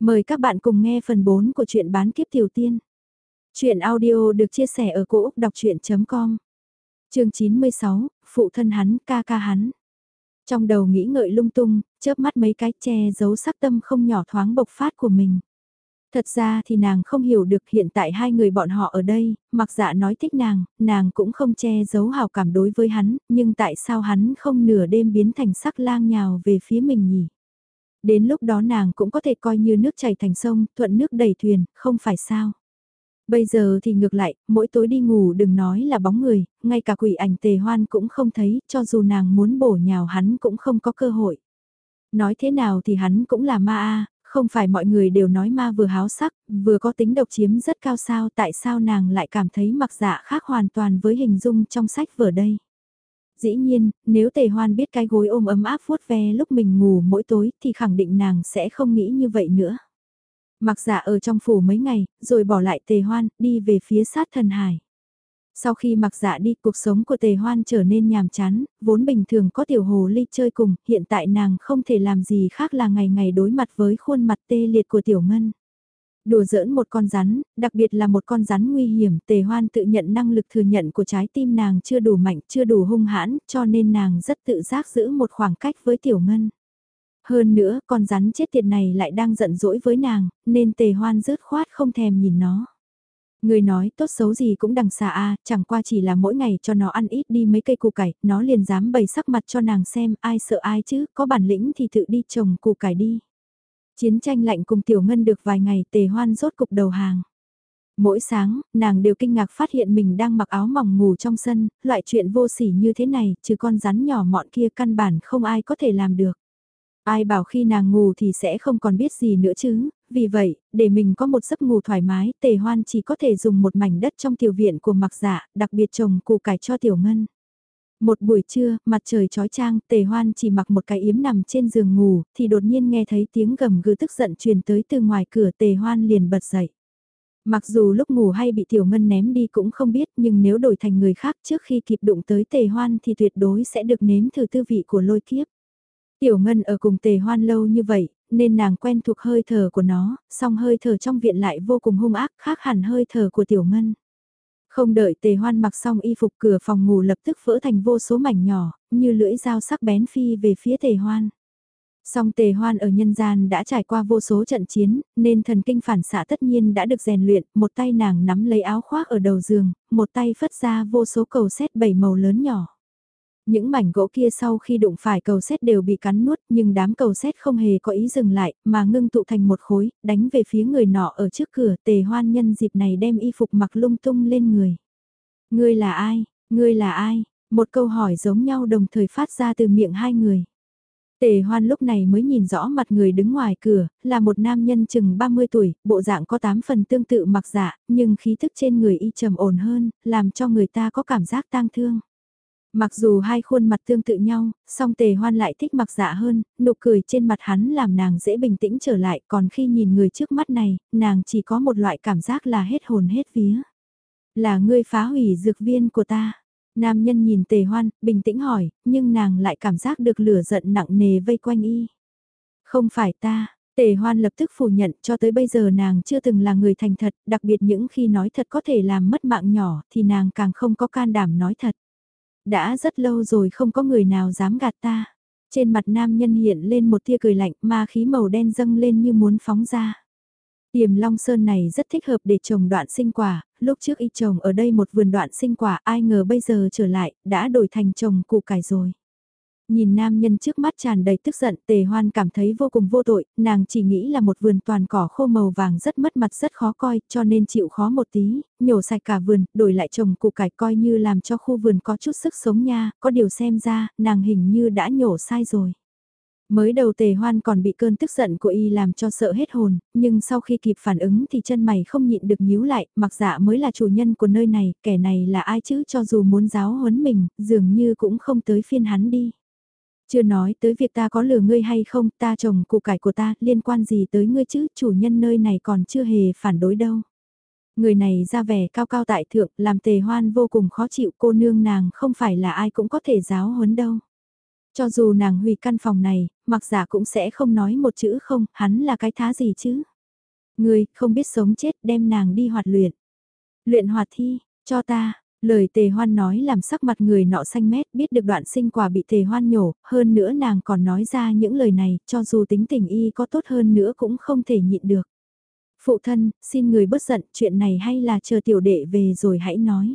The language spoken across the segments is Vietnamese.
Mời các bạn cùng nghe phần 4 của truyện bán kiếp tiểu tiên. Chuyện audio được chia sẻ ở cỗ đọc chuyện.com Trường 96, Phụ thân hắn, ca ca hắn. Trong đầu nghĩ ngợi lung tung, chớp mắt mấy cái che giấu sắc tâm không nhỏ thoáng bộc phát của mình. Thật ra thì nàng không hiểu được hiện tại hai người bọn họ ở đây, mặc dạ nói thích nàng, nàng cũng không che giấu hào cảm đối với hắn, nhưng tại sao hắn không nửa đêm biến thành sắc lang nhào về phía mình nhỉ? Đến lúc đó nàng cũng có thể coi như nước chảy thành sông, thuận nước đầy thuyền, không phải sao. Bây giờ thì ngược lại, mỗi tối đi ngủ đừng nói là bóng người, ngay cả quỷ ảnh tề hoan cũng không thấy, cho dù nàng muốn bổ nhào hắn cũng không có cơ hội. Nói thế nào thì hắn cũng là ma a không phải mọi người đều nói ma vừa háo sắc, vừa có tính độc chiếm rất cao sao tại sao nàng lại cảm thấy mặc dạ khác hoàn toàn với hình dung trong sách vừa đây. Dĩ nhiên, nếu tề hoan biết cái gối ôm ấm áp vuốt ve lúc mình ngủ mỗi tối thì khẳng định nàng sẽ không nghĩ như vậy nữa. Mặc dạ ở trong phủ mấy ngày, rồi bỏ lại tề hoan, đi về phía sát thần hải. Sau khi mặc dạ đi, cuộc sống của tề hoan trở nên nhàm chán, vốn bình thường có tiểu hồ ly chơi cùng, hiện tại nàng không thể làm gì khác là ngày ngày đối mặt với khuôn mặt tê liệt của tiểu ngân. Đùa giỡn một con rắn, đặc biệt là một con rắn nguy hiểm, tề hoan tự nhận năng lực thừa nhận của trái tim nàng chưa đủ mạnh, chưa đủ hung hãn, cho nên nàng rất tự giác giữ một khoảng cách với tiểu ngân. Hơn nữa, con rắn chết tiệt này lại đang giận dỗi với nàng, nên tề hoan rớt khoát không thèm nhìn nó. Người nói tốt xấu gì cũng đằng xa a chẳng qua chỉ là mỗi ngày cho nó ăn ít đi mấy cây củ cải, nó liền dám bày sắc mặt cho nàng xem ai sợ ai chứ, có bản lĩnh thì tự đi trồng củ cải đi. Chiến tranh lạnh cùng Tiểu Ngân được vài ngày tề hoan rốt cục đầu hàng. Mỗi sáng, nàng đều kinh ngạc phát hiện mình đang mặc áo mỏng ngủ trong sân, loại chuyện vô sỉ như thế này, trừ con rắn nhỏ mọn kia căn bản không ai có thể làm được. Ai bảo khi nàng ngủ thì sẽ không còn biết gì nữa chứ, vì vậy, để mình có một giấc ngủ thoải mái, tề hoan chỉ có thể dùng một mảnh đất trong tiểu viện của mặc dạ, đặc biệt trồng củ cải cho tiểu ngân. Một buổi trưa, mặt trời chói trang tề hoan chỉ mặc một cái yếm nằm trên giường ngủ, thì đột nhiên nghe thấy tiếng gầm gừ tức giận truyền tới từ ngoài cửa tề hoan liền bật dậy. Mặc dù lúc ngủ hay bị tiểu ngân ném đi cũng không biết nhưng nếu đổi thành người khác trước khi kịp đụng tới tề hoan thì tuyệt đối sẽ được nếm thử tư vị của lôi kiếp. Tiểu ngân ở cùng tề hoan lâu như vậy, nên nàng quen thuộc hơi thở của nó, song hơi thở trong viện lại vô cùng hung ác khác hẳn hơi thở của tiểu ngân. Không đợi tề hoan mặc xong y phục cửa phòng ngủ lập tức vỡ thành vô số mảnh nhỏ, như lưỡi dao sắc bén phi về phía tề hoan. Song tề hoan ở nhân gian đã trải qua vô số trận chiến, nên thần kinh phản xạ tất nhiên đã được rèn luyện, một tay nàng nắm lấy áo khoác ở đầu giường, một tay phất ra vô số cầu xét bảy màu lớn nhỏ. Những mảnh gỗ kia sau khi đụng phải cầu xét đều bị cắn nuốt nhưng đám cầu xét không hề có ý dừng lại mà ngưng tụ thành một khối, đánh về phía người nọ ở trước cửa tề hoan nhân dịp này đem y phục mặc lung tung lên người. Ngươi là ai? Ngươi là ai? Một câu hỏi giống nhau đồng thời phát ra từ miệng hai người. Tề hoan lúc này mới nhìn rõ mặt người đứng ngoài cửa, là một nam nhân chừng 30 tuổi, bộ dạng có 8 phần tương tự mặc dạ, nhưng khí thức trên người y trầm ổn hơn, làm cho người ta có cảm giác tang thương. Mặc dù hai khuôn mặt tương tự nhau, song tề hoan lại thích mặc dạ hơn, nụ cười trên mặt hắn làm nàng dễ bình tĩnh trở lại, còn khi nhìn người trước mắt này, nàng chỉ có một loại cảm giác là hết hồn hết vía. Là ngươi phá hủy dược viên của ta. Nam nhân nhìn tề hoan, bình tĩnh hỏi, nhưng nàng lại cảm giác được lửa giận nặng nề vây quanh y. Không phải ta, Tề hoan lập tức phủ nhận cho tới bây giờ nàng chưa từng là người thành thật, đặc biệt những khi nói thật có thể làm mất mạng nhỏ thì nàng càng không có can đảm nói thật. Đã rất lâu rồi không có người nào dám gạt ta. Trên mặt nam nhân hiện lên một tia cười lạnh ma khí màu đen dâng lên như muốn phóng ra. Tiềm Long Sơn này rất thích hợp để trồng đoạn sinh quả, lúc trước y trồng ở đây một vườn đoạn sinh quả ai ngờ bây giờ trở lại, đã đổi thành trồng củ cải rồi. Nhìn nam nhân trước mắt tràn đầy tức giận tề hoan cảm thấy vô cùng vô tội, nàng chỉ nghĩ là một vườn toàn cỏ khô màu vàng rất mất mặt rất khó coi cho nên chịu khó một tí, nhổ sạch cả vườn, đổi lại trồng củ cải coi như làm cho khu vườn có chút sức sống nha, có điều xem ra, nàng hình như đã nhổ sai rồi. Mới đầu tề hoan còn bị cơn tức giận của y làm cho sợ hết hồn, nhưng sau khi kịp phản ứng thì chân mày không nhịn được nhíu lại, mặc dạ mới là chủ nhân của nơi này, kẻ này là ai chứ cho dù muốn giáo huấn mình, dường như cũng không tới phiên hắn đi. Chưa nói tới việc ta có lừa ngươi hay không, ta trồng củ cải của ta, liên quan gì tới ngươi chứ, chủ nhân nơi này còn chưa hề phản đối đâu. Người này ra vẻ cao cao tại thượng, làm tề hoan vô cùng khó chịu cô nương nàng không phải là ai cũng có thể giáo huấn đâu. Cho dù nàng hủy căn phòng này, mặc giả cũng sẽ không nói một chữ không, hắn là cái thá gì chứ. người không biết sống chết, đem nàng đi hoạt luyện. Luyện hoạt thi, cho ta, lời tề hoan nói làm sắc mặt người nọ xanh mét biết được đoạn sinh quả bị tề hoan nhổ, hơn nữa nàng còn nói ra những lời này, cho dù tính tình y có tốt hơn nữa cũng không thể nhịn được. Phụ thân, xin người bớt giận, chuyện này hay là chờ tiểu đệ về rồi hãy nói.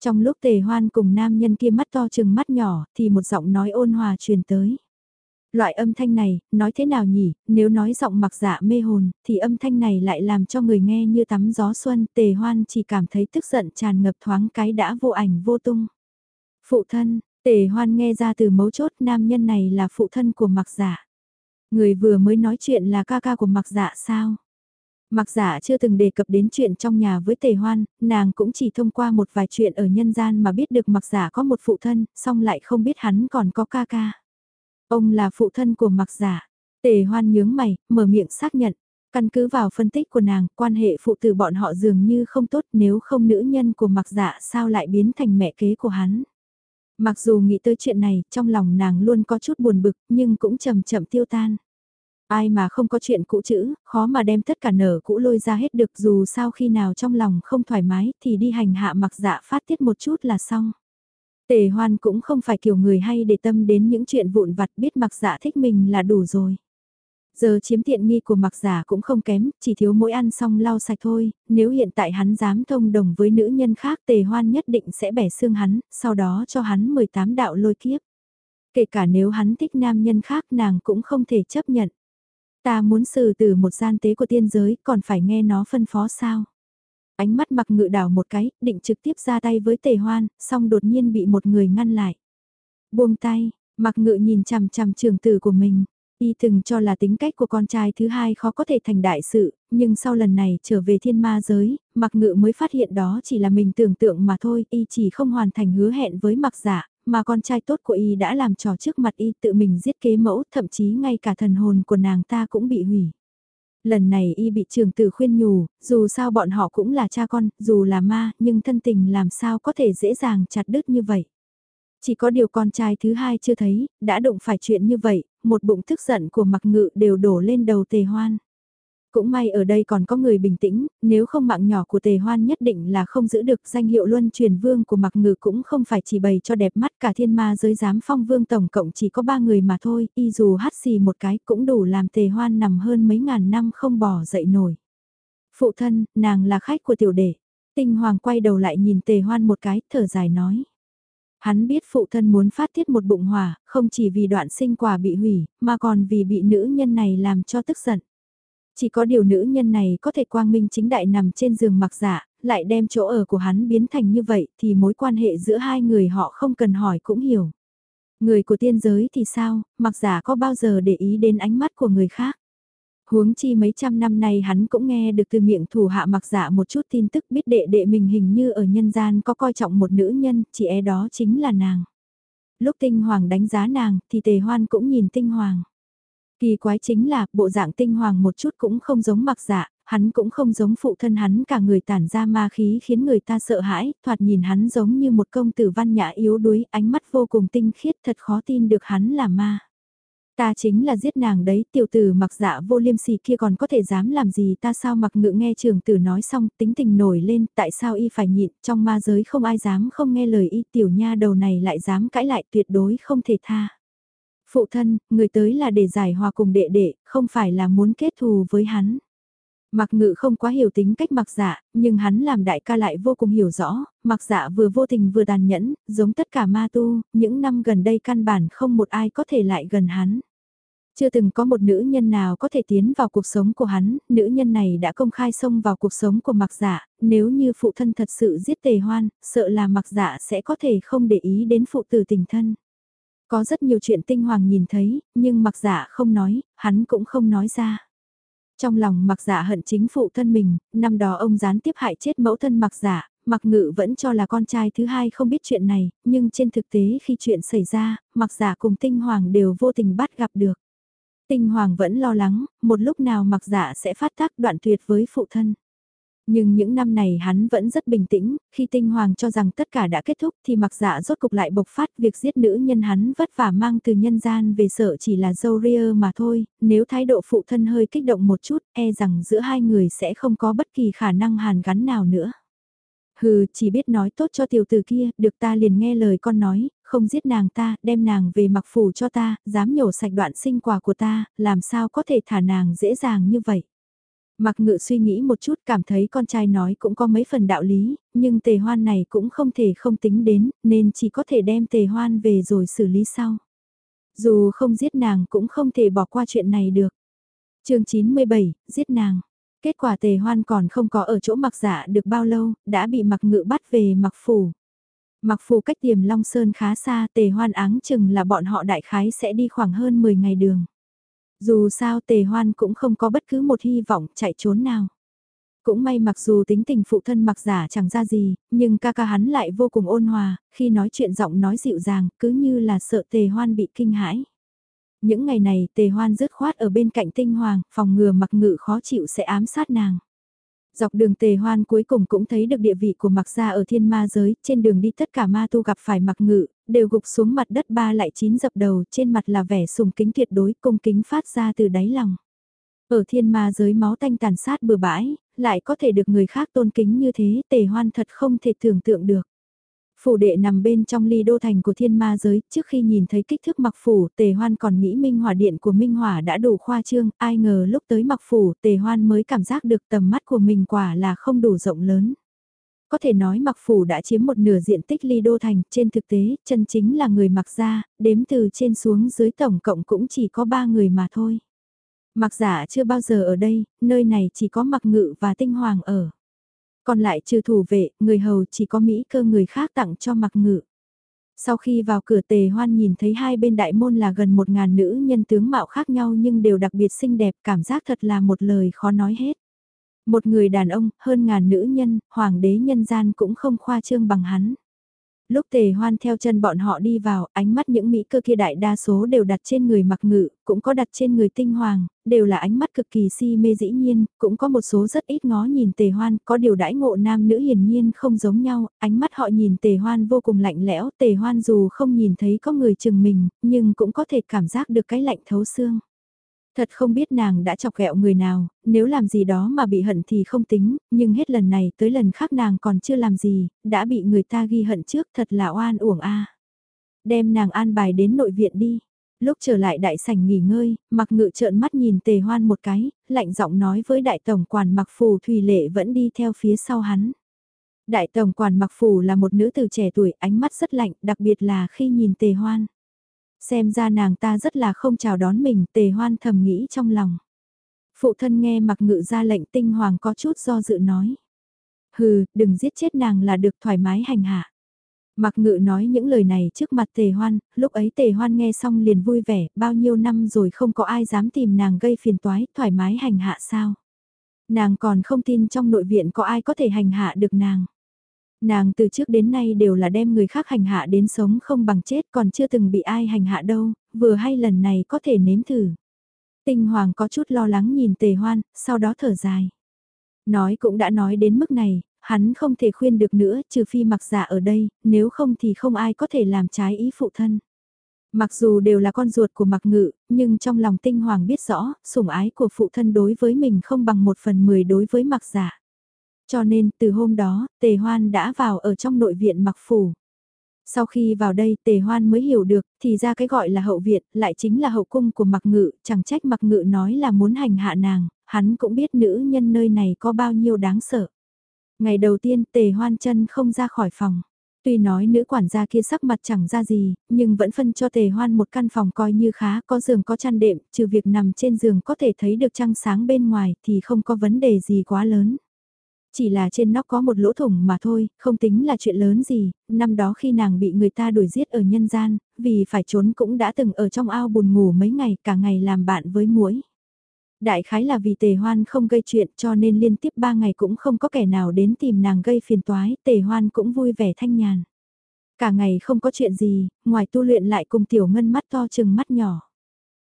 Trong lúc tề hoan cùng nam nhân kia mắt to chừng mắt nhỏ, thì một giọng nói ôn hòa truyền tới. Loại âm thanh này, nói thế nào nhỉ, nếu nói giọng mặc dạ mê hồn, thì âm thanh này lại làm cho người nghe như tắm gió xuân, tề hoan chỉ cảm thấy tức giận tràn ngập thoáng cái đã vô ảnh vô tung. Phụ thân, tề hoan nghe ra từ mấu chốt nam nhân này là phụ thân của mặc dạ. Người vừa mới nói chuyện là ca ca của mặc dạ sao? Mặc giả chưa từng đề cập đến chuyện trong nhà với tề hoan, nàng cũng chỉ thông qua một vài chuyện ở nhân gian mà biết được mặc giả có một phụ thân, song lại không biết hắn còn có ca ca. Ông là phụ thân của mặc giả. Tề hoan nhướng mày, mở miệng xác nhận. Căn cứ vào phân tích của nàng, quan hệ phụ tử bọn họ dường như không tốt nếu không nữ nhân của mặc giả sao lại biến thành mẹ kế của hắn. Mặc dù nghĩ tới chuyện này, trong lòng nàng luôn có chút buồn bực, nhưng cũng chậm chậm tiêu tan. Ai mà không có chuyện cũ chữ, khó mà đem tất cả nở cũ lôi ra hết được dù sao khi nào trong lòng không thoải mái thì đi hành hạ mặc dạ phát tiết một chút là xong. Tề hoan cũng không phải kiểu người hay để tâm đến những chuyện vụn vặt biết mặc giả thích mình là đủ rồi. Giờ chiếm tiện nghi của mặc giả cũng không kém, chỉ thiếu mỗi ăn xong lau sạch thôi, nếu hiện tại hắn dám thông đồng với nữ nhân khác tề hoan nhất định sẽ bẻ xương hắn, sau đó cho hắn 18 đạo lôi kiếp. Kể cả nếu hắn thích nam nhân khác nàng cũng không thể chấp nhận. Ta muốn xử từ một gian tế của tiên giới còn phải nghe nó phân phó sao. Ánh mắt mặc ngự đảo một cái, định trực tiếp ra tay với tề hoan, song đột nhiên bị một người ngăn lại. Buông tay, mặc ngự nhìn chằm chằm trường tử của mình. Y từng cho là tính cách của con trai thứ hai khó có thể thành đại sự, nhưng sau lần này trở về thiên ma giới, mặc ngự mới phát hiện đó chỉ là mình tưởng tượng mà thôi, y chỉ không hoàn thành hứa hẹn với mặc giả, mà con trai tốt của y đã làm trò trước mặt y tự mình giết kế mẫu, thậm chí ngay cả thần hồn của nàng ta cũng bị hủy. Lần này y bị trường tử khuyên nhủ, dù sao bọn họ cũng là cha con, dù là ma, nhưng thân tình làm sao có thể dễ dàng chặt đứt như vậy. Chỉ có điều con trai thứ hai chưa thấy, đã đụng phải chuyện như vậy, một bụng tức giận của mặc ngự đều đổ lên đầu tề hoan. Cũng may ở đây còn có người bình tĩnh, nếu không mạng nhỏ của tề hoan nhất định là không giữ được danh hiệu luân truyền vương của mặc ngự cũng không phải chỉ bày cho đẹp mắt cả thiên ma giới giám phong vương tổng cộng chỉ có ba người mà thôi, y dù hát xì một cái cũng đủ làm tề hoan nằm hơn mấy ngàn năm không bỏ dậy nổi. Phụ thân, nàng là khách của tiểu đệ. Tinh hoàng quay đầu lại nhìn tề hoan một cái, thở dài nói. Hắn biết phụ thân muốn phát tiết một bụng hỏa, không chỉ vì đoạn sinh quả bị hủy, mà còn vì bị nữ nhân này làm cho tức giận. Chỉ có điều nữ nhân này có thể quang minh chính đại nằm trên giường mặc giả, lại đem chỗ ở của hắn biến thành như vậy thì mối quan hệ giữa hai người họ không cần hỏi cũng hiểu. Người của tiên giới thì sao, mặc giả có bao giờ để ý đến ánh mắt của người khác. Huống chi mấy trăm năm nay hắn cũng nghe được từ miệng thủ hạ mặc giả một chút tin tức biết đệ đệ mình hình như ở nhân gian có coi trọng một nữ nhân, chỉ é e đó chính là nàng. Lúc tinh hoàng đánh giá nàng thì tề hoan cũng nhìn tinh hoàng. Kỳ quái chính là, bộ dạng tinh hoàng một chút cũng không giống mặc dạ, hắn cũng không giống phụ thân hắn cả người tản ra ma khí khiến người ta sợ hãi, thoạt nhìn hắn giống như một công tử văn nhã yếu đuối, ánh mắt vô cùng tinh khiết thật khó tin được hắn là ma. Ta chính là giết nàng đấy, tiểu tử mặc dạ vô liêm sỉ kia còn có thể dám làm gì ta sao mặc ngự nghe trường tử nói xong tính tình nổi lên, tại sao y phải nhịn, trong ma giới không ai dám không nghe lời y tiểu nha đầu này lại dám cãi lại tuyệt đối không thể tha. Phụ thân, người tới là để giải hòa cùng đệ đệ, không phải là muốn kết thù với hắn. Mặc ngự không quá hiểu tính cách mặc dạ, nhưng hắn làm đại ca lại vô cùng hiểu rõ, mặc dạ vừa vô tình vừa tàn nhẫn, giống tất cả ma tu, những năm gần đây căn bản không một ai có thể lại gần hắn. Chưa từng có một nữ nhân nào có thể tiến vào cuộc sống của hắn, nữ nhân này đã công khai xông vào cuộc sống của mặc dạ, nếu như phụ thân thật sự giết tề hoan, sợ là mặc dạ sẽ có thể không để ý đến phụ tử tình thân. Có rất nhiều chuyện tinh hoàng nhìn thấy, nhưng mặc giả không nói, hắn cũng không nói ra. Trong lòng mặc giả hận chính phụ thân mình, năm đó ông gián tiếp hại chết mẫu thân mặc giả, mặc ngự vẫn cho là con trai thứ hai không biết chuyện này, nhưng trên thực tế khi chuyện xảy ra, mặc giả cùng tinh hoàng đều vô tình bắt gặp được. Tinh hoàng vẫn lo lắng, một lúc nào mặc giả sẽ phát tác đoạn tuyệt với phụ thân. Nhưng những năm này hắn vẫn rất bình tĩnh, khi tinh hoàng cho rằng tất cả đã kết thúc thì mặc dạ rốt cục lại bộc phát việc giết nữ nhân hắn vất vả mang từ nhân gian về sợ chỉ là dâu ria mà thôi, nếu thái độ phụ thân hơi kích động một chút e rằng giữa hai người sẽ không có bất kỳ khả năng hàn gắn nào nữa. Hừ, chỉ biết nói tốt cho tiểu tử kia, được ta liền nghe lời con nói, không giết nàng ta, đem nàng về mặc phủ cho ta, dám nhổ sạch đoạn sinh quả của ta, làm sao có thể thả nàng dễ dàng như vậy. Mặc ngự suy nghĩ một chút cảm thấy con trai nói cũng có mấy phần đạo lý, nhưng tề hoan này cũng không thể không tính đến, nên chỉ có thể đem tề hoan về rồi xử lý sau. Dù không giết nàng cũng không thể bỏ qua chuyện này được. chương 97, giết nàng. Kết quả tề hoan còn không có ở chỗ mặc giả dạ được bao lâu, đã bị mặc ngự bắt về mặc phủ. Mặc phủ cách tiềm Long Sơn khá xa tề hoan áng chừng là bọn họ đại khái sẽ đi khoảng hơn 10 ngày đường. Dù sao tề hoan cũng không có bất cứ một hy vọng chạy trốn nào. Cũng may mặc dù tính tình phụ thân mặc giả chẳng ra gì, nhưng ca ca hắn lại vô cùng ôn hòa, khi nói chuyện giọng nói dịu dàng, cứ như là sợ tề hoan bị kinh hãi. Những ngày này tề hoan rứt khoát ở bên cạnh tinh hoàng, phòng ngừa mặc ngự khó chịu sẽ ám sát nàng. Dọc đường tề hoan cuối cùng cũng thấy được địa vị của mặc gia ở thiên ma giới, trên đường đi tất cả ma tu gặp phải mặc ngự, đều gục xuống mặt đất ba lại chín dập đầu, trên mặt là vẻ sùng kính tuyệt đối, cung kính phát ra từ đáy lòng. Ở thiên ma giới máu tanh tàn sát bừa bãi, lại có thể được người khác tôn kính như thế, tề hoan thật không thể tưởng tượng được. Phủ đệ nằm bên trong ly đô thành của thiên ma giới, trước khi nhìn thấy kích thước mặc phủ, tề hoan còn nghĩ minh hỏa điện của minh hỏa đã đủ khoa trương, ai ngờ lúc tới mặc phủ, tề hoan mới cảm giác được tầm mắt của mình quả là không đủ rộng lớn. Có thể nói mặc phủ đã chiếm một nửa diện tích ly đô thành, trên thực tế, chân chính là người mặc gia, đếm từ trên xuống dưới tổng cộng cũng chỉ có ba người mà thôi. Mặc giả chưa bao giờ ở đây, nơi này chỉ có mặc ngự và tinh hoàng ở. Còn lại trừ thủ vệ, người hầu chỉ có Mỹ cơ người khác tặng cho mặc ngự. Sau khi vào cửa tề hoan nhìn thấy hai bên đại môn là gần một ngàn nữ nhân tướng mạo khác nhau nhưng đều đặc biệt xinh đẹp cảm giác thật là một lời khó nói hết. Một người đàn ông, hơn ngàn nữ nhân, hoàng đế nhân gian cũng không khoa trương bằng hắn. Lúc tề hoan theo chân bọn họ đi vào, ánh mắt những Mỹ cơ kia đại đa số đều đặt trên người mặc ngự, cũng có đặt trên người tinh hoàng, đều là ánh mắt cực kỳ si mê dĩ nhiên, cũng có một số rất ít ngó nhìn tề hoan, có điều đãi ngộ nam nữ hiển nhiên không giống nhau, ánh mắt họ nhìn tề hoan vô cùng lạnh lẽo, tề hoan dù không nhìn thấy có người chừng mình, nhưng cũng có thể cảm giác được cái lạnh thấu xương. Thật không biết nàng đã chọc ghẹo người nào, nếu làm gì đó mà bị hận thì không tính, nhưng hết lần này tới lần khác nàng còn chưa làm gì, đã bị người ta ghi hận trước thật là oan uổng a. Đem nàng an bài đến nội viện đi. Lúc trở lại đại sảnh nghỉ ngơi, mặc ngự trợn mắt nhìn tề hoan một cái, lạnh giọng nói với đại tổng quản mặc phù thùy lệ vẫn đi theo phía sau hắn. Đại tổng quản mặc phù là một nữ từ trẻ tuổi ánh mắt rất lạnh, đặc biệt là khi nhìn tề hoan. Xem ra nàng ta rất là không chào đón mình, tề hoan thầm nghĩ trong lòng. Phụ thân nghe mặc ngự ra lệnh tinh hoàng có chút do dự nói. Hừ, đừng giết chết nàng là được thoải mái hành hạ. Mặc ngự nói những lời này trước mặt tề hoan, lúc ấy tề hoan nghe xong liền vui vẻ, bao nhiêu năm rồi không có ai dám tìm nàng gây phiền toái, thoải mái hành hạ sao. Nàng còn không tin trong nội viện có ai có thể hành hạ được nàng. Nàng từ trước đến nay đều là đem người khác hành hạ đến sống không bằng chết còn chưa từng bị ai hành hạ đâu, vừa hay lần này có thể nếm thử. Tinh Hoàng có chút lo lắng nhìn tề hoan, sau đó thở dài. Nói cũng đã nói đến mức này, hắn không thể khuyên được nữa trừ phi mặc giả ở đây, nếu không thì không ai có thể làm trái ý phụ thân. Mặc dù đều là con ruột của mặc ngự, nhưng trong lòng tinh hoàng biết rõ, sủng ái của phụ thân đối với mình không bằng một phần mười đối với mặc giả. Cho nên từ hôm đó, tề hoan đã vào ở trong nội viện mặc phủ. Sau khi vào đây tề hoan mới hiểu được, thì ra cái gọi là hậu viện, lại chính là hậu cung của mặc ngự, chẳng trách mặc ngự nói là muốn hành hạ nàng, hắn cũng biết nữ nhân nơi này có bao nhiêu đáng sợ. Ngày đầu tiên tề hoan chân không ra khỏi phòng. Tuy nói nữ quản gia kia sắc mặt chẳng ra gì, nhưng vẫn phân cho tề hoan một căn phòng coi như khá, có giường có chăn đệm, trừ việc nằm trên giường có thể thấy được trăng sáng bên ngoài thì không có vấn đề gì quá lớn. Chỉ là trên nóc có một lỗ thủng mà thôi, không tính là chuyện lớn gì, năm đó khi nàng bị người ta đuổi giết ở nhân gian, vì phải trốn cũng đã từng ở trong ao buồn ngủ mấy ngày cả ngày làm bạn với muỗi. Đại khái là vì tề hoan không gây chuyện cho nên liên tiếp ba ngày cũng không có kẻ nào đến tìm nàng gây phiền toái, tề hoan cũng vui vẻ thanh nhàn. Cả ngày không có chuyện gì, ngoài tu luyện lại cùng tiểu ngân mắt to chừng mắt nhỏ.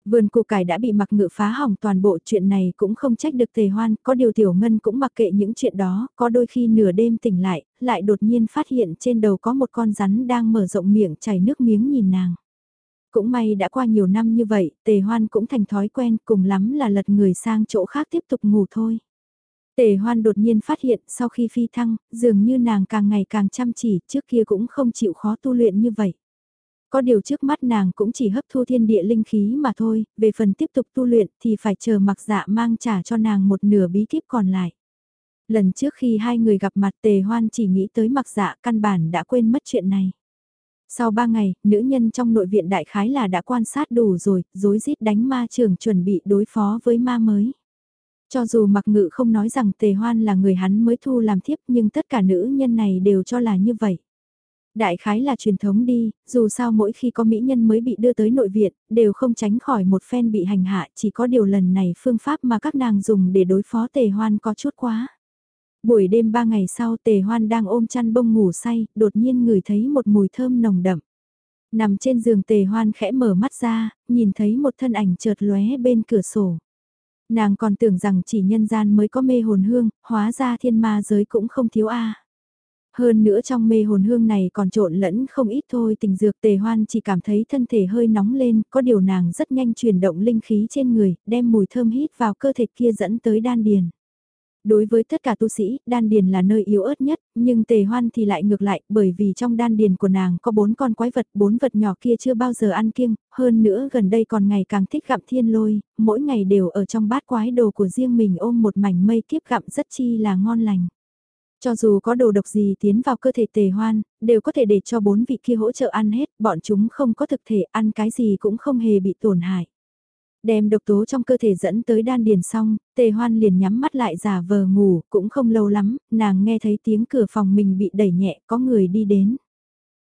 Vườn củ cải đã bị mặc ngự phá hỏng toàn bộ chuyện này cũng không trách được tề hoan, có điều tiểu ngân cũng mặc kệ những chuyện đó, có đôi khi nửa đêm tỉnh lại, lại đột nhiên phát hiện trên đầu có một con rắn đang mở rộng miệng chảy nước miếng nhìn nàng. Cũng may đã qua nhiều năm như vậy, tề hoan cũng thành thói quen cùng lắm là lật người sang chỗ khác tiếp tục ngủ thôi. Tề hoan đột nhiên phát hiện sau khi phi thăng, dường như nàng càng ngày càng chăm chỉ, trước kia cũng không chịu khó tu luyện như vậy. Có điều trước mắt nàng cũng chỉ hấp thu thiên địa linh khí mà thôi, về phần tiếp tục tu luyện thì phải chờ mặc dạ mang trả cho nàng một nửa bí kíp còn lại. Lần trước khi hai người gặp mặt tề hoan chỉ nghĩ tới mặc dạ căn bản đã quên mất chuyện này. Sau ba ngày, nữ nhân trong nội viện đại khái là đã quan sát đủ rồi, dối rít đánh ma trường chuẩn bị đối phó với ma mới. Cho dù mặc ngự không nói rằng tề hoan là người hắn mới thu làm thiếp nhưng tất cả nữ nhân này đều cho là như vậy. Đại khái là truyền thống đi, dù sao mỗi khi có mỹ nhân mới bị đưa tới nội viện, đều không tránh khỏi một phen bị hành hạ, chỉ có điều lần này phương pháp mà các nàng dùng để đối phó tề hoan có chút quá. Buổi đêm ba ngày sau tề hoan đang ôm chăn bông ngủ say, đột nhiên ngửi thấy một mùi thơm nồng đậm. Nằm trên giường tề hoan khẽ mở mắt ra, nhìn thấy một thân ảnh chợt lóe bên cửa sổ. Nàng còn tưởng rằng chỉ nhân gian mới có mê hồn hương, hóa ra thiên ma giới cũng không thiếu a. Hơn nữa trong mê hồn hương này còn trộn lẫn không ít thôi tình dược tề hoan chỉ cảm thấy thân thể hơi nóng lên, có điều nàng rất nhanh chuyển động linh khí trên người, đem mùi thơm hít vào cơ thể kia dẫn tới đan điền. Đối với tất cả tu sĩ, đan điền là nơi yếu ớt nhất, nhưng tề hoan thì lại ngược lại, bởi vì trong đan điền của nàng có bốn con quái vật, bốn vật nhỏ kia chưa bao giờ ăn kiêng, hơn nữa gần đây còn ngày càng thích gặm thiên lôi, mỗi ngày đều ở trong bát quái đồ của riêng mình ôm một mảnh mây kiếp gặm rất chi là ngon lành. Cho dù có đồ độc gì tiến vào cơ thể tề hoan, đều có thể để cho bốn vị kia hỗ trợ ăn hết, bọn chúng không có thực thể ăn cái gì cũng không hề bị tổn hại. Đem độc tố trong cơ thể dẫn tới đan điền xong, tề hoan liền nhắm mắt lại giả vờ ngủ, cũng không lâu lắm, nàng nghe thấy tiếng cửa phòng mình bị đẩy nhẹ, có người đi đến.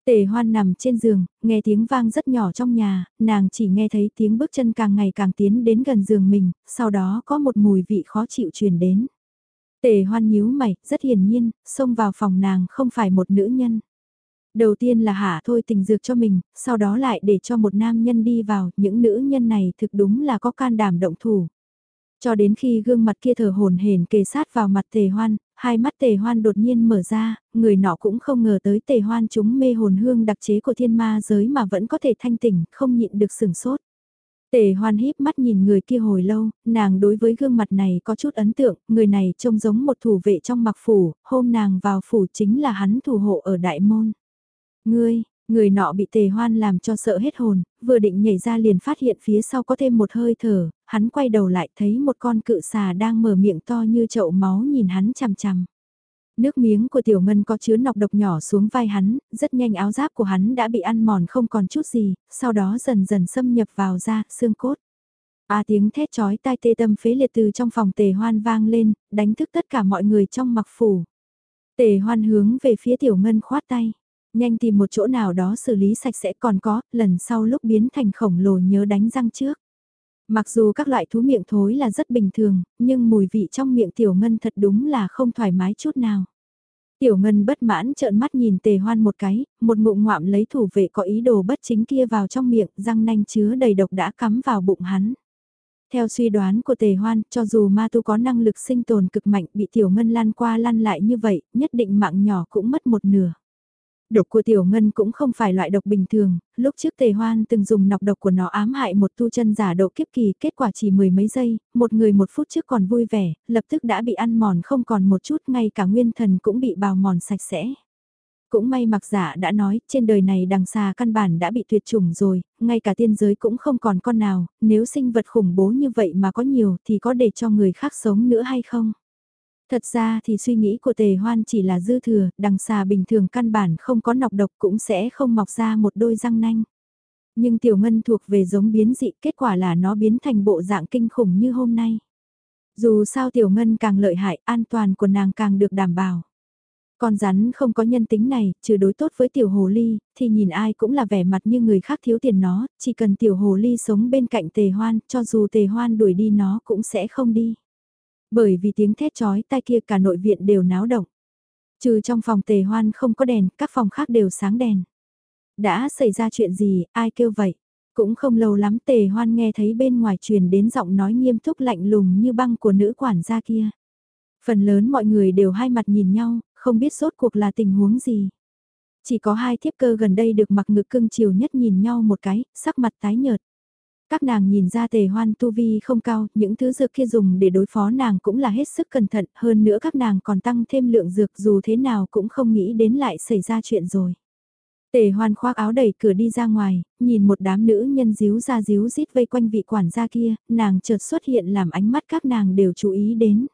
Tề hoan nằm trên giường, nghe tiếng vang rất nhỏ trong nhà, nàng chỉ nghe thấy tiếng bước chân càng ngày càng tiến đến gần giường mình, sau đó có một mùi vị khó chịu truyền đến. Tề hoan nhíu mày, rất hiển nhiên, xông vào phòng nàng không phải một nữ nhân. Đầu tiên là hạ thôi tình dược cho mình, sau đó lại để cho một nam nhân đi vào, những nữ nhân này thực đúng là có can đảm động thủ. Cho đến khi gương mặt kia thở hồn hển kề sát vào mặt tề hoan, hai mắt tề hoan đột nhiên mở ra, người nọ cũng không ngờ tới tề hoan chúng mê hồn hương đặc chế của thiên ma giới mà vẫn có thể thanh tỉnh, không nhịn được sửng sốt. Tề hoan híp mắt nhìn người kia hồi lâu, nàng đối với gương mặt này có chút ấn tượng, người này trông giống một thủ vệ trong mặc phủ, hôm nàng vào phủ chính là hắn thủ hộ ở đại môn. Ngươi, người nọ bị tề hoan làm cho sợ hết hồn, vừa định nhảy ra liền phát hiện phía sau có thêm một hơi thở, hắn quay đầu lại thấy một con cự xà đang mở miệng to như chậu máu nhìn hắn chằm chằm. Nước miếng của tiểu ngân có chứa nọc độc nhỏ xuống vai hắn, rất nhanh áo giáp của hắn đã bị ăn mòn không còn chút gì, sau đó dần dần xâm nhập vào da, xương cốt. A tiếng thét chói tai tê tâm phế liệt từ trong phòng tề hoan vang lên, đánh thức tất cả mọi người trong mặc phủ. Tề hoan hướng về phía tiểu ngân khoát tay, nhanh tìm một chỗ nào đó xử lý sạch sẽ còn có, lần sau lúc biến thành khổng lồ nhớ đánh răng trước. Mặc dù các loại thú miệng thối là rất bình thường, nhưng mùi vị trong miệng tiểu ngân thật đúng là không thoải mái chút nào. Tiểu ngân bất mãn trợn mắt nhìn tề hoan một cái, một ngụm ngoạm lấy thủ vệ có ý đồ bất chính kia vào trong miệng, răng nanh chứa đầy độc đã cắm vào bụng hắn. Theo suy đoán của tề hoan, cho dù ma tu có năng lực sinh tồn cực mạnh bị tiểu ngân lan qua lan lại như vậy, nhất định mạng nhỏ cũng mất một nửa. Độc của tiểu ngân cũng không phải loại độc bình thường, lúc trước tề hoan từng dùng nọc độc của nó ám hại một tu chân giả độ kiếp kỳ, kết quả chỉ mười mấy giây, một người một phút trước còn vui vẻ, lập tức đã bị ăn mòn không còn một chút, ngay cả nguyên thần cũng bị bào mòn sạch sẽ. Cũng may mặc giả đã nói, trên đời này đằng xa căn bản đã bị tuyệt chủng rồi, ngay cả tiên giới cũng không còn con nào, nếu sinh vật khủng bố như vậy mà có nhiều thì có để cho người khác sống nữa hay không? Thật ra thì suy nghĩ của tề hoan chỉ là dư thừa, đằng xà bình thường căn bản không có nọc độc cũng sẽ không mọc ra một đôi răng nanh. Nhưng tiểu ngân thuộc về giống biến dị, kết quả là nó biến thành bộ dạng kinh khủng như hôm nay. Dù sao tiểu ngân càng lợi hại, an toàn của nàng càng được đảm bảo. Con rắn không có nhân tính này, trừ đối tốt với tiểu hồ ly, thì nhìn ai cũng là vẻ mặt như người khác thiếu tiền nó, chỉ cần tiểu hồ ly sống bên cạnh tề hoan, cho dù tề hoan đuổi đi nó cũng sẽ không đi. Bởi vì tiếng thét chói tai kia cả nội viện đều náo động. Trừ trong phòng tề hoan không có đèn, các phòng khác đều sáng đèn. Đã xảy ra chuyện gì, ai kêu vậy? Cũng không lâu lắm tề hoan nghe thấy bên ngoài truyền đến giọng nói nghiêm túc lạnh lùng như băng của nữ quản gia kia. Phần lớn mọi người đều hai mặt nhìn nhau, không biết sốt cuộc là tình huống gì. Chỉ có hai thiếp cơ gần đây được mặc ngực cưng chiều nhất nhìn nhau một cái, sắc mặt tái nhợt. Các nàng nhìn ra tề hoan tu vi không cao, những thứ dược kia dùng để đối phó nàng cũng là hết sức cẩn thận, hơn nữa các nàng còn tăng thêm lượng dược dù thế nào cũng không nghĩ đến lại xảy ra chuyện rồi. Tề hoan khoác áo đẩy cửa đi ra ngoài, nhìn một đám nữ nhân díu ra díu rít vây quanh vị quản gia kia, nàng chợt xuất hiện làm ánh mắt các nàng đều chú ý đến.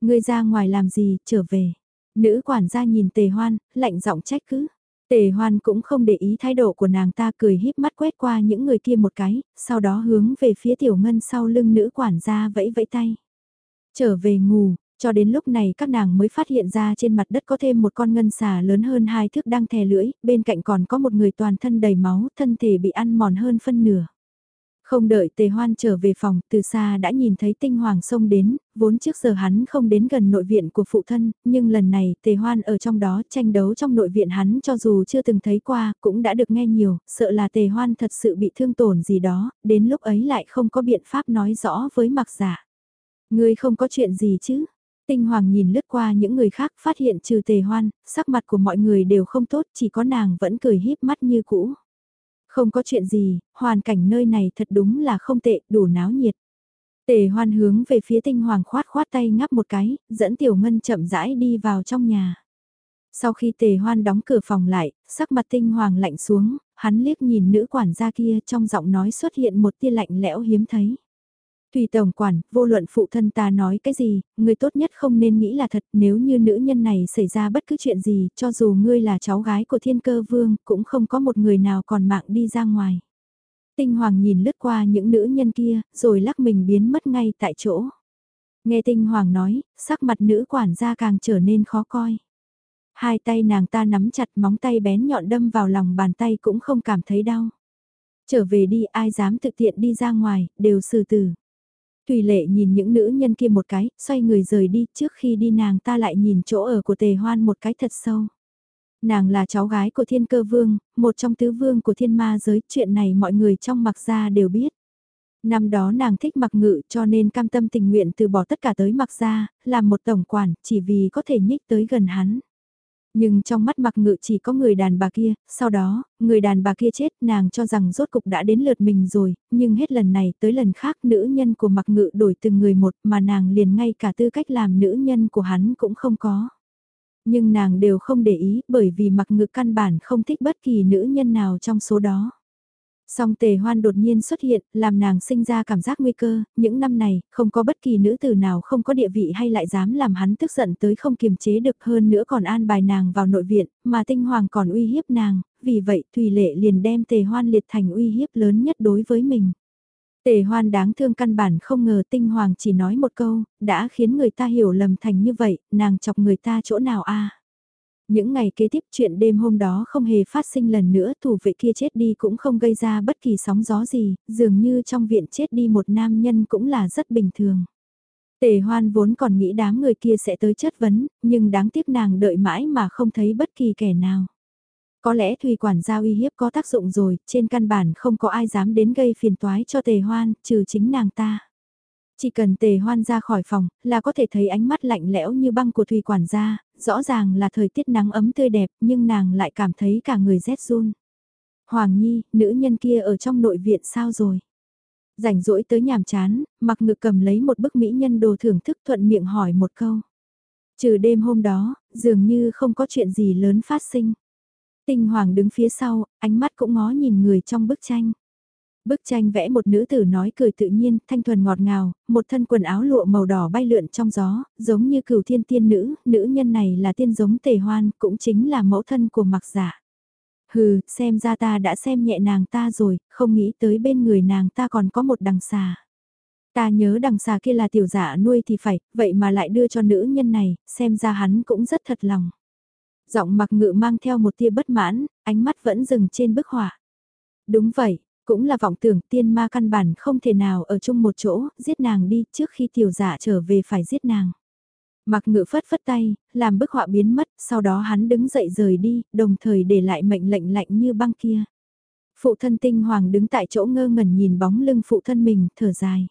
Ngươi ra ngoài làm gì, trở về. Nữ quản gia nhìn tề hoan, lạnh giọng trách cứ. Tề hoan cũng không để ý thái độ của nàng ta cười híp mắt quét qua những người kia một cái, sau đó hướng về phía tiểu ngân sau lưng nữ quản gia vẫy vẫy tay. Trở về ngủ, cho đến lúc này các nàng mới phát hiện ra trên mặt đất có thêm một con ngân xà lớn hơn hai thước đang thè lưỡi, bên cạnh còn có một người toàn thân đầy máu, thân thể bị ăn mòn hơn phân nửa. Không đợi tề hoan trở về phòng, từ xa đã nhìn thấy tinh hoàng sông đến, vốn trước giờ hắn không đến gần nội viện của phụ thân, nhưng lần này tề hoan ở trong đó tranh đấu trong nội viện hắn cho dù chưa từng thấy qua, cũng đã được nghe nhiều, sợ là tề hoan thật sự bị thương tổn gì đó, đến lúc ấy lại không có biện pháp nói rõ với mặc giả. Dạ. Ngươi không có chuyện gì chứ? Tinh Hoàng nhìn lướt qua những người khác phát hiện trừ tề hoan, sắc mặt của mọi người đều không tốt, chỉ có nàng vẫn cười híp mắt như cũ. Không có chuyện gì, hoàn cảnh nơi này thật đúng là không tệ, đủ náo nhiệt. Tề hoan hướng về phía tinh hoàng khoát khoát tay ngắp một cái, dẫn tiểu ngân chậm rãi đi vào trong nhà. Sau khi tề hoan đóng cửa phòng lại, sắc mặt tinh hoàng lạnh xuống, hắn liếc nhìn nữ quản gia kia trong giọng nói xuất hiện một tia lạnh lẽo hiếm thấy. Tùy tổng quản, vô luận phụ thân ta nói cái gì, người tốt nhất không nên nghĩ là thật nếu như nữ nhân này xảy ra bất cứ chuyện gì, cho dù ngươi là cháu gái của thiên cơ vương, cũng không có một người nào còn mạng đi ra ngoài. Tinh Hoàng nhìn lướt qua những nữ nhân kia, rồi lắc mình biến mất ngay tại chỗ. Nghe Tinh Hoàng nói, sắc mặt nữ quản gia càng trở nên khó coi. Hai tay nàng ta nắm chặt móng tay bén nhọn đâm vào lòng bàn tay cũng không cảm thấy đau. Trở về đi ai dám thực tiện đi ra ngoài, đều xử tử. Tùy lệ nhìn những nữ nhân kia một cái, xoay người rời đi, trước khi đi nàng ta lại nhìn chỗ ở của tề hoan một cái thật sâu. Nàng là cháu gái của thiên cơ vương, một trong tứ vương của thiên ma giới, chuyện này mọi người trong mặc gia đều biết. Năm đó nàng thích mặc ngự cho nên cam tâm tình nguyện từ bỏ tất cả tới mặc gia, làm một tổng quản, chỉ vì có thể nhích tới gần hắn. Nhưng trong mắt mặc ngự chỉ có người đàn bà kia, sau đó, người đàn bà kia chết nàng cho rằng rốt cục đã đến lượt mình rồi, nhưng hết lần này tới lần khác nữ nhân của mặc ngự đổi từng người một mà nàng liền ngay cả tư cách làm nữ nhân của hắn cũng không có. Nhưng nàng đều không để ý bởi vì mặc ngự căn bản không thích bất kỳ nữ nhân nào trong số đó. Song tề hoan đột nhiên xuất hiện, làm nàng sinh ra cảm giác nguy cơ, những năm này, không có bất kỳ nữ tử nào không có địa vị hay lại dám làm hắn tức giận tới không kiềm chế được hơn nữa còn an bài nàng vào nội viện, mà tinh hoàng còn uy hiếp nàng, vì vậy Thùy Lệ liền đem tề hoan liệt thành uy hiếp lớn nhất đối với mình. Tề hoan đáng thương căn bản không ngờ tinh hoàng chỉ nói một câu, đã khiến người ta hiểu lầm thành như vậy, nàng chọc người ta chỗ nào a những ngày kế tiếp chuyện đêm hôm đó không hề phát sinh lần nữa thủ vệ kia chết đi cũng không gây ra bất kỳ sóng gió gì, dường như trong viện chết đi một nam nhân cũng là rất bình thường. Tề hoan vốn còn nghĩ đám người kia sẽ tới chất vấn, nhưng đáng tiếc nàng đợi mãi mà không thấy bất kỳ kẻ nào. Có lẽ Thùy quản gia uy hiếp có tác dụng rồi, trên căn bản không có ai dám đến gây phiền toái cho tề hoan, trừ chính nàng ta. Chỉ cần tề hoan ra khỏi phòng, là có thể thấy ánh mắt lạnh lẽo như băng của Thùy quản gia, rõ ràng là thời tiết nắng ấm tươi đẹp, nhưng nàng lại cảm thấy cả người rét run. Hoàng Nhi, nữ nhân kia ở trong nội viện sao rồi? Rảnh rỗi tới nhàm chán, mặc ngực cầm lấy một bức mỹ nhân đồ thưởng thức thuận miệng hỏi một câu. Trừ đêm hôm đó, dường như không có chuyện gì lớn phát sinh. Tinh Hoàng đứng phía sau, ánh mắt cũng ngó nhìn người trong bức tranh. Bức tranh vẽ một nữ tử nói cười tự nhiên, thanh thuần ngọt ngào, một thân quần áo lụa màu đỏ bay lượn trong gió, giống như cửu thiên tiên nữ, nữ nhân này là tiên giống tề hoan, cũng chính là mẫu thân của mặc giả. Hừ, xem ra ta đã xem nhẹ nàng ta rồi, không nghĩ tới bên người nàng ta còn có một đằng xà. Ta nhớ đằng xà kia là tiểu giả nuôi thì phải, vậy mà lại đưa cho nữ nhân này, xem ra hắn cũng rất thật lòng. Giọng mặc ngự mang theo một tia bất mãn, ánh mắt vẫn dừng trên bức họa. Đúng vậy, cũng là vọng tưởng tiên ma căn bản không thể nào ở chung một chỗ, giết nàng đi trước khi tiểu giả trở về phải giết nàng. Mặc ngự phất phất tay, làm bức họa biến mất, sau đó hắn đứng dậy rời đi, đồng thời để lại mệnh lệnh lạnh như băng kia. Phụ thân tinh hoàng đứng tại chỗ ngơ ngẩn nhìn bóng lưng phụ thân mình, thở dài.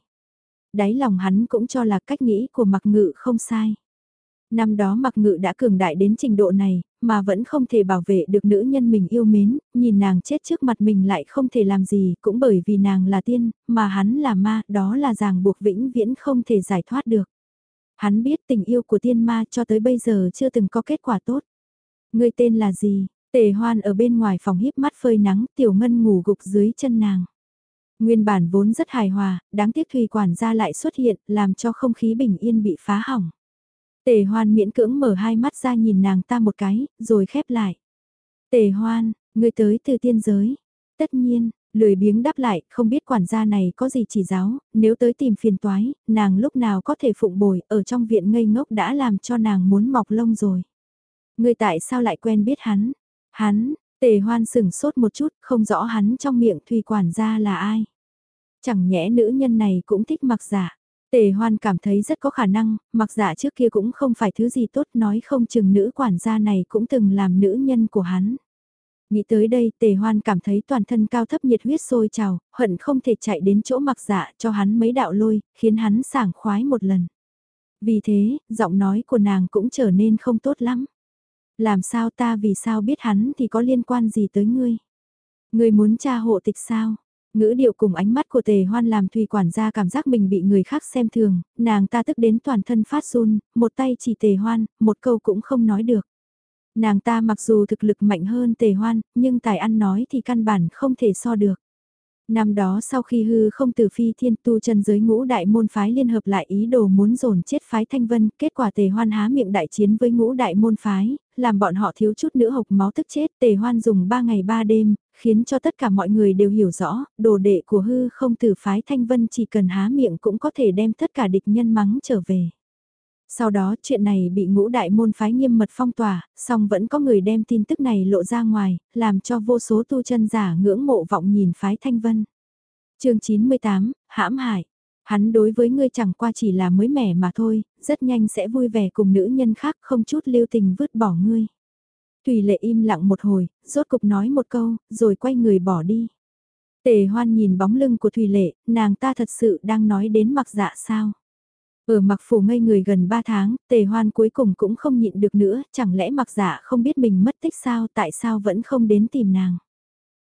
Đáy lòng hắn cũng cho là cách nghĩ của mặc ngự không sai. Năm đó mặc ngự đã cường đại đến trình độ này, mà vẫn không thể bảo vệ được nữ nhân mình yêu mến, nhìn nàng chết trước mặt mình lại không thể làm gì, cũng bởi vì nàng là tiên, mà hắn là ma, đó là ràng buộc vĩnh viễn không thể giải thoát được. Hắn biết tình yêu của tiên ma cho tới bây giờ chưa từng có kết quả tốt. Người tên là gì? Tề hoan ở bên ngoài phòng híp mắt phơi nắng, tiểu ngân ngủ gục dưới chân nàng. Nguyên bản vốn rất hài hòa, đáng tiếc thủy quản gia lại xuất hiện, làm cho không khí bình yên bị phá hỏng. Tề hoan miễn cưỡng mở hai mắt ra nhìn nàng ta một cái, rồi khép lại. Tề hoan, người tới từ tiên giới. Tất nhiên, lười biếng đáp lại, không biết quản gia này có gì chỉ giáo, nếu tới tìm phiền toái, nàng lúc nào có thể phụng bồi, ở trong viện ngây ngốc đã làm cho nàng muốn mọc lông rồi. Người tại sao lại quen biết hắn? Hắn, tề hoan sừng sốt một chút, không rõ hắn trong miệng thùy quản gia là ai. Chẳng nhẽ nữ nhân này cũng thích mặc giả. Tề hoan cảm thấy rất có khả năng, mặc giả trước kia cũng không phải thứ gì tốt nói không chừng nữ quản gia này cũng từng làm nữ nhân của hắn. Nghĩ tới đây tề hoan cảm thấy toàn thân cao thấp nhiệt huyết sôi trào, hận không thể chạy đến chỗ mặc dạ cho hắn mấy đạo lôi, khiến hắn sảng khoái một lần. Vì thế, giọng nói của nàng cũng trở nên không tốt lắm. Làm sao ta vì sao biết hắn thì có liên quan gì tới ngươi? Ngươi muốn tra hộ tịch sao? Ngữ điệu cùng ánh mắt của tề hoan làm Thùy quản gia cảm giác mình bị người khác xem thường, nàng ta tức đến toàn thân phát run, một tay chỉ tề hoan, một câu cũng không nói được. Nàng ta mặc dù thực lực mạnh hơn tề hoan, nhưng tài ăn nói thì căn bản không thể so được. Năm đó sau khi hư không từ phi thiên tu chân giới ngũ đại môn phái liên hợp lại ý đồ muốn dồn chết phái thanh vân, kết quả tề hoan há miệng đại chiến với ngũ đại môn phái, làm bọn họ thiếu chút nữa hộc máu tức chết tề hoan dùng 3 ngày 3 đêm, khiến cho tất cả mọi người đều hiểu rõ, đồ đệ của hư không từ phái thanh vân chỉ cần há miệng cũng có thể đem tất cả địch nhân mắng trở về. Sau đó chuyện này bị ngũ đại môn phái nghiêm mật phong tỏa, song vẫn có người đem tin tức này lộ ra ngoài, làm cho vô số tu chân giả ngưỡng mộ vọng nhìn phái thanh vân. chương 98, hãm hại. Hắn đối với ngươi chẳng qua chỉ là mới mẻ mà thôi, rất nhanh sẽ vui vẻ cùng nữ nhân khác không chút lưu tình vứt bỏ ngươi. Tùy lệ im lặng một hồi, rốt cục nói một câu, rồi quay người bỏ đi. Tề hoan nhìn bóng lưng của Thùy Lệ, nàng ta thật sự đang nói đến mặc dạ sao. Ở mặc phủ ngây người gần 3 tháng, tề hoan cuối cùng cũng không nhịn được nữa, chẳng lẽ mặc dạ không biết mình mất tích sao, tại sao vẫn không đến tìm nàng.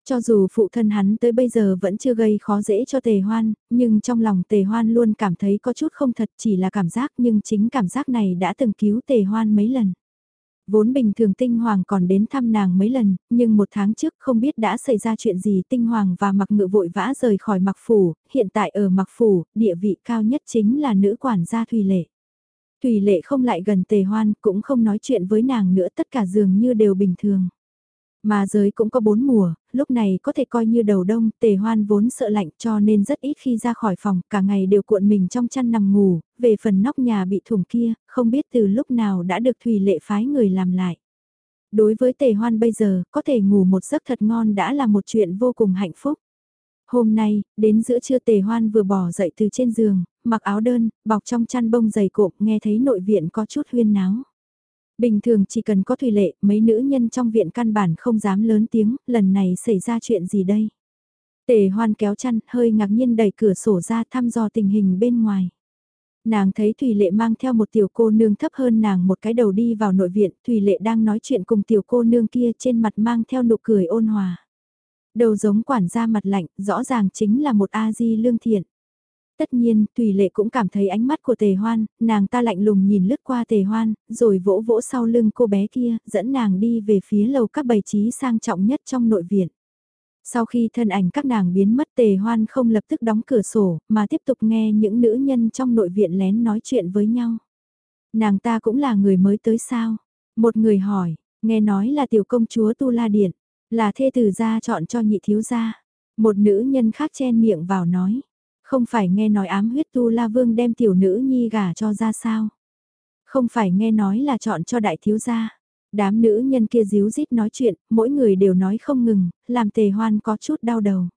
Cho dù phụ thân hắn tới bây giờ vẫn chưa gây khó dễ cho tề hoan, nhưng trong lòng tề hoan luôn cảm thấy có chút không thật chỉ là cảm giác nhưng chính cảm giác này đã từng cứu tề hoan mấy lần. Vốn bình thường Tinh Hoàng còn đến thăm nàng mấy lần, nhưng một tháng trước không biết đã xảy ra chuyện gì Tinh Hoàng và mặc ngự vội vã rời khỏi mặc phủ, hiện tại ở mặc phủ, địa vị cao nhất chính là nữ quản gia Thùy Lệ. Thùy Lệ không lại gần tề hoan, cũng không nói chuyện với nàng nữa tất cả dường như đều bình thường. Mà giới cũng có bốn mùa, lúc này có thể coi như đầu đông, tề hoan vốn sợ lạnh cho nên rất ít khi ra khỏi phòng, cả ngày đều cuộn mình trong chăn nằm ngủ, về phần nóc nhà bị thủng kia, không biết từ lúc nào đã được Thùy Lệ phái người làm lại. Đối với tề hoan bây giờ, có thể ngủ một giấc thật ngon đã là một chuyện vô cùng hạnh phúc. Hôm nay, đến giữa trưa tề hoan vừa bỏ dậy từ trên giường, mặc áo đơn, bọc trong chăn bông dày cộm, nghe thấy nội viện có chút huyên náo. Bình thường chỉ cần có thủy lệ, mấy nữ nhân trong viện căn bản không dám lớn tiếng, lần này xảy ra chuyện gì đây? Tề hoan kéo chăn, hơi ngạc nhiên đẩy cửa sổ ra thăm dò tình hình bên ngoài. Nàng thấy Thùy Lệ mang theo một tiểu cô nương thấp hơn nàng một cái đầu đi vào nội viện, Thùy Lệ đang nói chuyện cùng tiểu cô nương kia trên mặt mang theo nụ cười ôn hòa. Đầu giống quản gia mặt lạnh, rõ ràng chính là một A-di lương thiện. Tất nhiên, Tùy Lệ cũng cảm thấy ánh mắt của Tề Hoan, nàng ta lạnh lùng nhìn lướt qua Tề Hoan, rồi vỗ vỗ sau lưng cô bé kia, dẫn nàng đi về phía lầu các bày trí sang trọng nhất trong nội viện. Sau khi thân ảnh các nàng biến mất Tề Hoan không lập tức đóng cửa sổ, mà tiếp tục nghe những nữ nhân trong nội viện lén nói chuyện với nhau. Nàng ta cũng là người mới tới sao? Một người hỏi, nghe nói là tiểu công chúa Tu La Điện, là thê tử gia chọn cho nhị thiếu gia. Một nữ nhân khác chen miệng vào nói, không phải nghe nói ám huyết tu la vương đem tiểu nữ nhi gả cho ra sao? Không phải nghe nói là chọn cho đại thiếu gia. Đám nữ nhân kia díu dít nói chuyện, mỗi người đều nói không ngừng, làm tề hoan có chút đau đầu.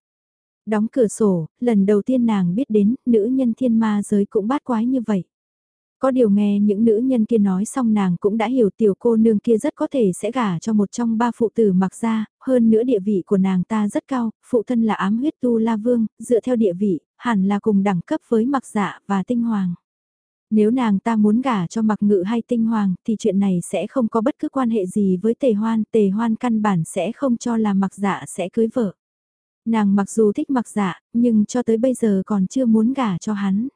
Đóng cửa sổ, lần đầu tiên nàng biết đến, nữ nhân thiên ma giới cũng bát quái như vậy. Có điều nghe những nữ nhân kia nói xong nàng cũng đã hiểu tiểu cô nương kia rất có thể sẽ gả cho một trong ba phụ tử mặc ra, hơn nữa địa vị của nàng ta rất cao, phụ thân là ám huyết tu la vương, dựa theo địa vị, hẳn là cùng đẳng cấp với mặc dạ và tinh hoàng. Nếu nàng ta muốn gả cho mặc ngự hay tinh hoàng thì chuyện này sẽ không có bất cứ quan hệ gì với tề hoan, tề hoan căn bản sẽ không cho là mặc dạ sẽ cưới vợ. Nàng mặc dù thích mặc dạ, nhưng cho tới bây giờ còn chưa muốn gả cho hắn.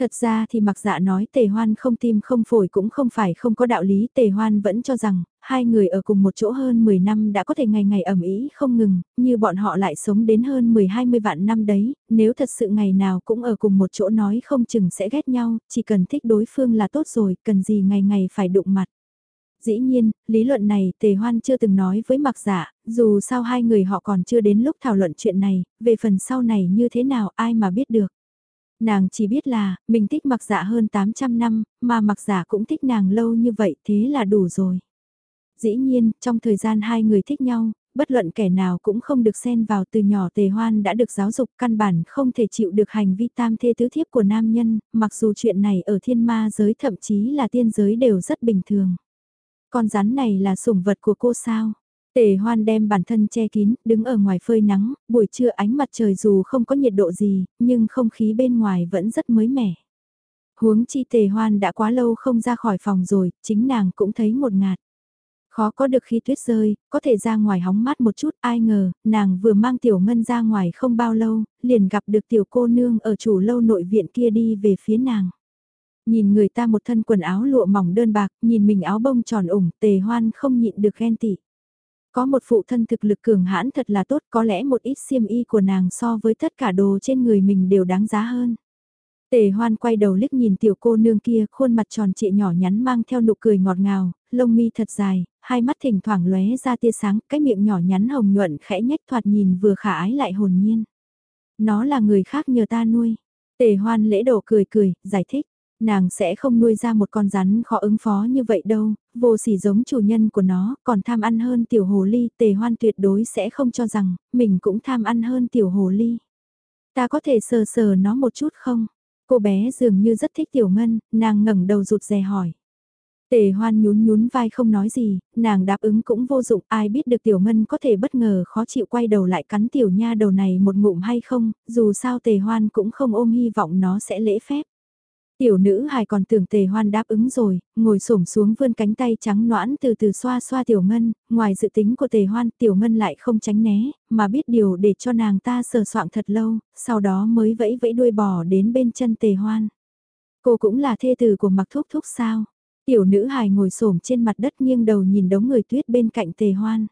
Thật ra thì mặc dạ nói tề hoan không tim không phổi cũng không phải không có đạo lý tề hoan vẫn cho rằng hai người ở cùng một chỗ hơn 10 năm đã có thể ngày ngày ẩm ý không ngừng, như bọn họ lại sống đến hơn 10-20 vạn năm đấy, nếu thật sự ngày nào cũng ở cùng một chỗ nói không chừng sẽ ghét nhau, chỉ cần thích đối phương là tốt rồi, cần gì ngày ngày phải đụng mặt. Dĩ nhiên, lý luận này Tề Hoan chưa từng nói với mặc giả, dù sao hai người họ còn chưa đến lúc thảo luận chuyện này, về phần sau này như thế nào ai mà biết được. Nàng chỉ biết là, mình thích mặc giả hơn 800 năm, mà mặc giả cũng thích nàng lâu như vậy thế là đủ rồi. Dĩ nhiên, trong thời gian hai người thích nhau, bất luận kẻ nào cũng không được xen vào từ nhỏ tề hoan đã được giáo dục căn bản không thể chịu được hành vi tam thê tứ thiếp của nam nhân, mặc dù chuyện này ở thiên ma giới thậm chí là tiên giới đều rất bình thường. Con rắn này là sủng vật của cô sao? Tề hoan đem bản thân che kín, đứng ở ngoài phơi nắng, buổi trưa ánh mặt trời dù không có nhiệt độ gì, nhưng không khí bên ngoài vẫn rất mới mẻ. Huống chi tề hoan đã quá lâu không ra khỏi phòng rồi, chính nàng cũng thấy một ngạt. Khó có được khi tuyết rơi, có thể ra ngoài hóng mát một chút, ai ngờ, nàng vừa mang tiểu ngân ra ngoài không bao lâu, liền gặp được tiểu cô nương ở chủ lâu nội viện kia đi về phía nàng. Nhìn người ta một thân quần áo lụa mỏng đơn bạc, nhìn mình áo bông tròn ủng, tề hoan không nhịn được ghen tị. Có một phụ thân thực lực cường hãn thật là tốt, có lẽ một ít xiêm y của nàng so với tất cả đồ trên người mình đều đáng giá hơn. Tề hoan quay đầu liếc nhìn tiểu cô nương kia, khuôn mặt tròn trịa nhỏ nhắn mang theo nụ cười ngọt ngào, lông mi thật dài, hai mắt thỉnh thoảng lóe ra tia sáng, cái miệng nhỏ nhắn hồng nhuận khẽ nhếch thoạt nhìn vừa khả ái lại hồn nhiên. Nó là người khác nhờ ta nuôi. Tề hoan lễ độ cười cười, giải thích nàng sẽ không nuôi ra một con rắn khó ứng phó như vậy đâu, vô sỉ giống chủ nhân của nó, còn tham ăn hơn tiểu hồ ly, tề hoan tuyệt đối sẽ không cho rằng, mình cũng tham ăn hơn tiểu hồ ly. Ta có thể sờ sờ nó một chút không? Cô bé dường như rất thích tiểu ngân, nàng ngẩng đầu rụt rè hỏi. Tề hoan nhún nhún vai không nói gì, nàng đáp ứng cũng vô dụng, ai biết được tiểu ngân có thể bất ngờ khó chịu quay đầu lại cắn tiểu nha đầu này một ngụm hay không, dù sao tề hoan cũng không ôm hy vọng nó sẽ lễ phép. Tiểu nữ hài còn tưởng tề hoan đáp ứng rồi, ngồi xổm xuống vươn cánh tay trắng noãn từ từ xoa xoa tiểu ngân, ngoài dự tính của tề hoan tiểu ngân lại không tránh né, mà biết điều để cho nàng ta sờ soạng thật lâu, sau đó mới vẫy vẫy đuôi bò đến bên chân tề hoan. Cô cũng là thê tử của mặc thúc thúc sao? Tiểu nữ hài ngồi xổm trên mặt đất nghiêng đầu nhìn đống người tuyết bên cạnh tề hoan.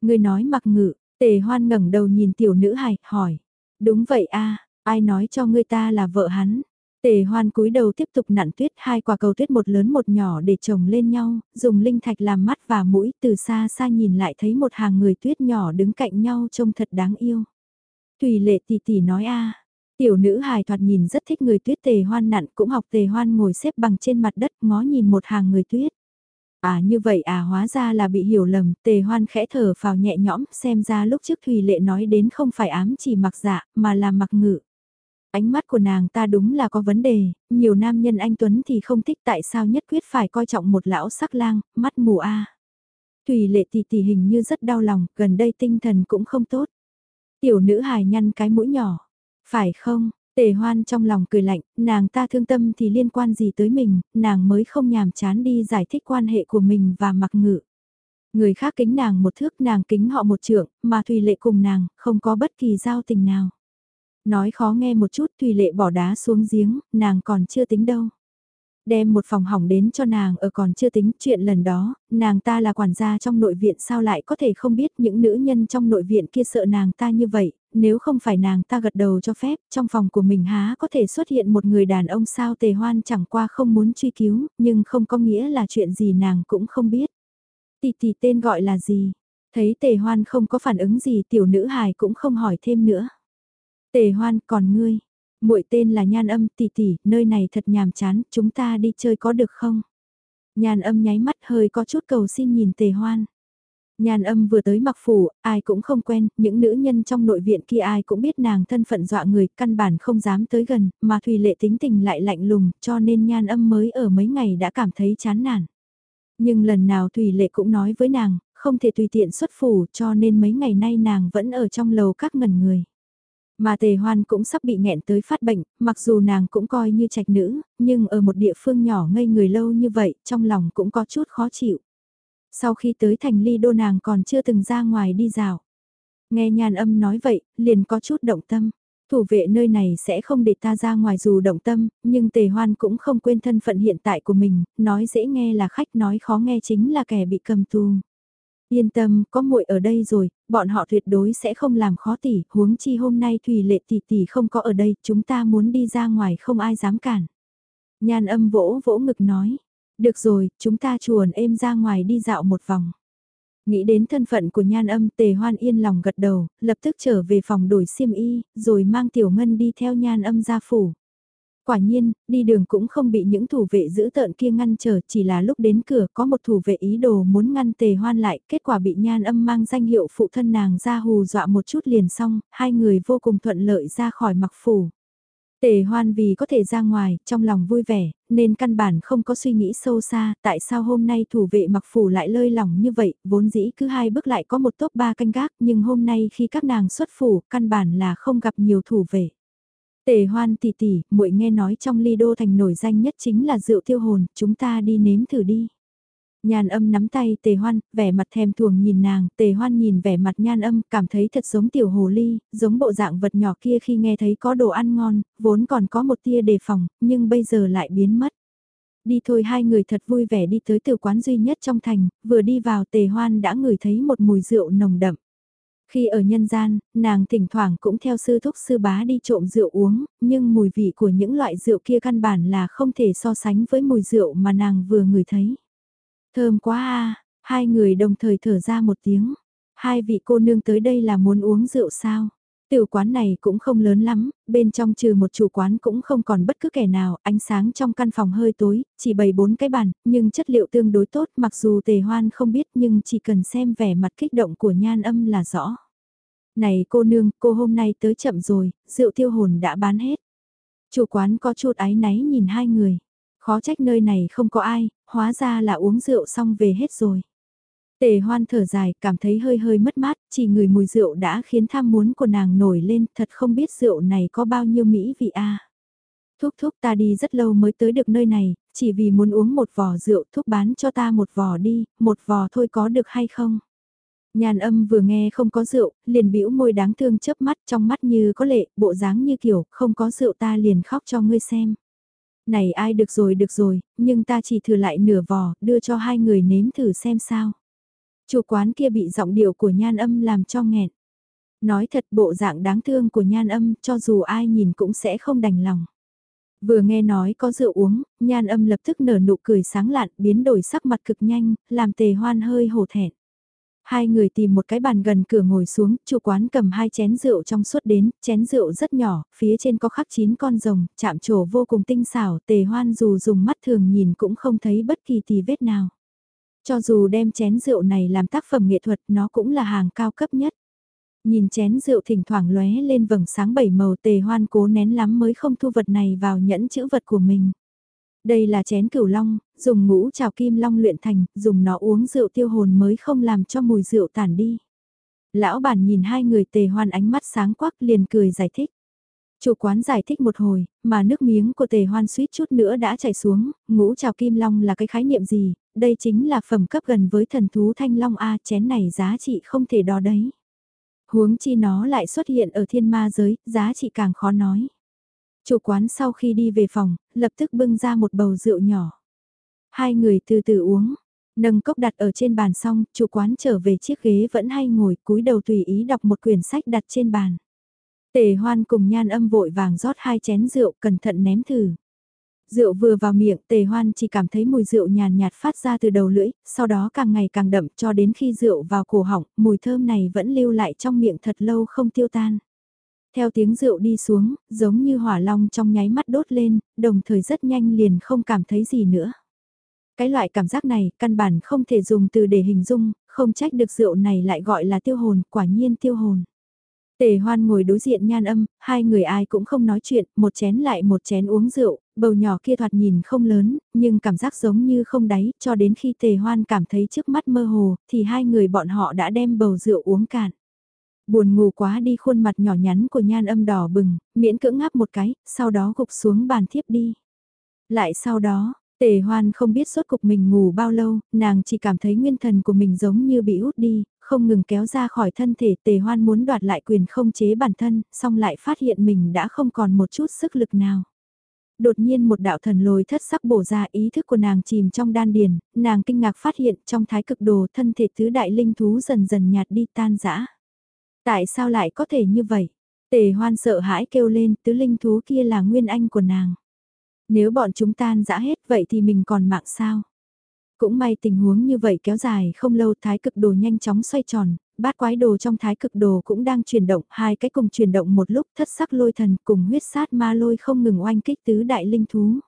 Người nói mặc ngự, tề hoan ngẩng đầu nhìn tiểu nữ hài, hỏi. Đúng vậy a ai nói cho ngươi ta là vợ hắn? Tề hoan cúi đầu tiếp tục nặn tuyết hai quả cầu tuyết một lớn một nhỏ để chồng lên nhau, dùng linh thạch làm mắt và mũi từ xa xa nhìn lại thấy một hàng người tuyết nhỏ đứng cạnh nhau trông thật đáng yêu. Tùy lệ tỷ tỷ nói a tiểu nữ hài thoạt nhìn rất thích người tuyết tề hoan nặn cũng học tề hoan ngồi xếp bằng trên mặt đất ngó nhìn một hàng người tuyết. À như vậy à hóa ra là bị hiểu lầm, tề hoan khẽ thở vào nhẹ nhõm xem ra lúc trước Thùy Lệ nói đến không phải ám chỉ mặc dạ mà là mặc ngự. Ánh mắt của nàng ta đúng là có vấn đề, nhiều nam nhân anh Tuấn thì không thích tại sao nhất quyết phải coi trọng một lão sắc lang, mắt mù a. À. Tùy lệ tỷ tỷ hình như rất đau lòng, gần đây tinh thần cũng không tốt. Tiểu nữ hài nhăn cái mũi nhỏ. Phải không, tề hoan trong lòng cười lạnh, nàng ta thương tâm thì liên quan gì tới mình, nàng mới không nhàm chán đi giải thích quan hệ của mình và mặc ngự. Người khác kính nàng một thước nàng kính họ một trượng, mà Thùy Lệ cùng nàng, không có bất kỳ giao tình nào. Nói khó nghe một chút Thùy Lệ bỏ đá xuống giếng, nàng còn chưa tính đâu. Đem một phòng hỏng đến cho nàng ở còn chưa tính chuyện lần đó, nàng ta là quản gia trong nội viện sao lại có thể không biết những nữ nhân trong nội viện kia sợ nàng ta như vậy, nếu không phải nàng ta gật đầu cho phép, trong phòng của mình há có thể xuất hiện một người đàn ông sao tề hoan chẳng qua không muốn truy cứu, nhưng không có nghĩa là chuyện gì nàng cũng không biết. Tì Tì tên gọi là gì? Thấy tề hoan không có phản ứng gì tiểu nữ hài cũng không hỏi thêm nữa. Tề hoan còn ngươi, muội tên là Nhan âm tỷ tỷ, nơi này thật nhàm chán, chúng ta đi chơi có được không? Nhan âm nháy mắt hơi có chút cầu xin nhìn tề hoan. Nhan âm vừa tới mặc phủ, ai cũng không quen, những nữ nhân trong nội viện kia ai cũng biết nàng thân phận dọa người, căn bản không dám tới gần, mà Thùy Lệ tính tình lại lạnh lùng, cho nên nhan âm mới ở mấy ngày đã cảm thấy chán nản. Nhưng lần nào Thùy Lệ cũng nói với nàng, không thể tùy tiện xuất phủ cho nên mấy ngày nay nàng vẫn ở trong lầu các ngần người. Mà tề hoan cũng sắp bị nghẹn tới phát bệnh, mặc dù nàng cũng coi như trạch nữ, nhưng ở một địa phương nhỏ ngây người lâu như vậy, trong lòng cũng có chút khó chịu. Sau khi tới thành ly đô nàng còn chưa từng ra ngoài đi dạo. Nghe nhàn âm nói vậy, liền có chút động tâm. Thủ vệ nơi này sẽ không để ta ra ngoài dù động tâm, nhưng tề hoan cũng không quên thân phận hiện tại của mình, nói dễ nghe là khách nói khó nghe chính là kẻ bị cầm tù. Yên tâm, có muội ở đây rồi, bọn họ tuyệt đối sẽ không làm khó tỷ, huống chi hôm nay Thùy Lệ tỷ tỷ không có ở đây, chúng ta muốn đi ra ngoài không ai dám cản. Nhan âm vỗ vỗ ngực nói, được rồi, chúng ta chuồn êm ra ngoài đi dạo một vòng. Nghĩ đến thân phận của nhan âm tề hoan yên lòng gật đầu, lập tức trở về phòng đổi xiêm y, rồi mang tiểu ngân đi theo nhan âm ra phủ. Quả nhiên, đi đường cũng không bị những thủ vệ giữ tợn kia ngăn trở, chỉ là lúc đến cửa có một thủ vệ ý đồ muốn ngăn tề hoan lại, kết quả bị nhan âm mang danh hiệu phụ thân nàng ra hù dọa một chút liền xong, hai người vô cùng thuận lợi ra khỏi mặc phủ. Tề hoan vì có thể ra ngoài, trong lòng vui vẻ, nên căn bản không có suy nghĩ sâu xa, tại sao hôm nay thủ vệ mặc phủ lại lơi lỏng như vậy, vốn dĩ cứ hai bước lại có một tốp ba canh gác, nhưng hôm nay khi các nàng xuất phủ, căn bản là không gặp nhiều thủ vệ. Tề hoan tỷ tỷ, muội nghe nói trong ly đô thành nổi danh nhất chính là rượu tiêu hồn, chúng ta đi nếm thử đi. Nhan âm nắm tay tề hoan, vẻ mặt thèm thuồng nhìn nàng, tề hoan nhìn vẻ mặt nhan âm, cảm thấy thật giống tiểu hồ ly, giống bộ dạng vật nhỏ kia khi nghe thấy có đồ ăn ngon, vốn còn có một tia đề phòng, nhưng bây giờ lại biến mất. Đi thôi hai người thật vui vẻ đi tới từ quán duy nhất trong thành, vừa đi vào tề hoan đã ngửi thấy một mùi rượu nồng đậm. Khi ở nhân gian, nàng thỉnh thoảng cũng theo sư thúc sư bá đi trộm rượu uống, nhưng mùi vị của những loại rượu kia căn bản là không thể so sánh với mùi rượu mà nàng vừa ngửi thấy. Thơm quá à, hai người đồng thời thở ra một tiếng. Hai vị cô nương tới đây là muốn uống rượu sao? Tiểu quán này cũng không lớn lắm, bên trong trừ một chủ quán cũng không còn bất cứ kẻ nào, ánh sáng trong căn phòng hơi tối, chỉ bày bốn cái bàn, nhưng chất liệu tương đối tốt mặc dù tề hoan không biết nhưng chỉ cần xem vẻ mặt kích động của nhan âm là rõ. Này cô nương, cô hôm nay tới chậm rồi, rượu tiêu hồn đã bán hết. Chủ quán có chút áy náy nhìn hai người. Khó trách nơi này không có ai, hóa ra là uống rượu xong về hết rồi. Tề hoan thở dài, cảm thấy hơi hơi mất mát, chỉ người mùi rượu đã khiến tham muốn của nàng nổi lên, thật không biết rượu này có bao nhiêu mỹ vị a. Thúc thúc ta đi rất lâu mới tới được nơi này, chỉ vì muốn uống một vò rượu thúc bán cho ta một vò đi, một vò thôi có được hay không? Nhàn âm vừa nghe không có rượu, liền bĩu môi đáng thương chớp mắt trong mắt như có lệ, bộ dáng như kiểu không có rượu ta liền khóc cho ngươi xem. Này ai được rồi được rồi, nhưng ta chỉ thừa lại nửa vò, đưa cho hai người nếm thử xem sao. Chủ quán kia bị giọng điệu của nhan âm làm cho nghẹn. Nói thật bộ dạng đáng thương của nhan âm cho dù ai nhìn cũng sẽ không đành lòng. Vừa nghe nói có rượu uống, nhan âm lập tức nở nụ cười sáng lạn biến đổi sắc mặt cực nhanh, làm tề hoan hơi hổ thẹn. Hai người tìm một cái bàn gần cửa ngồi xuống, chủ quán cầm hai chén rượu trong suốt đến, chén rượu rất nhỏ, phía trên có khắc chín con rồng, chạm trổ vô cùng tinh xảo, tề hoan dù dùng mắt thường nhìn cũng không thấy bất kỳ tì vết nào. Cho dù đem chén rượu này làm tác phẩm nghệ thuật nó cũng là hàng cao cấp nhất. Nhìn chén rượu thỉnh thoảng lóe lên vầng sáng bảy màu tề hoan cố nén lắm mới không thu vật này vào nhẫn chữ vật của mình. Đây là chén cửu long, dùng ngũ trào kim long luyện thành, dùng nó uống rượu tiêu hồn mới không làm cho mùi rượu tản đi. Lão bản nhìn hai người tề hoan ánh mắt sáng quắc liền cười giải thích. Chủ quán giải thích một hồi, mà nước miếng của tề hoan suýt chút nữa đã chảy xuống, ngũ trào kim long là cái khái niệm gì, đây chính là phẩm cấp gần với thần thú thanh long A chén này giá trị không thể đo đấy. Huống chi nó lại xuất hiện ở thiên ma giới, giá trị càng khó nói. Chủ quán sau khi đi về phòng, lập tức bưng ra một bầu rượu nhỏ. Hai người từ từ uống, nâng cốc đặt ở trên bàn xong, chủ quán trở về chiếc ghế vẫn hay ngồi cúi đầu tùy ý đọc một quyển sách đặt trên bàn. Tề hoan cùng nhan âm vội vàng rót hai chén rượu cẩn thận ném thử. Rượu vừa vào miệng tề hoan chỉ cảm thấy mùi rượu nhàn nhạt phát ra từ đầu lưỡi, sau đó càng ngày càng đậm cho đến khi rượu vào cổ họng, mùi thơm này vẫn lưu lại trong miệng thật lâu không tiêu tan. Theo tiếng rượu đi xuống, giống như hỏa long trong nháy mắt đốt lên, đồng thời rất nhanh liền không cảm thấy gì nữa. Cái loại cảm giác này, căn bản không thể dùng từ để hình dung, không trách được rượu này lại gọi là tiêu hồn, quả nhiên tiêu hồn. Tề hoan ngồi đối diện nhan âm, hai người ai cũng không nói chuyện, một chén lại một chén uống rượu, bầu nhỏ kia thoạt nhìn không lớn, nhưng cảm giác giống như không đáy, cho đến khi tề hoan cảm thấy trước mắt mơ hồ, thì hai người bọn họ đã đem bầu rượu uống cạn. Buồn ngủ quá đi khuôn mặt nhỏ nhắn của nhan âm đỏ bừng, miễn cưỡng ngáp một cái, sau đó gục xuống bàn thiếp đi. Lại sau đó, Tề hoan không biết suốt cục mình ngủ bao lâu, nàng chỉ cảm thấy nguyên thần của mình giống như bị hút đi, không ngừng kéo ra khỏi thân thể tề hoan muốn đoạt lại quyền không chế bản thân, xong lại phát hiện mình đã không còn một chút sức lực nào. Đột nhiên một đạo thần lồi thất sắc bổ ra ý thức của nàng chìm trong đan điền, nàng kinh ngạc phát hiện trong thái cực đồ thân thể tứ đại linh thú dần dần nhạt đi tan rã. Tại sao lại có thể như vậy? Tề hoan sợ hãi kêu lên tứ linh thú kia là nguyên anh của nàng. Nếu bọn chúng tan rã hết vậy thì mình còn mạng sao? Cũng may tình huống như vậy kéo dài không lâu thái cực đồ nhanh chóng xoay tròn, bát quái đồ trong thái cực đồ cũng đang chuyển động, hai cái cùng chuyển động một lúc thất sắc lôi thần cùng huyết sát ma lôi không ngừng oanh kích tứ đại linh thú.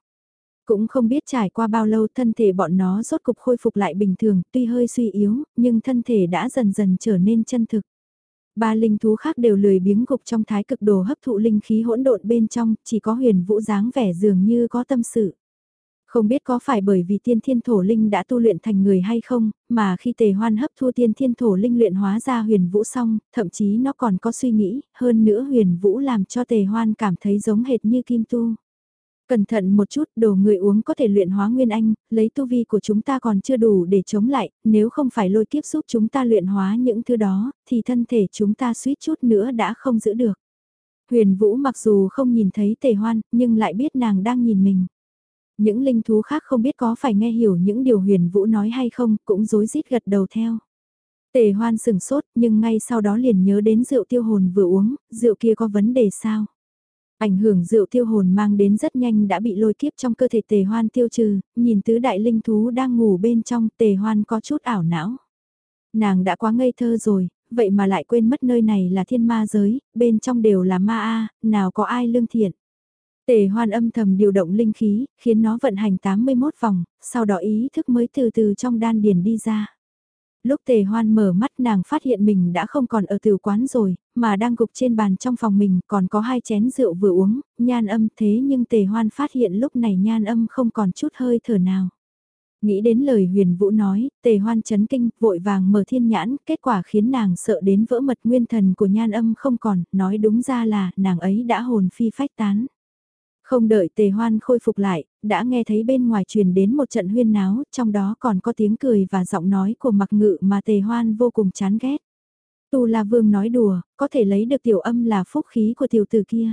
Cũng không biết trải qua bao lâu thân thể bọn nó rốt cục khôi phục lại bình thường, tuy hơi suy yếu, nhưng thân thể đã dần dần trở nên chân thực. Ba linh thú khác đều lười biếng gục trong thái cực đồ hấp thụ linh khí hỗn độn bên trong, chỉ có huyền vũ dáng vẻ dường như có tâm sự. Không biết có phải bởi vì tiên thiên thổ linh đã tu luyện thành người hay không, mà khi tề hoan hấp thu tiên thiên thổ linh luyện hóa ra huyền vũ xong, thậm chí nó còn có suy nghĩ, hơn nữa huyền vũ làm cho tề hoan cảm thấy giống hệt như kim tu. Cẩn thận một chút, đồ người uống có thể luyện hóa nguyên anh, lấy tu vi của chúng ta còn chưa đủ để chống lại, nếu không phải lôi kiếp giúp chúng ta luyện hóa những thứ đó, thì thân thể chúng ta suýt chút nữa đã không giữ được. Huyền Vũ mặc dù không nhìn thấy tề hoan, nhưng lại biết nàng đang nhìn mình. Những linh thú khác không biết có phải nghe hiểu những điều huyền Vũ nói hay không, cũng rối rít gật đầu theo. Tề hoan sừng sốt, nhưng ngay sau đó liền nhớ đến rượu tiêu hồn vừa uống, rượu kia có vấn đề sao? Ảnh hưởng rượu tiêu hồn mang đến rất nhanh đã bị lôi kiếp trong cơ thể tề hoan tiêu trừ, nhìn tứ đại linh thú đang ngủ bên trong tề hoan có chút ảo não. Nàng đã quá ngây thơ rồi, vậy mà lại quên mất nơi này là thiên ma giới, bên trong đều là ma a, nào có ai lương thiện. Tề hoan âm thầm điều động linh khí, khiến nó vận hành 81 vòng, sau đó ý thức mới từ từ trong đan điền đi ra. Lúc tề hoan mở mắt nàng phát hiện mình đã không còn ở tiểu quán rồi, mà đang gục trên bàn trong phòng mình còn có hai chén rượu vừa uống, nhan âm thế nhưng tề hoan phát hiện lúc này nhan âm không còn chút hơi thở nào. Nghĩ đến lời huyền vũ nói, tề hoan chấn kinh, vội vàng mở thiên nhãn, kết quả khiến nàng sợ đến vỡ mật nguyên thần của nhan âm không còn, nói đúng ra là nàng ấy đã hồn phi phách tán. Không đợi tề hoan khôi phục lại, đã nghe thấy bên ngoài truyền đến một trận huyên náo, trong đó còn có tiếng cười và giọng nói của mặc ngự mà tề hoan vô cùng chán ghét. Tu La Vương nói đùa, có thể lấy được tiểu âm là phúc khí của tiểu tử kia.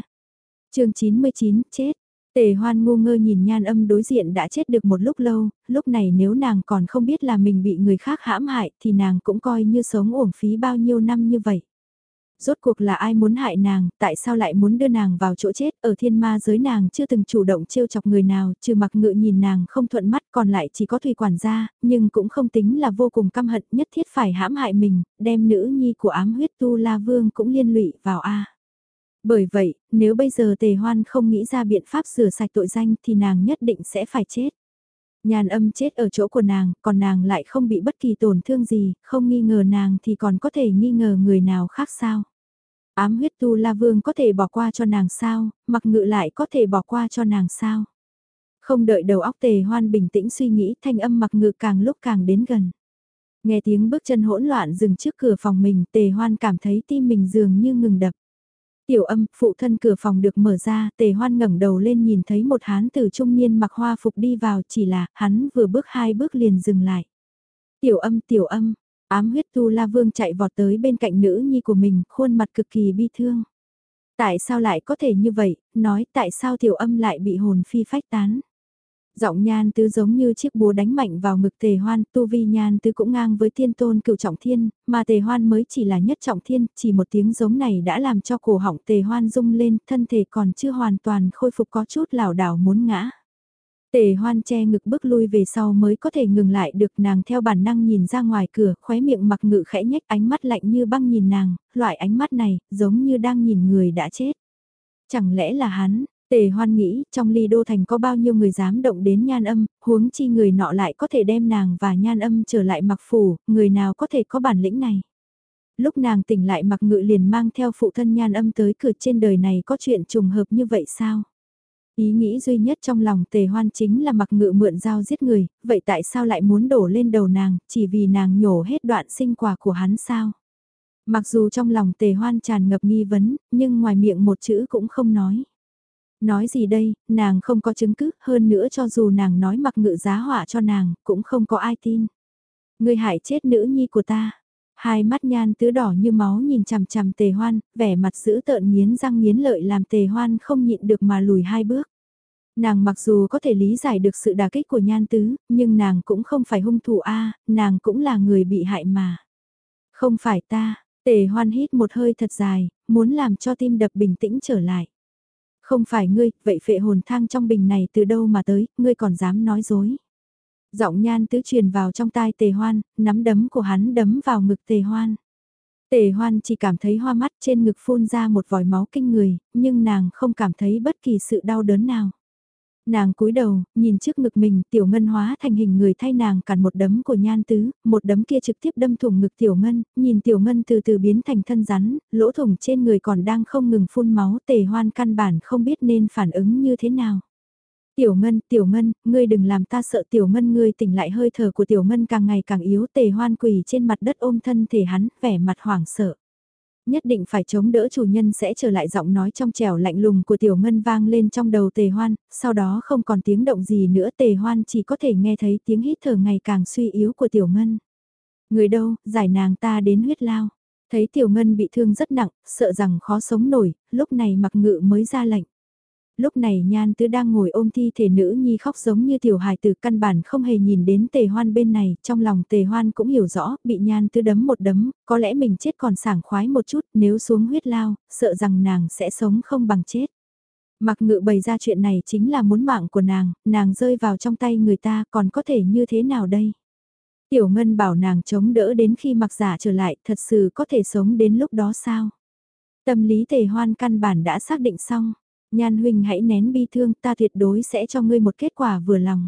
chương 99, chết. Tề hoan ngu ngơ nhìn nhan âm đối diện đã chết được một lúc lâu, lúc này nếu nàng còn không biết là mình bị người khác hãm hại thì nàng cũng coi như sống uổng phí bao nhiêu năm như vậy rốt cuộc là ai muốn hại nàng, tại sao lại muốn đưa nàng vào chỗ chết, ở thiên ma giới nàng chưa từng chủ động trêu chọc người nào, trừ mặc ngự nhìn nàng không thuận mắt còn lại chỉ có thủy quản gia, nhưng cũng không tính là vô cùng căm hận nhất thiết phải hãm hại mình, đem nữ nhi của ám huyết tu la vương cũng liên lụy vào A. Bởi vậy, nếu bây giờ tề hoan không nghĩ ra biện pháp sửa sạch tội danh thì nàng nhất định sẽ phải chết. Nhàn âm chết ở chỗ của nàng, còn nàng lại không bị bất kỳ tổn thương gì, không nghi ngờ nàng thì còn có thể nghi ngờ người nào khác sao. Ám huyết tu la vương có thể bỏ qua cho nàng sao, mặc ngự lại có thể bỏ qua cho nàng sao. Không đợi đầu óc tề hoan bình tĩnh suy nghĩ thanh âm mặc ngự càng lúc càng đến gần. Nghe tiếng bước chân hỗn loạn dừng trước cửa phòng mình tề hoan cảm thấy tim mình dường như ngừng đập. Tiểu âm, phụ thân cửa phòng được mở ra, tề hoan ngẩng đầu lên nhìn thấy một hán tử trung niên mặc hoa phục đi vào chỉ là hắn vừa bước hai bước liền dừng lại. Tiểu âm, tiểu âm, Ám huyết tu la vương chạy vọt tới bên cạnh nữ nhi của mình, khuôn mặt cực kỳ bi thương. Tại sao lại có thể như vậy, nói tại sao tiểu âm lại bị hồn phi phách tán. Giọng nhan tứ giống như chiếc búa đánh mạnh vào ngực tề hoan, tu vi nhan tứ cũng ngang với tiên tôn cựu trọng thiên, mà tề hoan mới chỉ là nhất trọng thiên, chỉ một tiếng giống này đã làm cho cổ họng tề hoan rung lên, thân thể còn chưa hoàn toàn khôi phục có chút lảo đảo muốn ngã. Tề hoan che ngực bước lui về sau mới có thể ngừng lại được nàng theo bản năng nhìn ra ngoài cửa, khóe miệng mặc ngự khẽ nhếch ánh mắt lạnh như băng nhìn nàng, loại ánh mắt này, giống như đang nhìn người đã chết. Chẳng lẽ là hắn, Tề hoan nghĩ trong ly đô thành có bao nhiêu người dám động đến nhan âm, huống chi người nọ lại có thể đem nàng và nhan âm trở lại mặc phủ, người nào có thể có bản lĩnh này. Lúc nàng tỉnh lại mặc ngự liền mang theo phụ thân nhan âm tới cửa trên đời này có chuyện trùng hợp như vậy sao? Ý nghĩ duy nhất trong lòng tề hoan chính là mặc ngự mượn dao giết người, vậy tại sao lại muốn đổ lên đầu nàng, chỉ vì nàng nhổ hết đoạn sinh quả của hắn sao? Mặc dù trong lòng tề hoan tràn ngập nghi vấn, nhưng ngoài miệng một chữ cũng không nói. Nói gì đây, nàng không có chứng cứ, hơn nữa cho dù nàng nói mặc ngự giá họa cho nàng, cũng không có ai tin. Người hại chết nữ nhi của ta. Hai mắt nhan tứ đỏ như máu nhìn chằm chằm tề hoan, vẻ mặt giữ tợn nghiến răng nghiến lợi làm tề hoan không nhịn được mà lùi hai bước. Nàng mặc dù có thể lý giải được sự đà kích của nhan tứ, nhưng nàng cũng không phải hung thủ A, nàng cũng là người bị hại mà. Không phải ta, tề hoan hít một hơi thật dài, muốn làm cho tim đập bình tĩnh trở lại. Không phải ngươi, vậy phệ hồn thang trong bình này từ đâu mà tới, ngươi còn dám nói dối. Giọng nhan tứ truyền vào trong tai tề hoan, nắm đấm của hắn đấm vào ngực tề hoan. Tề hoan chỉ cảm thấy hoa mắt trên ngực phun ra một vòi máu kinh người, nhưng nàng không cảm thấy bất kỳ sự đau đớn nào. Nàng cúi đầu, nhìn trước ngực mình, tiểu ngân hóa thành hình người thay nàng cản một đấm của nhan tứ, một đấm kia trực tiếp đâm thủng ngực tiểu ngân, nhìn tiểu ngân từ từ biến thành thân rắn, lỗ thủng trên người còn đang không ngừng phun máu, tề hoan căn bản không biết nên phản ứng như thế nào. Tiểu Ngân, Tiểu Ngân, ngươi đừng làm ta sợ Tiểu Ngân ngươi tỉnh lại hơi thở của Tiểu Ngân càng ngày càng yếu tề hoan quỳ trên mặt đất ôm thân thể hắn, vẻ mặt hoảng sợ. Nhất định phải chống đỡ chủ nhân sẽ trở lại giọng nói trong trẻo lạnh lùng của Tiểu Ngân vang lên trong đầu tề hoan, sau đó không còn tiếng động gì nữa tề hoan chỉ có thể nghe thấy tiếng hít thở ngày càng suy yếu của Tiểu Ngân. Người đâu, giải nàng ta đến huyết lao. Thấy Tiểu Ngân bị thương rất nặng, sợ rằng khó sống nổi, lúc này mặc ngự mới ra lệnh. Lúc này Nhan Tứ đang ngồi ôm thi thể nữ nhi khóc giống như tiểu hài từ căn bản không hề nhìn đến tề hoan bên này, trong lòng tề hoan cũng hiểu rõ, bị Nhan Tứ đấm một đấm, có lẽ mình chết còn sảng khoái một chút, nếu xuống huyết lao, sợ rằng nàng sẽ sống không bằng chết. Mặc ngự bày ra chuyện này chính là muốn mạng của nàng, nàng rơi vào trong tay người ta còn có thể như thế nào đây? Tiểu Ngân bảo nàng chống đỡ đến khi mặc giả trở lại, thật sự có thể sống đến lúc đó sao? Tâm lý tề hoan căn bản đã xác định xong. Nhan huynh hãy nén bi thương ta tuyệt đối sẽ cho ngươi một kết quả vừa lòng.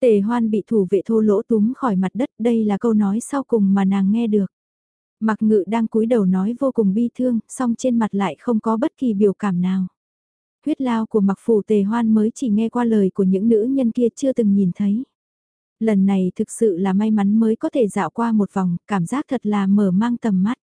Tề hoan bị thủ vệ thô lỗ túm khỏi mặt đất đây là câu nói sau cùng mà nàng nghe được. Mặc ngự đang cúi đầu nói vô cùng bi thương, song trên mặt lại không có bất kỳ biểu cảm nào. Huyết lao của mặc phủ tề hoan mới chỉ nghe qua lời của những nữ nhân kia chưa từng nhìn thấy. Lần này thực sự là may mắn mới có thể dạo qua một vòng, cảm giác thật là mở mang tầm mắt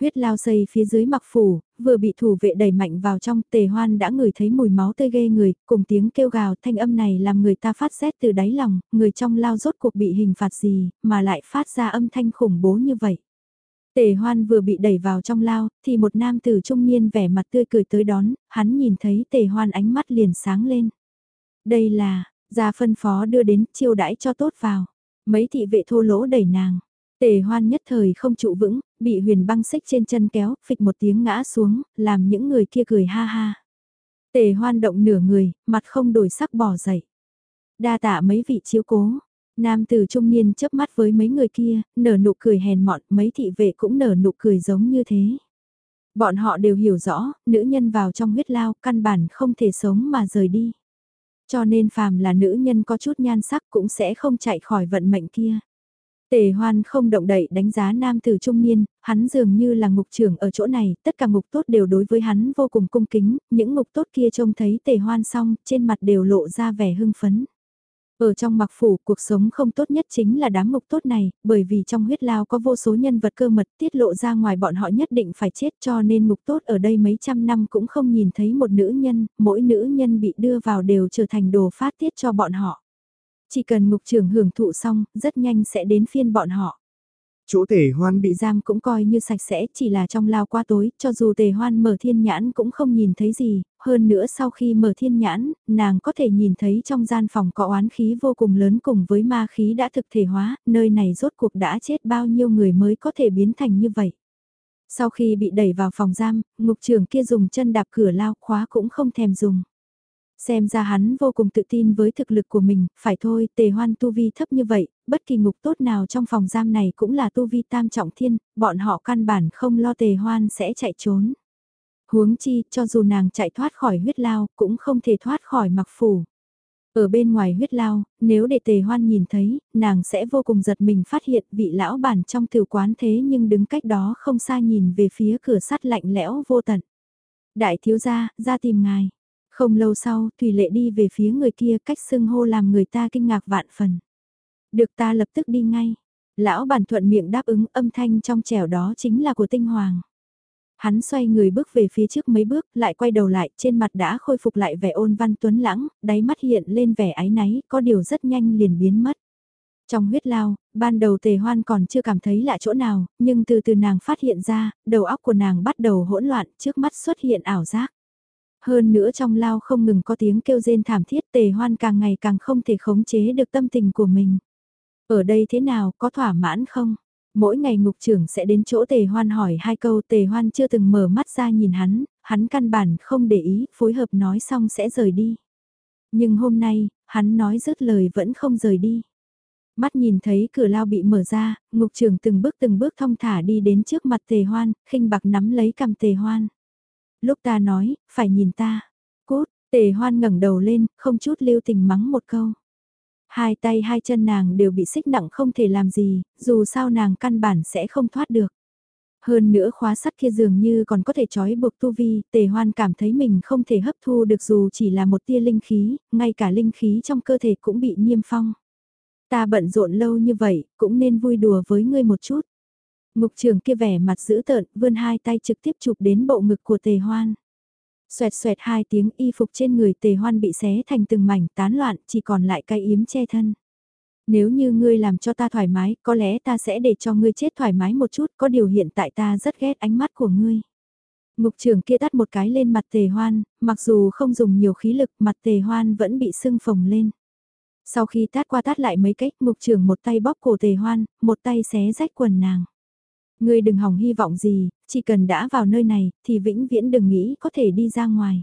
huyết lao xây phía dưới mặc phủ, vừa bị thủ vệ đẩy mạnh vào trong, tề hoan đã ngửi thấy mùi máu tươi ghê người, cùng tiếng kêu gào thanh âm này làm người ta phát rét từ đáy lòng, người trong lao rốt cuộc bị hình phạt gì, mà lại phát ra âm thanh khủng bố như vậy. Tề hoan vừa bị đẩy vào trong lao, thì một nam tử trung niên vẻ mặt tươi cười tới đón, hắn nhìn thấy tề hoan ánh mắt liền sáng lên. Đây là, gia phân phó đưa đến chiêu đãi cho tốt vào. Mấy thị vệ thô lỗ đẩy nàng. Tề hoan nhất thời không trụ vững, bị huyền băng xích trên chân kéo, phịch một tiếng ngã xuống, làm những người kia cười ha ha. Tề hoan động nửa người, mặt không đổi sắc bỏ dậy. Đa tạ mấy vị chiếu cố. Nam tử trung niên chớp mắt với mấy người kia, nở nụ cười hèn mọn, mấy thị vệ cũng nở nụ cười giống như thế. Bọn họ đều hiểu rõ, nữ nhân vào trong huyết lao, căn bản không thể sống mà rời đi. Cho nên phàm là nữ nhân có chút nhan sắc cũng sẽ không chạy khỏi vận mệnh kia. Tề hoan không động đậy đánh giá nam tử trung niên, hắn dường như là ngục trưởng ở chỗ này, tất cả ngục tốt đều đối với hắn vô cùng cung kính, những ngục tốt kia trông thấy tề hoan xong, trên mặt đều lộ ra vẻ hưng phấn. Ở trong mặc phủ, cuộc sống không tốt nhất chính là đám ngục tốt này, bởi vì trong huyết lao có vô số nhân vật cơ mật tiết lộ ra ngoài bọn họ nhất định phải chết cho nên ngục tốt ở đây mấy trăm năm cũng không nhìn thấy một nữ nhân, mỗi nữ nhân bị đưa vào đều trở thành đồ phát tiết cho bọn họ. Chỉ cần ngục trưởng hưởng thụ xong, rất nhanh sẽ đến phiên bọn họ. Chỗ tề hoan bị giam cũng coi như sạch sẽ, chỉ là trong lao qua tối, cho dù tề hoan mở thiên nhãn cũng không nhìn thấy gì, hơn nữa sau khi mở thiên nhãn, nàng có thể nhìn thấy trong gian phòng có oán khí vô cùng lớn cùng với ma khí đã thực thể hóa, nơi này rốt cuộc đã chết bao nhiêu người mới có thể biến thành như vậy. Sau khi bị đẩy vào phòng giam, ngục trưởng kia dùng chân đạp cửa lao khóa cũng không thèm dùng. Xem ra hắn vô cùng tự tin với thực lực của mình, phải thôi, tề hoan tu vi thấp như vậy, bất kỳ ngục tốt nào trong phòng giam này cũng là tu vi tam trọng thiên, bọn họ căn bản không lo tề hoan sẽ chạy trốn. Huống chi, cho dù nàng chạy thoát khỏi huyết lao, cũng không thể thoát khỏi mặc phủ. Ở bên ngoài huyết lao, nếu để tề hoan nhìn thấy, nàng sẽ vô cùng giật mình phát hiện vị lão bản trong tiểu quán thế nhưng đứng cách đó không xa nhìn về phía cửa sắt lạnh lẽo vô tận. Đại thiếu gia, ra tìm ngài. Không lâu sau, Thủy Lệ đi về phía người kia cách xưng hô làm người ta kinh ngạc vạn phần. Được ta lập tức đi ngay. Lão bản thuận miệng đáp ứng âm thanh trong trẻo đó chính là của tinh hoàng. Hắn xoay người bước về phía trước mấy bước, lại quay đầu lại, trên mặt đã khôi phục lại vẻ ôn văn tuấn lãng, đáy mắt hiện lên vẻ ái náy, có điều rất nhanh liền biến mất. Trong huyết lao, ban đầu tề hoan còn chưa cảm thấy lạ chỗ nào, nhưng từ từ nàng phát hiện ra, đầu óc của nàng bắt đầu hỗn loạn, trước mắt xuất hiện ảo giác. Hơn nữa trong lao không ngừng có tiếng kêu rên thảm thiết tề hoan càng ngày càng không thể khống chế được tâm tình của mình. Ở đây thế nào, có thỏa mãn không? Mỗi ngày ngục trưởng sẽ đến chỗ tề hoan hỏi hai câu tề hoan chưa từng mở mắt ra nhìn hắn, hắn căn bản không để ý, phối hợp nói xong sẽ rời đi. Nhưng hôm nay, hắn nói dứt lời vẫn không rời đi. Mắt nhìn thấy cửa lao bị mở ra, ngục trưởng từng bước từng bước thong thả đi đến trước mặt tề hoan, khinh bạc nắm lấy cầm tề hoan. Lúc ta nói, phải nhìn ta. Cút, tề hoan ngẩng đầu lên, không chút lưu tình mắng một câu. Hai tay hai chân nàng đều bị xích nặng không thể làm gì, dù sao nàng căn bản sẽ không thoát được. Hơn nữa khóa sắt kia dường như còn có thể trói buộc tu vi, tề hoan cảm thấy mình không thể hấp thu được dù chỉ là một tia linh khí, ngay cả linh khí trong cơ thể cũng bị niêm phong. Ta bận rộn lâu như vậy, cũng nên vui đùa với ngươi một chút. Ngục trường kia vẻ mặt dữ tợn, vươn hai tay trực tiếp chụp đến bộ ngực của tề hoan. Xoẹt xoẹt hai tiếng y phục trên người tề hoan bị xé thành từng mảnh tán loạn, chỉ còn lại cái yếm che thân. Nếu như ngươi làm cho ta thoải mái, có lẽ ta sẽ để cho ngươi chết thoải mái một chút, có điều hiện tại ta rất ghét ánh mắt của ngươi. Ngục trưởng kia tắt một cái lên mặt tề hoan, mặc dù không dùng nhiều khí lực, mặt tề hoan vẫn bị sưng phồng lên. Sau khi tát qua tát lại mấy cách, ngục trưởng một tay bóp cổ tề hoan, một tay xé rách quần nàng. Ngươi đừng hỏng hy vọng gì, chỉ cần đã vào nơi này, thì vĩnh viễn đừng nghĩ có thể đi ra ngoài.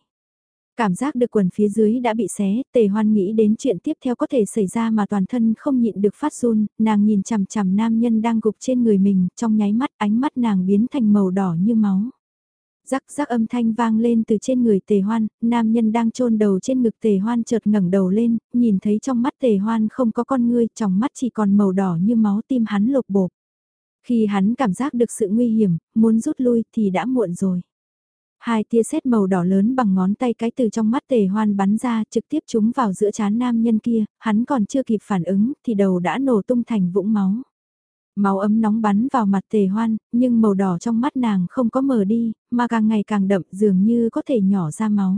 Cảm giác được quần phía dưới đã bị xé, tề hoan nghĩ đến chuyện tiếp theo có thể xảy ra mà toàn thân không nhịn được phát run, nàng nhìn chằm chằm nam nhân đang gục trên người mình, trong nháy mắt ánh mắt nàng biến thành màu đỏ như máu. Rắc rắc âm thanh vang lên từ trên người tề hoan, nam nhân đang chôn đầu trên ngực tề hoan chợt ngẩng đầu lên, nhìn thấy trong mắt tề hoan không có con ngươi, trong mắt chỉ còn màu đỏ như máu tim hắn lột bột. Khi hắn cảm giác được sự nguy hiểm, muốn rút lui thì đã muộn rồi. Hai tia sét màu đỏ lớn bằng ngón tay cái từ trong mắt tề hoan bắn ra trực tiếp trúng vào giữa chán nam nhân kia, hắn còn chưa kịp phản ứng thì đầu đã nổ tung thành vũng máu. Máu ấm nóng bắn vào mặt tề hoan, nhưng màu đỏ trong mắt nàng không có mờ đi, mà càng ngày càng đậm dường như có thể nhỏ ra máu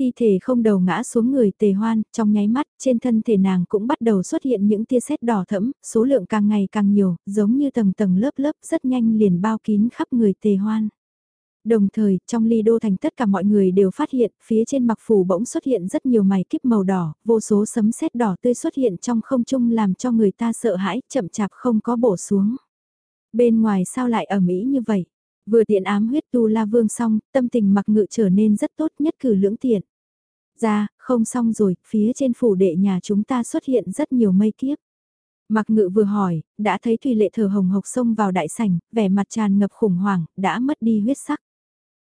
thi thể không đầu ngã xuống người tề hoan, trong nháy mắt, trên thân thể nàng cũng bắt đầu xuất hiện những tia sét đỏ thẫm, số lượng càng ngày càng nhiều, giống như tầng tầng lớp lớp rất nhanh liền bao kín khắp người tề hoan. Đồng thời, trong ly đô thành tất cả mọi người đều phát hiện, phía trên mặc phủ bỗng xuất hiện rất nhiều mày kíp màu đỏ, vô số sấm sét đỏ tươi xuất hiện trong không trung làm cho người ta sợ hãi, chậm chạp không có bổ xuống. Bên ngoài sao lại ở Mỹ như vậy? Vừa tiện ám huyết tu la vương xong, tâm tình mặc ngự trở nên rất tốt nhất cử lưỡng tiện. Ra, không xong rồi, phía trên phủ đệ nhà chúng ta xuất hiện rất nhiều mây kiếp. Mặc ngự vừa hỏi, đã thấy Thùy Lệ thở hồng hộc xông vào đại sảnh, vẻ mặt tràn ngập khủng hoảng, đã mất đi huyết sắc.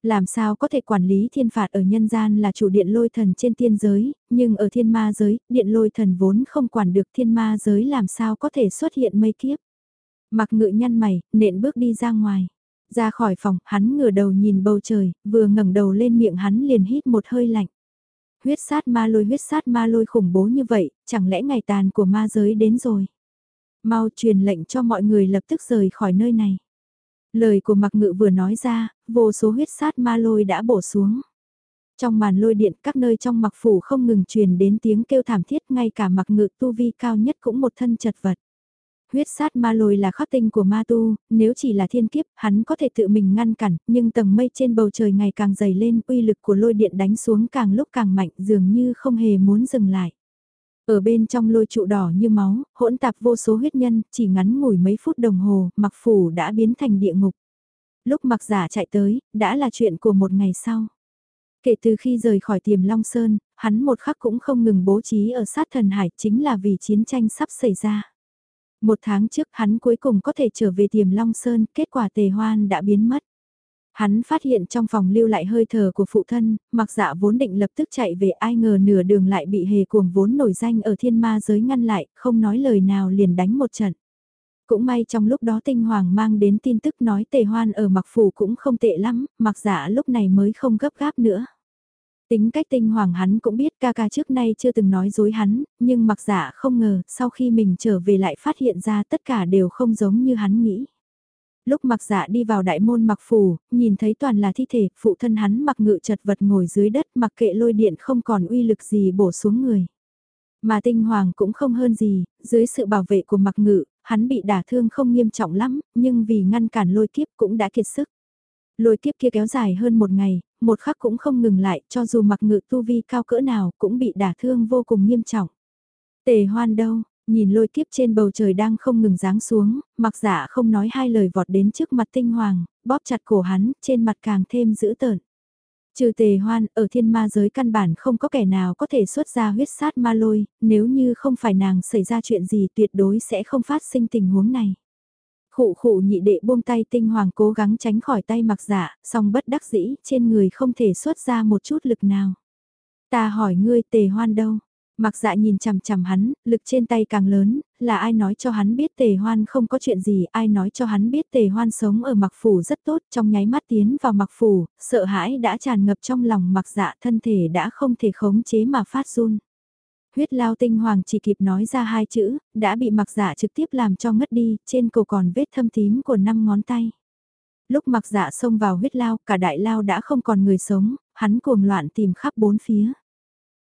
Làm sao có thể quản lý thiên phạt ở nhân gian là chủ điện lôi thần trên tiên giới, nhưng ở thiên ma giới, điện lôi thần vốn không quản được thiên ma giới làm sao có thể xuất hiện mây kiếp. Mặc ngự nhăn mày, nện bước đi ra ngoài. Ra khỏi phòng, hắn ngửa đầu nhìn bầu trời, vừa ngẩng đầu lên miệng hắn liền hít một hơi lạnh. Huyết sát ma lôi huyết sát ma lôi khủng bố như vậy, chẳng lẽ ngày tàn của ma giới đến rồi. Mau truyền lệnh cho mọi người lập tức rời khỏi nơi này. Lời của mặc ngự vừa nói ra, vô số huyết sát ma lôi đã bổ xuống. Trong màn lôi điện các nơi trong mặc phủ không ngừng truyền đến tiếng kêu thảm thiết ngay cả mặc ngự tu vi cao nhất cũng một thân chật vật. Huyết sát ma lôi là khắc tinh của ma tu, nếu chỉ là thiên kiếp, hắn có thể tự mình ngăn cản, nhưng tầng mây trên bầu trời ngày càng dày lên, uy lực của lôi điện đánh xuống càng lúc càng mạnh, dường như không hề muốn dừng lại. Ở bên trong lôi trụ đỏ như máu, hỗn tạp vô số huyết nhân, chỉ ngắn ngủi mấy phút đồng hồ, mặc phủ đã biến thành địa ngục. Lúc mặc giả chạy tới, đã là chuyện của một ngày sau. Kể từ khi rời khỏi tiềm Long Sơn, hắn một khắc cũng không ngừng bố trí ở sát thần hải chính là vì chiến tranh sắp xảy ra. Một tháng trước hắn cuối cùng có thể trở về tiềm Long Sơn, kết quả tề hoan đã biến mất. Hắn phát hiện trong phòng lưu lại hơi thở của phụ thân, mặc dạ vốn định lập tức chạy về ai ngờ nửa đường lại bị hề cuồng vốn nổi danh ở thiên ma giới ngăn lại, không nói lời nào liền đánh một trận. Cũng may trong lúc đó tinh hoàng mang đến tin tức nói tề hoan ở mặc phủ cũng không tệ lắm, mặc dạ lúc này mới không gấp gáp nữa. Tính cách tinh hoàng hắn cũng biết ca ca trước nay chưa từng nói dối hắn, nhưng mặc giả không ngờ sau khi mình trở về lại phát hiện ra tất cả đều không giống như hắn nghĩ lúc mặc dạ đi vào đại môn mặc phủ, nhìn thấy toàn là thi thể, phụ thân hắn mặc ngự chật vật ngồi dưới đất mặc kệ lôi điện không còn uy lực gì bổ xuống người. Mà tinh hoàng cũng không hơn gì, dưới sự bảo vệ của mặc ngự, hắn bị đả thương không nghiêm trọng lắm, nhưng vì ngăn cản lôi kiếp cũng đã kiệt sức. Lôi kiếp kia kéo dài hơn một ngày, một khắc cũng không ngừng lại, cho dù mặc ngự tu vi cao cỡ nào cũng bị đả thương vô cùng nghiêm trọng. Tề hoan đâu, nhìn lôi kiếp trên bầu trời đang không ngừng giáng xuống, mặc giả không nói hai lời vọt đến trước mặt tinh hoàng, bóp chặt cổ hắn, trên mặt càng thêm dữ tợn. Trừ tề hoan, ở thiên ma giới căn bản không có kẻ nào có thể xuất ra huyết sát ma lôi, nếu như không phải nàng xảy ra chuyện gì tuyệt đối sẽ không phát sinh tình huống này. Khụ khụ nhị đệ buông tay tinh hoàng cố gắng tránh khỏi tay mặc giả, song bất đắc dĩ, trên người không thể xuất ra một chút lực nào. Ta hỏi ngươi tề hoan đâu? Mặc dạ nhìn chằm chằm hắn, lực trên tay càng lớn, là ai nói cho hắn biết tề hoan không có chuyện gì, ai nói cho hắn biết tề hoan sống ở mặc phủ rất tốt, trong nháy mắt tiến vào mặc phủ, sợ hãi đã tràn ngập trong lòng mặc dạ thân thể đã không thể khống chế mà phát run. Huyết lao tinh hoàng chỉ kịp nói ra hai chữ, đã bị mặc giả dạ trực tiếp làm cho ngất đi, trên cổ còn vết thâm tím của năm ngón tay. Lúc mặc giả dạ xông vào huyết lao, cả đại lao đã không còn người sống, hắn cuồng loạn tìm khắp bốn phía.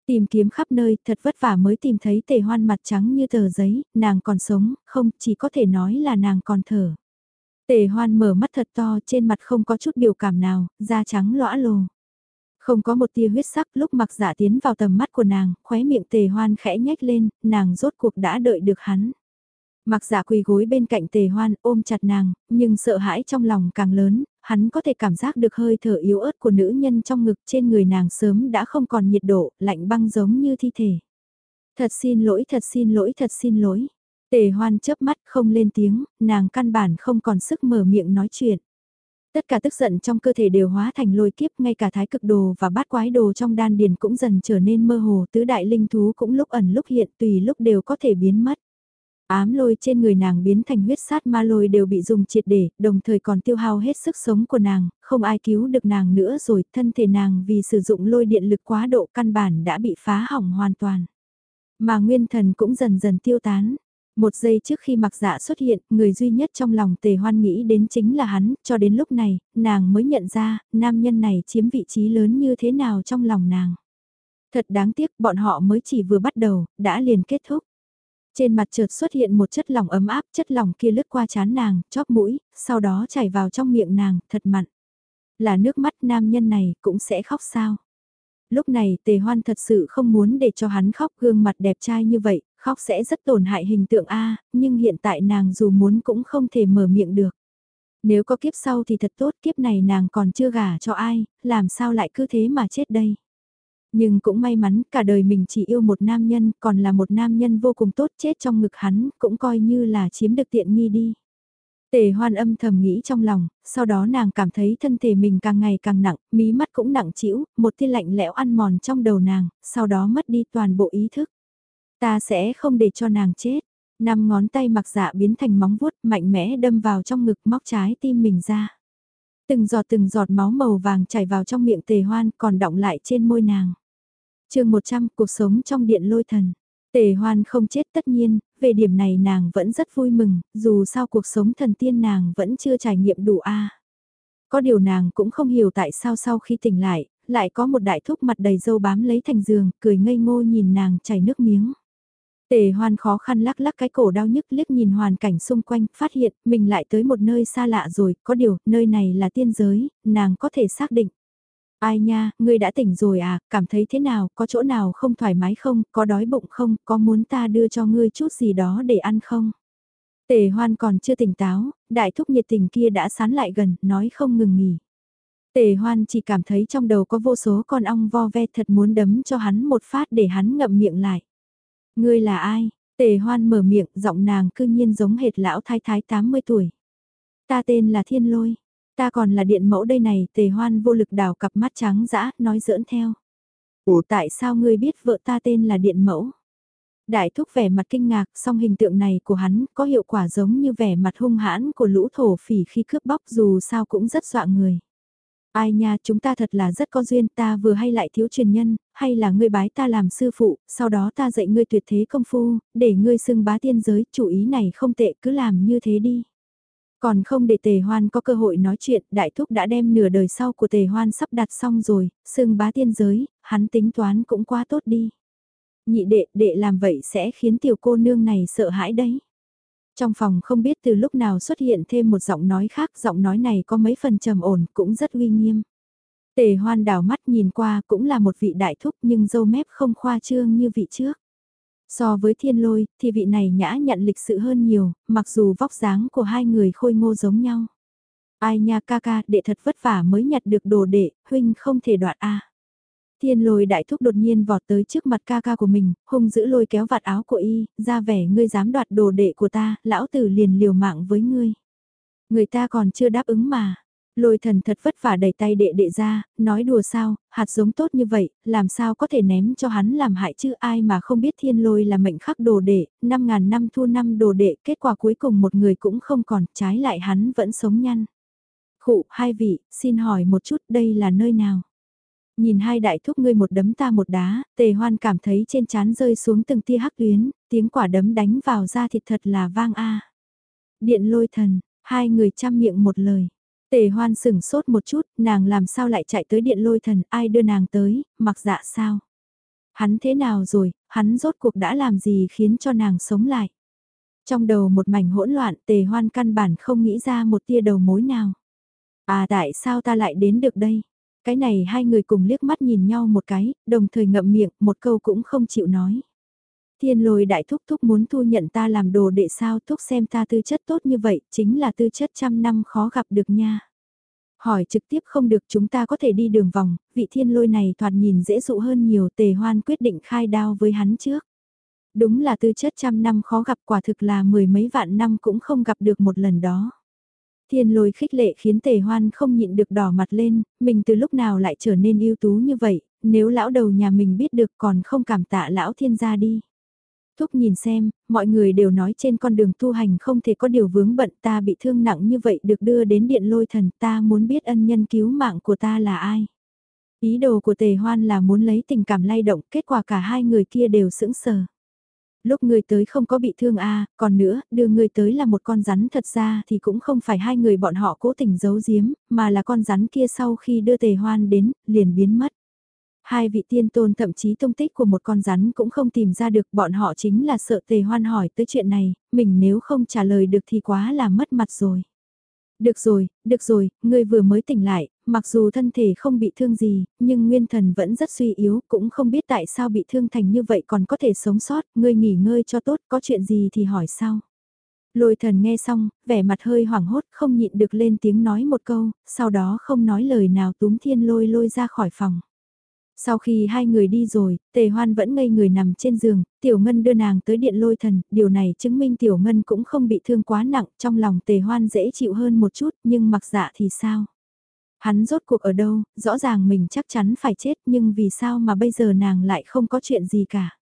Tìm kiếm khắp nơi, thật vất vả mới tìm thấy tề hoan mặt trắng như tờ giấy, nàng còn sống, không, chỉ có thể nói là nàng còn thở. Tề hoan mở mắt thật to, trên mặt không có chút biểu cảm nào, da trắng lõa lồ. Không có một tia huyết sắc lúc mặc giả dạ tiến vào tầm mắt của nàng, khóe miệng tề hoan khẽ nhếch lên, nàng rốt cuộc đã đợi được hắn. Mặc giả dạ quỳ gối bên cạnh tề hoan ôm chặt nàng, nhưng sợ hãi trong lòng càng lớn, hắn có thể cảm giác được hơi thở yếu ớt của nữ nhân trong ngực trên người nàng sớm đã không còn nhiệt độ, lạnh băng giống như thi thể. Thật xin lỗi, thật xin lỗi, thật xin lỗi. Tề hoan chớp mắt không lên tiếng, nàng căn bản không còn sức mở miệng nói chuyện. Tất cả tức giận trong cơ thể đều hóa thành lôi kiếp, ngay cả thái cực đồ và bát quái đồ trong đan điền cũng dần trở nên mơ hồ, tứ đại linh thú cũng lúc ẩn lúc hiện tùy lúc đều có thể biến mất. Ám lôi trên người nàng biến thành huyết sát ma lôi đều bị dùng triệt để, đồng thời còn tiêu hao hết sức sống của nàng, không ai cứu được nàng nữa rồi, thân thể nàng vì sử dụng lôi điện lực quá độ căn bản đã bị phá hỏng hoàn toàn. Mà nguyên thần cũng dần dần tiêu tán. Một giây trước khi mặc dạ xuất hiện, người duy nhất trong lòng tề hoan nghĩ đến chính là hắn, cho đến lúc này, nàng mới nhận ra, nam nhân này chiếm vị trí lớn như thế nào trong lòng nàng. Thật đáng tiếc bọn họ mới chỉ vừa bắt đầu, đã liền kết thúc. Trên mặt chợt xuất hiện một chất lỏng ấm áp, chất lỏng kia lướt qua chán nàng, chóp mũi, sau đó chảy vào trong miệng nàng, thật mặn. Là nước mắt nam nhân này cũng sẽ khóc sao? Lúc này tề hoan thật sự không muốn để cho hắn khóc gương mặt đẹp trai như vậy, khóc sẽ rất tổn hại hình tượng A, nhưng hiện tại nàng dù muốn cũng không thể mở miệng được. Nếu có kiếp sau thì thật tốt, kiếp này nàng còn chưa gả cho ai, làm sao lại cứ thế mà chết đây? Nhưng cũng may mắn cả đời mình chỉ yêu một nam nhân, còn là một nam nhân vô cùng tốt chết trong ngực hắn, cũng coi như là chiếm được tiện nghi đi. Tề hoan âm thầm nghĩ trong lòng, sau đó nàng cảm thấy thân thể mình càng ngày càng nặng, mí mắt cũng nặng chịu một tia lạnh lẽo ăn mòn trong đầu nàng, sau đó mất đi toàn bộ ý thức. Ta sẽ không để cho nàng chết. Năm ngón tay mặc dạ biến thành móng vuốt mạnh mẽ đâm vào trong ngực móc trái tim mình ra. Từng giọt từng giọt máu màu vàng chảy vào trong miệng tề hoan còn đọng lại trên môi nàng chương 100 cuộc sống trong điện lôi thần. Tề hoan không chết tất nhiên, về điểm này nàng vẫn rất vui mừng, dù sao cuộc sống thần tiên nàng vẫn chưa trải nghiệm đủ a. Có điều nàng cũng không hiểu tại sao sau khi tỉnh lại, lại có một đại thúc mặt đầy dâu bám lấy thành giường, cười ngây ngô nhìn nàng chảy nước miếng. Tề hoan khó khăn lắc lắc cái cổ đau nhức liếc nhìn hoàn cảnh xung quanh, phát hiện mình lại tới một nơi xa lạ rồi, có điều, nơi này là tiên giới, nàng có thể xác định. Ai nha, ngươi đã tỉnh rồi à, cảm thấy thế nào, có chỗ nào không thoải mái không, có đói bụng không, có muốn ta đưa cho ngươi chút gì đó để ăn không? Tề hoan còn chưa tỉnh táo, đại thúc nhiệt tình kia đã sán lại gần, nói không ngừng nghỉ. Tề hoan chỉ cảm thấy trong đầu có vô số con ong vo ve thật muốn đấm cho hắn một phát để hắn ngậm miệng lại. Ngươi là ai? Tề hoan mở miệng, giọng nàng cư nhiên giống hệt lão thái thái 80 tuổi. Ta tên là Thiên Lôi. Ta còn là điện mẫu đây này, tề hoan vô lực đào cặp mắt trắng dã, nói giỡn theo. Ủa tại sao ngươi biết vợ ta tên là điện mẫu? Đại thúc vẻ mặt kinh ngạc, song hình tượng này của hắn có hiệu quả giống như vẻ mặt hung hãn của lũ thổ phỉ khi cướp bóc dù sao cũng rất dọa người. Ai nha, chúng ta thật là rất có duyên, ta vừa hay lại thiếu truyền nhân, hay là ngươi bái ta làm sư phụ, sau đó ta dạy ngươi tuyệt thế công phu, để ngươi xưng bá tiên giới, chủ ý này không tệ, cứ làm như thế đi. Còn không để tề hoan có cơ hội nói chuyện, đại thúc đã đem nửa đời sau của tề hoan sắp đặt xong rồi, xưng bá tiên giới, hắn tính toán cũng quá tốt đi. Nhị đệ, đệ làm vậy sẽ khiến tiểu cô nương này sợ hãi đấy. Trong phòng không biết từ lúc nào xuất hiện thêm một giọng nói khác, giọng nói này có mấy phần trầm ổn, cũng rất uy nghiêm. Tề hoan đảo mắt nhìn qua cũng là một vị đại thúc nhưng dâu mép không khoa trương như vị trước. So với thiên lôi, thì vị này nhã nhận lịch sự hơn nhiều, mặc dù vóc dáng của hai người khôi ngô giống nhau. Ai nha ca ca, đệ thật vất vả mới nhặt được đồ đệ, huynh không thể đoạt a. Thiên lôi đại thúc đột nhiên vọt tới trước mặt ca ca của mình, hung giữ lôi kéo vạt áo của y, ra vẻ ngươi dám đoạt đồ đệ của ta, lão tử liền liều mạng với ngươi. Người ta còn chưa đáp ứng mà. Lôi thần thật vất vả đẩy tay đệ đệ ra, nói đùa sao, hạt giống tốt như vậy, làm sao có thể ném cho hắn làm hại chứ ai mà không biết thiên lôi là mệnh khắc đồ đệ, 5.000 năm thu năm đồ đệ, kết quả cuối cùng một người cũng không còn, trái lại hắn vẫn sống nhăn. Khụ, hai vị, xin hỏi một chút đây là nơi nào? Nhìn hai đại thúc ngươi một đấm ta một đá, tề hoan cảm thấy trên chán rơi xuống từng tia hắc tuyến, tiếng quả đấm đánh vào da thịt thật là vang a. Điện lôi thần, hai người chăm miệng một lời. Tề hoan sửng sốt một chút, nàng làm sao lại chạy tới điện lôi thần, ai đưa nàng tới, mặc dạ sao? Hắn thế nào rồi, hắn rốt cuộc đã làm gì khiến cho nàng sống lại? Trong đầu một mảnh hỗn loạn tề hoan căn bản không nghĩ ra một tia đầu mối nào. À tại sao ta lại đến được đây? Cái này hai người cùng liếc mắt nhìn nhau một cái, đồng thời ngậm miệng, một câu cũng không chịu nói. Thiên lôi đại thúc thúc muốn thu nhận ta làm đồ đệ sao thúc xem ta tư chất tốt như vậy, chính là tư chất trăm năm khó gặp được nha. Hỏi trực tiếp không được chúng ta có thể đi đường vòng, vị thiên lôi này thoạt nhìn dễ dụ hơn nhiều tề hoan quyết định khai đao với hắn trước. Đúng là tư chất trăm năm khó gặp quả thực là mười mấy vạn năm cũng không gặp được một lần đó. Thiên lôi khích lệ khiến tề hoan không nhịn được đỏ mặt lên, mình từ lúc nào lại trở nên ưu tú như vậy, nếu lão đầu nhà mình biết được còn không cảm tạ lão thiên gia đi. Thúc nhìn xem, mọi người đều nói trên con đường tu hành không thể có điều vướng bận ta bị thương nặng như vậy được đưa đến điện lôi thần ta muốn biết ân nhân cứu mạng của ta là ai. Ý đồ của tề hoan là muốn lấy tình cảm lay động, kết quả cả hai người kia đều sững sờ. Lúc người tới không có bị thương a à, còn nữa, đưa người tới là một con rắn thật ra thì cũng không phải hai người bọn họ cố tình giấu giếm, mà là con rắn kia sau khi đưa tề hoan đến, liền biến mất. Hai vị tiên tôn thậm chí tung tích của một con rắn cũng không tìm ra được bọn họ chính là sợ tề hoan hỏi tới chuyện này, mình nếu không trả lời được thì quá là mất mặt rồi. Được rồi, được rồi, ngươi vừa mới tỉnh lại, mặc dù thân thể không bị thương gì, nhưng nguyên thần vẫn rất suy yếu, cũng không biết tại sao bị thương thành như vậy còn có thể sống sót, ngươi nghỉ ngơi cho tốt, có chuyện gì thì hỏi sau. Lôi thần nghe xong, vẻ mặt hơi hoảng hốt, không nhịn được lên tiếng nói một câu, sau đó không nói lời nào túm thiên lôi lôi ra khỏi phòng. Sau khi hai người đi rồi, tề hoan vẫn ngây người nằm trên giường, tiểu ngân đưa nàng tới điện lôi thần, điều này chứng minh tiểu ngân cũng không bị thương quá nặng, trong lòng tề hoan dễ chịu hơn một chút, nhưng mặc dạ thì sao? Hắn rốt cuộc ở đâu, rõ ràng mình chắc chắn phải chết nhưng vì sao mà bây giờ nàng lại không có chuyện gì cả?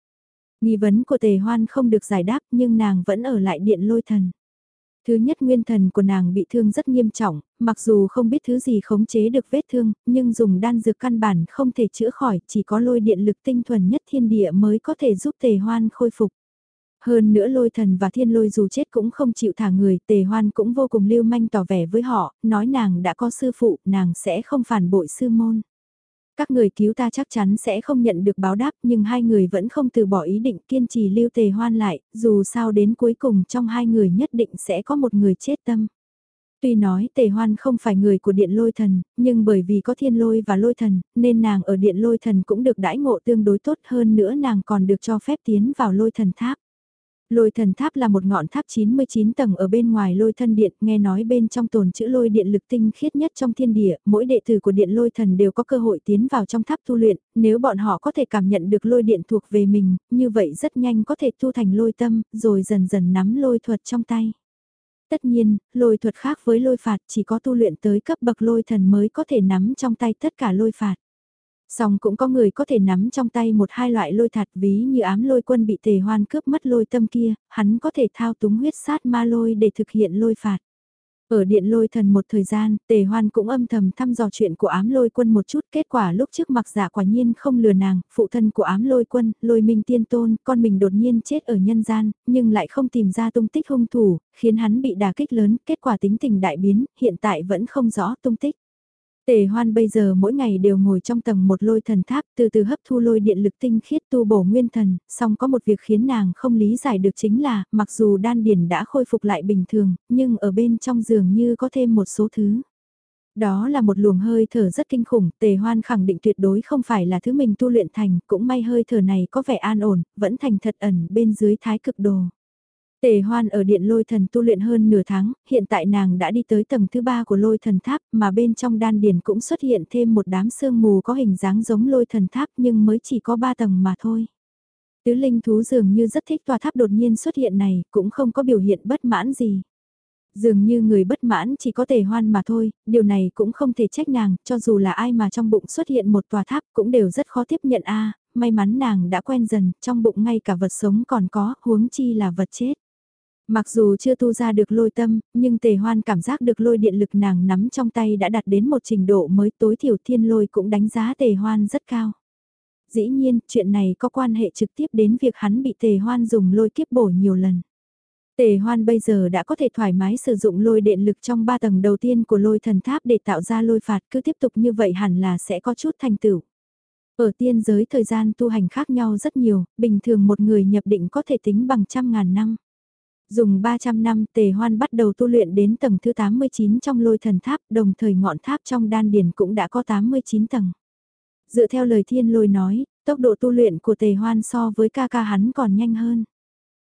Nghi vấn của tề hoan không được giải đáp nhưng nàng vẫn ở lại điện lôi thần. Thứ nhất nguyên thần của nàng bị thương rất nghiêm trọng, mặc dù không biết thứ gì khống chế được vết thương, nhưng dùng đan dược căn bản không thể chữa khỏi, chỉ có lôi điện lực tinh thuần nhất thiên địa mới có thể giúp tề hoan khôi phục. Hơn nữa lôi thần và thiên lôi dù chết cũng không chịu thả người, tề hoan cũng vô cùng lưu manh tỏ vẻ với họ, nói nàng đã có sư phụ, nàng sẽ không phản bội sư môn. Các người cứu ta chắc chắn sẽ không nhận được báo đáp nhưng hai người vẫn không từ bỏ ý định kiên trì lưu tề hoan lại, dù sao đến cuối cùng trong hai người nhất định sẽ có một người chết tâm. Tuy nói tề hoan không phải người của điện lôi thần, nhưng bởi vì có thiên lôi và lôi thần, nên nàng ở điện lôi thần cũng được đãi ngộ tương đối tốt hơn nữa nàng còn được cho phép tiến vào lôi thần tháp. Lôi thần tháp là một ngọn tháp 99 tầng ở bên ngoài lôi thân điện, nghe nói bên trong tồn chữ lôi điện lực tinh khiết nhất trong thiên địa, mỗi đệ tử của điện lôi thần đều có cơ hội tiến vào trong tháp tu luyện, nếu bọn họ có thể cảm nhận được lôi điện thuộc về mình, như vậy rất nhanh có thể thu thành lôi tâm, rồi dần dần nắm lôi thuật trong tay. Tất nhiên, lôi thuật khác với lôi phạt chỉ có tu luyện tới cấp bậc lôi thần mới có thể nắm trong tay tất cả lôi phạt. Song cũng có người có thể nắm trong tay một hai loại lôi thạt ví như ám lôi quân bị tề hoan cướp mất lôi tâm kia, hắn có thể thao túng huyết sát ma lôi để thực hiện lôi phạt. Ở điện lôi thần một thời gian, tề hoan cũng âm thầm thăm dò chuyện của ám lôi quân một chút, kết quả lúc trước mặc giả quả nhiên không lừa nàng, phụ thân của ám lôi quân, lôi minh tiên tôn, con mình đột nhiên chết ở nhân gian, nhưng lại không tìm ra tung tích hung thủ, khiến hắn bị đả kích lớn, kết quả tính tình đại biến, hiện tại vẫn không rõ tung tích. Tề hoan bây giờ mỗi ngày đều ngồi trong tầng một lôi thần tháp từ từ hấp thu lôi điện lực tinh khiết tu bổ nguyên thần, song có một việc khiến nàng không lý giải được chính là, mặc dù đan điền đã khôi phục lại bình thường, nhưng ở bên trong giường như có thêm một số thứ. Đó là một luồng hơi thở rất kinh khủng, tề hoan khẳng định tuyệt đối không phải là thứ mình tu luyện thành, cũng may hơi thở này có vẻ an ổn, vẫn thành thật ẩn bên dưới thái cực đồ. Tề hoan ở điện lôi thần tu luyện hơn nửa tháng, hiện tại nàng đã đi tới tầng thứ ba của lôi thần tháp mà bên trong đan điền cũng xuất hiện thêm một đám sương mù có hình dáng giống lôi thần tháp nhưng mới chỉ có ba tầng mà thôi. Tứ linh thú dường như rất thích tòa tháp đột nhiên xuất hiện này, cũng không có biểu hiện bất mãn gì. Dường như người bất mãn chỉ có tề hoan mà thôi, điều này cũng không thể trách nàng, cho dù là ai mà trong bụng xuất hiện một tòa tháp cũng đều rất khó tiếp nhận a may mắn nàng đã quen dần, trong bụng ngay cả vật sống còn có, huống chi là vật chết. Mặc dù chưa tu ra được lôi tâm, nhưng tề hoan cảm giác được lôi điện lực nàng nắm trong tay đã đạt đến một trình độ mới tối thiểu thiên lôi cũng đánh giá tề hoan rất cao. Dĩ nhiên, chuyện này có quan hệ trực tiếp đến việc hắn bị tề hoan dùng lôi kiếp bổ nhiều lần. Tề hoan bây giờ đã có thể thoải mái sử dụng lôi điện lực trong ba tầng đầu tiên của lôi thần tháp để tạo ra lôi phạt cứ tiếp tục như vậy hẳn là sẽ có chút thành tựu. Ở tiên giới thời gian tu hành khác nhau rất nhiều, bình thường một người nhập định có thể tính bằng trăm ngàn năm. Dùng 300 năm tề hoan bắt đầu tu luyện đến tầng thứ 89 trong lôi thần tháp, đồng thời ngọn tháp trong đan điền cũng đã có 89 tầng. Dựa theo lời thiên lôi nói, tốc độ tu luyện của tề hoan so với ca ca hắn còn nhanh hơn.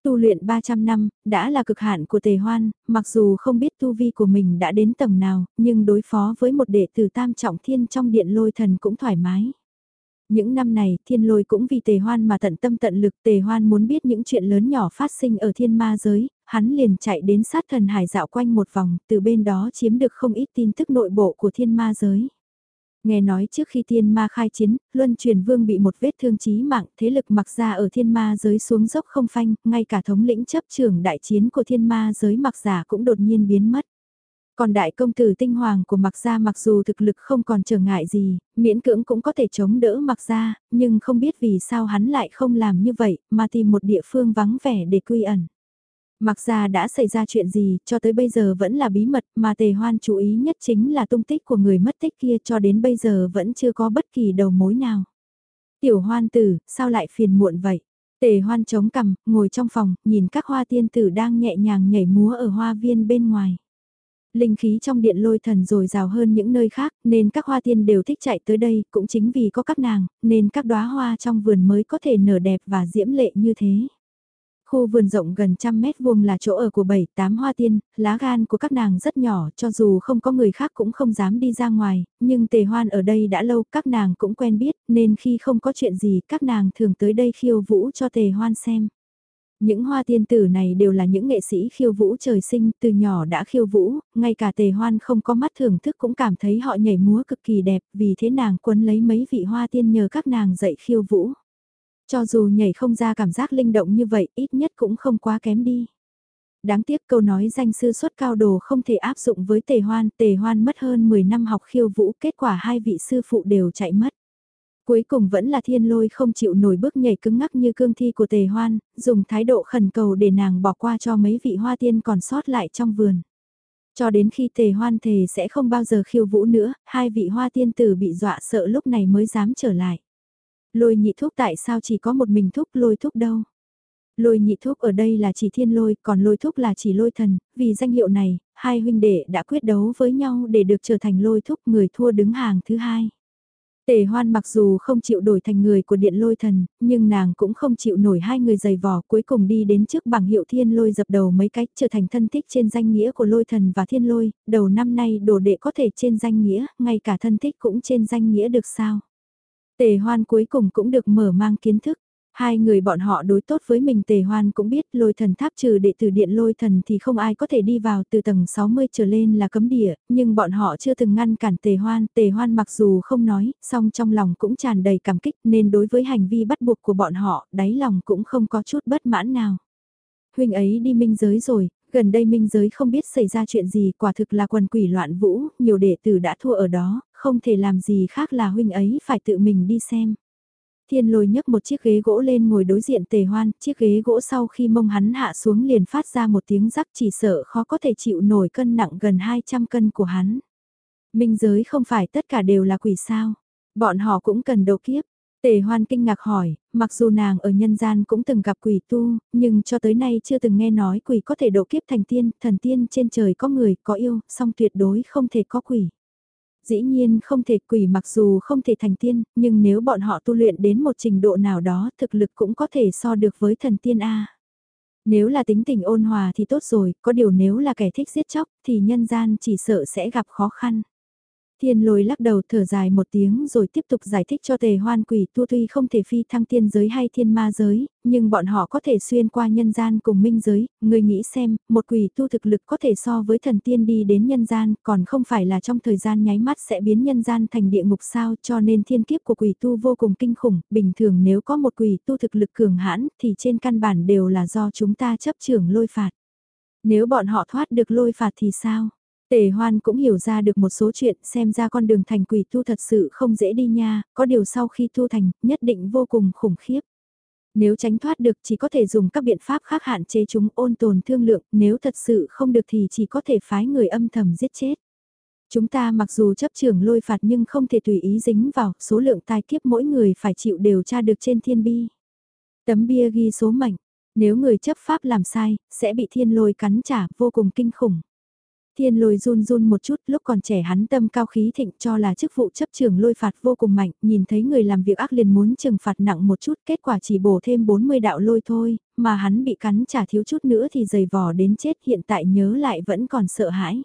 Tu luyện 300 năm, đã là cực hạn của tề hoan, mặc dù không biết tu vi của mình đã đến tầng nào, nhưng đối phó với một đệ tử tam trọng thiên trong điện lôi thần cũng thoải mái. Những năm này, thiên lôi cũng vì tề hoan mà tận tâm tận lực tề hoan muốn biết những chuyện lớn nhỏ phát sinh ở thiên ma giới, hắn liền chạy đến sát thần hải dạo quanh một vòng, từ bên đó chiếm được không ít tin tức nội bộ của thiên ma giới. Nghe nói trước khi thiên ma khai chiến, Luân truyền vương bị một vết thương chí mạng, thế lực mặc ra ở thiên ma giới xuống dốc không phanh, ngay cả thống lĩnh chấp trưởng đại chiến của thiên ma giới mặc giả cũng đột nhiên biến mất. Còn đại công tử tinh hoàng của mặc gia mặc dù thực lực không còn trở ngại gì, miễn cưỡng cũng có thể chống đỡ mặc gia, nhưng không biết vì sao hắn lại không làm như vậy, mà tìm một địa phương vắng vẻ để quy ẩn. Mặc ra đã xảy ra chuyện gì, cho tới bây giờ vẫn là bí mật, mà tề hoan chú ý nhất chính là tung tích của người mất tích kia cho đến bây giờ vẫn chưa có bất kỳ đầu mối nào. Tiểu hoan tử, sao lại phiền muộn vậy? Tề hoan chống cằm, ngồi trong phòng, nhìn các hoa tiên tử đang nhẹ nhàng nhảy múa ở hoa viên bên ngoài. Linh khí trong điện lôi thần rồi rào hơn những nơi khác, nên các hoa tiên đều thích chạy tới đây, cũng chính vì có các nàng, nên các đóa hoa trong vườn mới có thể nở đẹp và diễm lệ như thế. Khu vườn rộng gần trăm mét vuông là chỗ ở của bảy tám hoa tiên, lá gan của các nàng rất nhỏ cho dù không có người khác cũng không dám đi ra ngoài, nhưng tề hoan ở đây đã lâu các nàng cũng quen biết nên khi không có chuyện gì các nàng thường tới đây khiêu vũ cho tề hoan xem. Những hoa tiên tử này đều là những nghệ sĩ khiêu vũ trời sinh từ nhỏ đã khiêu vũ, ngay cả tề hoan không có mắt thưởng thức cũng cảm thấy họ nhảy múa cực kỳ đẹp vì thế nàng quấn lấy mấy vị hoa tiên nhờ các nàng dạy khiêu vũ. Cho dù nhảy không ra cảm giác linh động như vậy, ít nhất cũng không quá kém đi. Đáng tiếc câu nói danh sư xuất cao đồ không thể áp dụng với tề hoan, tề hoan mất hơn 10 năm học khiêu vũ, kết quả hai vị sư phụ đều chạy mất. Cuối cùng vẫn là thiên lôi không chịu nổi bước nhảy cứng ngắc như cương thi của tề hoan, dùng thái độ khẩn cầu để nàng bỏ qua cho mấy vị hoa tiên còn sót lại trong vườn. Cho đến khi tề hoan thề sẽ không bao giờ khiêu vũ nữa, hai vị hoa tiên tử bị dọa sợ lúc này mới dám trở lại. Lôi nhị thúc tại sao chỉ có một mình thúc lôi thúc đâu? Lôi nhị thúc ở đây là chỉ thiên lôi, còn lôi thúc là chỉ lôi thần, vì danh hiệu này, hai huynh đệ đã quyết đấu với nhau để được trở thành lôi thúc người thua đứng hàng thứ hai. Tề hoan mặc dù không chịu đổi thành người của điện lôi thần, nhưng nàng cũng không chịu nổi hai người giày vò cuối cùng đi đến trước bảng hiệu thiên lôi dập đầu mấy cách trở thành thân thích trên danh nghĩa của lôi thần và thiên lôi, đầu năm nay đồ đệ có thể trên danh nghĩa, ngay cả thân thích cũng trên danh nghĩa được sao. Tề hoan cuối cùng cũng được mở mang kiến thức. Hai người bọn họ đối tốt với mình tề hoan cũng biết lôi thần tháp trừ đệ tử điện lôi thần thì không ai có thể đi vào từ tầng 60 trở lên là cấm địa, nhưng bọn họ chưa từng ngăn cản tề hoan. Tề hoan mặc dù không nói, song trong lòng cũng tràn đầy cảm kích nên đối với hành vi bắt buộc của bọn họ, đáy lòng cũng không có chút bất mãn nào. Huynh ấy đi minh giới rồi, gần đây minh giới không biết xảy ra chuyện gì quả thực là quần quỷ loạn vũ, nhiều đệ tử đã thua ở đó, không thể làm gì khác là huynh ấy phải tự mình đi xem. Thiên lôi nhấc một chiếc ghế gỗ lên ngồi đối diện tề hoan, chiếc ghế gỗ sau khi mông hắn hạ xuống liền phát ra một tiếng rắc chỉ sợ khó có thể chịu nổi cân nặng gần 200 cân của hắn. Minh giới không phải tất cả đều là quỷ sao, bọn họ cũng cần độ kiếp. Tề hoan kinh ngạc hỏi, mặc dù nàng ở nhân gian cũng từng gặp quỷ tu, nhưng cho tới nay chưa từng nghe nói quỷ có thể độ kiếp thành tiên, thần tiên trên trời có người, có yêu, song tuyệt đối không thể có quỷ dĩ nhiên không thể quỷ mặc dù không thể thành tiên, nhưng nếu bọn họ tu luyện đến một trình độ nào đó thực lực cũng có thể so được với thần tiên A. Nếu là tính tình ôn hòa thì tốt rồi, có điều nếu là kẻ thích giết chóc thì nhân gian chỉ sợ sẽ gặp khó khăn. Thiên lôi lắc đầu thở dài một tiếng rồi tiếp tục giải thích cho tề hoan quỷ tu tuy không thể phi thăng tiên giới hay thiên ma giới, nhưng bọn họ có thể xuyên qua nhân gian cùng minh giới, người nghĩ xem, một quỷ tu thực lực có thể so với thần tiên đi đến nhân gian, còn không phải là trong thời gian nháy mắt sẽ biến nhân gian thành địa ngục sao cho nên thiên kiếp của quỷ tu vô cùng kinh khủng, bình thường nếu có một quỷ tu thực lực cường hãn thì trên căn bản đều là do chúng ta chấp trưởng lôi phạt. Nếu bọn họ thoát được lôi phạt thì sao? Tề hoan cũng hiểu ra được một số chuyện xem ra con đường thành quỷ tu thật sự không dễ đi nha, có điều sau khi tu thành, nhất định vô cùng khủng khiếp. Nếu tránh thoát được chỉ có thể dùng các biện pháp khác hạn chế chúng ôn tồn thương lượng, nếu thật sự không được thì chỉ có thể phái người âm thầm giết chết. Chúng ta mặc dù chấp trường lôi phạt nhưng không thể tùy ý dính vào, số lượng tai kiếp mỗi người phải chịu đều tra được trên thiên bi. Tấm bia ghi số mệnh, nếu người chấp pháp làm sai, sẽ bị thiên lôi cắn trả vô cùng kinh khủng. Thiên lôi run run một chút lúc còn trẻ hắn tâm cao khí thịnh cho là chức vụ chấp trường lôi phạt vô cùng mạnh, nhìn thấy người làm việc ác liền muốn trừng phạt nặng một chút, kết quả chỉ bổ thêm 40 đạo lôi thôi, mà hắn bị cắn trả thiếu chút nữa thì dày vò đến chết hiện tại nhớ lại vẫn còn sợ hãi.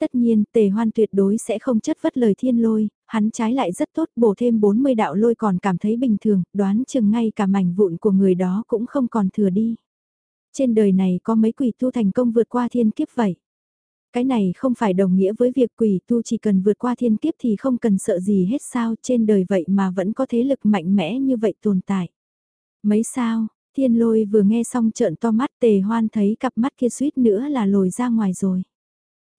Tất nhiên, tề hoan tuyệt đối sẽ không chất vất lời thiên lôi, hắn trái lại rất tốt bổ thêm 40 đạo lôi còn cảm thấy bình thường, đoán chừng ngay cả mảnh vụn của người đó cũng không còn thừa đi. Trên đời này có mấy quỷ tu thành công vượt qua thiên kiếp vậy. Cái này không phải đồng nghĩa với việc quỷ tu chỉ cần vượt qua thiên kiếp thì không cần sợ gì hết sao trên đời vậy mà vẫn có thế lực mạnh mẽ như vậy tồn tại. Mấy sao, thiên lôi vừa nghe xong trợn to mắt tề hoan thấy cặp mắt kia suýt nữa là lồi ra ngoài rồi.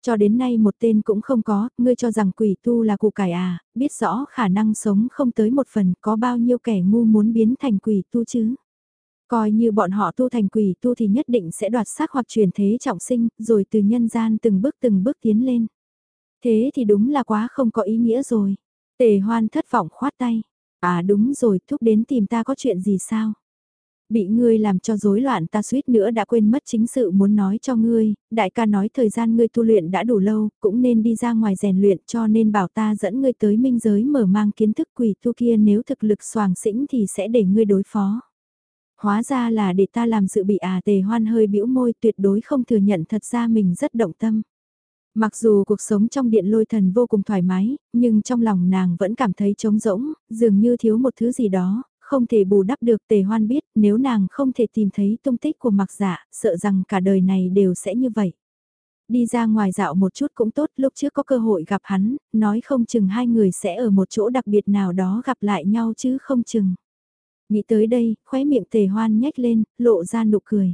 Cho đến nay một tên cũng không có, ngươi cho rằng quỷ tu là cụ cải à, biết rõ khả năng sống không tới một phần có bao nhiêu kẻ ngu muốn biến thành quỷ tu chứ. Coi như bọn họ tu thành quỷ tu thì nhất định sẽ đoạt xác hoặc chuyển thế trọng sinh, rồi từ nhân gian từng bước từng bước tiến lên. Thế thì đúng là quá không có ý nghĩa rồi. Tề hoan thất vọng khoát tay. À đúng rồi, thúc đến tìm ta có chuyện gì sao? Bị ngươi làm cho rối loạn ta suýt nữa đã quên mất chính sự muốn nói cho ngươi, đại ca nói thời gian ngươi tu luyện đã đủ lâu, cũng nên đi ra ngoài rèn luyện cho nên bảo ta dẫn ngươi tới minh giới mở mang kiến thức quỷ tu kia nếu thực lực soàng xĩnh thì sẽ để ngươi đối phó. Hóa ra là để ta làm dự bị à tề hoan hơi bĩu môi tuyệt đối không thừa nhận thật ra mình rất động tâm. Mặc dù cuộc sống trong điện lôi thần vô cùng thoải mái, nhưng trong lòng nàng vẫn cảm thấy trống rỗng, dường như thiếu một thứ gì đó, không thể bù đắp được tề hoan biết nếu nàng không thể tìm thấy tung tích của mặc dạ, sợ rằng cả đời này đều sẽ như vậy. Đi ra ngoài dạo một chút cũng tốt, lúc trước có cơ hội gặp hắn, nói không chừng hai người sẽ ở một chỗ đặc biệt nào đó gặp lại nhau chứ không chừng. Nghĩ tới đây, khóe miệng tề hoan nhếch lên, lộ ra nụ cười.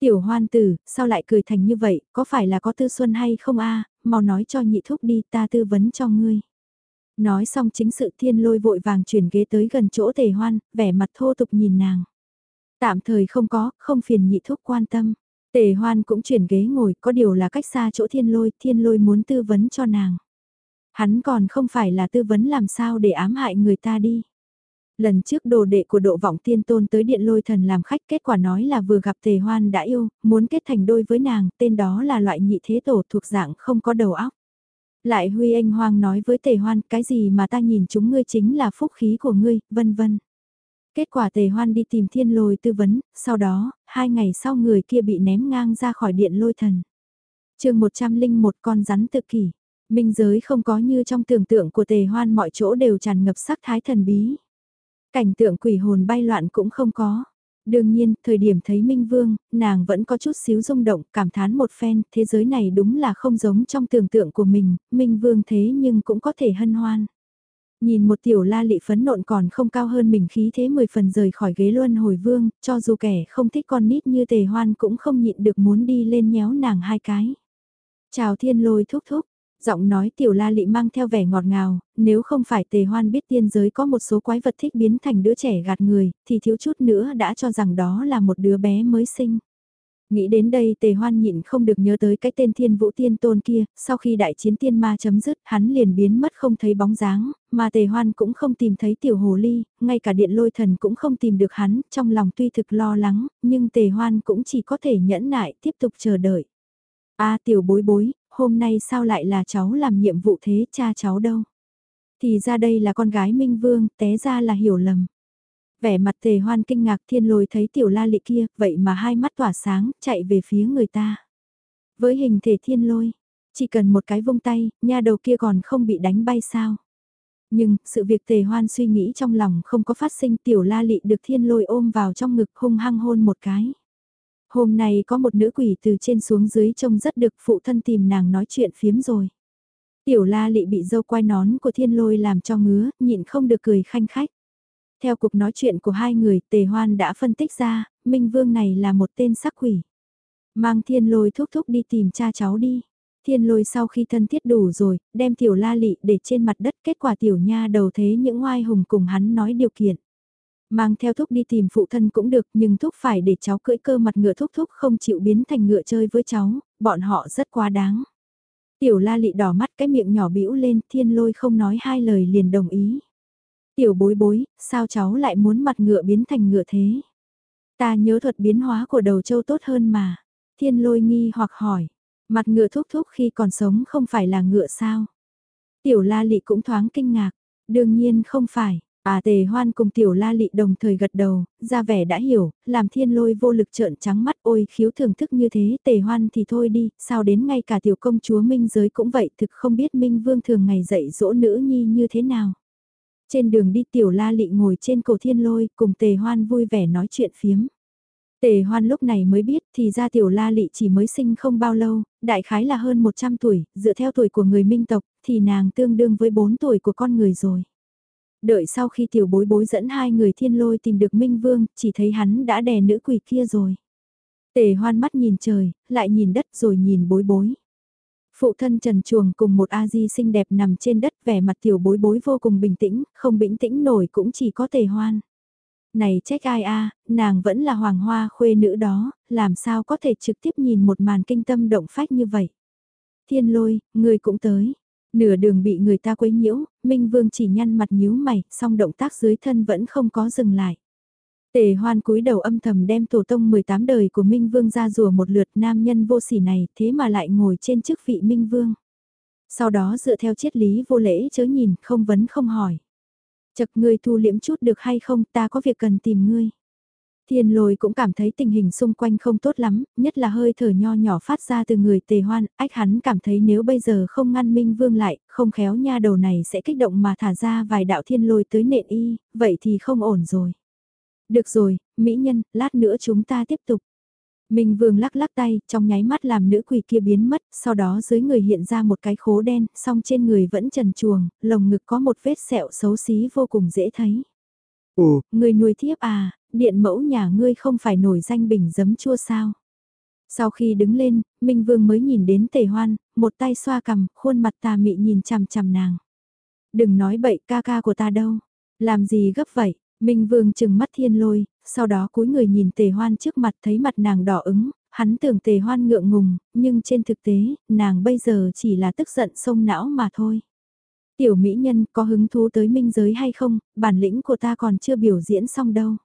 Tiểu hoan tử, sao lại cười thành như vậy, có phải là có tư xuân hay không a mau nói cho nhị thúc đi ta tư vấn cho ngươi. Nói xong chính sự thiên lôi vội vàng chuyển ghế tới gần chỗ tề hoan, vẻ mặt thô tục nhìn nàng. Tạm thời không có, không phiền nhị thúc quan tâm. Tề hoan cũng chuyển ghế ngồi, có điều là cách xa chỗ thiên lôi, thiên lôi muốn tư vấn cho nàng. Hắn còn không phải là tư vấn làm sao để ám hại người ta đi. Lần trước đồ đệ của độ vọng tiên tôn tới điện lôi thần làm khách kết quả nói là vừa gặp tề hoan đã yêu, muốn kết thành đôi với nàng, tên đó là loại nhị thế tổ thuộc dạng không có đầu óc. Lại Huy Anh Hoang nói với tề hoan cái gì mà ta nhìn chúng ngươi chính là phúc khí của ngươi, vân vân. Kết quả tề hoan đi tìm thiên lôi tư vấn, sau đó, hai ngày sau người kia bị ném ngang ra khỏi điện lôi thần. chương 101 con rắn tự kỷ, minh giới không có như trong tưởng tượng của tề hoan mọi chỗ đều tràn ngập sắc thái thần bí. Cảnh tượng quỷ hồn bay loạn cũng không có. Đương nhiên, thời điểm thấy Minh Vương, nàng vẫn có chút xíu rung động, cảm thán một phen, thế giới này đúng là không giống trong tưởng tượng của mình, Minh Vương thế nhưng cũng có thể hân hoan. Nhìn một tiểu la lị phấn nộn còn không cao hơn mình khí thế mười phần rời khỏi ghế luân hồi vương, cho dù kẻ không thích con nít như tề hoan cũng không nhịn được muốn đi lên nhéo nàng hai cái. Chào thiên lôi thúc thúc, giọng nói tiểu la lị mang theo vẻ ngọt ngào, nếu không phải tề hoan biết tiên giới có một số quái vật thích biến thành đứa trẻ gạt người, thì thiếu chút nữa đã cho rằng đó là một đứa bé mới sinh. Nghĩ đến đây tề hoan nhịn không được nhớ tới cái tên thiên vũ tiên tôn kia, sau khi đại chiến tiên ma chấm dứt hắn liền biến mất không thấy bóng dáng, mà tề hoan cũng không tìm thấy tiểu hồ ly, ngay cả điện lôi thần cũng không tìm được hắn, trong lòng tuy thực lo lắng, nhưng tề hoan cũng chỉ có thể nhẫn nại tiếp tục chờ đợi. a tiểu bối bối, hôm nay sao lại là cháu làm nhiệm vụ thế cha cháu đâu? Thì ra đây là con gái Minh Vương, té ra là hiểu lầm. Vẻ mặt tề hoan kinh ngạc thiên lôi thấy tiểu la lị kia, vậy mà hai mắt tỏa sáng, chạy về phía người ta. Với hình thể thiên lôi, chỉ cần một cái vung tay, nha đầu kia còn không bị đánh bay sao. Nhưng, sự việc tề hoan suy nghĩ trong lòng không có phát sinh tiểu la lị được thiên lôi ôm vào trong ngực hung hăng hôn một cái. Hôm nay có một nữ quỷ từ trên xuống dưới trông rất được phụ thân tìm nàng nói chuyện phiếm rồi. Tiểu la lị bị dâu quai nón của thiên lôi làm cho ngứa, nhịn không được cười khanh khách. Theo cuộc nói chuyện của hai người, Tề Hoan đã phân tích ra, Minh Vương này là một tên sắc quỷ. Mang thiên lôi thúc thúc đi tìm cha cháu đi. Thiên lôi sau khi thân thiết đủ rồi, đem tiểu la lị để trên mặt đất kết quả tiểu nha đầu thế những oai hùng cùng hắn nói điều kiện. Mang theo thúc đi tìm phụ thân cũng được nhưng thúc phải để cháu cưỡi cơ mặt ngựa thúc thúc không chịu biến thành ngựa chơi với cháu, bọn họ rất quá đáng. Tiểu la lị đỏ mắt cái miệng nhỏ bĩu lên thiên lôi không nói hai lời liền đồng ý. Tiểu bối bối, sao cháu lại muốn mặt ngựa biến thành ngựa thế? Ta nhớ thuật biến hóa của đầu châu tốt hơn mà. Thiên lôi nghi hoặc hỏi, mặt ngựa thúc thúc khi còn sống không phải là ngựa sao? Tiểu la lị cũng thoáng kinh ngạc, đương nhiên không phải. À tề hoan cùng tiểu la lị đồng thời gật đầu, ra vẻ đã hiểu, làm thiên lôi vô lực trợn trắng mắt ôi khiếu thưởng thức như thế tề hoan thì thôi đi, sao đến ngay cả tiểu công chúa Minh giới cũng vậy thực không biết Minh vương thường ngày dạy dỗ nữ nhi như thế nào. Trên đường đi tiểu la lị ngồi trên cổ thiên lôi cùng tề hoan vui vẻ nói chuyện phiếm. Tề hoan lúc này mới biết thì ra tiểu la lị chỉ mới sinh không bao lâu, đại khái là hơn 100 tuổi, dựa theo tuổi của người minh tộc thì nàng tương đương với 4 tuổi của con người rồi. Đợi sau khi tiểu bối bối dẫn hai người thiên lôi tìm được Minh Vương, chỉ thấy hắn đã đè nữ quỷ kia rồi. Tề hoan mắt nhìn trời, lại nhìn đất rồi nhìn bối bối. Phụ thân Trần Chuồng cùng một A-di xinh đẹp nằm trên đất vẻ mặt tiểu bối bối vô cùng bình tĩnh, không bình tĩnh nổi cũng chỉ có tề hoan. Này trách ai a nàng vẫn là hoàng hoa khuê nữ đó, làm sao có thể trực tiếp nhìn một màn kinh tâm động phách như vậy. Thiên lôi, người cũng tới. Nửa đường bị người ta quấy nhiễu, Minh Vương chỉ nhăn mặt nhíu mày, song động tác dưới thân vẫn không có dừng lại. Tề hoan cúi đầu âm thầm đem tổ tông 18 đời của Minh Vương ra rùa một lượt nam nhân vô sỉ này thế mà lại ngồi trên chức vị Minh Vương. Sau đó dựa theo triết lý vô lễ chớ nhìn, không vấn không hỏi. Chật ngươi thu liễm chút được hay không ta có việc cần tìm ngươi. Thiên lôi cũng cảm thấy tình hình xung quanh không tốt lắm, nhất là hơi thở nho nhỏ phát ra từ người tề hoan, ách hắn cảm thấy nếu bây giờ không ngăn Minh Vương lại, không khéo nha đầu này sẽ kích động mà thả ra vài đạo thiên lôi tới nện y, vậy thì không ổn rồi. Được rồi, mỹ nhân, lát nữa chúng ta tiếp tục. Minh Vương lắc lắc tay, trong nháy mắt làm nữ quỷ kia biến mất, sau đó dưới người hiện ra một cái khố đen, song trên người vẫn trần chuồng, lồng ngực có một vết sẹo xấu xí vô cùng dễ thấy. Ồ, ngươi nuôi thiếp à, điện mẫu nhà ngươi không phải nổi danh bình giấm chua sao? Sau khi đứng lên, Minh Vương mới nhìn đến tề hoan, một tay xoa cầm, khuôn mặt tà mị nhìn chằm chằm nàng. Đừng nói bậy ca ca của ta đâu, làm gì gấp vậy, Minh Vương chừng mắt thiên lôi, sau đó cúi người nhìn tề hoan trước mặt thấy mặt nàng đỏ ứng, hắn tưởng tề hoan ngượng ngùng, nhưng trên thực tế, nàng bây giờ chỉ là tức giận sông não mà thôi. Tiểu mỹ nhân có hứng thú tới minh giới hay không, bản lĩnh của ta còn chưa biểu diễn xong đâu.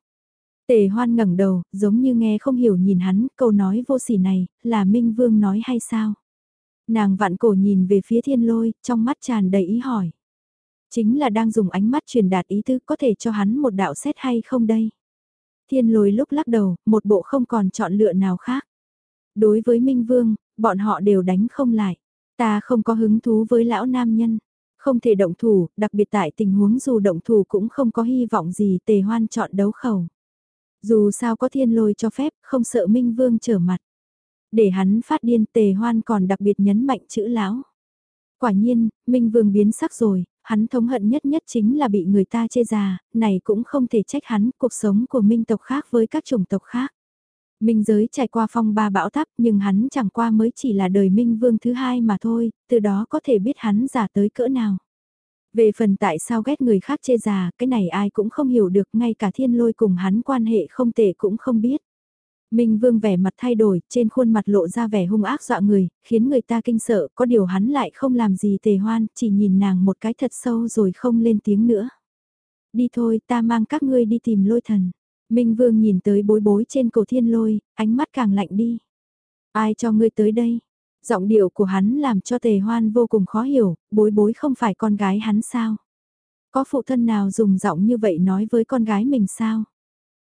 Tề hoan ngẩng đầu, giống như nghe không hiểu nhìn hắn, câu nói vô sỉ này, là Minh Vương nói hay sao? Nàng vạn cổ nhìn về phía thiên lôi, trong mắt tràn đầy ý hỏi. Chính là đang dùng ánh mắt truyền đạt ý tứ có thể cho hắn một đạo xét hay không đây? Thiên lôi lúc lắc đầu, một bộ không còn chọn lựa nào khác. Đối với Minh Vương, bọn họ đều đánh không lại. Ta không có hứng thú với lão nam nhân. Không thể động thủ, đặc biệt tại tình huống dù động thủ cũng không có hy vọng gì tề hoan chọn đấu khẩu. Dù sao có thiên lôi cho phép, không sợ Minh Vương trở mặt. Để hắn phát điên tề hoan còn đặc biệt nhấn mạnh chữ lão. Quả nhiên, Minh Vương biến sắc rồi, hắn thống hận nhất nhất chính là bị người ta chê già, này cũng không thể trách hắn, cuộc sống của Minh tộc khác với các chủng tộc khác. Minh giới trải qua phong ba bão táp nhưng hắn chẳng qua mới chỉ là đời Minh Vương thứ hai mà thôi, từ đó có thể biết hắn giả tới cỡ nào. Về phần tại sao ghét người khác chê già, cái này ai cũng không hiểu được, ngay cả thiên lôi cùng hắn quan hệ không tệ cũng không biết. Minh Vương vẻ mặt thay đổi, trên khuôn mặt lộ ra vẻ hung ác dọa người, khiến người ta kinh sợ, có điều hắn lại không làm gì tề hoan, chỉ nhìn nàng một cái thật sâu rồi không lên tiếng nữa. Đi thôi, ta mang các ngươi đi tìm lôi thần. Minh Vương nhìn tới bối bối trên cổ thiên lôi, ánh mắt càng lạnh đi. Ai cho ngươi tới đây? Giọng điệu của hắn làm cho tề hoan vô cùng khó hiểu, bối bối không phải con gái hắn sao? Có phụ thân nào dùng giọng như vậy nói với con gái mình sao?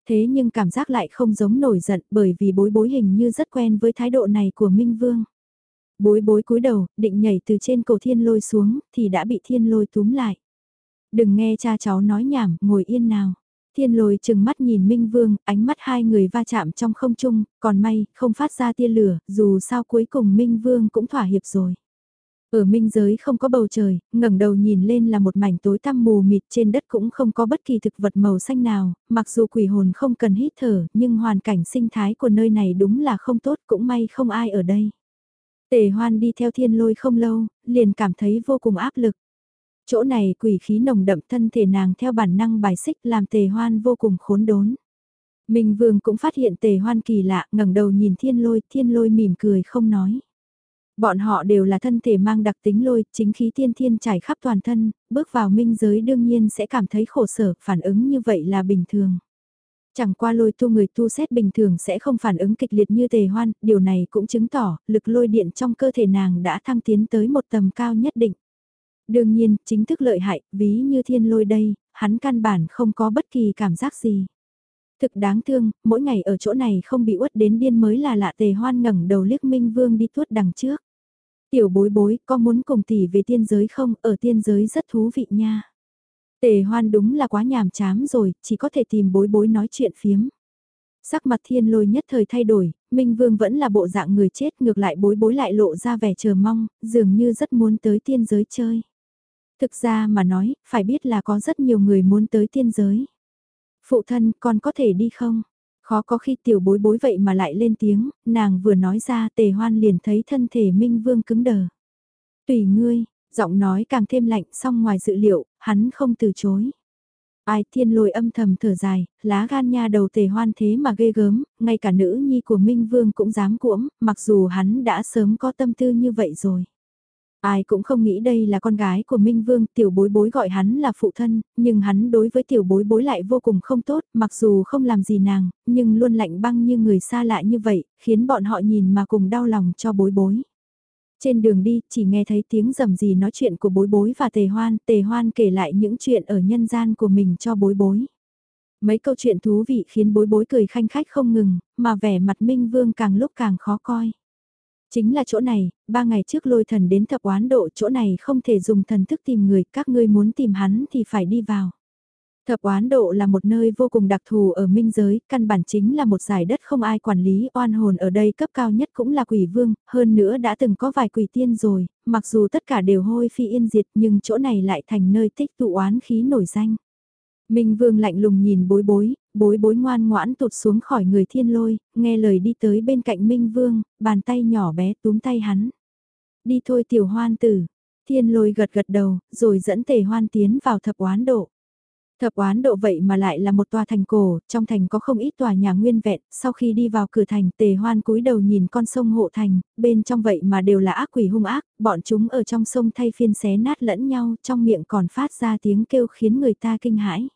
Thế nhưng cảm giác lại không giống nổi giận bởi vì bối bối hình như rất quen với thái độ này của Minh Vương. Bối bối cúi đầu, định nhảy từ trên cổ thiên lôi xuống, thì đã bị thiên lôi túm lại. Đừng nghe cha cháu nói nhảm, ngồi yên nào. Thiên lôi chừng mắt nhìn Minh Vương, ánh mắt hai người va chạm trong không trung, còn may, không phát ra tia lửa, dù sao cuối cùng Minh Vương cũng thỏa hiệp rồi. Ở minh giới không có bầu trời, ngẩng đầu nhìn lên là một mảnh tối tăm mù mịt trên đất cũng không có bất kỳ thực vật màu xanh nào, mặc dù quỷ hồn không cần hít thở, nhưng hoàn cảnh sinh thái của nơi này đúng là không tốt, cũng may không ai ở đây. Tề hoan đi theo thiên lôi không lâu, liền cảm thấy vô cùng áp lực. Chỗ này quỷ khí nồng đậm thân thể nàng theo bản năng bài xích làm tề hoan vô cùng khốn đốn. Minh Vương cũng phát hiện tề hoan kỳ lạ, ngẩng đầu nhìn thiên lôi, thiên lôi mỉm cười không nói. Bọn họ đều là thân thể mang đặc tính lôi, chính khí tiên thiên trải khắp toàn thân, bước vào minh giới đương nhiên sẽ cảm thấy khổ sở, phản ứng như vậy là bình thường. Chẳng qua lôi tu người tu xét bình thường sẽ không phản ứng kịch liệt như tề hoan, điều này cũng chứng tỏ lực lôi điện trong cơ thể nàng đã thăng tiến tới một tầm cao nhất định. Đương nhiên, chính thức lợi hại, ví như thiên lôi đây, hắn căn bản không có bất kỳ cảm giác gì. Thực đáng thương, mỗi ngày ở chỗ này không bị uất đến điên mới là lạ tề hoan ngẩng đầu liếc Minh Vương đi tuốt đằng trước. Tiểu bối bối, có muốn cùng tỷ về tiên giới không? Ở tiên giới rất thú vị nha. Tề hoan đúng là quá nhàm chán rồi, chỉ có thể tìm bối bối nói chuyện phiếm. Sắc mặt thiên lôi nhất thời thay đổi, Minh Vương vẫn là bộ dạng người chết ngược lại bối bối lại lộ ra vẻ chờ mong, dường như rất muốn tới tiên giới chơi. Thực ra mà nói, phải biết là có rất nhiều người muốn tới tiên giới. Phụ thân, con có thể đi không? Khó có khi tiểu bối bối vậy mà lại lên tiếng, nàng vừa nói ra tề hoan liền thấy thân thể Minh Vương cứng đờ. Tùy ngươi, giọng nói càng thêm lạnh song ngoài dự liệu, hắn không từ chối. Ai thiên lôi âm thầm thở dài, lá gan nha đầu tề hoan thế mà ghê gớm, ngay cả nữ nhi của Minh Vương cũng dám cuỗm, mặc dù hắn đã sớm có tâm tư như vậy rồi. Ai cũng không nghĩ đây là con gái của Minh Vương, tiểu bối bối gọi hắn là phụ thân, nhưng hắn đối với tiểu bối bối lại vô cùng không tốt, mặc dù không làm gì nàng, nhưng luôn lạnh băng như người xa lạ như vậy, khiến bọn họ nhìn mà cùng đau lòng cho bối bối. Trên đường đi, chỉ nghe thấy tiếng rầm gì nói chuyện của bối bối và tề hoan, tề hoan kể lại những chuyện ở nhân gian của mình cho bối bối. Mấy câu chuyện thú vị khiến bối bối cười khanh khách không ngừng, mà vẻ mặt Minh Vương càng lúc càng khó coi. Chính là chỗ này, ba ngày trước lôi thần đến thập oán độ chỗ này không thể dùng thần thức tìm người, các ngươi muốn tìm hắn thì phải đi vào. Thập oán độ là một nơi vô cùng đặc thù ở minh giới, căn bản chính là một giải đất không ai quản lý, oan hồn ở đây cấp cao nhất cũng là quỷ vương, hơn nữa đã từng có vài quỷ tiên rồi, mặc dù tất cả đều hôi phi yên diệt nhưng chỗ này lại thành nơi tích tụ oán khí nổi danh. Minh Vương lạnh lùng nhìn bối bối, bối bối ngoan ngoãn tụt xuống khỏi người thiên lôi, nghe lời đi tới bên cạnh Minh Vương, bàn tay nhỏ bé túm tay hắn. Đi thôi tiểu hoan tử. Thiên lôi gật gật đầu, rồi dẫn tề hoan tiến vào thập oán độ. Thập oán độ vậy mà lại là một tòa thành cổ, trong thành có không ít tòa nhà nguyên vẹn, sau khi đi vào cửa thành tề hoan cúi đầu nhìn con sông hộ thành, bên trong vậy mà đều là ác quỷ hung ác, bọn chúng ở trong sông thay phiên xé nát lẫn nhau, trong miệng còn phát ra tiếng kêu khiến người ta kinh hãi.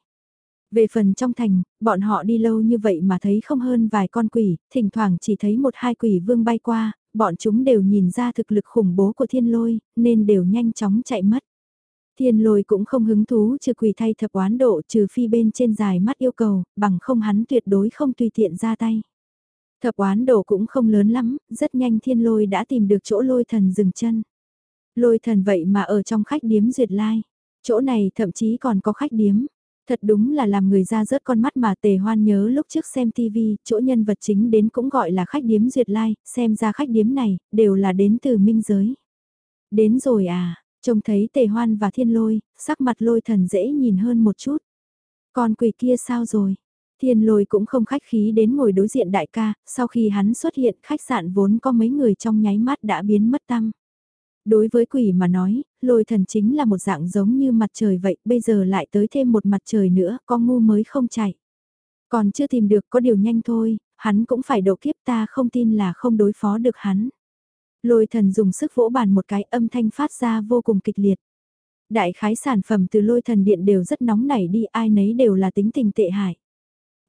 Về phần trong thành, bọn họ đi lâu như vậy mà thấy không hơn vài con quỷ, thỉnh thoảng chỉ thấy một hai quỷ vương bay qua, bọn chúng đều nhìn ra thực lực khủng bố của thiên lôi, nên đều nhanh chóng chạy mất. Thiên lôi cũng không hứng thú trừ quỷ thay thập oán độ trừ phi bên trên dài mắt yêu cầu, bằng không hắn tuyệt đối không tùy tiện ra tay. Thập oán độ cũng không lớn lắm, rất nhanh thiên lôi đã tìm được chỗ lôi thần dừng chân. Lôi thần vậy mà ở trong khách điếm duyệt lai. Chỗ này thậm chí còn có khách điếm. Thật đúng là làm người ra rớt con mắt mà tề hoan nhớ lúc trước xem TV, chỗ nhân vật chính đến cũng gọi là khách điếm duyệt lai, xem ra khách điếm này, đều là đến từ minh giới. Đến rồi à, trông thấy tề hoan và thiên lôi, sắc mặt lôi thần dễ nhìn hơn một chút. Con quỷ kia sao rồi? Thiên lôi cũng không khách khí đến ngồi đối diện đại ca, sau khi hắn xuất hiện khách sạn vốn có mấy người trong nháy mắt đã biến mất tâm. Đối với quỷ mà nói, lôi thần chính là một dạng giống như mặt trời vậy, bây giờ lại tới thêm một mặt trời nữa, có ngu mới không chạy. Còn chưa tìm được có điều nhanh thôi, hắn cũng phải độ kiếp ta không tin là không đối phó được hắn. Lôi thần dùng sức vỗ bàn một cái âm thanh phát ra vô cùng kịch liệt. Đại khái sản phẩm từ lôi thần điện đều rất nóng nảy đi ai nấy đều là tính tình tệ hại.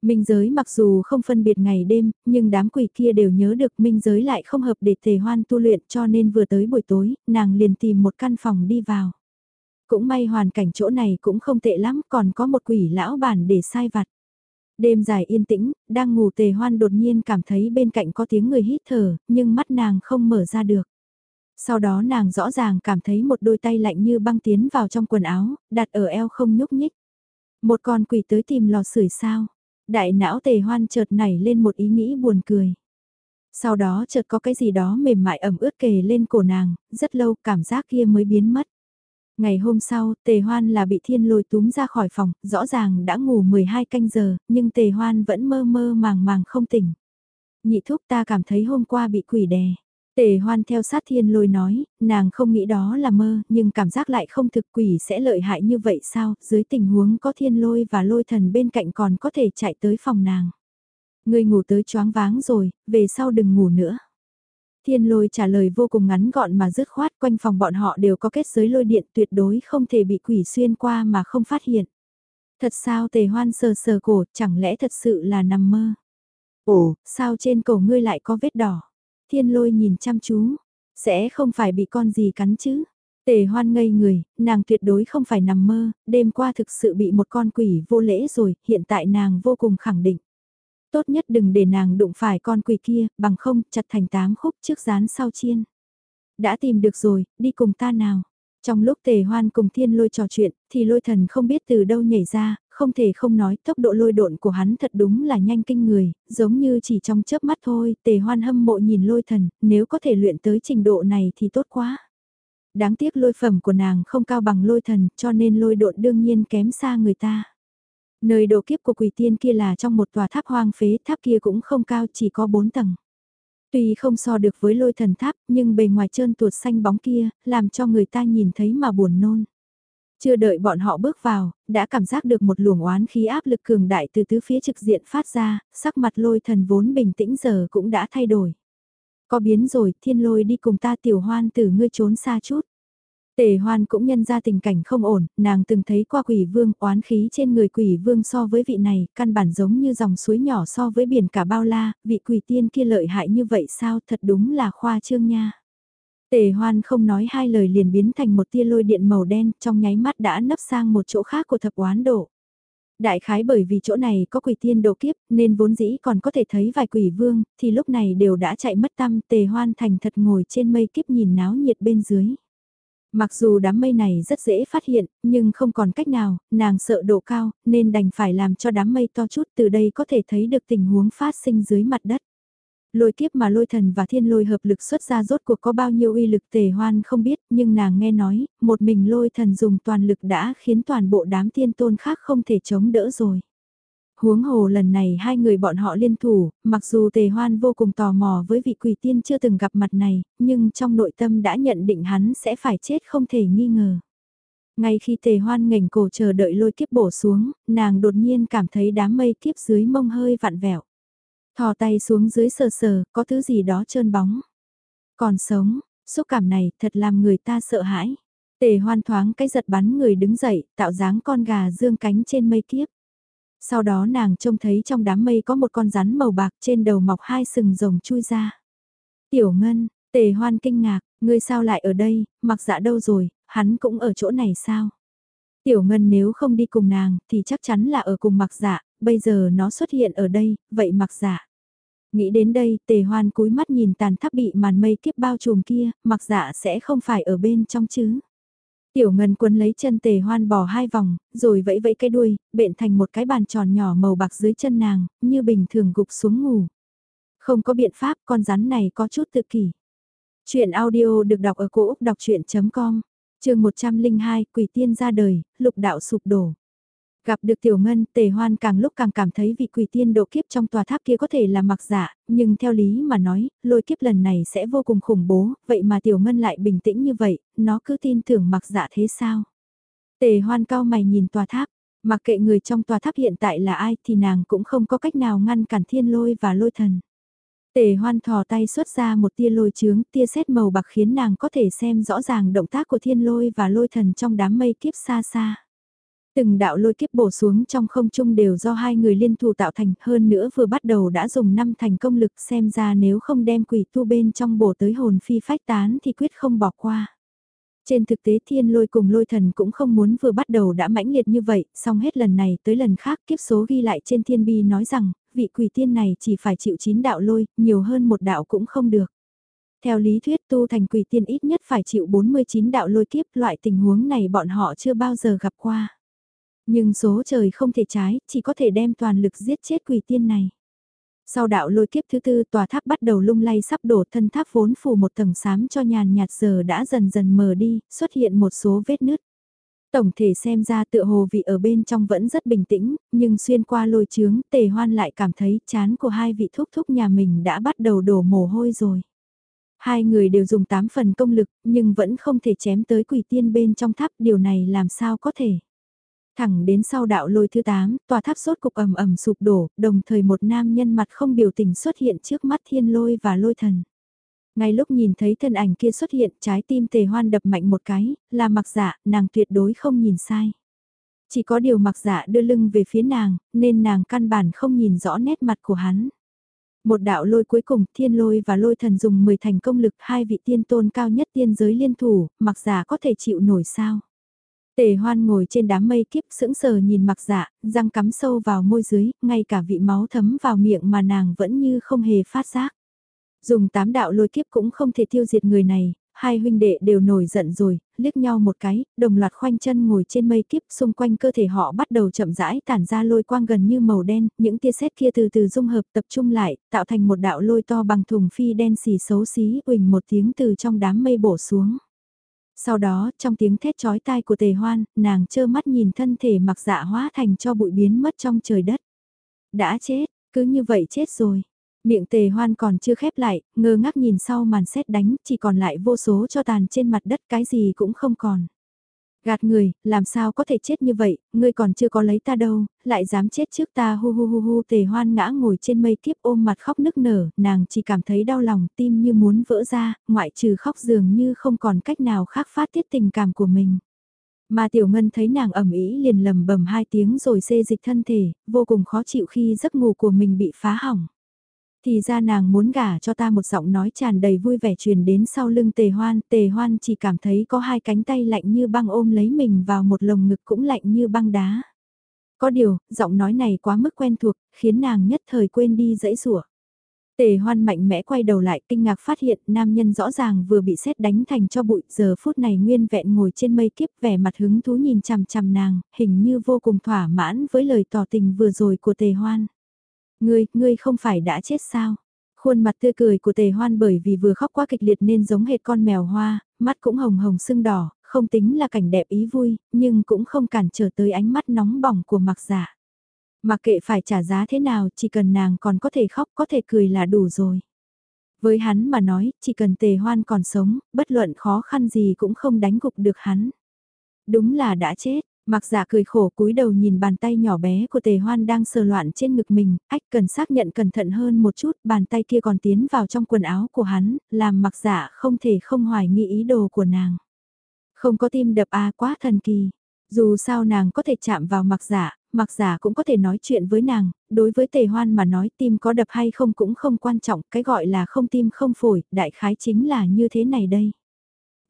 Minh giới mặc dù không phân biệt ngày đêm, nhưng đám quỷ kia đều nhớ được minh giới lại không hợp để tề hoan tu luyện cho nên vừa tới buổi tối, nàng liền tìm một căn phòng đi vào. Cũng may hoàn cảnh chỗ này cũng không tệ lắm, còn có một quỷ lão bản để sai vặt. Đêm dài yên tĩnh, đang ngủ tề hoan đột nhiên cảm thấy bên cạnh có tiếng người hít thở, nhưng mắt nàng không mở ra được. Sau đó nàng rõ ràng cảm thấy một đôi tay lạnh như băng tiến vào trong quần áo, đặt ở eo không nhúc nhích. Một con quỷ tới tìm lò sưởi sao. Đại não tề hoan chợt nảy lên một ý nghĩ buồn cười. Sau đó chợt có cái gì đó mềm mại ẩm ướt kề lên cổ nàng, rất lâu cảm giác kia mới biến mất. Ngày hôm sau, tề hoan là bị thiên lôi túm ra khỏi phòng, rõ ràng đã ngủ 12 canh giờ, nhưng tề hoan vẫn mơ mơ màng màng không tỉnh. Nhị thúc ta cảm thấy hôm qua bị quỷ đè. Tề hoan theo sát thiên lôi nói, nàng không nghĩ đó là mơ, nhưng cảm giác lại không thực quỷ sẽ lợi hại như vậy sao, dưới tình huống có thiên lôi và lôi thần bên cạnh còn có thể chạy tới phòng nàng. Người ngủ tới choáng váng rồi, về sau đừng ngủ nữa. Thiên lôi trả lời vô cùng ngắn gọn mà dứt khoát quanh phòng bọn họ đều có kết giới lôi điện tuyệt đối không thể bị quỷ xuyên qua mà không phát hiện. Thật sao tề hoan sờ sờ cổ, chẳng lẽ thật sự là nằm mơ? Ồ, sao trên cổ ngươi lại có vết đỏ? Thiên lôi nhìn chăm chú, sẽ không phải bị con gì cắn chứ. Tề hoan ngây người, nàng tuyệt đối không phải nằm mơ, đêm qua thực sự bị một con quỷ vô lễ rồi, hiện tại nàng vô cùng khẳng định. Tốt nhất đừng để nàng đụng phải con quỷ kia, bằng không chặt thành tám khúc trước rán sau chiên. Đã tìm được rồi, đi cùng ta nào. Trong lúc tề hoan cùng thiên lôi trò chuyện, thì lôi thần không biết từ đâu nhảy ra, không thể không nói tốc độ lôi độn của hắn thật đúng là nhanh kinh người, giống như chỉ trong chớp mắt thôi, tề hoan hâm mộ nhìn lôi thần, nếu có thể luyện tới trình độ này thì tốt quá. Đáng tiếc lôi phẩm của nàng không cao bằng lôi thần, cho nên lôi độn đương nhiên kém xa người ta. Nơi độ kiếp của quỷ tiên kia là trong một tòa tháp hoang phế, tháp kia cũng không cao chỉ có bốn tầng. Tuy không so được với lôi thần tháp, nhưng bề ngoài trơn tuột xanh bóng kia, làm cho người ta nhìn thấy mà buồn nôn. Chưa đợi bọn họ bước vào, đã cảm giác được một luồng oán khí áp lực cường đại từ tứ phía trực diện phát ra, sắc mặt lôi thần vốn bình tĩnh giờ cũng đã thay đổi. Có biến rồi, thiên lôi đi cùng ta tiểu hoan từ ngươi trốn xa chút. Tề hoan cũng nhân ra tình cảnh không ổn, nàng từng thấy qua quỷ vương, oán khí trên người quỷ vương so với vị này, căn bản giống như dòng suối nhỏ so với biển cả bao la, vị quỷ tiên kia lợi hại như vậy sao thật đúng là khoa trương nha. Tề hoan không nói hai lời liền biến thành một tia lôi điện màu đen, trong nháy mắt đã nấp sang một chỗ khác của thập oán độ. Đại khái bởi vì chỗ này có quỷ tiên độ kiếp, nên vốn dĩ còn có thể thấy vài quỷ vương, thì lúc này đều đã chạy mất tâm tề hoan thành thật ngồi trên mây kiếp nhìn náo nhiệt bên dưới. Mặc dù đám mây này rất dễ phát hiện, nhưng không còn cách nào, nàng sợ độ cao, nên đành phải làm cho đám mây to chút từ đây có thể thấy được tình huống phát sinh dưới mặt đất. Lôi kiếp mà lôi thần và thiên lôi hợp lực xuất ra rốt cuộc có bao nhiêu uy lực tề hoan không biết, nhưng nàng nghe nói, một mình lôi thần dùng toàn lực đã khiến toàn bộ đám tiên tôn khác không thể chống đỡ rồi. Huống hồ lần này hai người bọn họ liên thủ, mặc dù tề hoan vô cùng tò mò với vị quỷ tiên chưa từng gặp mặt này, nhưng trong nội tâm đã nhận định hắn sẽ phải chết không thể nghi ngờ. Ngay khi tề hoan ngành cổ chờ đợi lôi kiếp bổ xuống, nàng đột nhiên cảm thấy đám mây kiếp dưới mông hơi vặn vẹo. Thò tay xuống dưới sờ sờ, có thứ gì đó trơn bóng. Còn sống, xúc cảm này thật làm người ta sợ hãi. Tề hoan thoáng cái giật bắn người đứng dậy, tạo dáng con gà dương cánh trên mây kiếp. Sau đó nàng trông thấy trong đám mây có một con rắn màu bạc trên đầu mọc hai sừng rồng chui ra. Tiểu Ngân, tề hoan kinh ngạc, ngươi sao lại ở đây, mặc dạ đâu rồi, hắn cũng ở chỗ này sao? Tiểu Ngân nếu không đi cùng nàng thì chắc chắn là ở cùng mặc dạ, bây giờ nó xuất hiện ở đây, vậy mặc dạ. Nghĩ đến đây, tề hoan cúi mắt nhìn tàn tháp bị màn mây kiếp bao trùm kia, mặc dạ sẽ không phải ở bên trong chứ. Tiểu ngân quân lấy chân tề hoan bò hai vòng, rồi vẫy vẫy cái đuôi, bện thành một cái bàn tròn nhỏ màu bạc dưới chân nàng, như bình thường gục xuống ngủ. Không có biện pháp, con rắn này có chút tự kỷ. Chuyện audio được đọc ở cổ Úc đọc chuyện.com, trường 102, Quỷ Tiên ra đời, lục đạo sụp đổ. Gặp được Tiểu Ngân, Tề Hoan càng lúc càng cảm thấy vị quỷ tiên độ kiếp trong tòa tháp kia có thể là mặc giả, nhưng theo lý mà nói, lôi kiếp lần này sẽ vô cùng khủng bố, vậy mà Tiểu Ngân lại bình tĩnh như vậy, nó cứ tin tưởng mặc giả thế sao? Tề Hoan cao mày nhìn tòa tháp, mặc kệ người trong tòa tháp hiện tại là ai thì nàng cũng không có cách nào ngăn cản thiên lôi và lôi thần. Tề hoan thò tay xuất ra một tia lôi chướng, tia sét màu bạc khiến nàng có thể xem rõ ràng động tác của thiên lôi và lôi thần trong đám mây kiếp xa xa. Từng đạo lôi kiếp bổ xuống trong không trung đều do hai người liên thủ tạo thành hơn nữa vừa bắt đầu đã dùng năm thành công lực xem ra nếu không đem quỷ tu bên trong bổ tới hồn phi phách tán thì quyết không bỏ qua. Trên thực tế thiên lôi cùng lôi thần cũng không muốn vừa bắt đầu đã mãnh liệt như vậy, song hết lần này tới lần khác kiếp số ghi lại trên thiên bi nói rằng, vị quỷ tiên này chỉ phải chịu chín đạo lôi, nhiều hơn một đạo cũng không được. Theo lý thuyết tu thành quỷ tiên ít nhất phải chịu 49 đạo lôi kiếp, loại tình huống này bọn họ chưa bao giờ gặp qua. Nhưng số trời không thể trái, chỉ có thể đem toàn lực giết chết quỷ tiên này. Sau đạo lôi kiếp thứ tư tòa tháp bắt đầu lung lay sắp đổ thân tháp vốn phủ một tầng xám cho nhàn nhạt giờ đã dần dần mờ đi, xuất hiện một số vết nứt. Tổng thể xem ra tựa hồ vị ở bên trong vẫn rất bình tĩnh, nhưng xuyên qua lôi chướng tề hoan lại cảm thấy chán của hai vị thúc thúc nhà mình đã bắt đầu đổ mồ hôi rồi. Hai người đều dùng tám phần công lực, nhưng vẫn không thể chém tới quỷ tiên bên trong tháp, điều này làm sao có thể. Thẳng đến sau đạo lôi thứ 8, tòa tháp sốt cục ầm ầm sụp đổ, đồng thời một nam nhân mặt không biểu tình xuất hiện trước mắt thiên lôi và lôi thần. Ngay lúc nhìn thấy thân ảnh kia xuất hiện, trái tim tề hoan đập mạnh một cái, là mặc dạ, nàng tuyệt đối không nhìn sai. Chỉ có điều mặc dạ đưa lưng về phía nàng, nên nàng căn bản không nhìn rõ nét mặt của hắn. Một đạo lôi cuối cùng, thiên lôi và lôi thần dùng 10 thành công lực hai vị tiên tôn cao nhất tiên giới liên thủ, mặc giả có thể chịu nổi sao. Tề hoan ngồi trên đám mây kiếp sững sờ nhìn mặc dạ, răng cắm sâu vào môi dưới, ngay cả vị máu thấm vào miệng mà nàng vẫn như không hề phát giác. Dùng tám đạo lôi kiếp cũng không thể tiêu diệt người này, hai huynh đệ đều nổi giận rồi, liếc nhau một cái, đồng loạt khoanh chân ngồi trên mây kiếp xung quanh cơ thể họ bắt đầu chậm rãi tản ra lôi quang gần như màu đen, những tia sét kia từ từ dung hợp tập trung lại, tạo thành một đạo lôi to bằng thùng phi đen xì xấu xí huỳnh một tiếng từ trong đám mây bổ xuống. Sau đó, trong tiếng thét chói tai của tề hoan, nàng trơ mắt nhìn thân thể mặc dạ hóa thành cho bụi biến mất trong trời đất. Đã chết, cứ như vậy chết rồi. Miệng tề hoan còn chưa khép lại, ngơ ngác nhìn sau màn xét đánh, chỉ còn lại vô số cho tàn trên mặt đất cái gì cũng không còn. Gạt người, làm sao có thể chết như vậy, ngươi còn chưa có lấy ta đâu, lại dám chết trước ta hu hu hu hu tề hoan ngã ngồi trên mây kiếp ôm mặt khóc nức nở, nàng chỉ cảm thấy đau lòng, tim như muốn vỡ ra, ngoại trừ khóc dường như không còn cách nào khác phát tiết tình cảm của mình. Mà tiểu ngân thấy nàng ẩm ý liền lầm bầm hai tiếng rồi xê dịch thân thể, vô cùng khó chịu khi giấc ngủ của mình bị phá hỏng. Thì ra nàng muốn gả cho ta một giọng nói tràn đầy vui vẻ truyền đến sau lưng tề hoan, tề hoan chỉ cảm thấy có hai cánh tay lạnh như băng ôm lấy mình vào một lồng ngực cũng lạnh như băng đá. Có điều, giọng nói này quá mức quen thuộc, khiến nàng nhất thời quên đi dãy rủa. Tề hoan mạnh mẽ quay đầu lại kinh ngạc phát hiện nam nhân rõ ràng vừa bị xét đánh thành cho bụi giờ phút này nguyên vẹn ngồi trên mây kiếp vẻ mặt hứng thú nhìn chằm chằm nàng, hình như vô cùng thỏa mãn với lời tỏ tình vừa rồi của tề hoan. Ngươi, ngươi không phải đã chết sao? Khuôn mặt tươi cười của tề hoan bởi vì vừa khóc quá kịch liệt nên giống hệt con mèo hoa, mắt cũng hồng hồng sưng đỏ, không tính là cảnh đẹp ý vui, nhưng cũng không cản trở tới ánh mắt nóng bỏng của mặc giả. Mặc kệ phải trả giá thế nào, chỉ cần nàng còn có thể khóc có thể cười là đủ rồi. Với hắn mà nói, chỉ cần tề hoan còn sống, bất luận khó khăn gì cũng không đánh gục được hắn. Đúng là đã chết, Mặc giả cười khổ cúi đầu nhìn bàn tay nhỏ bé của tề hoan đang sờ loạn trên ngực mình, ách cần xác nhận cẩn thận hơn một chút, bàn tay kia còn tiến vào trong quần áo của hắn, làm mặc giả không thể không hoài nghi ý đồ của nàng. Không có tim đập a quá thần kỳ, dù sao nàng có thể chạm vào mặc giả, mặc giả cũng có thể nói chuyện với nàng, đối với tề hoan mà nói tim có đập hay không cũng không quan trọng, cái gọi là không tim không phổi, đại khái chính là như thế này đây.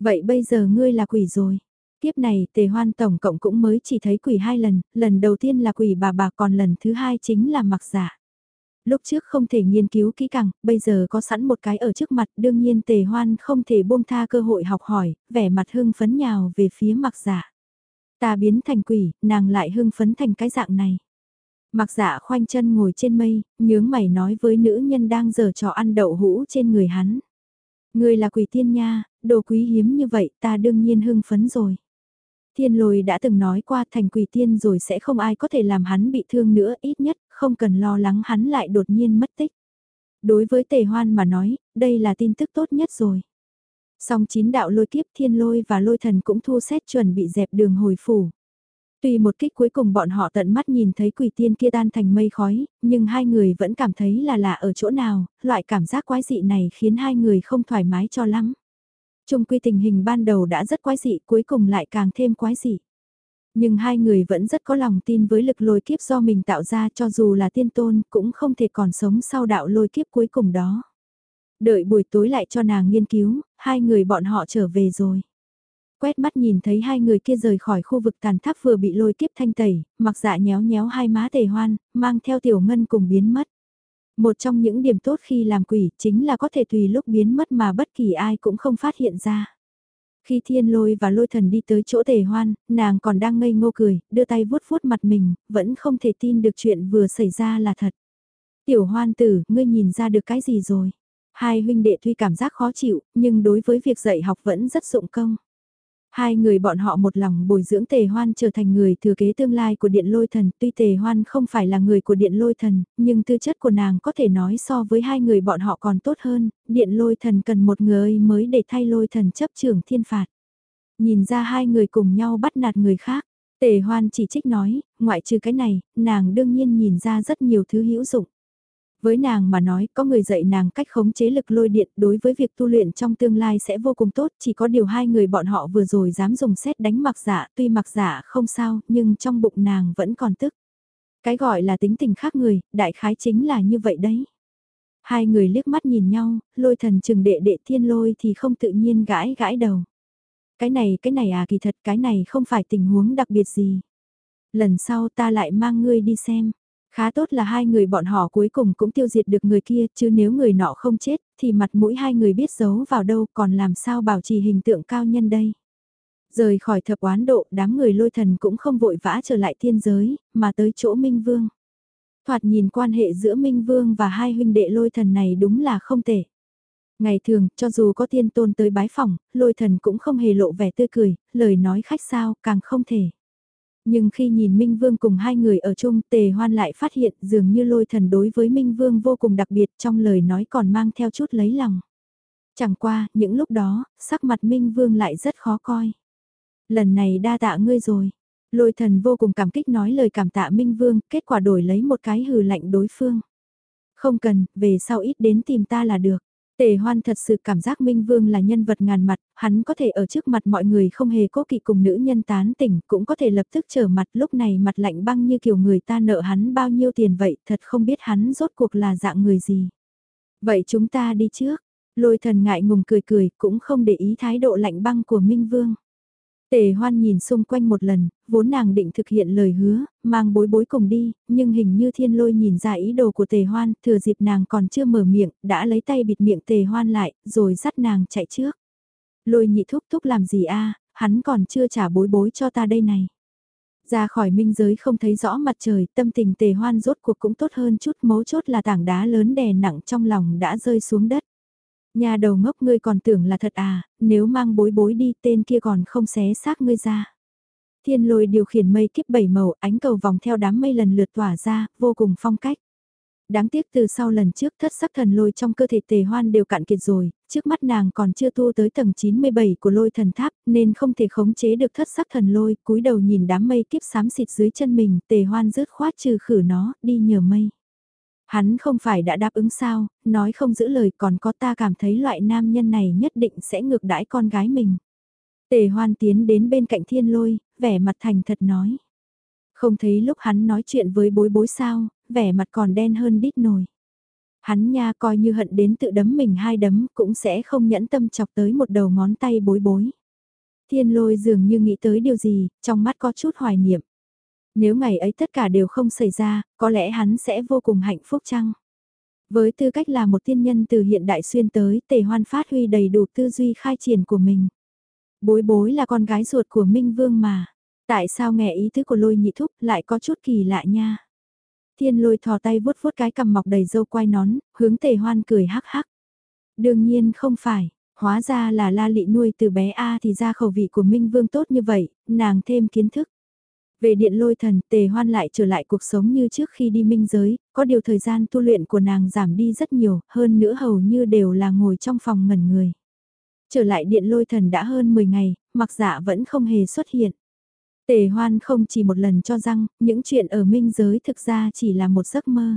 Vậy bây giờ ngươi là quỷ rồi. Tiếp này tề hoan tổng cộng cũng mới chỉ thấy quỷ hai lần, lần đầu tiên là quỷ bà bà còn lần thứ hai chính là mặc giả. Lúc trước không thể nghiên cứu kỹ càng, bây giờ có sẵn một cái ở trước mặt, đương nhiên tề hoan không thể buông tha cơ hội học hỏi, vẻ mặt hưng phấn nhào về phía mặc giả. Ta biến thành quỷ, nàng lại hưng phấn thành cái dạng này. Mặc giả khoanh chân ngồi trên mây, nhướng mày nói với nữ nhân đang giờ trò ăn đậu hũ trên người hắn. Người là quỷ tiên nha, đồ quý hiếm như vậy ta đương nhiên hưng phấn rồi. Thiên lôi đã từng nói qua thành quỷ tiên rồi sẽ không ai có thể làm hắn bị thương nữa ít nhất không cần lo lắng hắn lại đột nhiên mất tích. Đối với tề hoan mà nói, đây là tin tức tốt nhất rồi. Song chín đạo lôi kiếp thiên lôi và lôi thần cũng thu xét chuẩn bị dẹp đường hồi phủ. Tuy một kích cuối cùng bọn họ tận mắt nhìn thấy quỷ tiên kia tan thành mây khói, nhưng hai người vẫn cảm thấy là lạ ở chỗ nào, loại cảm giác quái dị này khiến hai người không thoải mái cho lắm chung quy tình hình ban đầu đã rất quái dị, cuối cùng lại càng thêm quái dị. Nhưng hai người vẫn rất có lòng tin với lực lôi kiếp do mình tạo ra cho dù là tiên tôn cũng không thể còn sống sau đạo lôi kiếp cuối cùng đó. Đợi buổi tối lại cho nàng nghiên cứu, hai người bọn họ trở về rồi. Quét mắt nhìn thấy hai người kia rời khỏi khu vực tàn tháp vừa bị lôi kiếp thanh tẩy, mặc dạ nhéo nhéo hai má tề hoan, mang theo tiểu ngân cùng biến mất. Một trong những điểm tốt khi làm quỷ chính là có thể tùy lúc biến mất mà bất kỳ ai cũng không phát hiện ra. Khi thiên lôi và lôi thần đi tới chỗ tề hoan, nàng còn đang ngây ngô cười, đưa tay vuốt vuốt mặt mình, vẫn không thể tin được chuyện vừa xảy ra là thật. Tiểu hoan tử, ngươi nhìn ra được cái gì rồi? Hai huynh đệ tuy cảm giác khó chịu, nhưng đối với việc dạy học vẫn rất dụng công. Hai người bọn họ một lòng bồi dưỡng tề hoan trở thành người thừa kế tương lai của điện lôi thần. Tuy tề hoan không phải là người của điện lôi thần, nhưng tư chất của nàng có thể nói so với hai người bọn họ còn tốt hơn. Điện lôi thần cần một người mới để thay lôi thần chấp trưởng thiên phạt. Nhìn ra hai người cùng nhau bắt nạt người khác. Tề hoan chỉ trích nói, ngoại trừ cái này, nàng đương nhiên nhìn ra rất nhiều thứ hữu dụng. Với nàng mà nói, có người dạy nàng cách khống chế lực lôi điện đối với việc tu luyện trong tương lai sẽ vô cùng tốt, chỉ có điều hai người bọn họ vừa rồi dám dùng xét đánh mặc giả, tuy mặc giả không sao, nhưng trong bụng nàng vẫn còn tức. Cái gọi là tính tình khác người, đại khái chính là như vậy đấy. Hai người liếc mắt nhìn nhau, lôi thần trừng đệ đệ thiên lôi thì không tự nhiên gãi gãi đầu. Cái này cái này à kỳ thật cái này không phải tình huống đặc biệt gì. Lần sau ta lại mang ngươi đi xem. Khá tốt là hai người bọn họ cuối cùng cũng tiêu diệt được người kia, chứ nếu người nọ không chết, thì mặt mũi hai người biết giấu vào đâu còn làm sao bảo trì hình tượng cao nhân đây. Rời khỏi thập oán độ, đám người lôi thần cũng không vội vã trở lại thiên giới, mà tới chỗ Minh Vương. Thoạt nhìn quan hệ giữa Minh Vương và hai huynh đệ lôi thần này đúng là không tệ. Ngày thường, cho dù có thiên tôn tới bái phòng, lôi thần cũng không hề lộ vẻ tươi cười, lời nói khách sao, càng không thể. Nhưng khi nhìn Minh Vương cùng hai người ở chung tề hoan lại phát hiện dường như lôi thần đối với Minh Vương vô cùng đặc biệt trong lời nói còn mang theo chút lấy lòng. Chẳng qua, những lúc đó, sắc mặt Minh Vương lại rất khó coi. Lần này đa tạ ngươi rồi. Lôi thần vô cùng cảm kích nói lời cảm tạ Minh Vương, kết quả đổi lấy một cái hừ lạnh đối phương. Không cần, về sau ít đến tìm ta là được. Tề hoan thật sự cảm giác Minh Vương là nhân vật ngàn mặt, hắn có thể ở trước mặt mọi người không hề cố kỵ cùng nữ nhân tán tỉnh, cũng có thể lập tức trở mặt lúc này mặt lạnh băng như kiểu người ta nợ hắn bao nhiêu tiền vậy, thật không biết hắn rốt cuộc là dạng người gì. Vậy chúng ta đi trước, lôi thần ngại ngùng cười cười, cũng không để ý thái độ lạnh băng của Minh Vương. Tề hoan nhìn xung quanh một lần, vốn nàng định thực hiện lời hứa, mang bối bối cùng đi, nhưng hình như thiên lôi nhìn ra ý đồ của tề hoan, thừa dịp nàng còn chưa mở miệng, đã lấy tay bịt miệng tề hoan lại, rồi dắt nàng chạy trước. Lôi nhị thúc thúc làm gì a hắn còn chưa trả bối bối cho ta đây này. Ra khỏi minh giới không thấy rõ mặt trời, tâm tình tề hoan rốt cuộc cũng tốt hơn chút, mấu chốt là tảng đá lớn đè nặng trong lòng đã rơi xuống đất. Nhà đầu ngốc ngươi còn tưởng là thật à, nếu mang bối bối đi tên kia còn không xé xác ngươi ra. Thiên lôi điều khiển mây kiếp bảy màu ánh cầu vòng theo đám mây lần lượt tỏa ra, vô cùng phong cách. Đáng tiếc từ sau lần trước thất sắc thần lôi trong cơ thể tề hoan đều cạn kiệt rồi, trước mắt nàng còn chưa tu tới tầng 97 của lôi thần tháp nên không thể khống chế được thất sắc thần lôi, cúi đầu nhìn đám mây kiếp xám xịt dưới chân mình, tề hoan rớt khoát trừ khử nó, đi nhờ mây. Hắn không phải đã đáp ứng sao, nói không giữ lời còn có ta cảm thấy loại nam nhân này nhất định sẽ ngược đãi con gái mình. Tề hoan tiến đến bên cạnh thiên lôi, vẻ mặt thành thật nói. Không thấy lúc hắn nói chuyện với bối bối sao, vẻ mặt còn đen hơn đít nồi. Hắn nha coi như hận đến tự đấm mình hai đấm cũng sẽ không nhẫn tâm chọc tới một đầu ngón tay bối bối. Thiên lôi dường như nghĩ tới điều gì, trong mắt có chút hoài niệm. Nếu ngày ấy tất cả đều không xảy ra, có lẽ hắn sẽ vô cùng hạnh phúc chăng? Với tư cách là một tiên nhân từ hiện đại xuyên tới, tề hoan phát huy đầy đủ tư duy khai triển của mình. Bối bối là con gái ruột của Minh Vương mà. Tại sao nghe ý tứ của lôi nhị thúc lại có chút kỳ lạ nha. Thiên lôi thò tay vuốt vuốt cái cằm mọc đầy dâu quai nón, hướng tề hoan cười hắc hắc. Đương nhiên không phải, hóa ra là la lị nuôi từ bé A thì ra khẩu vị của Minh Vương tốt như vậy, nàng thêm kiến thức. Về điện lôi thần, tề hoan lại trở lại cuộc sống như trước khi đi minh giới, có điều thời gian tu luyện của nàng giảm đi rất nhiều, hơn nữa hầu như đều là ngồi trong phòng ngẩn người. Trở lại điện lôi thần đã hơn 10 ngày, mặc dạ vẫn không hề xuất hiện. Tề hoan không chỉ một lần cho rằng, những chuyện ở minh giới thực ra chỉ là một giấc mơ.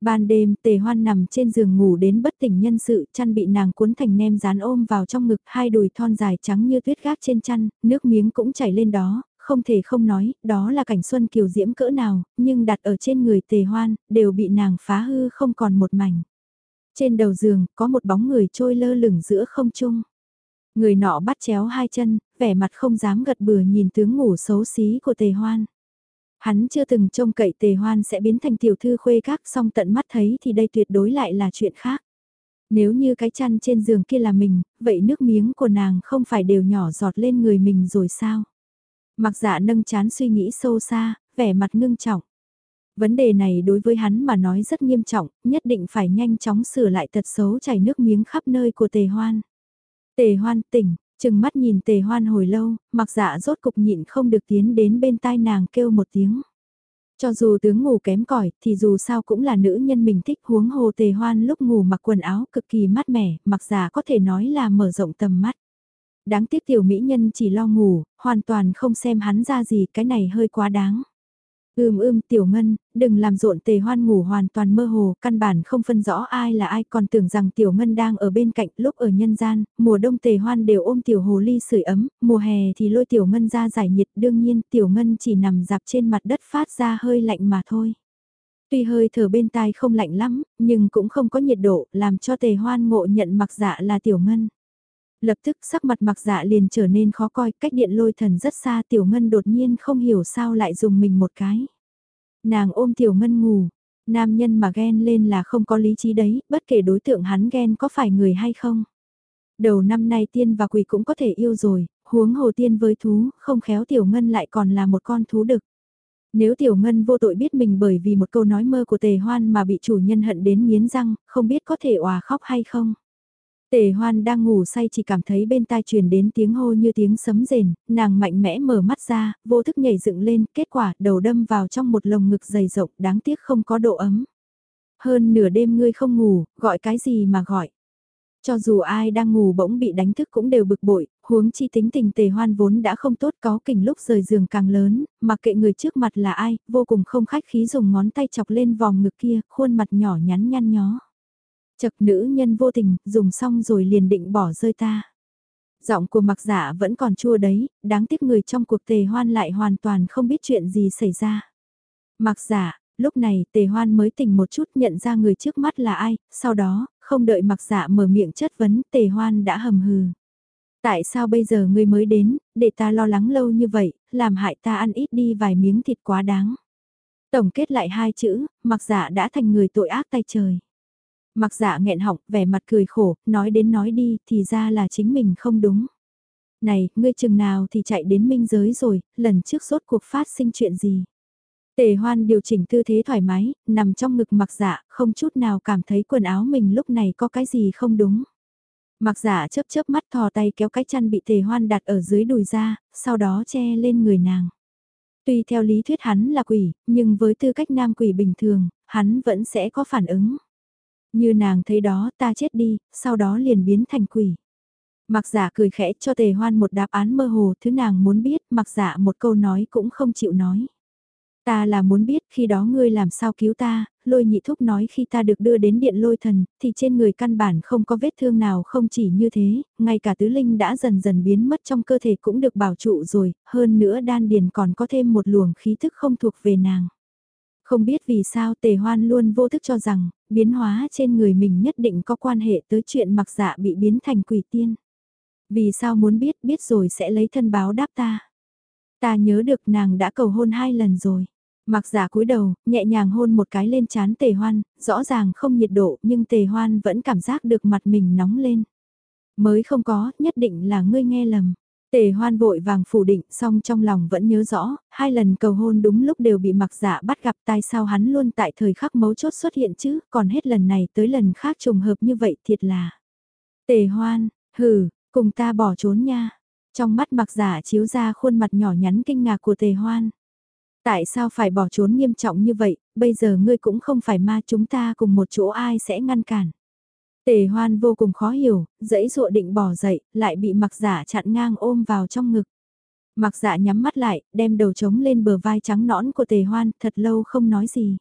Ban đêm tề hoan nằm trên giường ngủ đến bất tỉnh nhân sự, chăn bị nàng cuốn thành nem dán ôm vào trong ngực, hai đùi thon dài trắng như tuyết gác trên chăn, nước miếng cũng chảy lên đó, không thể không nói, đó là cảnh xuân kiều diễm cỡ nào, nhưng đặt ở trên người tề hoan, đều bị nàng phá hư không còn một mảnh. Trên đầu giường, có một bóng người trôi lơ lửng giữa không trung. Người nọ bắt chéo hai chân, vẻ mặt không dám gật bừa nhìn tướng ngủ xấu xí của tề hoan. Hắn chưa từng trông cậy tề hoan sẽ biến thành tiểu thư khuê các song tận mắt thấy thì đây tuyệt đối lại là chuyện khác. Nếu như cái chăn trên giường kia là mình, vậy nước miếng của nàng không phải đều nhỏ giọt lên người mình rồi sao? Mặc dạ nâng chán suy nghĩ sâu xa, vẻ mặt ngưng trọng. Vấn đề này đối với hắn mà nói rất nghiêm trọng, nhất định phải nhanh chóng sửa lại tật xấu chảy nước miếng khắp nơi của tề hoan. Tề hoan tỉnh, chừng mắt nhìn tề hoan hồi lâu, mặc dạ rốt cục nhịn không được tiến đến bên tai nàng kêu một tiếng. Cho dù tướng ngủ kém cỏi thì dù sao cũng là nữ nhân mình thích huống hồ tề hoan lúc ngủ mặc quần áo cực kỳ mát mẻ, mặc giả có thể nói là mở rộng tầm mắt. Đáng tiếc tiểu mỹ nhân chỉ lo ngủ, hoàn toàn không xem hắn ra gì cái này hơi quá đáng. Ưm ưm tiểu ngân, đừng làm rộn tề hoan ngủ hoàn toàn mơ hồ, căn bản không phân rõ ai là ai còn tưởng rằng tiểu ngân đang ở bên cạnh lúc ở nhân gian, mùa đông tề hoan đều ôm tiểu hồ ly sưởi ấm, mùa hè thì lôi tiểu ngân ra giải nhiệt đương nhiên tiểu ngân chỉ nằm dạp trên mặt đất phát ra hơi lạnh mà thôi. Tuy hơi thở bên tai không lạnh lắm, nhưng cũng không có nhiệt độ, làm cho tề hoan ngộ nhận mặc dạ là tiểu ngân. Lập tức sắc mặt mặc dạ liền trở nên khó coi, cách điện lôi thần rất xa tiểu ngân đột nhiên không hiểu sao lại dùng mình một cái. Nàng ôm tiểu ngân ngủ, nam nhân mà ghen lên là không có lý trí đấy, bất kể đối tượng hắn ghen có phải người hay không. Đầu năm nay tiên và quỷ cũng có thể yêu rồi, huống hồ tiên với thú, không khéo tiểu ngân lại còn là một con thú đực. Nếu tiểu ngân vô tội biết mình bởi vì một câu nói mơ của tề hoan mà bị chủ nhân hận đến miến răng, không biết có thể òa khóc hay không. Tề hoan đang ngủ say chỉ cảm thấy bên tai truyền đến tiếng hô như tiếng sấm rền, nàng mạnh mẽ mở mắt ra, vô thức nhảy dựng lên, kết quả đầu đâm vào trong một lồng ngực dày rộng đáng tiếc không có độ ấm. Hơn nửa đêm ngươi không ngủ, gọi cái gì mà gọi. Cho dù ai đang ngủ bỗng bị đánh thức cũng đều bực bội, huống chi tính tình tề hoan vốn đã không tốt có kình lúc rời giường càng lớn, Mà kệ người trước mặt là ai, vô cùng không khách khí dùng ngón tay chọc lên vòng ngực kia, khuôn mặt nhỏ nhắn nhăn nhó. Chật nữ nhân vô tình, dùng xong rồi liền định bỏ rơi ta. Giọng của mặc giả vẫn còn chua đấy, đáng tiếc người trong cuộc tề hoan lại hoàn toàn không biết chuyện gì xảy ra. Mặc giả, lúc này tề hoan mới tỉnh một chút nhận ra người trước mắt là ai, sau đó, không đợi mặc giả mở miệng chất vấn tề hoan đã hầm hừ. Tại sao bây giờ ngươi mới đến, để ta lo lắng lâu như vậy, làm hại ta ăn ít đi vài miếng thịt quá đáng. Tổng kết lại hai chữ, mặc giả đã thành người tội ác tay trời. Mặc dạ nghẹn họng, vẻ mặt cười khổ, nói đến nói đi, thì ra là chính mình không đúng. Này, ngươi chừng nào thì chạy đến minh giới rồi, lần trước sốt cuộc phát sinh chuyện gì? Tề hoan điều chỉnh tư thế thoải mái, nằm trong ngực mặc dạ, không chút nào cảm thấy quần áo mình lúc này có cái gì không đúng. Mặc dạ chớp chớp mắt thò tay kéo cái chăn bị tề hoan đặt ở dưới đùi ra, sau đó che lên người nàng. Tuy theo lý thuyết hắn là quỷ, nhưng với tư cách nam quỷ bình thường, hắn vẫn sẽ có phản ứng. Như nàng thấy đó ta chết đi, sau đó liền biến thành quỷ. Mặc giả cười khẽ cho tề hoan một đáp án mơ hồ thứ nàng muốn biết, mặc giả một câu nói cũng không chịu nói. Ta là muốn biết khi đó ngươi làm sao cứu ta, lôi nhị thúc nói khi ta được đưa đến điện lôi thần, thì trên người căn bản không có vết thương nào không chỉ như thế, ngay cả tứ linh đã dần dần biến mất trong cơ thể cũng được bảo trụ rồi, hơn nữa đan điền còn có thêm một luồng khí thức không thuộc về nàng. Không biết vì sao tề hoan luôn vô thức cho rằng, biến hóa trên người mình nhất định có quan hệ tới chuyện mặc dạ bị biến thành quỷ tiên. Vì sao muốn biết biết rồi sẽ lấy thân báo đáp ta. Ta nhớ được nàng đã cầu hôn hai lần rồi. Mặc giả cúi đầu, nhẹ nhàng hôn một cái lên chán tề hoan, rõ ràng không nhiệt độ nhưng tề hoan vẫn cảm giác được mặt mình nóng lên. Mới không có, nhất định là ngươi nghe lầm. Tề hoan vội vàng phủ định, song trong lòng vẫn nhớ rõ, hai lần cầu hôn đúng lúc đều bị mặc giả bắt gặp tại sao hắn luôn tại thời khắc mấu chốt xuất hiện chứ, còn hết lần này tới lần khác trùng hợp như vậy thiệt là. Tề hoan, hừ, cùng ta bỏ trốn nha. Trong mắt mặc giả chiếu ra khuôn mặt nhỏ nhắn kinh ngạc của tề hoan. Tại sao phải bỏ trốn nghiêm trọng như vậy, bây giờ ngươi cũng không phải ma chúng ta cùng một chỗ ai sẽ ngăn cản. Tề hoan vô cùng khó hiểu, dãy dụa định bỏ dậy, lại bị mặc giả chặn ngang ôm vào trong ngực. Mặc giả nhắm mắt lại, đem đầu trống lên bờ vai trắng nõn của tề hoan, thật lâu không nói gì.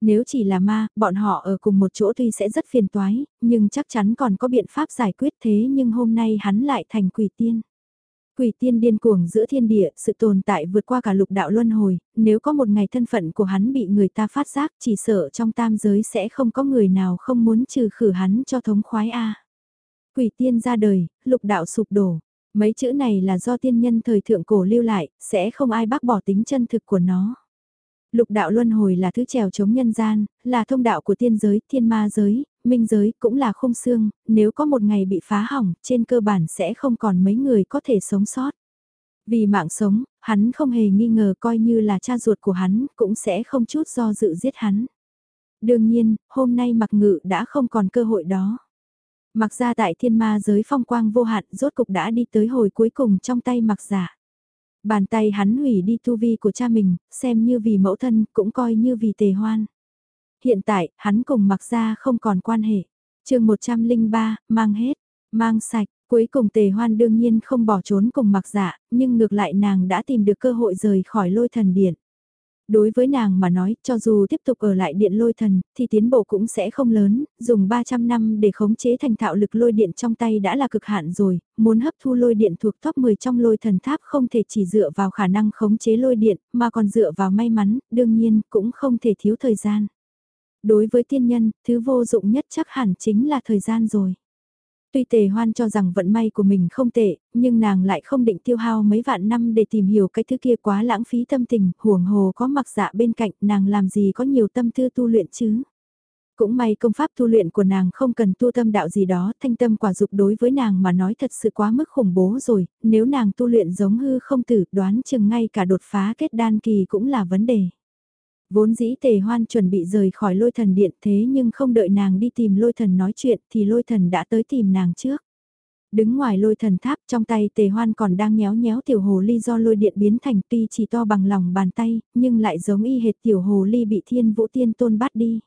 Nếu chỉ là ma, bọn họ ở cùng một chỗ tuy sẽ rất phiền toái, nhưng chắc chắn còn có biện pháp giải quyết thế nhưng hôm nay hắn lại thành quỷ tiên. Quỷ tiên điên cuồng giữa thiên địa, sự tồn tại vượt qua cả lục đạo luân hồi, nếu có một ngày thân phận của hắn bị người ta phát giác chỉ sợ trong tam giới sẽ không có người nào không muốn trừ khử hắn cho thống khoái A. Quỷ tiên ra đời, lục đạo sụp đổ. Mấy chữ này là do tiên nhân thời thượng cổ lưu lại, sẽ không ai bác bỏ tính chân thực của nó. Lục đạo luân hồi là thứ trèo chống nhân gian, là thông đạo của tiên giới, thiên ma giới, minh giới cũng là khung xương, nếu có một ngày bị phá hỏng, trên cơ bản sẽ không còn mấy người có thể sống sót. Vì mạng sống, hắn không hề nghi ngờ coi như là cha ruột của hắn, cũng sẽ không chút do dự giết hắn. Đương nhiên, hôm nay mặc ngự đã không còn cơ hội đó. Mặc ra tại thiên ma giới phong quang vô hạn rốt cục đã đi tới hồi cuối cùng trong tay mặc giả. Bàn tay hắn hủy đi tu vi của cha mình, xem như vì mẫu thân, cũng coi như vì tề hoan. Hiện tại, hắn cùng mặc ra không còn quan hệ. chương 103, mang hết, mang sạch, cuối cùng tề hoan đương nhiên không bỏ trốn cùng mặc dạ, nhưng ngược lại nàng đã tìm được cơ hội rời khỏi lôi thần điện. Đối với nàng mà nói, cho dù tiếp tục ở lại điện lôi thần, thì tiến bộ cũng sẽ không lớn, dùng 300 năm để khống chế thành thạo lực lôi điện trong tay đã là cực hạn rồi, muốn hấp thu lôi điện thuộc top 10 trong lôi thần tháp không thể chỉ dựa vào khả năng khống chế lôi điện, mà còn dựa vào may mắn, đương nhiên cũng không thể thiếu thời gian. Đối với tiên nhân, thứ vô dụng nhất chắc hẳn chính là thời gian rồi. Tuy tề hoan cho rằng vận may của mình không tệ, nhưng nàng lại không định tiêu hao mấy vạn năm để tìm hiểu cái thứ kia quá lãng phí tâm tình, huồng hồ có mặc dạ bên cạnh nàng làm gì có nhiều tâm tư tu luyện chứ. Cũng may công pháp tu luyện của nàng không cần tu tâm đạo gì đó, thanh tâm quả dục đối với nàng mà nói thật sự quá mức khủng bố rồi, nếu nàng tu luyện giống hư không tử đoán chừng ngay cả đột phá kết đan kỳ cũng là vấn đề. Vốn dĩ tề hoan chuẩn bị rời khỏi lôi thần điện thế nhưng không đợi nàng đi tìm lôi thần nói chuyện thì lôi thần đã tới tìm nàng trước. Đứng ngoài lôi thần tháp trong tay tề hoan còn đang nhéo nhéo tiểu hồ ly do lôi điện biến thành tuy chỉ to bằng lòng bàn tay, nhưng lại giống y hệt tiểu hồ ly bị thiên vũ tiên tôn bắt đi.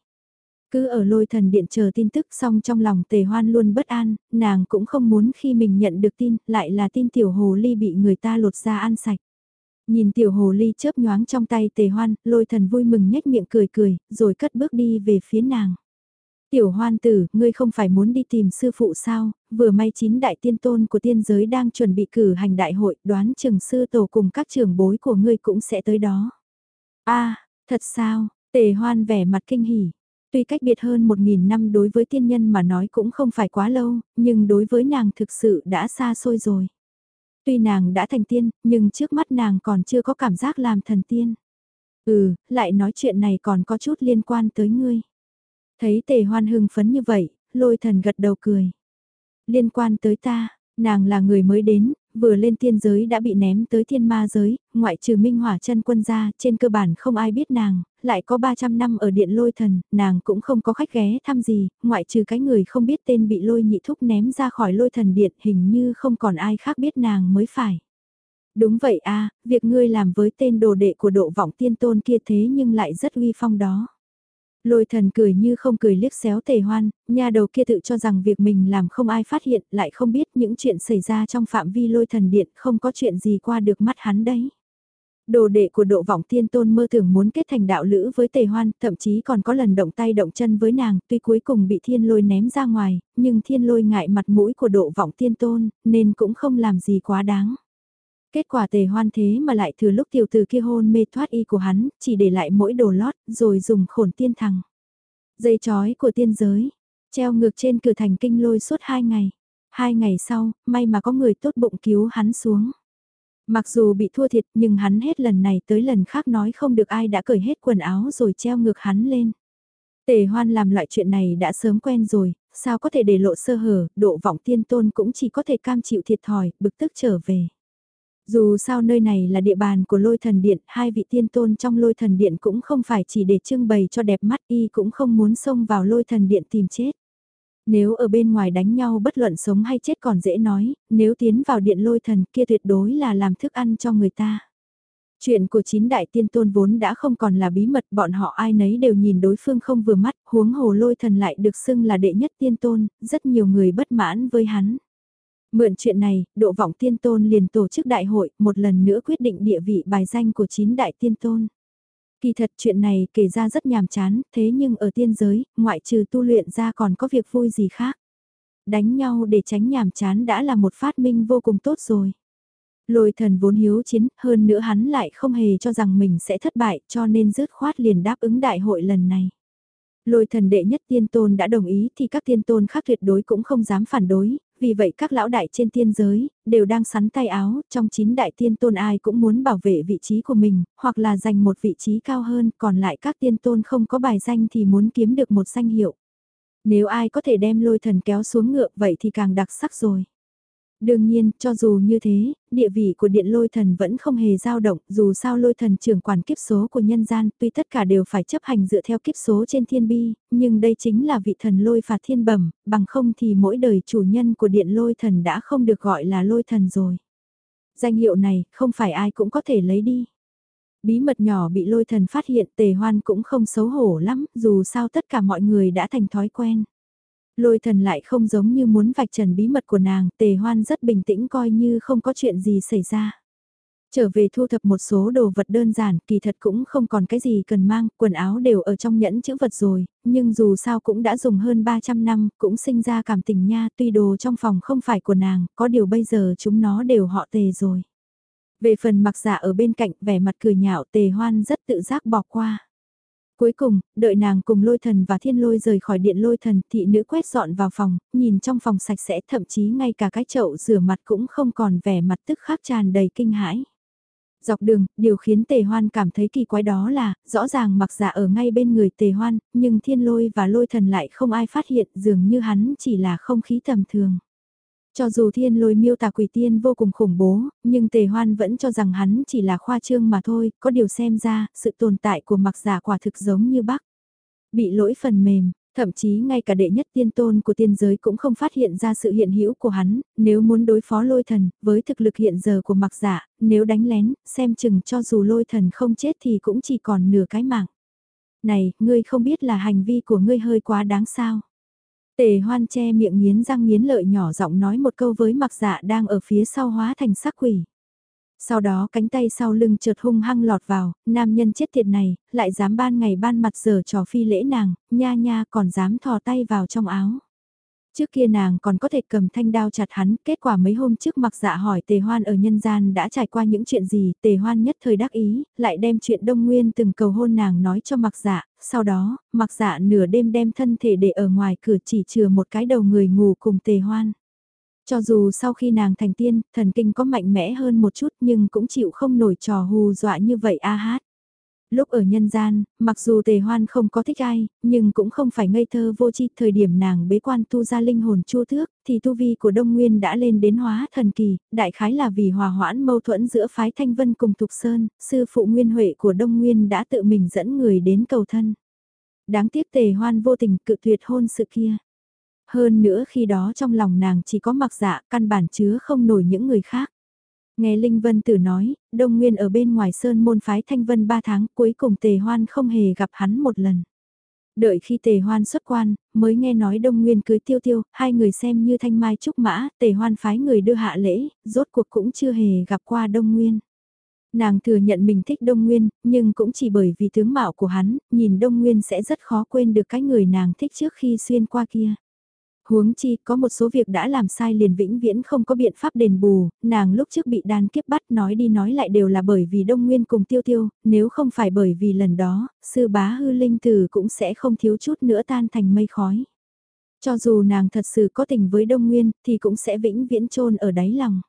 Cứ ở lôi thần điện chờ tin tức xong trong lòng tề hoan luôn bất an, nàng cũng không muốn khi mình nhận được tin, lại là tin tiểu hồ ly bị người ta lột ra ăn sạch. Nhìn tiểu hồ ly chớp nhoáng trong tay tề hoan, lôi thần vui mừng nhếch miệng cười cười, rồi cất bước đi về phía nàng. Tiểu hoan tử, ngươi không phải muốn đi tìm sư phụ sao, vừa may chín đại tiên tôn của tiên giới đang chuẩn bị cử hành đại hội, đoán chừng sư tổ cùng các trưởng bối của ngươi cũng sẽ tới đó. a thật sao, tề hoan vẻ mặt kinh hỉ. Tuy cách biệt hơn một nghìn năm đối với tiên nhân mà nói cũng không phải quá lâu, nhưng đối với nàng thực sự đã xa xôi rồi. Tuy nàng đã thành tiên, nhưng trước mắt nàng còn chưa có cảm giác làm thần tiên. Ừ, lại nói chuyện này còn có chút liên quan tới ngươi. Thấy tề hoan hưng phấn như vậy, lôi thần gật đầu cười. Liên quan tới ta, nàng là người mới đến, vừa lên tiên giới đã bị ném tới thiên ma giới, ngoại trừ minh hỏa chân quân ra, trên cơ bản không ai biết nàng, lại có 300 năm ở điện lôi thần, nàng cũng không có khách ghé thăm gì, ngoại trừ cái người không biết tên bị lôi nhị thúc ném ra khỏi lôi thần điện hình như không còn ai khác biết nàng mới phải. Đúng vậy a việc ngươi làm với tên đồ đệ của độ vọng tiên tôn kia thế nhưng lại rất uy phong đó. Lôi thần cười như không cười liếc xéo tề hoan, nhà đầu kia tự cho rằng việc mình làm không ai phát hiện, lại không biết những chuyện xảy ra trong phạm vi lôi thần điện không có chuyện gì qua được mắt hắn đấy. Đồ đệ của độ vọng tiên tôn mơ tưởng muốn kết thành đạo lữ với tề hoan, thậm chí còn có lần động tay động chân với nàng, tuy cuối cùng bị thiên lôi ném ra ngoài, nhưng thiên lôi ngại mặt mũi của độ vọng tiên tôn, nên cũng không làm gì quá đáng. Kết quả tề hoan thế mà lại thừa lúc tiểu tử kia hôn mê thoát y của hắn, chỉ để lại mỗi đồ lót, rồi dùng khổn tiên thằng. Dây chói của tiên giới, treo ngược trên cửa thành kinh lôi suốt hai ngày. Hai ngày sau, may mà có người tốt bụng cứu hắn xuống. Mặc dù bị thua thiệt nhưng hắn hết lần này tới lần khác nói không được ai đã cởi hết quần áo rồi treo ngược hắn lên. Tề hoan làm loại chuyện này đã sớm quen rồi, sao có thể để lộ sơ hở, độ vọng tiên tôn cũng chỉ có thể cam chịu thiệt thòi, bực tức trở về. Dù sao nơi này là địa bàn của lôi thần điện, hai vị tiên tôn trong lôi thần điện cũng không phải chỉ để trưng bày cho đẹp mắt y cũng không muốn xông vào lôi thần điện tìm chết. Nếu ở bên ngoài đánh nhau bất luận sống hay chết còn dễ nói, nếu tiến vào điện lôi thần kia tuyệt đối là làm thức ăn cho người ta. Chuyện của chín đại tiên tôn vốn đã không còn là bí mật, bọn họ ai nấy đều nhìn đối phương không vừa mắt, huống hồ lôi thần lại được xưng là đệ nhất tiên tôn, rất nhiều người bất mãn với hắn. Mượn chuyện này, độ vọng tiên tôn liền tổ chức đại hội, một lần nữa quyết định địa vị bài danh của chín đại tiên tôn. Kỳ thật chuyện này kể ra rất nhàm chán, thế nhưng ở tiên giới, ngoại trừ tu luyện ra còn có việc vui gì khác. Đánh nhau để tránh nhàm chán đã là một phát minh vô cùng tốt rồi. Lôi thần vốn hiếu chiến, hơn nữa hắn lại không hề cho rằng mình sẽ thất bại cho nên dứt khoát liền đáp ứng đại hội lần này. Lôi thần đệ nhất tiên tôn đã đồng ý thì các tiên tôn khác tuyệt đối cũng không dám phản đối, vì vậy các lão đại trên tiên giới, đều đang sắn tay áo, trong chín đại tiên tôn ai cũng muốn bảo vệ vị trí của mình, hoặc là giành một vị trí cao hơn, còn lại các tiên tôn không có bài danh thì muốn kiếm được một danh hiệu. Nếu ai có thể đem lôi thần kéo xuống ngựa vậy thì càng đặc sắc rồi. Đương nhiên, cho dù như thế, địa vị của điện lôi thần vẫn không hề dao động, dù sao lôi thần trưởng quản kiếp số của nhân gian, tuy tất cả đều phải chấp hành dựa theo kiếp số trên thiên bi, nhưng đây chính là vị thần lôi phạt thiên bẩm, bằng không thì mỗi đời chủ nhân của điện lôi thần đã không được gọi là lôi thần rồi. Danh hiệu này, không phải ai cũng có thể lấy đi. Bí mật nhỏ bị lôi thần phát hiện tề hoan cũng không xấu hổ lắm, dù sao tất cả mọi người đã thành thói quen. Lôi thần lại không giống như muốn vạch trần bí mật của nàng, tề hoan rất bình tĩnh coi như không có chuyện gì xảy ra. Trở về thu thập một số đồ vật đơn giản, kỳ thật cũng không còn cái gì cần mang, quần áo đều ở trong nhẫn chữ vật rồi, nhưng dù sao cũng đã dùng hơn 300 năm, cũng sinh ra cảm tình nha, tuy đồ trong phòng không phải của nàng, có điều bây giờ chúng nó đều họ tề rồi. Về phần mặc giả ở bên cạnh, vẻ mặt cười nhạo tề hoan rất tự giác bỏ qua. Cuối cùng, đợi nàng cùng lôi thần và thiên lôi rời khỏi điện lôi thần, thị nữ quét dọn vào phòng, nhìn trong phòng sạch sẽ thậm chí ngay cả cái chậu rửa mặt cũng không còn vẻ mặt tức khắc tràn đầy kinh hãi. Dọc đường, điều khiến tề hoan cảm thấy kỳ quái đó là, rõ ràng mặc dạ ở ngay bên người tề hoan, nhưng thiên lôi và lôi thần lại không ai phát hiện dường như hắn chỉ là không khí tầm thường. Cho dù thiên lôi miêu tả quỷ tiên vô cùng khủng bố, nhưng tề hoan vẫn cho rằng hắn chỉ là khoa trương mà thôi, có điều xem ra, sự tồn tại của mặc giả quả thực giống như bắc. Bị lỗi phần mềm, thậm chí ngay cả đệ nhất tiên tôn của tiên giới cũng không phát hiện ra sự hiện hữu của hắn, nếu muốn đối phó lôi thần, với thực lực hiện giờ của mặc giả, nếu đánh lén, xem chừng cho dù lôi thần không chết thì cũng chỉ còn nửa cái mạng. Này, ngươi không biết là hành vi của ngươi hơi quá đáng sao? Tề hoan che miệng nghiến răng nghiến lợi nhỏ giọng nói một câu với mặc dạ đang ở phía sau hóa thành sắc quỷ. Sau đó cánh tay sau lưng trượt hung hăng lọt vào, nam nhân chết tiệt này, lại dám ban ngày ban mặt giờ trò phi lễ nàng, nha nha còn dám thò tay vào trong áo. Trước kia nàng còn có thể cầm thanh đao chặt hắn, kết quả mấy hôm trước mặc dạ hỏi tề hoan ở nhân gian đã trải qua những chuyện gì, tề hoan nhất thời đắc ý, lại đem chuyện đông nguyên từng cầu hôn nàng nói cho mặc dạ, sau đó, mặc dạ nửa đêm đem thân thể để ở ngoài cửa chỉ chừa một cái đầu người ngủ cùng tề hoan. Cho dù sau khi nàng thành tiên, thần kinh có mạnh mẽ hơn một chút nhưng cũng chịu không nổi trò hù dọa như vậy a hát. Lúc ở nhân gian, mặc dù tề hoan không có thích ai, nhưng cũng không phải ngây thơ vô chi. Thời điểm nàng bế quan tu ra linh hồn chua thước, thì tu vi của Đông Nguyên đã lên đến hóa thần kỳ, đại khái là vì hòa hoãn mâu thuẫn giữa phái Thanh Vân cùng Thục Sơn, sư phụ Nguyên Huệ của Đông Nguyên đã tự mình dẫn người đến cầu thân. Đáng tiếc tề hoan vô tình cự tuyệt hôn sự kia. Hơn nữa khi đó trong lòng nàng chỉ có mặc dạ căn bản chứa không nổi những người khác. Nghe Linh Vân Tử nói, Đông Nguyên ở bên ngoài sơn môn phái Thanh Vân 3 tháng cuối cùng Tề Hoan không hề gặp hắn một lần. Đợi khi Tề Hoan xuất quan, mới nghe nói Đông Nguyên cưới tiêu tiêu, hai người xem như thanh mai trúc mã, Tề Hoan phái người đưa hạ lễ, rốt cuộc cũng chưa hề gặp qua Đông Nguyên. Nàng thừa nhận mình thích Đông Nguyên, nhưng cũng chỉ bởi vì tướng mạo của hắn, nhìn Đông Nguyên sẽ rất khó quên được cái người nàng thích trước khi xuyên qua kia. Huống chi có một số việc đã làm sai liền vĩnh viễn không có biện pháp đền bù, nàng lúc trước bị đàn kiếp bắt nói đi nói lại đều là bởi vì Đông Nguyên cùng tiêu tiêu, nếu không phải bởi vì lần đó, sư bá hư linh tử cũng sẽ không thiếu chút nữa tan thành mây khói. Cho dù nàng thật sự có tình với Đông Nguyên thì cũng sẽ vĩnh viễn chôn ở đáy lòng.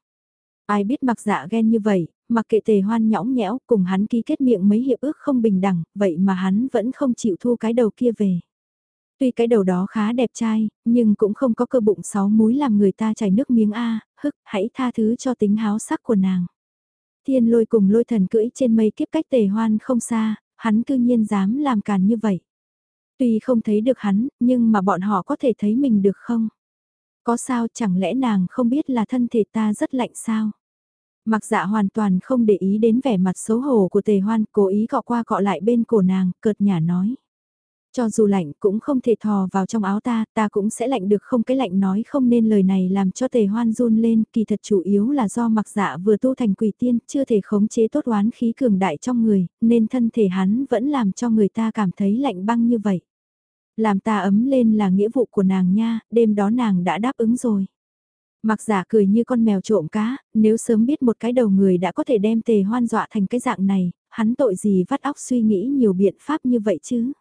Ai biết mặc dạ ghen như vậy, mặc kệ tề hoan nhõng nhẽo cùng hắn ký kết miệng mấy hiệp ước không bình đẳng, vậy mà hắn vẫn không chịu thu cái đầu kia về. Tuy cái đầu đó khá đẹp trai, nhưng cũng không có cơ bụng sáu múi làm người ta chảy nước miếng A, hức, hãy tha thứ cho tính háo sắc của nàng. Thiên lôi cùng lôi thần cưỡi trên mây kiếp cách tề hoan không xa, hắn cư nhiên dám làm càn như vậy. Tuy không thấy được hắn, nhưng mà bọn họ có thể thấy mình được không? Có sao chẳng lẽ nàng không biết là thân thể ta rất lạnh sao? Mặc dạ hoàn toàn không để ý đến vẻ mặt xấu hổ của tề hoan, cố ý cọ qua cọ lại bên cổ nàng, cợt nhả nói. Cho dù lạnh cũng không thể thò vào trong áo ta, ta cũng sẽ lạnh được không cái lạnh nói không nên lời này làm cho tề hoan run lên, kỳ thật chủ yếu là do mặc dạ vừa tu thành quỷ tiên, chưa thể khống chế tốt oán khí cường đại trong người, nên thân thể hắn vẫn làm cho người ta cảm thấy lạnh băng như vậy. Làm ta ấm lên là nghĩa vụ của nàng nha, đêm đó nàng đã đáp ứng rồi. Mặc giả cười như con mèo trộm cá, nếu sớm biết một cái đầu người đã có thể đem tề hoan dọa thành cái dạng này, hắn tội gì vắt óc suy nghĩ nhiều biện pháp như vậy chứ.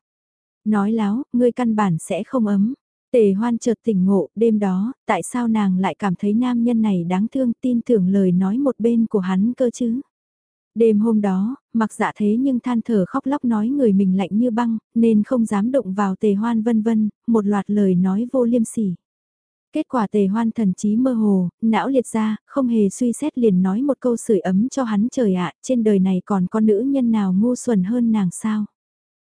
Nói láo, ngươi căn bản sẽ không ấm. Tề hoan chợt tỉnh ngộ, đêm đó, tại sao nàng lại cảm thấy nam nhân này đáng thương tin tưởng lời nói một bên của hắn cơ chứ? Đêm hôm đó, mặc dạ thế nhưng than thở khóc lóc nói người mình lạnh như băng, nên không dám động vào tề hoan vân vân, một loạt lời nói vô liêm sỉ. Kết quả tề hoan thần trí mơ hồ, não liệt ra, không hề suy xét liền nói một câu sưởi ấm cho hắn trời ạ, trên đời này còn có nữ nhân nào ngu xuẩn hơn nàng sao?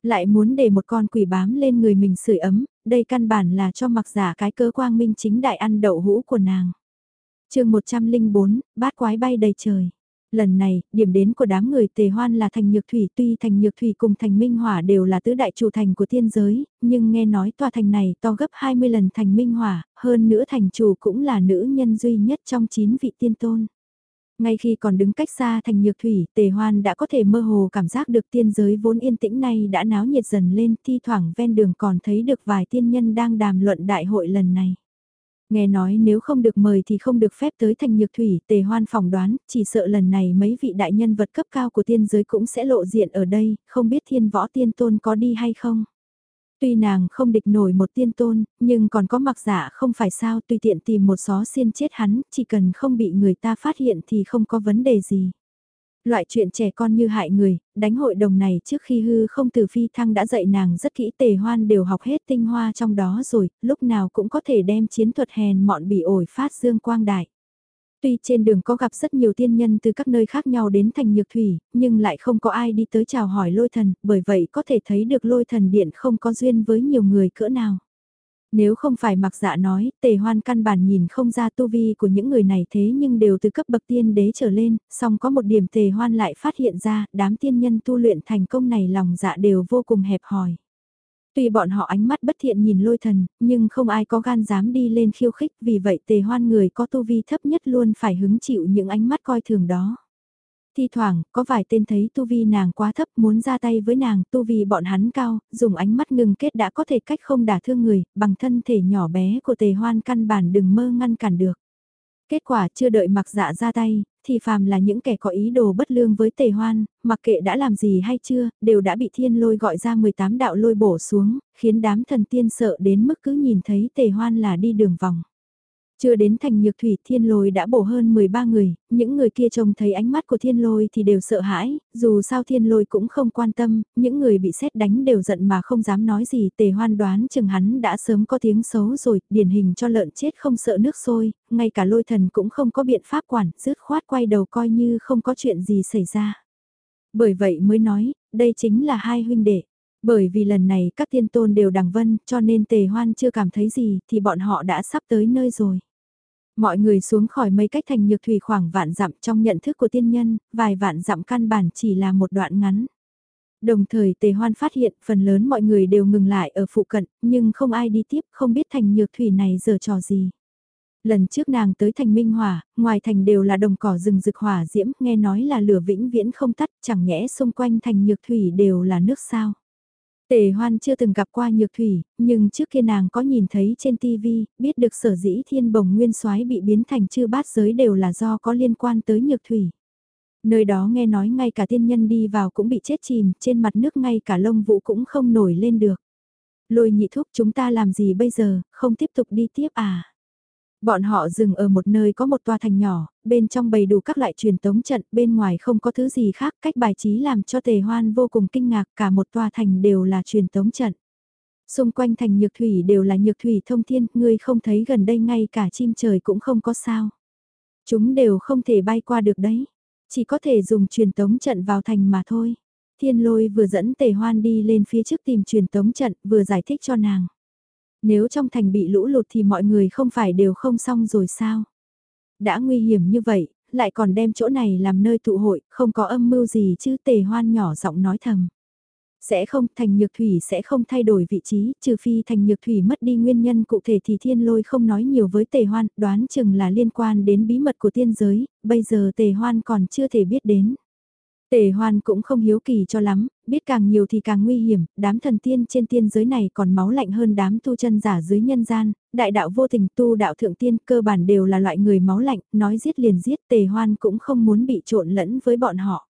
Lại muốn để một con quỷ bám lên người mình sưởi ấm, đây căn bản là cho mặc giả cái cơ quang minh chính đại ăn đậu hũ của nàng. chương 104, bát quái bay đầy trời. Lần này, điểm đến của đám người tề hoan là thành nhược thủy tuy thành nhược thủy cùng thành minh hỏa đều là tứ đại chủ thành của thiên giới, nhưng nghe nói tòa thành này to gấp 20 lần thành minh hỏa, hơn nữa thành chủ cũng là nữ nhân duy nhất trong 9 vị tiên tôn. Ngay khi còn đứng cách xa thành nhược thủy, tề hoan đã có thể mơ hồ cảm giác được tiên giới vốn yên tĩnh này đã náo nhiệt dần lên, thi thoảng ven đường còn thấy được vài tiên nhân đang đàm luận đại hội lần này. Nghe nói nếu không được mời thì không được phép tới thành nhược thủy, tề hoan phỏng đoán, chỉ sợ lần này mấy vị đại nhân vật cấp cao của tiên giới cũng sẽ lộ diện ở đây, không biết thiên võ tiên tôn có đi hay không. Tuy nàng không địch nổi một tiên tôn, nhưng còn có mặc giả không phải sao tùy tiện tìm một xó xiên chết hắn, chỉ cần không bị người ta phát hiện thì không có vấn đề gì. Loại chuyện trẻ con như hại người, đánh hội đồng này trước khi hư không từ phi thăng đã dạy nàng rất kỹ tề hoan đều học hết tinh hoa trong đó rồi, lúc nào cũng có thể đem chiến thuật hèn mọn bị ổi phát dương quang đại. Tuy trên đường có gặp rất nhiều tiên nhân từ các nơi khác nhau đến thành nhược thủy, nhưng lại không có ai đi tới chào hỏi lôi thần, bởi vậy có thể thấy được lôi thần điện không có duyên với nhiều người cỡ nào. Nếu không phải mặc dạ nói, tề hoan căn bản nhìn không ra tu vi của những người này thế nhưng đều từ cấp bậc tiên đế trở lên, song có một điểm tề hoan lại phát hiện ra, đám tiên nhân tu luyện thành công này lòng dạ đều vô cùng hẹp hòi. Tuy bọn họ ánh mắt bất thiện nhìn lôi thần, nhưng không ai có gan dám đi lên khiêu khích vì vậy tề hoan người có tu vi thấp nhất luôn phải hứng chịu những ánh mắt coi thường đó. Thi thoảng, có vài tên thấy tu vi nàng quá thấp muốn ra tay với nàng, tu vi bọn hắn cao, dùng ánh mắt ngừng kết đã có thể cách không đả thương người, bằng thân thể nhỏ bé của tề hoan căn bản đừng mơ ngăn cản được. Kết quả chưa đợi mặc dạ ra tay, thì phàm là những kẻ có ý đồ bất lương với tề hoan, mặc kệ đã làm gì hay chưa, đều đã bị thiên lôi gọi ra 18 đạo lôi bổ xuống, khiến đám thần tiên sợ đến mức cứ nhìn thấy tề hoan là đi đường vòng. Chưa đến thành nhược thủy thiên lôi đã bổ hơn 13 người, những người kia trông thấy ánh mắt của thiên lôi thì đều sợ hãi, dù sao thiên lôi cũng không quan tâm, những người bị xét đánh đều giận mà không dám nói gì tề hoan đoán chừng hắn đã sớm có tiếng xấu rồi, điển hình cho lợn chết không sợ nước sôi, ngay cả lôi thần cũng không có biện pháp quản, dứt khoát quay đầu coi như không có chuyện gì xảy ra. Bởi vậy mới nói, đây chính là hai huynh đệ. Bởi vì lần này các tiên tôn đều đằng vân cho nên tề hoan chưa cảm thấy gì thì bọn họ đã sắp tới nơi rồi. Mọi người xuống khỏi mấy cách thành nhược thủy khoảng vạn dặm trong nhận thức của tiên nhân, vài vạn dặm căn bản chỉ là một đoạn ngắn. Đồng thời tề hoan phát hiện phần lớn mọi người đều ngừng lại ở phụ cận, nhưng không ai đi tiếp không biết thành nhược thủy này giờ trò gì. Lần trước nàng tới thành Minh hòa ngoài thành đều là đồng cỏ rừng rực hỏa diễm, nghe nói là lửa vĩnh viễn không tắt, chẳng nhẽ xung quanh thành nhược thủy đều là nước sao. Tề hoan chưa từng gặp qua nhược thủy, nhưng trước kia nàng có nhìn thấy trên TV, biết được sở dĩ thiên bồng nguyên soái bị biến thành chư bát giới đều là do có liên quan tới nhược thủy. Nơi đó nghe nói ngay cả tiên nhân đi vào cũng bị chết chìm, trên mặt nước ngay cả lông vũ cũng không nổi lên được. Lôi nhị thúc chúng ta làm gì bây giờ, không tiếp tục đi tiếp à? Bọn họ dừng ở một nơi có một tòa thành nhỏ, bên trong bày đủ các loại truyền tống trận, bên ngoài không có thứ gì khác, cách bài trí làm cho tề hoan vô cùng kinh ngạc, cả một tòa thành đều là truyền tống trận. Xung quanh thành nhược thủy đều là nhược thủy thông thiên, ngươi không thấy gần đây ngay cả chim trời cũng không có sao. Chúng đều không thể bay qua được đấy, chỉ có thể dùng truyền tống trận vào thành mà thôi. Thiên lôi vừa dẫn tề hoan đi lên phía trước tìm truyền tống trận, vừa giải thích cho nàng. Nếu trong thành bị lũ lụt thì mọi người không phải đều không xong rồi sao? Đã nguy hiểm như vậy, lại còn đem chỗ này làm nơi tụ hội, không có âm mưu gì chứ tề hoan nhỏ giọng nói thầm. Sẽ không, thành nhược thủy sẽ không thay đổi vị trí, trừ phi thành nhược thủy mất đi nguyên nhân cụ thể thì thiên lôi không nói nhiều với tề hoan, đoán chừng là liên quan đến bí mật của tiên giới, bây giờ tề hoan còn chưa thể biết đến. Tề hoan cũng không hiếu kỳ cho lắm, biết càng nhiều thì càng nguy hiểm, đám thần tiên trên tiên giới này còn máu lạnh hơn đám tu chân giả dưới nhân gian, đại đạo vô tình tu đạo thượng tiên cơ bản đều là loại người máu lạnh, nói giết liền giết tề hoan cũng không muốn bị trộn lẫn với bọn họ.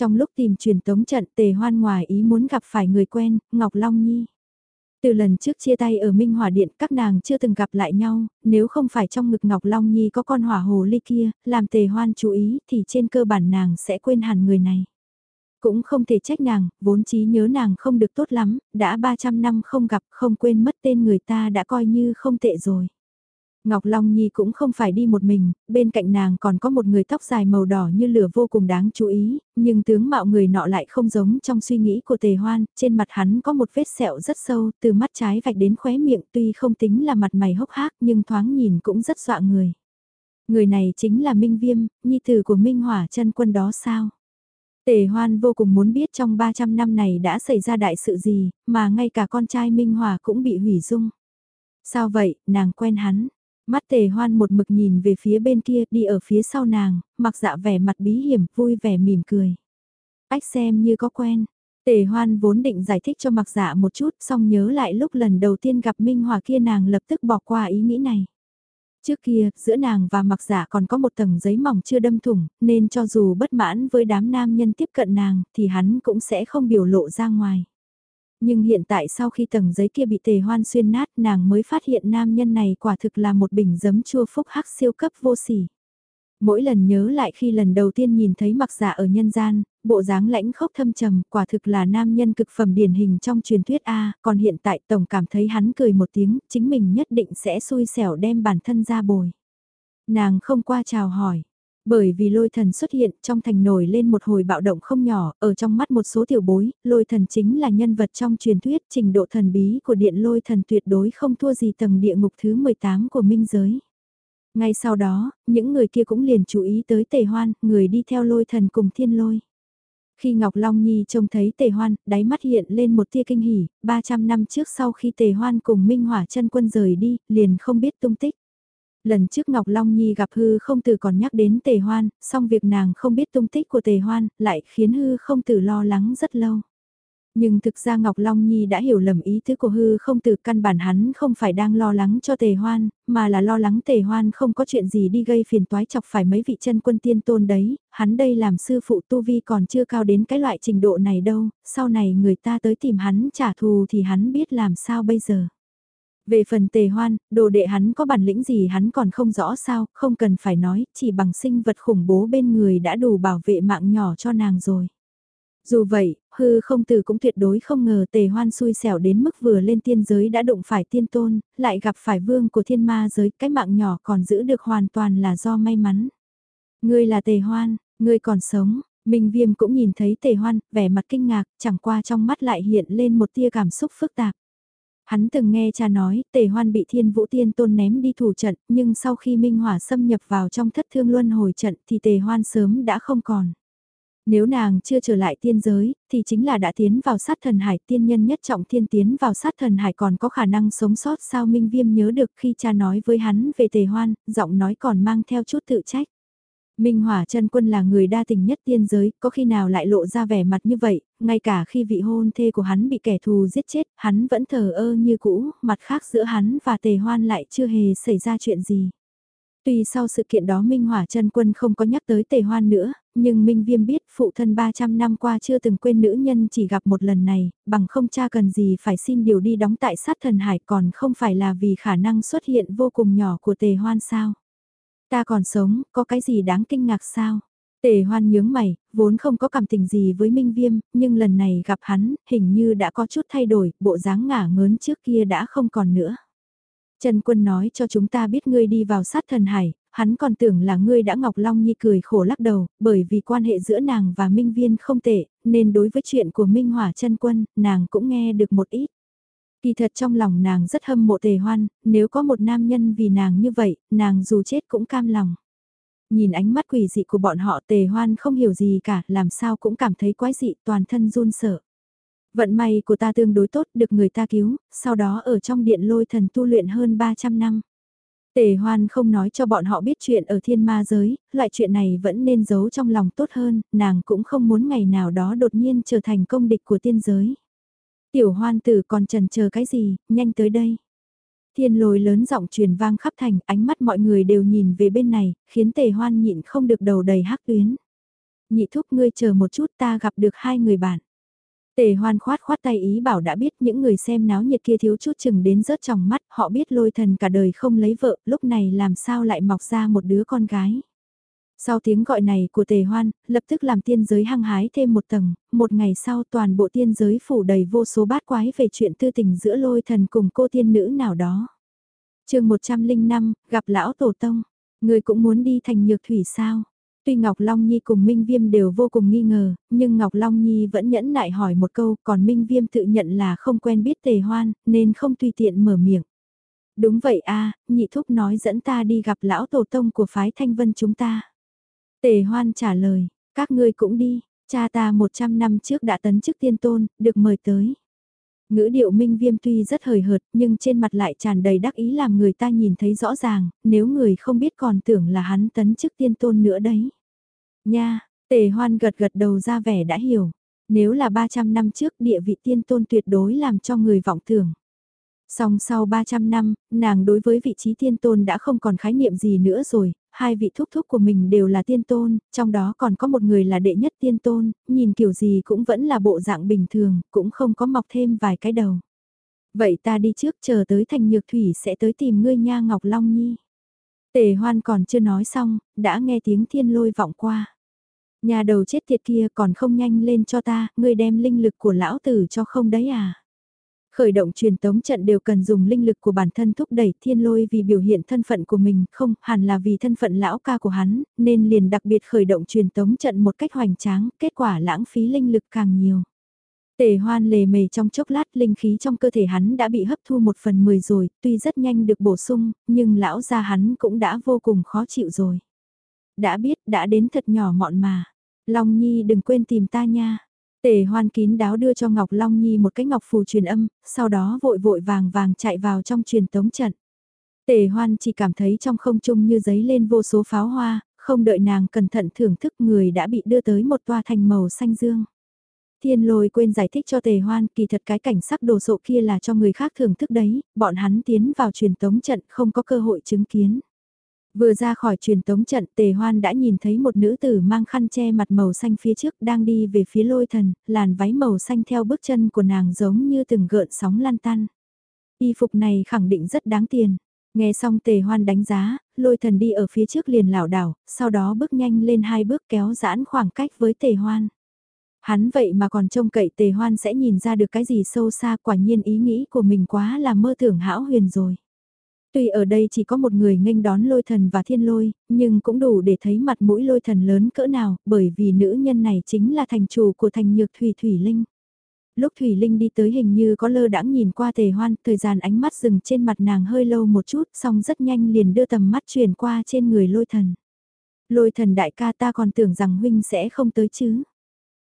Trong lúc tìm truyền tống trận tề hoan ngoài ý muốn gặp phải người quen, Ngọc Long Nhi. Từ lần trước chia tay ở Minh Hỏa Điện các nàng chưa từng gặp lại nhau, nếu không phải trong ngực Ngọc Long Nhi có con hỏa hồ ly kia, làm tề hoan chú ý thì trên cơ bản nàng sẽ quên hẳn người này. Cũng không thể trách nàng, vốn trí nhớ nàng không được tốt lắm, đã 300 năm không gặp không quên mất tên người ta đã coi như không tệ rồi. Ngọc Long Nhi cũng không phải đi một mình, bên cạnh nàng còn có một người tóc dài màu đỏ như lửa vô cùng đáng chú ý, nhưng tướng mạo người nọ lại không giống trong suy nghĩ của tề hoan, trên mặt hắn có một vết sẹo rất sâu, từ mắt trái vạch đến khóe miệng tuy không tính là mặt mày hốc hác nhưng thoáng nhìn cũng rất dọa người. Người này chính là Minh Viêm, nhi tử của Minh Hỏa chân quân đó sao? Tề hoan vô cùng muốn biết trong 300 năm này đã xảy ra đại sự gì, mà ngay cả con trai Minh Hòa cũng bị hủy dung. Sao vậy, nàng quen hắn, Mắt tề hoan một mực nhìn về phía bên kia đi ở phía sau nàng, mặc dạ vẻ mặt bí hiểm, vui vẻ mỉm cười. Ách xem như có quen. Tề hoan vốn định giải thích cho mặc dạ một chút, xong nhớ lại lúc lần đầu tiên gặp Minh Hòa kia nàng lập tức bỏ qua ý nghĩ này. Trước kia, giữa nàng và mặc giả còn có một tầng giấy mỏng chưa đâm thủng, nên cho dù bất mãn với đám nam nhân tiếp cận nàng, thì hắn cũng sẽ không biểu lộ ra ngoài. Nhưng hiện tại sau khi tầng giấy kia bị tề hoan xuyên nát nàng mới phát hiện nam nhân này quả thực là một bình giấm chua phúc hắc siêu cấp vô sỉ. Mỗi lần nhớ lại khi lần đầu tiên nhìn thấy mặc giả ở nhân gian, bộ dáng lãnh khốc thâm trầm quả thực là nam nhân cực phẩm điển hình trong truyền thuyết A, còn hiện tại tổng cảm thấy hắn cười một tiếng, chính mình nhất định sẽ xui xẻo đem bản thân ra bồi. Nàng không qua chào hỏi, bởi vì lôi thần xuất hiện trong thành nổi lên một hồi bạo động không nhỏ, ở trong mắt một số tiểu bối, lôi thần chính là nhân vật trong truyền thuyết trình độ thần bí của điện lôi thần tuyệt đối không thua gì tầng địa ngục thứ 18 của minh giới. Ngay sau đó, những người kia cũng liền chú ý tới tề hoan, người đi theo lôi thần cùng thiên lôi. Khi Ngọc Long Nhi trông thấy tề hoan, đáy mắt hiện lên một tia kinh hỉ, 300 năm trước sau khi tề hoan cùng Minh Hỏa chân quân rời đi, liền không biết tung tích. Lần trước Ngọc Long Nhi gặp hư không tử còn nhắc đến tề hoan, song việc nàng không biết tung tích của tề hoan, lại khiến hư không tử lo lắng rất lâu. Nhưng thực ra Ngọc Long Nhi đã hiểu lầm ý tứ của hư không tử căn bản hắn không phải đang lo lắng cho tề hoan, mà là lo lắng tề hoan không có chuyện gì đi gây phiền toái chọc phải mấy vị chân quân tiên tôn đấy, hắn đây làm sư phụ tu vi còn chưa cao đến cái loại trình độ này đâu, sau này người ta tới tìm hắn trả thù thì hắn biết làm sao bây giờ. Về phần tề hoan, đồ đệ hắn có bản lĩnh gì hắn còn không rõ sao, không cần phải nói, chỉ bằng sinh vật khủng bố bên người đã đủ bảo vệ mạng nhỏ cho nàng rồi. Dù vậy, hư không từ cũng tuyệt đối không ngờ tề hoan xui xẻo đến mức vừa lên tiên giới đã đụng phải tiên tôn, lại gặp phải vương của thiên ma giới, cái mạng nhỏ còn giữ được hoàn toàn là do may mắn. Ngươi là tề hoan, ngươi còn sống, Minh Viêm cũng nhìn thấy tề hoan, vẻ mặt kinh ngạc, chẳng qua trong mắt lại hiện lên một tia cảm xúc phức tạp. Hắn từng nghe cha nói, tề hoan bị thiên vũ tiên tôn ném đi thủ trận, nhưng sau khi Minh Hỏa xâm nhập vào trong thất thương luân hồi trận thì tề hoan sớm đã không còn. Nếu nàng chưa trở lại tiên giới, thì chính là đã tiến vào sát thần hải tiên nhân nhất trọng thiên tiến vào sát thần hải còn có khả năng sống sót sao Minh Viêm nhớ được khi cha nói với hắn về tề hoan, giọng nói còn mang theo chút tự trách. Minh Hỏa chân quân là người đa tình nhất tiên giới, có khi nào lại lộ ra vẻ mặt như vậy, ngay cả khi vị hôn thê của hắn bị kẻ thù giết chết, hắn vẫn thờ ơ như cũ, mặt khác giữa hắn và tề hoan lại chưa hề xảy ra chuyện gì. Tuy sau sự kiện đó Minh Hỏa chân quân không có nhắc tới tề hoan nữa, nhưng Minh Viêm biết phụ thân 300 năm qua chưa từng quên nữ nhân chỉ gặp một lần này, bằng không cha cần gì phải xin điều đi đóng tại sát thần hải còn không phải là vì khả năng xuất hiện vô cùng nhỏ của tề hoan sao. Ta còn sống, có cái gì đáng kinh ngạc sao? Tề hoan nhướng mày, vốn không có cảm tình gì với Minh Viêm, nhưng lần này gặp hắn, hình như đã có chút thay đổi, bộ dáng ngả ngớn trước kia đã không còn nữa. Trần Quân nói cho chúng ta biết ngươi đi vào sát thần hải, hắn còn tưởng là ngươi đã Ngọc Long Nhi cười khổ lắc đầu, bởi vì quan hệ giữa nàng và Minh Viên không tệ, nên đối với chuyện của Minh Hỏa Trần Quân, nàng cũng nghe được một ít. Kỳ thật trong lòng nàng rất hâm mộ tề hoan, nếu có một nam nhân vì nàng như vậy, nàng dù chết cũng cam lòng. Nhìn ánh mắt quỷ dị của bọn họ tề hoan không hiểu gì cả, làm sao cũng cảm thấy quái dị toàn thân run sợ. Vận may của ta tương đối tốt được người ta cứu, sau đó ở trong điện lôi thần tu luyện hơn 300 năm. Tề hoan không nói cho bọn họ biết chuyện ở thiên ma giới, loại chuyện này vẫn nên giấu trong lòng tốt hơn, nàng cũng không muốn ngày nào đó đột nhiên trở thành công địch của tiên giới. Tiểu hoan tử còn trần chờ cái gì, nhanh tới đây. Thiên lôi lớn giọng truyền vang khắp thành, ánh mắt mọi người đều nhìn về bên này, khiến tề hoan nhịn không được đầu đầy hắc tuyến. Nhị thúc ngươi chờ một chút ta gặp được hai người bạn. Tề hoan khoát khoát tay ý bảo đã biết những người xem náo nhiệt kia thiếu chút chừng đến rớt trong mắt, họ biết lôi thần cả đời không lấy vợ, lúc này làm sao lại mọc ra một đứa con gái. Sau tiếng gọi này của tề hoan, lập tức làm tiên giới hăng hái thêm một tầng, một ngày sau toàn bộ tiên giới phủ đầy vô số bát quái về chuyện tư tình giữa lôi thần cùng cô tiên nữ nào đó. chương 105, gặp lão tổ tông, người cũng muốn đi thành nhược thủy sao? Tuy Ngọc Long Nhi cùng Minh Viêm đều vô cùng nghi ngờ, nhưng Ngọc Long Nhi vẫn nhẫn nại hỏi một câu, còn Minh Viêm tự nhận là không quen biết tề hoan, nên không tùy tiện mở miệng. Đúng vậy a nhị thúc nói dẫn ta đi gặp lão tổ tông của phái thanh vân chúng ta. Tề hoan trả lời, các ngươi cũng đi, cha ta 100 năm trước đã tấn chức tiên tôn, được mời tới. Ngữ điệu minh viêm tuy rất hời hợt nhưng trên mặt lại tràn đầy đắc ý làm người ta nhìn thấy rõ ràng, nếu người không biết còn tưởng là hắn tấn chức tiên tôn nữa đấy. Nha, tề hoan gật gật đầu ra vẻ đã hiểu. Nếu là 300 năm trước địa vị tiên tôn tuyệt đối làm cho người vọng tưởng. Song sau 300 năm, nàng đối với vị trí tiên tôn đã không còn khái niệm gì nữa rồi, hai vị thúc thúc của mình đều là tiên tôn, trong đó còn có một người là đệ nhất tiên tôn, nhìn kiểu gì cũng vẫn là bộ dạng bình thường, cũng không có mọc thêm vài cái đầu. Vậy ta đi trước chờ tới thành nhược thủy sẽ tới tìm ngươi nha Ngọc Long Nhi. Tề hoan còn chưa nói xong, đã nghe tiếng thiên lôi vọng qua. Nhà đầu chết tiệt kia còn không nhanh lên cho ta, ngươi đem linh lực của lão tử cho không đấy à. Khởi động truyền tống trận đều cần dùng linh lực của bản thân thúc đẩy thiên lôi vì biểu hiện thân phận của mình, không, hẳn là vì thân phận lão ca của hắn, nên liền đặc biệt khởi động truyền tống trận một cách hoành tráng, kết quả lãng phí linh lực càng nhiều. Tề hoan lề mề trong chốc lát linh khí trong cơ thể hắn đã bị hấp thu một phần mười rồi, tuy rất nhanh được bổ sung, nhưng lão gia hắn cũng đã vô cùng khó chịu rồi. Đã biết, đã đến thật nhỏ mọn mà. Long Nhi đừng quên tìm ta nha. Tề hoan kín đáo đưa cho Ngọc Long Nhi một cái ngọc phù truyền âm, sau đó vội vội vàng vàng chạy vào trong truyền tống trận. Tề hoan chỉ cảm thấy trong không trung như giấy lên vô số pháo hoa, không đợi nàng cẩn thận thưởng thức người đã bị đưa tới một toa thành màu xanh dương. Thiên lôi quên giải thích cho tề hoan kỳ thật cái cảnh sắc đồ sộ kia là cho người khác thưởng thức đấy, bọn hắn tiến vào truyền tống trận không có cơ hội chứng kiến. Vừa ra khỏi truyền tống trận tề hoan đã nhìn thấy một nữ tử mang khăn che mặt màu xanh phía trước đang đi về phía lôi thần, làn váy màu xanh theo bước chân của nàng giống như từng gợn sóng lan tan. Y phục này khẳng định rất đáng tiền. Nghe xong tề hoan đánh giá, lôi thần đi ở phía trước liền lảo đảo, sau đó bước nhanh lên hai bước kéo giãn khoảng cách với tề hoan. Hắn vậy mà còn trông cậy tề hoan sẽ nhìn ra được cái gì sâu xa quả nhiên ý nghĩ của mình quá là mơ tưởng hão huyền rồi. Tuy ở đây chỉ có một người nghênh đón lôi thần và thiên lôi, nhưng cũng đủ để thấy mặt mũi lôi thần lớn cỡ nào, bởi vì nữ nhân này chính là thành chủ của thành nhược Thủy Thủy Linh. Lúc Thủy Linh đi tới hình như có lơ đãng nhìn qua tề hoan, thời gian ánh mắt dừng trên mặt nàng hơi lâu một chút, xong rất nhanh liền đưa tầm mắt chuyển qua trên người lôi thần. Lôi thần đại ca ta còn tưởng rằng huynh sẽ không tới chứ.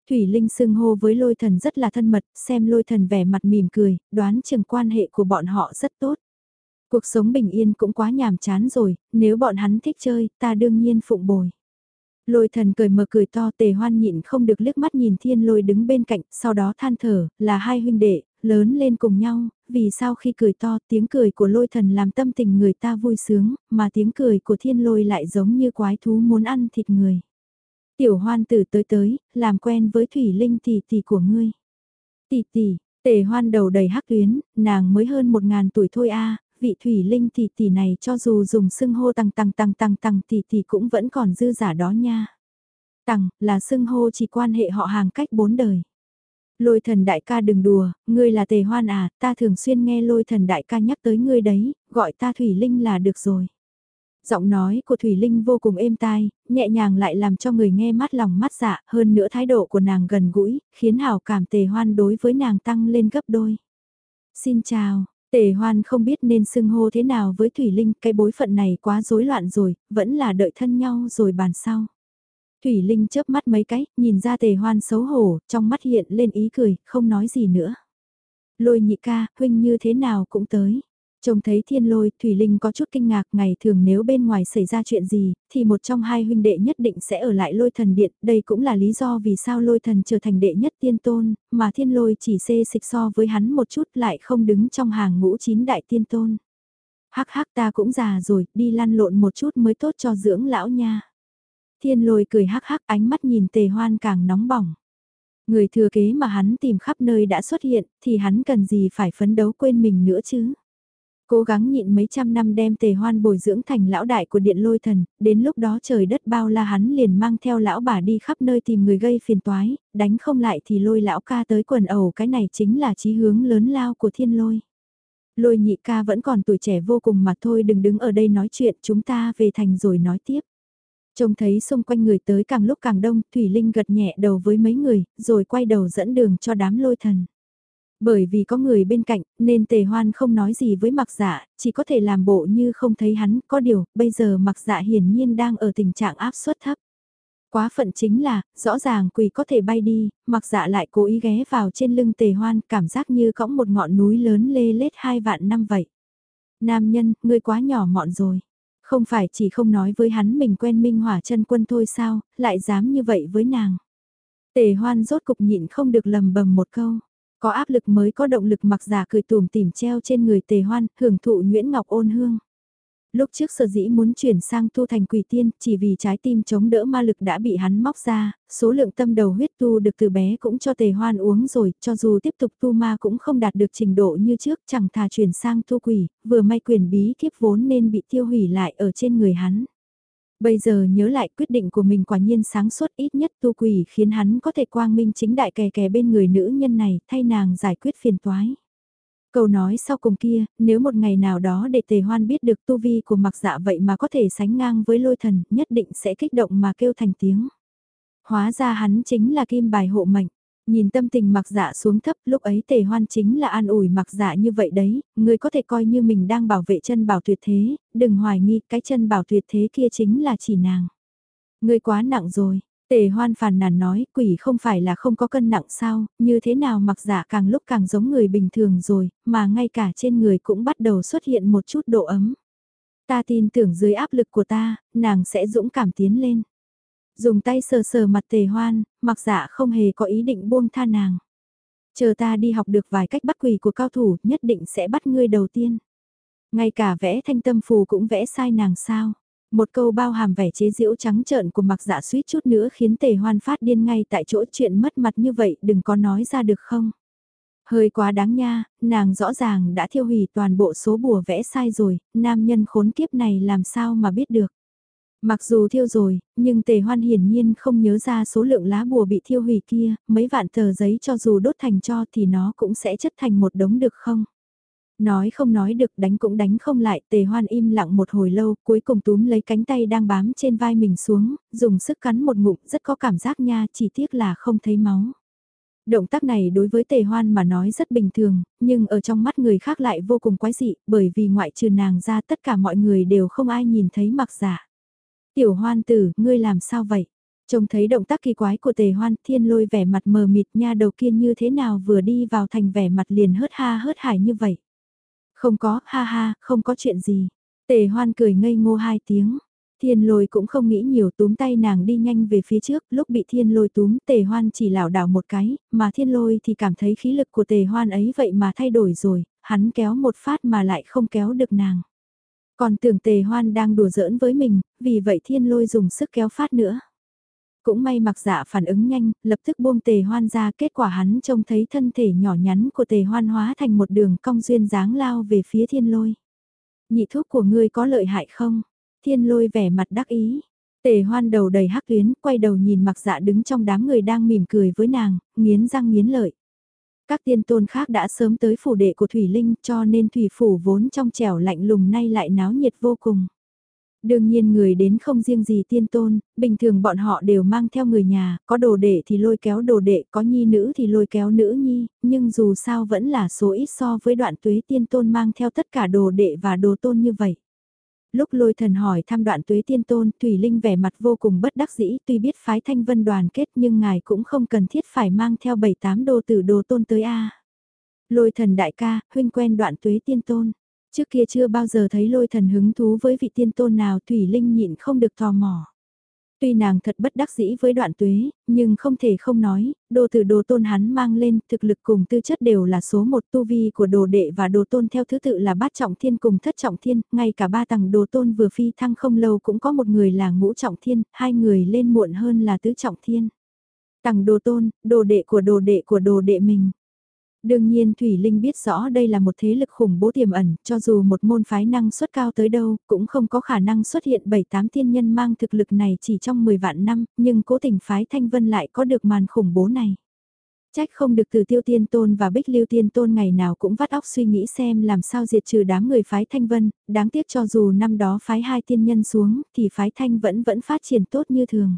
Thủy Linh xưng hô với lôi thần rất là thân mật, xem lôi thần vẻ mặt mỉm cười, đoán chừng quan hệ của bọn họ rất tốt. Cuộc sống bình yên cũng quá nhàm chán rồi, nếu bọn hắn thích chơi, ta đương nhiên phụng bồi. Lôi thần cười mờ cười to tề hoan nhịn không được liếc mắt nhìn thiên lôi đứng bên cạnh, sau đó than thở, là hai huynh đệ, lớn lên cùng nhau, vì sao khi cười to tiếng cười của lôi thần làm tâm tình người ta vui sướng, mà tiếng cười của thiên lôi lại giống như quái thú muốn ăn thịt người. Tiểu hoan tử tới tới, làm quen với thủy linh tỷ tỷ của ngươi. Tỷ tỷ, tề hoan đầu đầy hắc tuyến, nàng mới hơn một ngàn tuổi thôi a vị thủy linh tỷ tỷ này cho dù dùng xưng hô tăng tăng tăng tăng tăng tỷ tỷ cũng vẫn còn dư giả đó nha. Tăng, là xưng hô chỉ quan hệ họ hàng cách bốn đời. Lôi thần đại ca đừng đùa, ngươi là tề hoan à, ta thường xuyên nghe lôi thần đại ca nhắc tới ngươi đấy, gọi ta Thủy Linh là được rồi. Giọng nói của Thủy Linh vô cùng êm tai, nhẹ nhàng lại làm cho người nghe mắt lòng mắt dạ, hơn nữa thái độ của nàng gần gũi, khiến hảo cảm tề hoan đối với nàng tăng lên gấp đôi. Xin chào, tề hoan không biết nên xưng hô thế nào với Thủy Linh, cái bối phận này quá rối loạn rồi, vẫn là đợi thân nhau rồi bàn sau. Thủy Linh chớp mắt mấy cái, nhìn ra tề hoan xấu hổ, trong mắt hiện lên ý cười, không nói gì nữa. Lôi nhị ca, huynh như thế nào cũng tới. Trông thấy thiên lôi, Thủy Linh có chút kinh ngạc, ngày thường nếu bên ngoài xảy ra chuyện gì, thì một trong hai huynh đệ nhất định sẽ ở lại lôi thần điện, đây cũng là lý do vì sao lôi thần trở thành đệ nhất tiên tôn, mà thiên lôi chỉ xê xịch so với hắn một chút lại không đứng trong hàng ngũ chín đại tiên tôn. Hắc hắc ta cũng già rồi, đi lăn lộn một chút mới tốt cho dưỡng lão nha. Thiên lôi cười hắc hắc ánh mắt nhìn tề hoan càng nóng bỏng. Người thừa kế mà hắn tìm khắp nơi đã xuất hiện, thì hắn cần gì phải phấn đấu quên mình nữa chứ. Cố gắng nhịn mấy trăm năm đem tề hoan bồi dưỡng thành lão đại của điện lôi thần, đến lúc đó trời đất bao la hắn liền mang theo lão bà đi khắp nơi tìm người gây phiền toái, đánh không lại thì lôi lão ca tới quần ẩu cái này chính là chí hướng lớn lao của thiên lôi. Lôi nhị ca vẫn còn tuổi trẻ vô cùng mà thôi đừng đứng ở đây nói chuyện chúng ta về thành rồi nói tiếp. Trông thấy xung quanh người tới càng lúc càng đông, Thủy Linh gật nhẹ đầu với mấy người, rồi quay đầu dẫn đường cho đám lôi thần. Bởi vì có người bên cạnh, nên tề hoan không nói gì với mặc dạ, chỉ có thể làm bộ như không thấy hắn, có điều, bây giờ mặc dạ hiển nhiên đang ở tình trạng áp suất thấp. Quá phận chính là, rõ ràng quỳ có thể bay đi, mặc dạ lại cố ý ghé vào trên lưng tề hoan, cảm giác như cõng một ngọn núi lớn lê lết hai vạn năm vậy. Nam nhân, ngươi quá nhỏ mọn rồi. Không phải chỉ không nói với hắn mình quen Minh Hỏa chân quân thôi sao, lại dám như vậy với nàng. Tề hoan rốt cục nhịn không được lầm bầm một câu. Có áp lực mới có động lực mặc giả cười tùm tìm treo trên người tề hoan, hưởng thụ Nguyễn Ngọc ôn hương. Lúc trước sở dĩ muốn chuyển sang tu thành quỷ tiên, chỉ vì trái tim chống đỡ ma lực đã bị hắn móc ra, số lượng tâm đầu huyết tu được từ bé cũng cho tề hoan uống rồi, cho dù tiếp tục tu ma cũng không đạt được trình độ như trước, chẳng thà chuyển sang tu quỷ, vừa may quyền bí kiếp vốn nên bị tiêu hủy lại ở trên người hắn. Bây giờ nhớ lại quyết định của mình quả nhiên sáng suốt ít nhất tu quỷ khiến hắn có thể quang minh chính đại kè kè bên người nữ nhân này thay nàng giải quyết phiền toái. Câu nói sau cùng kia, nếu một ngày nào đó để tề hoan biết được tu vi của mặc dạ vậy mà có thể sánh ngang với lôi thần, nhất định sẽ kích động mà kêu thành tiếng. Hóa ra hắn chính là kim bài hộ mệnh. Nhìn tâm tình mặc dạ xuống thấp lúc ấy tề hoan chính là an ủi mặc dạ như vậy đấy, người có thể coi như mình đang bảo vệ chân bảo tuyệt thế, đừng hoài nghi cái chân bảo tuyệt thế kia chính là chỉ nàng. Người quá nặng rồi, Tề hoan phàn nàn nói quỷ không phải là không có cân nặng sao, như thế nào mặc giả càng lúc càng giống người bình thường rồi, mà ngay cả trên người cũng bắt đầu xuất hiện một chút độ ấm. Ta tin tưởng dưới áp lực của ta, nàng sẽ dũng cảm tiến lên. Dùng tay sờ sờ mặt tề hoan, mặc giả không hề có ý định buông tha nàng. Chờ ta đi học được vài cách bắt quỷ của cao thủ, nhất định sẽ bắt ngươi đầu tiên. Ngay cả vẽ thanh tâm phù cũng vẽ sai nàng sao. Một câu bao hàm vẻ chế giễu trắng trợn của mặc dạ suýt chút nữa khiến tề hoan phát điên ngay tại chỗ chuyện mất mặt như vậy đừng có nói ra được không. Hơi quá đáng nha, nàng rõ ràng đã thiêu hủy toàn bộ số bùa vẽ sai rồi, nam nhân khốn kiếp này làm sao mà biết được. Mặc dù thiêu rồi, nhưng tề hoan hiển nhiên không nhớ ra số lượng lá bùa bị thiêu hủy kia, mấy vạn tờ giấy cho dù đốt thành cho thì nó cũng sẽ chất thành một đống được không? Nói không nói được đánh cũng đánh không lại, tề hoan im lặng một hồi lâu, cuối cùng túm lấy cánh tay đang bám trên vai mình xuống, dùng sức cắn một ngụm rất có cảm giác nha, chỉ tiếc là không thấy máu. Động tác này đối với tề hoan mà nói rất bình thường, nhưng ở trong mắt người khác lại vô cùng quái dị, bởi vì ngoại trừ nàng ra tất cả mọi người đều không ai nhìn thấy mặc giả. Tiểu hoan tử, ngươi làm sao vậy? Trông thấy động tác kỳ quái của tề hoan thiên lôi vẻ mặt mờ mịt nha đầu kia như thế nào vừa đi vào thành vẻ mặt liền hớt ha hớt hải như vậy. Không có, ha ha, không có chuyện gì. Tề hoan cười ngây ngô hai tiếng. Thiên lôi cũng không nghĩ nhiều túm tay nàng đi nhanh về phía trước, lúc bị thiên lôi túm tề hoan chỉ lảo đảo một cái, mà thiên lôi thì cảm thấy khí lực của tề hoan ấy vậy mà thay đổi rồi, hắn kéo một phát mà lại không kéo được nàng. Còn tưởng tề hoan đang đùa giỡn với mình, vì vậy thiên lôi dùng sức kéo phát nữa. Cũng may mặc dạ phản ứng nhanh, lập tức buông tề hoan ra kết quả hắn trông thấy thân thể nhỏ nhắn của tề hoan hóa thành một đường cong duyên dáng lao về phía thiên lôi. Nhị thuốc của ngươi có lợi hại không? Thiên lôi vẻ mặt đắc ý. Tề hoan đầu đầy hắc tuyến, quay đầu nhìn mặc dạ đứng trong đám người đang mỉm cười với nàng, nghiến răng nghiến lợi. Các tiên tôn khác đã sớm tới phủ đệ của Thủy Linh cho nên Thủy Phủ vốn trong trẻo lạnh lùng nay lại náo nhiệt vô cùng. Đương nhiên người đến không riêng gì tiên tôn, bình thường bọn họ đều mang theo người nhà, có đồ đệ thì lôi kéo đồ đệ, có nhi nữ thì lôi kéo nữ nhi, nhưng dù sao vẫn là số ít so với đoạn tuế tiên tôn mang theo tất cả đồ đệ và đồ tôn như vậy. Lúc lôi thần hỏi thăm đoạn tuế tiên tôn, Thủy Linh vẻ mặt vô cùng bất đắc dĩ, tuy biết phái thanh vân đoàn kết nhưng ngài cũng không cần thiết phải mang theo 7-8 đồ tử đồ tôn tới A. Lôi thần đại ca, huynh quen đoạn tuế tiên tôn. Trước kia chưa bao giờ thấy lôi thần hứng thú với vị tiên tôn nào Thủy Linh nhịn không được tò mò. Tuy nàng thật bất đắc dĩ với đoạn tuế, nhưng không thể không nói, đồ từ đồ tôn hắn mang lên, thực lực cùng tư chất đều là số một tu vi của đồ đệ và đồ tôn theo thứ tự là bát trọng thiên cùng thất trọng thiên, ngay cả ba tầng đồ tôn vừa phi thăng không lâu cũng có một người là ngũ trọng thiên, hai người lên muộn hơn là tứ trọng thiên. Tầng đồ tôn, đồ đệ của đồ đệ của đồ đệ mình. Đương nhiên Thủy Linh biết rõ đây là một thế lực khủng bố tiềm ẩn, cho dù một môn phái năng suất cao tới đâu, cũng không có khả năng xuất hiện 7-8 tiên nhân mang thực lực này chỉ trong 10 vạn năm, nhưng cố tình phái Thanh Vân lại có được màn khủng bố này. Trách không được từ tiêu tiên tôn và bích lưu tiên tôn ngày nào cũng vắt óc suy nghĩ xem làm sao diệt trừ đám người phái Thanh Vân, đáng tiếc cho dù năm đó phái hai tiên nhân xuống, thì phái Thanh vẫn vẫn phát triển tốt như thường.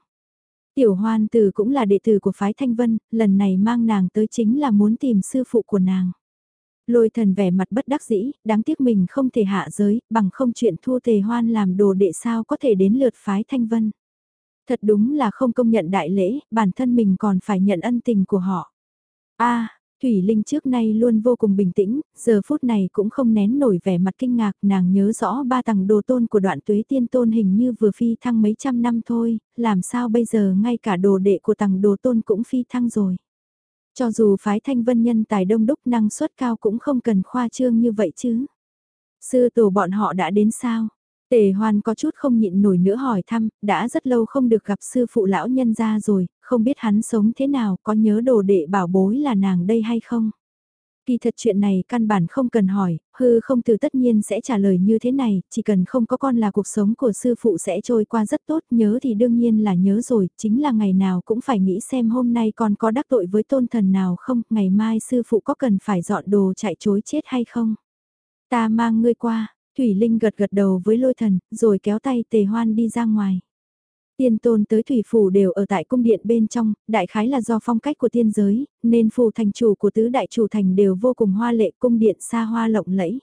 Tiểu hoan tử cũng là đệ tử của phái Thanh Vân, lần này mang nàng tới chính là muốn tìm sư phụ của nàng. Lôi thần vẻ mặt bất đắc dĩ, đáng tiếc mình không thể hạ giới, bằng không chuyện thua tề hoan làm đồ đệ sao có thể đến lượt phái Thanh Vân. Thật đúng là không công nhận đại lễ, bản thân mình còn phải nhận ân tình của họ. a Thủy Linh trước nay luôn vô cùng bình tĩnh, giờ phút này cũng không nén nổi vẻ mặt kinh ngạc, nàng nhớ rõ ba tầng đồ tôn của đoạn tuế tiên tôn hình như vừa phi thăng mấy trăm năm thôi, làm sao bây giờ ngay cả đồ đệ của tầng đồ tôn cũng phi thăng rồi. Cho dù phái thanh vân nhân tài đông đúc năng suất cao cũng không cần khoa trương như vậy chứ. Sư tổ bọn họ đã đến sao? Tề hoan có chút không nhịn nổi nữa hỏi thăm, đã rất lâu không được gặp sư phụ lão nhân ra rồi, không biết hắn sống thế nào, có nhớ đồ đệ bảo bối là nàng đây hay không? Kỳ thật chuyện này căn bản không cần hỏi, hư không từ tất nhiên sẽ trả lời như thế này, chỉ cần không có con là cuộc sống của sư phụ sẽ trôi qua rất tốt, nhớ thì đương nhiên là nhớ rồi, chính là ngày nào cũng phải nghĩ xem hôm nay còn có đắc tội với tôn thần nào không, ngày mai sư phụ có cần phải dọn đồ chạy chối chết hay không. Ta mang ngươi qua, Thủy Linh gật gật đầu với lôi thần, rồi kéo tay tề hoan đi ra ngoài. Tiên tôn tới thủy phủ đều ở tại cung điện bên trong, đại khái là do phong cách của tiên giới, nên phù thành chủ của tứ đại chủ thành đều vô cùng hoa lệ cung điện xa hoa lộng lẫy.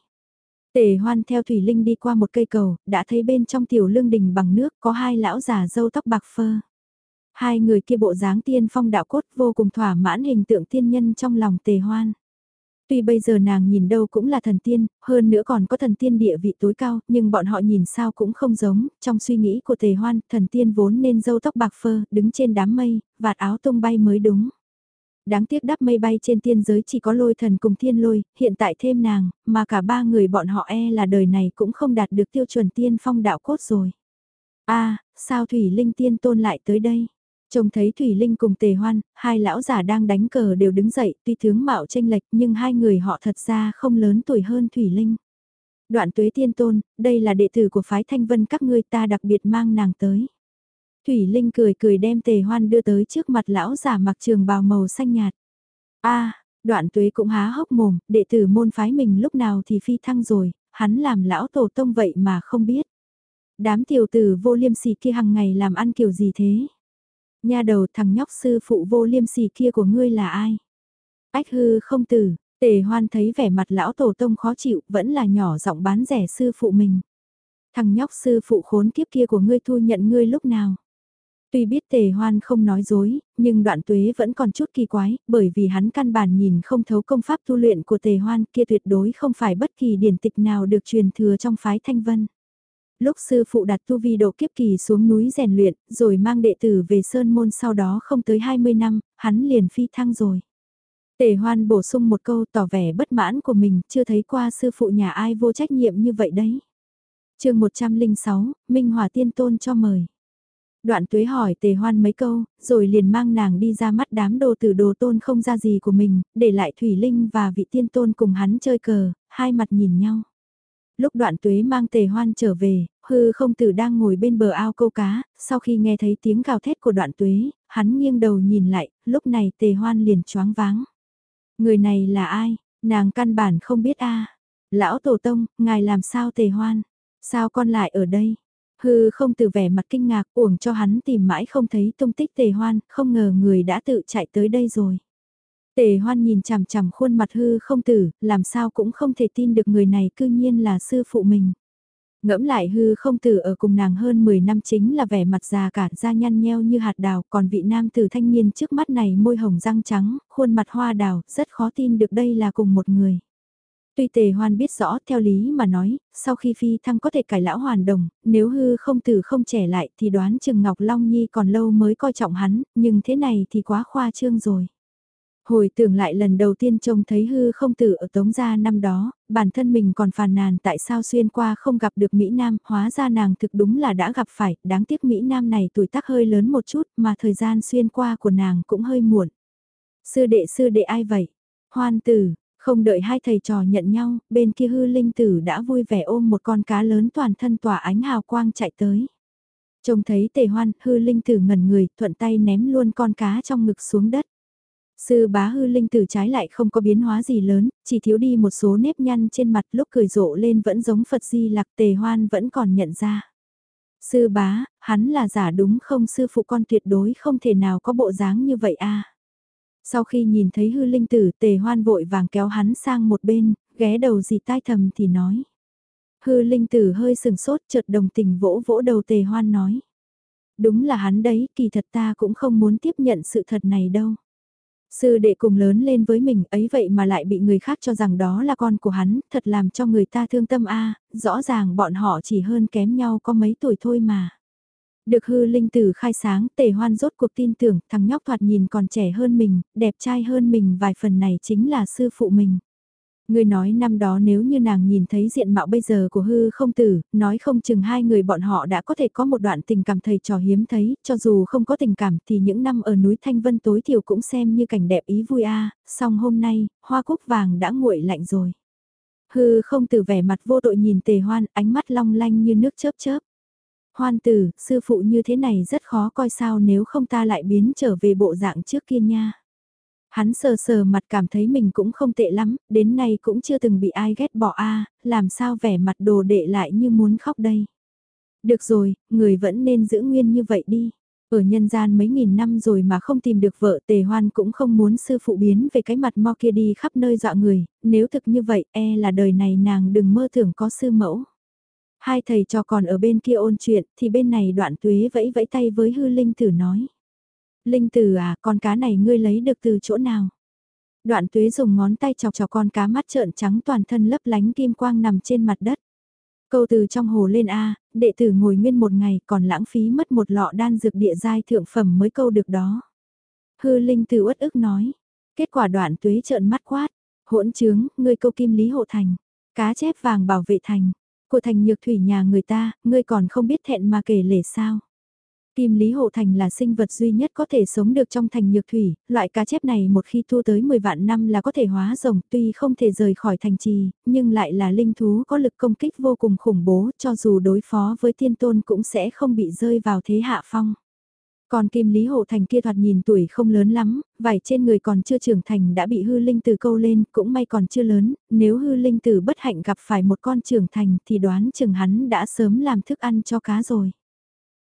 Tề hoan theo Thủy Linh đi qua một cây cầu, đã thấy bên trong tiểu lương đình bằng nước có hai lão già dâu tóc bạc phơ. Hai người kia bộ dáng tiên phong đạo cốt vô cùng thỏa mãn hình tượng tiên nhân trong lòng tề hoan. Tuy bây giờ nàng nhìn đâu cũng là thần tiên, hơn nữa còn có thần tiên địa vị tối cao, nhưng bọn họ nhìn sao cũng không giống, trong suy nghĩ của tề hoan, thần tiên vốn nên dâu tóc bạc phơ, đứng trên đám mây, vạt áo tung bay mới đúng. Đáng tiếc đắp mây bay trên tiên giới chỉ có lôi thần cùng thiên lôi, hiện tại thêm nàng, mà cả ba người bọn họ e là đời này cũng không đạt được tiêu chuẩn tiên phong đạo cốt rồi. a sao Thủy Linh tiên tôn lại tới đây? Trông thấy Thủy Linh cùng Tề Hoan, hai lão giả đang đánh cờ đều đứng dậy, tuy tướng mạo tranh lệch nhưng hai người họ thật ra không lớn tuổi hơn Thủy Linh. Đoạn tuế tiên tôn, đây là đệ tử của phái thanh vân các ngươi ta đặc biệt mang nàng tới. Thủy Linh cười cười đem Tề Hoan đưa tới trước mặt lão giả mặc trường bào màu xanh nhạt. a đoạn tuế cũng há hốc mồm, đệ tử môn phái mình lúc nào thì phi thăng rồi, hắn làm lão tổ tông vậy mà không biết. Đám tiểu tử vô liêm sỉ kia hàng ngày làm ăn kiểu gì thế? Nha đầu thằng nhóc sư phụ vô liêm sỉ kia của ngươi là ai? Ách hư không tử, tề hoan thấy vẻ mặt lão tổ tông khó chịu vẫn là nhỏ giọng bán rẻ sư phụ mình. Thằng nhóc sư phụ khốn kiếp kia của ngươi thu nhận ngươi lúc nào? Tuy biết tề hoan không nói dối, nhưng đoạn tuế vẫn còn chút kỳ quái, bởi vì hắn căn bản nhìn không thấu công pháp tu luyện của tề hoan kia tuyệt đối không phải bất kỳ điển tịch nào được truyền thừa trong phái thanh vân. Lúc sư phụ đặt tu vi độ kiếp kỳ xuống núi rèn luyện, rồi mang đệ tử về Sơn Môn sau đó không tới 20 năm, hắn liền phi thăng rồi. Tề hoan bổ sung một câu tỏ vẻ bất mãn của mình, chưa thấy qua sư phụ nhà ai vô trách nhiệm như vậy đấy. chương 106, Minh Hòa Tiên Tôn cho mời. Đoạn tuế hỏi tề hoan mấy câu, rồi liền mang nàng đi ra mắt đám đồ tử đồ tôn không ra gì của mình, để lại Thủy Linh và vị tiên tôn cùng hắn chơi cờ, hai mặt nhìn nhau. Lúc đoạn tuế mang tề hoan trở về, hư không tử đang ngồi bên bờ ao câu cá, sau khi nghe thấy tiếng gào thét của đoạn tuế, hắn nghiêng đầu nhìn lại, lúc này tề hoan liền choáng váng. Người này là ai? Nàng căn bản không biết a Lão Tổ Tông, ngài làm sao tề hoan? Sao con lại ở đây? Hư không từ vẻ mặt kinh ngạc uổng cho hắn tìm mãi không thấy tung tích tề hoan, không ngờ người đã tự chạy tới đây rồi. Tề hoan nhìn chằm chằm khuôn mặt hư không tử, làm sao cũng không thể tin được người này cư nhiên là sư phụ mình. Ngẫm lại hư không tử ở cùng nàng hơn 10 năm chính là vẻ mặt già cả da nhăn nheo như hạt đào, còn vị nam tử thanh niên trước mắt này môi hồng răng trắng, khuôn mặt hoa đào, rất khó tin được đây là cùng một người. Tuy tề hoan biết rõ theo lý mà nói, sau khi phi thăng có thể cải lão hoàn đồng, nếu hư không tử không trẻ lại thì đoán chừng Ngọc Long Nhi còn lâu mới coi trọng hắn, nhưng thế này thì quá khoa trương rồi. Hồi tưởng lại lần đầu tiên trông thấy hư không tử ở tống gia năm đó, bản thân mình còn phàn nàn tại sao xuyên qua không gặp được Mỹ Nam, hóa ra nàng thực đúng là đã gặp phải, đáng tiếc Mỹ Nam này tuổi tác hơi lớn một chút mà thời gian xuyên qua của nàng cũng hơi muộn. Sư đệ sư đệ ai vậy? Hoan tử, không đợi hai thầy trò nhận nhau, bên kia hư linh tử đã vui vẻ ôm một con cá lớn toàn thân tỏa ánh hào quang chạy tới. Trông thấy tề hoan, hư linh tử ngẩn người, thuận tay ném luôn con cá trong ngực xuống đất. Sư bá hư linh tử trái lại không có biến hóa gì lớn, chỉ thiếu đi một số nếp nhăn trên mặt lúc cười rộ lên vẫn giống Phật di lạc tề hoan vẫn còn nhận ra. Sư bá, hắn là giả đúng không sư phụ con tuyệt đối không thể nào có bộ dáng như vậy a Sau khi nhìn thấy hư linh tử tề hoan vội vàng kéo hắn sang một bên, ghé đầu gì tai thầm thì nói. Hư linh tử hơi sừng sốt chợt đồng tình vỗ vỗ đầu tề hoan nói. Đúng là hắn đấy, kỳ thật ta cũng không muốn tiếp nhận sự thật này đâu. Sư đệ cùng lớn lên với mình ấy vậy mà lại bị người khác cho rằng đó là con của hắn, thật làm cho người ta thương tâm a rõ ràng bọn họ chỉ hơn kém nhau có mấy tuổi thôi mà. Được hư linh tử khai sáng, tề hoan rốt cuộc tin tưởng thằng nhóc thoạt nhìn còn trẻ hơn mình, đẹp trai hơn mình vài phần này chính là sư phụ mình ngươi nói năm đó nếu như nàng nhìn thấy diện mạo bây giờ của hư không tử, nói không chừng hai người bọn họ đã có thể có một đoạn tình cảm thầy trò hiếm thấy, cho dù không có tình cảm thì những năm ở núi Thanh Vân tối thiểu cũng xem như cảnh đẹp ý vui a à, song hôm nay, hoa cúc vàng đã nguội lạnh rồi. Hư không tử vẻ mặt vô tội nhìn tề hoan, ánh mắt long lanh như nước chớp chớp. Hoan tử, sư phụ như thế này rất khó coi sao nếu không ta lại biến trở về bộ dạng trước kia nha. Hắn sờ sờ mặt cảm thấy mình cũng không tệ lắm, đến nay cũng chưa từng bị ai ghét bỏ a làm sao vẻ mặt đồ đệ lại như muốn khóc đây. Được rồi, người vẫn nên giữ nguyên như vậy đi. Ở nhân gian mấy nghìn năm rồi mà không tìm được vợ tề hoan cũng không muốn sư phụ biến về cái mặt mo kia đi khắp nơi dọa người, nếu thực như vậy e là đời này nàng đừng mơ tưởng có sư mẫu. Hai thầy cho còn ở bên kia ôn chuyện thì bên này đoạn tuế vẫy vẫy tay với hư linh tử nói. Linh tử à, con cá này ngươi lấy được từ chỗ nào? Đoạn tuế dùng ngón tay chọc chọc con cá mắt trợn trắng toàn thân lấp lánh kim quang nằm trên mặt đất. Câu từ trong hồ lên A, đệ tử ngồi nguyên một ngày còn lãng phí mất một lọ đan dược địa giai thượng phẩm mới câu được đó. Hư linh tử uất ức nói. Kết quả đoạn tuế trợn mắt quát. Hỗn trướng, ngươi câu kim lý hộ thành. Cá chép vàng bảo vệ thành. Của thành nhược thủy nhà người ta, ngươi còn không biết thẹn mà kể lể sao. Kim Lý Hộ Thành là sinh vật duy nhất có thể sống được trong thành nhược thủy, loại cá chép này một khi thu tới 10 vạn năm là có thể hóa rồng tuy không thể rời khỏi thành trì, nhưng lại là linh thú có lực công kích vô cùng khủng bố cho dù đối phó với tiên tôn cũng sẽ không bị rơi vào thế hạ phong. Còn Kim Lý Hộ Thành kia thoạt nhìn tuổi không lớn lắm, vải trên người còn chưa trưởng thành đã bị hư linh tử câu lên, cũng may còn chưa lớn, nếu hư linh tử bất hạnh gặp phải một con trưởng thành thì đoán chừng hắn đã sớm làm thức ăn cho cá rồi.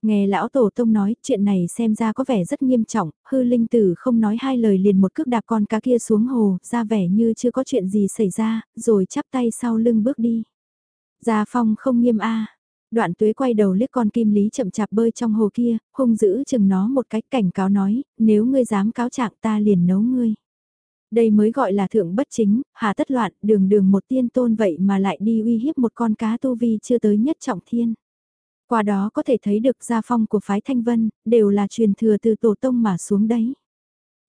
Nghe lão tổ tông nói, chuyện này xem ra có vẻ rất nghiêm trọng, hư linh tử không nói hai lời liền một cước đạp con cá kia xuống hồ, ra vẻ như chưa có chuyện gì xảy ra, rồi chắp tay sau lưng bước đi. Gia phong không nghiêm a Đoạn tuế quay đầu liếc con kim lý chậm chạp bơi trong hồ kia, hung giữ chừng nó một cách cảnh cáo nói, nếu ngươi dám cáo trạng ta liền nấu ngươi. Đây mới gọi là thượng bất chính, hà tất loạn, đường đường một tiên tôn vậy mà lại đi uy hiếp một con cá tu vi chưa tới nhất trọng thiên. Qua đó có thể thấy được gia phong của phái Thanh Vân, đều là truyền thừa từ tổ tông mà xuống đấy.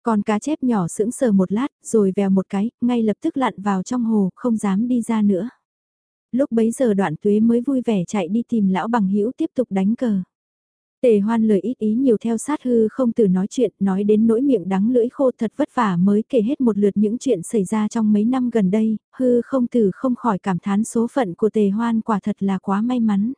Còn cá chép nhỏ sững sờ một lát, rồi vèo một cái, ngay lập tức lặn vào trong hồ, không dám đi ra nữa. Lúc bấy giờ đoạn tuế mới vui vẻ chạy đi tìm lão bằng hữu tiếp tục đánh cờ. Tề hoan lời ít ý nhiều theo sát hư không từ nói chuyện, nói đến nỗi miệng đắng lưỡi khô thật vất vả mới kể hết một lượt những chuyện xảy ra trong mấy năm gần đây, hư không từ không khỏi cảm thán số phận của tề hoan quả thật là quá may mắn.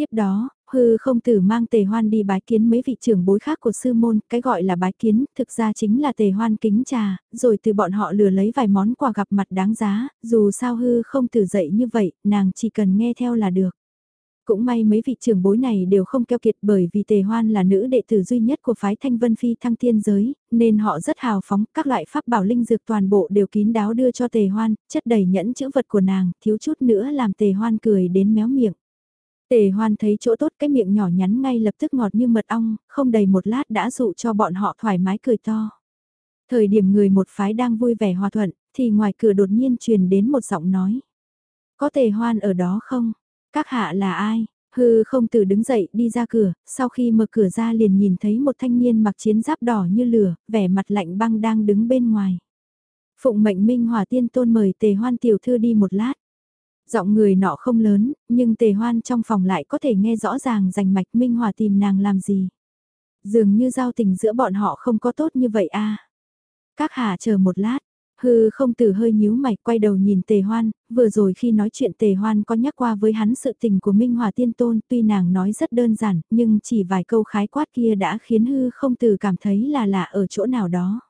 Tiếp đó, hư không tử mang tề hoan đi bái kiến mấy vị trưởng bối khác của sư môn, cái gọi là bái kiến, thực ra chính là tề hoan kính trà, rồi từ bọn họ lừa lấy vài món quà gặp mặt đáng giá, dù sao hư không tử dậy như vậy, nàng chỉ cần nghe theo là được. Cũng may mấy vị trưởng bối này đều không keo kiệt bởi vì tề hoan là nữ đệ tử duy nhất của phái thanh vân phi thăng thiên giới, nên họ rất hào phóng, các loại pháp bảo linh dược toàn bộ đều kín đáo đưa cho tề hoan, chất đầy nhẫn chữ vật của nàng, thiếu chút nữa làm tề hoan cười đến méo miệng. Tề hoan thấy chỗ tốt cái miệng nhỏ nhắn ngay lập tức ngọt như mật ong, không đầy một lát đã dụ cho bọn họ thoải mái cười to. Thời điểm người một phái đang vui vẻ hòa thuận, thì ngoài cửa đột nhiên truyền đến một giọng nói. Có tề hoan ở đó không? Các hạ là ai? Hư không từ đứng dậy đi ra cửa, sau khi mở cửa ra liền nhìn thấy một thanh niên mặc chiến giáp đỏ như lửa, vẻ mặt lạnh băng đang đứng bên ngoài. Phụng mệnh Minh Hòa Tiên Tôn mời tề hoan tiểu thư đi một lát. Giọng người nọ không lớn, nhưng tề hoan trong phòng lại có thể nghe rõ ràng rành mạch Minh Hòa tìm nàng làm gì. Dường như giao tình giữa bọn họ không có tốt như vậy a Các hạ chờ một lát, Hư không từ hơi nhíu mày quay đầu nhìn tề hoan, vừa rồi khi nói chuyện tề hoan có nhắc qua với hắn sự tình của Minh Hòa Tiên Tôn tuy nàng nói rất đơn giản nhưng chỉ vài câu khái quát kia đã khiến hư không từ cảm thấy là lạ ở chỗ nào đó.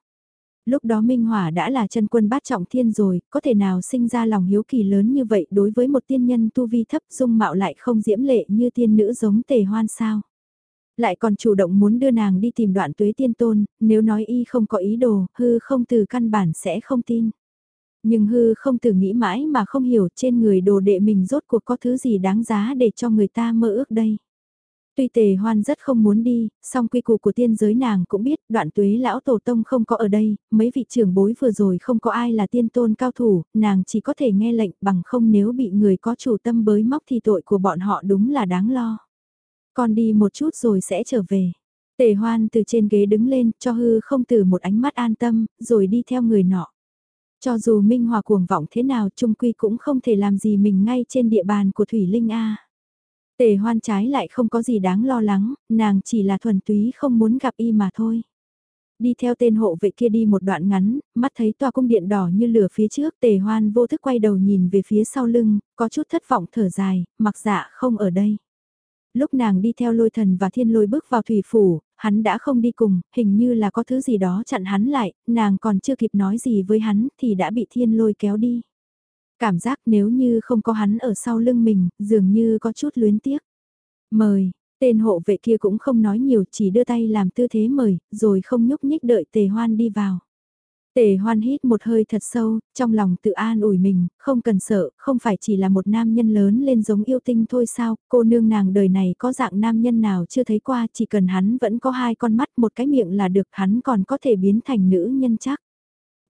Lúc đó Minh Hỏa đã là chân quân bát trọng thiên rồi, có thể nào sinh ra lòng hiếu kỳ lớn như vậy đối với một tiên nhân tu vi thấp dung mạo lại không diễm lệ như tiên nữ giống tề hoan sao? Lại còn chủ động muốn đưa nàng đi tìm đoạn tuế tiên tôn, nếu nói y không có ý đồ, hư không từ căn bản sẽ không tin. Nhưng hư không từ nghĩ mãi mà không hiểu trên người đồ đệ mình rốt cuộc có thứ gì đáng giá để cho người ta mơ ước đây. Tuy tề hoan rất không muốn đi, song quy củ của tiên giới nàng cũng biết đoạn tuế lão tổ tông không có ở đây, mấy vị trưởng bối vừa rồi không có ai là tiên tôn cao thủ, nàng chỉ có thể nghe lệnh bằng không nếu bị người có chủ tâm bới móc thì tội của bọn họ đúng là đáng lo. Con đi một chút rồi sẽ trở về. Tề hoan từ trên ghế đứng lên cho hư không từ một ánh mắt an tâm, rồi đi theo người nọ. Cho dù Minh Hòa cuồng vọng thế nào Trung Quy cũng không thể làm gì mình ngay trên địa bàn của Thủy Linh A. Tề hoan trái lại không có gì đáng lo lắng, nàng chỉ là thuần túy không muốn gặp y mà thôi. Đi theo tên hộ vệ kia đi một đoạn ngắn, mắt thấy tòa cung điện đỏ như lửa phía trước tề hoan vô thức quay đầu nhìn về phía sau lưng, có chút thất vọng thở dài, mặc dạ không ở đây. Lúc nàng đi theo lôi thần và thiên lôi bước vào thủy phủ, hắn đã không đi cùng, hình như là có thứ gì đó chặn hắn lại, nàng còn chưa kịp nói gì với hắn thì đã bị thiên lôi kéo đi. Cảm giác nếu như không có hắn ở sau lưng mình, dường như có chút luyến tiếc. Mời, tên hộ vệ kia cũng không nói nhiều chỉ đưa tay làm tư thế mời, rồi không nhúc nhích đợi tề hoan đi vào. Tề hoan hít một hơi thật sâu, trong lòng tự an ủi mình, không cần sợ, không phải chỉ là một nam nhân lớn lên giống yêu tinh thôi sao, cô nương nàng đời này có dạng nam nhân nào chưa thấy qua, chỉ cần hắn vẫn có hai con mắt một cái miệng là được hắn còn có thể biến thành nữ nhân chắc.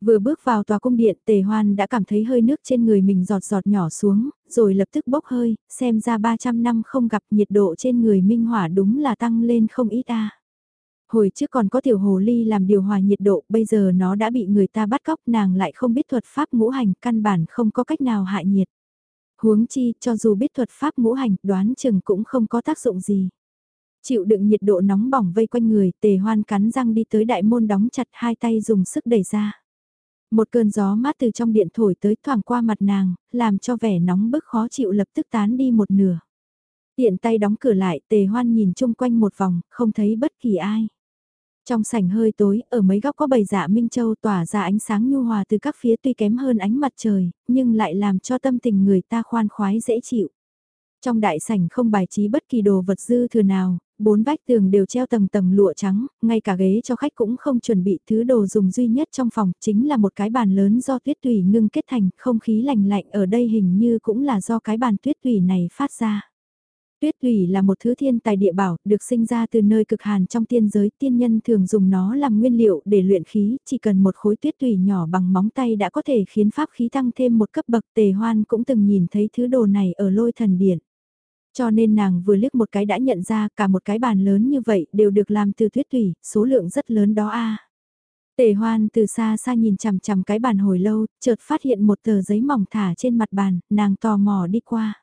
Vừa bước vào tòa cung điện tề hoan đã cảm thấy hơi nước trên người mình giọt giọt nhỏ xuống, rồi lập tức bốc hơi, xem ra 300 năm không gặp nhiệt độ trên người minh hỏa đúng là tăng lên không ít a. Hồi trước còn có tiểu hồ ly làm điều hòa nhiệt độ, bây giờ nó đã bị người ta bắt cóc nàng lại không biết thuật pháp ngũ hành, căn bản không có cách nào hại nhiệt. Huống chi, cho dù biết thuật pháp ngũ hành, đoán chừng cũng không có tác dụng gì. Chịu đựng nhiệt độ nóng bỏng vây quanh người, tề hoan cắn răng đi tới đại môn đóng chặt hai tay dùng sức đẩy ra. Một cơn gió mát từ trong điện thổi tới thoảng qua mặt nàng, làm cho vẻ nóng bức khó chịu lập tức tán đi một nửa. Tiện tay đóng cửa lại, tề hoan nhìn chung quanh một vòng, không thấy bất kỳ ai. Trong sảnh hơi tối, ở mấy góc có bầy dạ Minh Châu tỏa ra ánh sáng nhu hòa từ các phía tuy kém hơn ánh mặt trời, nhưng lại làm cho tâm tình người ta khoan khoái dễ chịu. Trong đại sảnh không bài trí bất kỳ đồ vật dư thừa nào, bốn vách tường đều treo tầng tầng lụa trắng, ngay cả ghế cho khách cũng không chuẩn bị thứ đồ dùng duy nhất trong phòng, chính là một cái bàn lớn do tuyết tùy ngưng kết thành, không khí lành lạnh ở đây hình như cũng là do cái bàn tuyết tùy này phát ra. Tuyết thủy là một thứ thiên tài địa bảo, được sinh ra từ nơi cực hàn trong tiên giới, tiên nhân thường dùng nó làm nguyên liệu để luyện khí, chỉ cần một khối tuyết thủy nhỏ bằng móng tay đã có thể khiến pháp khí tăng thêm một cấp bậc tề hoan cũng từng nhìn thấy thứ đồ này ở lôi thần điện. Cho nên nàng vừa liếc một cái đã nhận ra cả một cái bàn lớn như vậy đều được làm từ thuyết thủy, số lượng rất lớn đó a. Tề hoan từ xa xa nhìn chằm chằm cái bàn hồi lâu, chợt phát hiện một tờ giấy mỏng thả trên mặt bàn, nàng tò mò đi qua.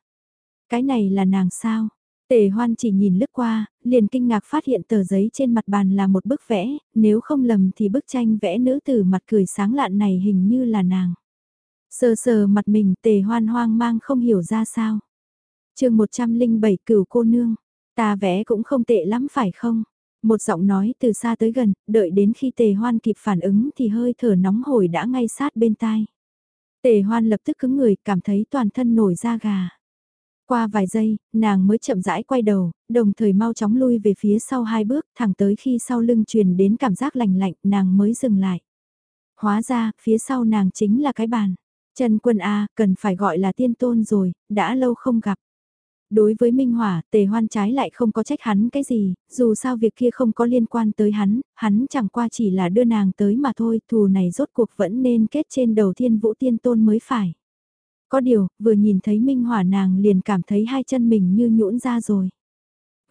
Cái này là nàng sao? Tề hoan chỉ nhìn lướt qua, liền kinh ngạc phát hiện tờ giấy trên mặt bàn là một bức vẽ, nếu không lầm thì bức tranh vẽ nữ tử mặt cười sáng lạn này hình như là nàng. Sờ sờ mặt mình tề hoan hoang mang không hiểu ra sao chương 107 cửu cô nương, ta vẽ cũng không tệ lắm phải không? Một giọng nói từ xa tới gần, đợi đến khi tề hoan kịp phản ứng thì hơi thở nóng hổi đã ngay sát bên tai. Tề hoan lập tức cứng người, cảm thấy toàn thân nổi da gà. Qua vài giây, nàng mới chậm rãi quay đầu, đồng thời mau chóng lui về phía sau hai bước, thẳng tới khi sau lưng truyền đến cảm giác lạnh lạnh, nàng mới dừng lại. Hóa ra, phía sau nàng chính là cái bàn. Trần quân A, cần phải gọi là tiên tôn rồi, đã lâu không gặp. Đối với Minh Hỏa, tề hoan trái lại không có trách hắn cái gì, dù sao việc kia không có liên quan tới hắn, hắn chẳng qua chỉ là đưa nàng tới mà thôi, thù này rốt cuộc vẫn nên kết trên đầu thiên vũ tiên tôn mới phải. Có điều, vừa nhìn thấy Minh Hỏa nàng liền cảm thấy hai chân mình như nhũn ra rồi.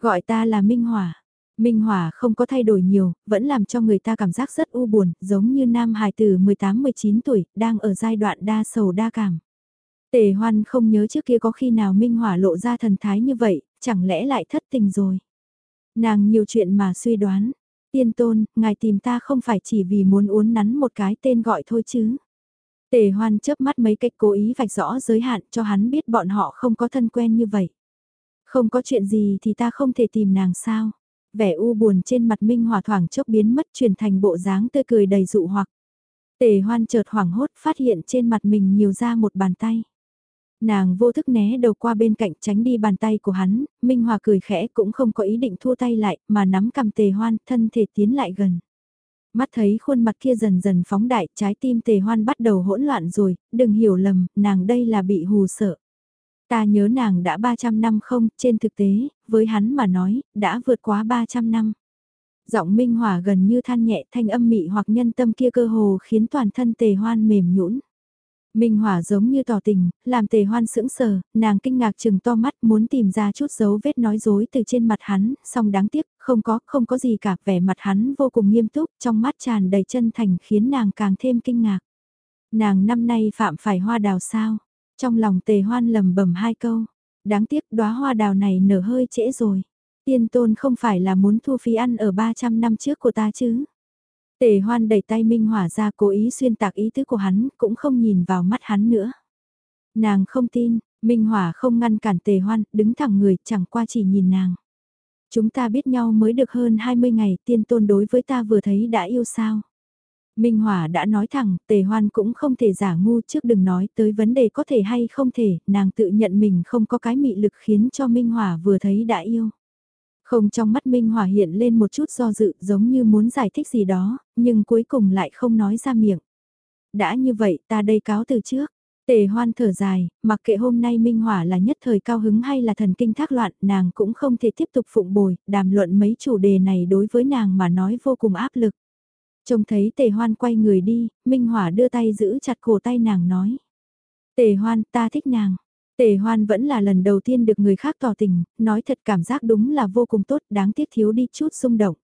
Gọi ta là Minh Hỏa. Minh Hỏa không có thay đổi nhiều, vẫn làm cho người ta cảm giác rất u buồn, giống như nam hài tử 18-19 tuổi, đang ở giai đoạn đa sầu đa cảm. Tề hoan không nhớ trước kia có khi nào Minh Hỏa lộ ra thần thái như vậy, chẳng lẽ lại thất tình rồi. Nàng nhiều chuyện mà suy đoán, tiên tôn, ngài tìm ta không phải chỉ vì muốn uốn nắn một cái tên gọi thôi chứ. Tề hoan chớp mắt mấy cách cố ý vạch rõ giới hạn cho hắn biết bọn họ không có thân quen như vậy. Không có chuyện gì thì ta không thể tìm nàng sao. Vẻ u buồn trên mặt Minh Hòa thoảng chốc biến mất chuyển thành bộ dáng tươi cười đầy dụ hoặc. Tề hoan chợt hoảng hốt phát hiện trên mặt mình nhiều ra một bàn tay. Nàng vô thức né đầu qua bên cạnh tránh đi bàn tay của hắn, Minh Hòa cười khẽ cũng không có ý định thua tay lại mà nắm cầm tề hoan thân thể tiến lại gần. Mắt thấy khuôn mặt kia dần dần phóng đại, trái tim tề hoan bắt đầu hỗn loạn rồi, đừng hiểu lầm, nàng đây là bị hù sợ. Ta nhớ nàng đã 300 năm không, trên thực tế, với hắn mà nói, đã vượt quá 300 năm. Giọng minh Hòa gần như than nhẹ thanh âm mị hoặc nhân tâm kia cơ hồ khiến toàn thân tề hoan mềm nhũn. Minh Hỏa giống như tỏ tình, làm tề hoan sững sờ, nàng kinh ngạc chừng to mắt muốn tìm ra chút dấu vết nói dối từ trên mặt hắn, song đáng tiếc, không có, không có gì cả, vẻ mặt hắn vô cùng nghiêm túc, trong mắt tràn đầy chân thành khiến nàng càng thêm kinh ngạc. Nàng năm nay phạm phải hoa đào sao? Trong lòng tề hoan lầm bẩm hai câu, đáng tiếc đóa hoa đào này nở hơi trễ rồi. Tiên tôn không phải là muốn thu phí ăn ở 300 năm trước của ta chứ? Tề hoan đẩy tay Minh Hỏa ra cố ý xuyên tạc ý tứ của hắn, cũng không nhìn vào mắt hắn nữa. Nàng không tin, Minh Hỏa không ngăn cản tề hoan, đứng thẳng người, chẳng qua chỉ nhìn nàng. Chúng ta biết nhau mới được hơn 20 ngày, tiên tôn đối với ta vừa thấy đã yêu sao. Minh Hỏa đã nói thẳng, tề hoan cũng không thể giả ngu trước đừng nói tới vấn đề có thể hay không thể, nàng tự nhận mình không có cái mị lực khiến cho Minh Hỏa vừa thấy đã yêu. Không trong mắt Minh Hòa hiện lên một chút do dự giống như muốn giải thích gì đó, nhưng cuối cùng lại không nói ra miệng. Đã như vậy ta đây cáo từ trước. Tề hoan thở dài, mặc kệ hôm nay Minh Hỏa là nhất thời cao hứng hay là thần kinh thác loạn, nàng cũng không thể tiếp tục phụng bồi, đàm luận mấy chủ đề này đối với nàng mà nói vô cùng áp lực. Trông thấy tề hoan quay người đi, Minh Hỏa đưa tay giữ chặt cổ tay nàng nói. Tề hoan ta thích nàng. Tề hoan vẫn là lần đầu tiên được người khác tỏ tình, nói thật cảm giác đúng là vô cùng tốt, đáng tiếc thiếu đi chút xung động.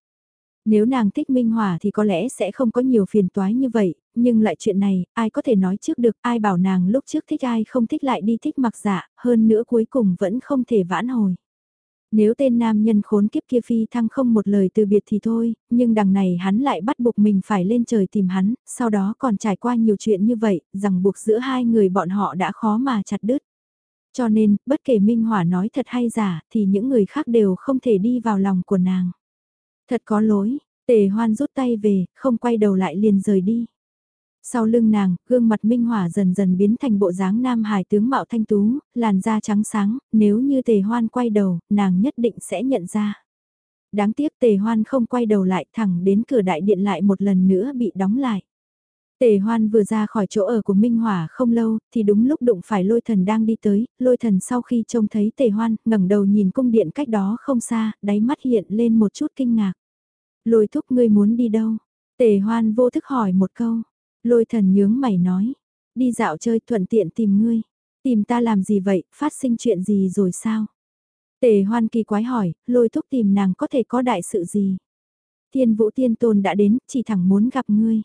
Nếu nàng thích Minh Hòa thì có lẽ sẽ không có nhiều phiền toái như vậy, nhưng lại chuyện này, ai có thể nói trước được, ai bảo nàng lúc trước thích ai không thích lại đi thích mặc dạ, hơn nữa cuối cùng vẫn không thể vãn hồi. Nếu tên nam nhân khốn kiếp kia phi thăng không một lời từ biệt thì thôi, nhưng đằng này hắn lại bắt buộc mình phải lên trời tìm hắn, sau đó còn trải qua nhiều chuyện như vậy, rằng buộc giữa hai người bọn họ đã khó mà chặt đứt. Cho nên, bất kể Minh Hỏa nói thật hay giả, thì những người khác đều không thể đi vào lòng của nàng. Thật có lỗi, tề hoan rút tay về, không quay đầu lại liền rời đi. Sau lưng nàng, gương mặt minh hỏa dần dần biến thành bộ dáng nam hài tướng mạo thanh tú, làn da trắng sáng, nếu như tề hoan quay đầu, nàng nhất định sẽ nhận ra. Đáng tiếc tề hoan không quay đầu lại thẳng đến cửa đại điện lại một lần nữa bị đóng lại. Tề hoan vừa ra khỏi chỗ ở của Minh Hỏa không lâu, thì đúng lúc đụng phải lôi thần đang đi tới, lôi thần sau khi trông thấy tề hoan, ngẩng đầu nhìn cung điện cách đó không xa, đáy mắt hiện lên một chút kinh ngạc. Lôi thúc ngươi muốn đi đâu? Tề hoan vô thức hỏi một câu. Lôi thần nhướng mày nói. Đi dạo chơi thuận tiện tìm ngươi. Tìm ta làm gì vậy, phát sinh chuyện gì rồi sao? Tề hoan kỳ quái hỏi, lôi thúc tìm nàng có thể có đại sự gì? Thiên vũ tiên tôn đã đến, chỉ thẳng muốn gặp ngươi.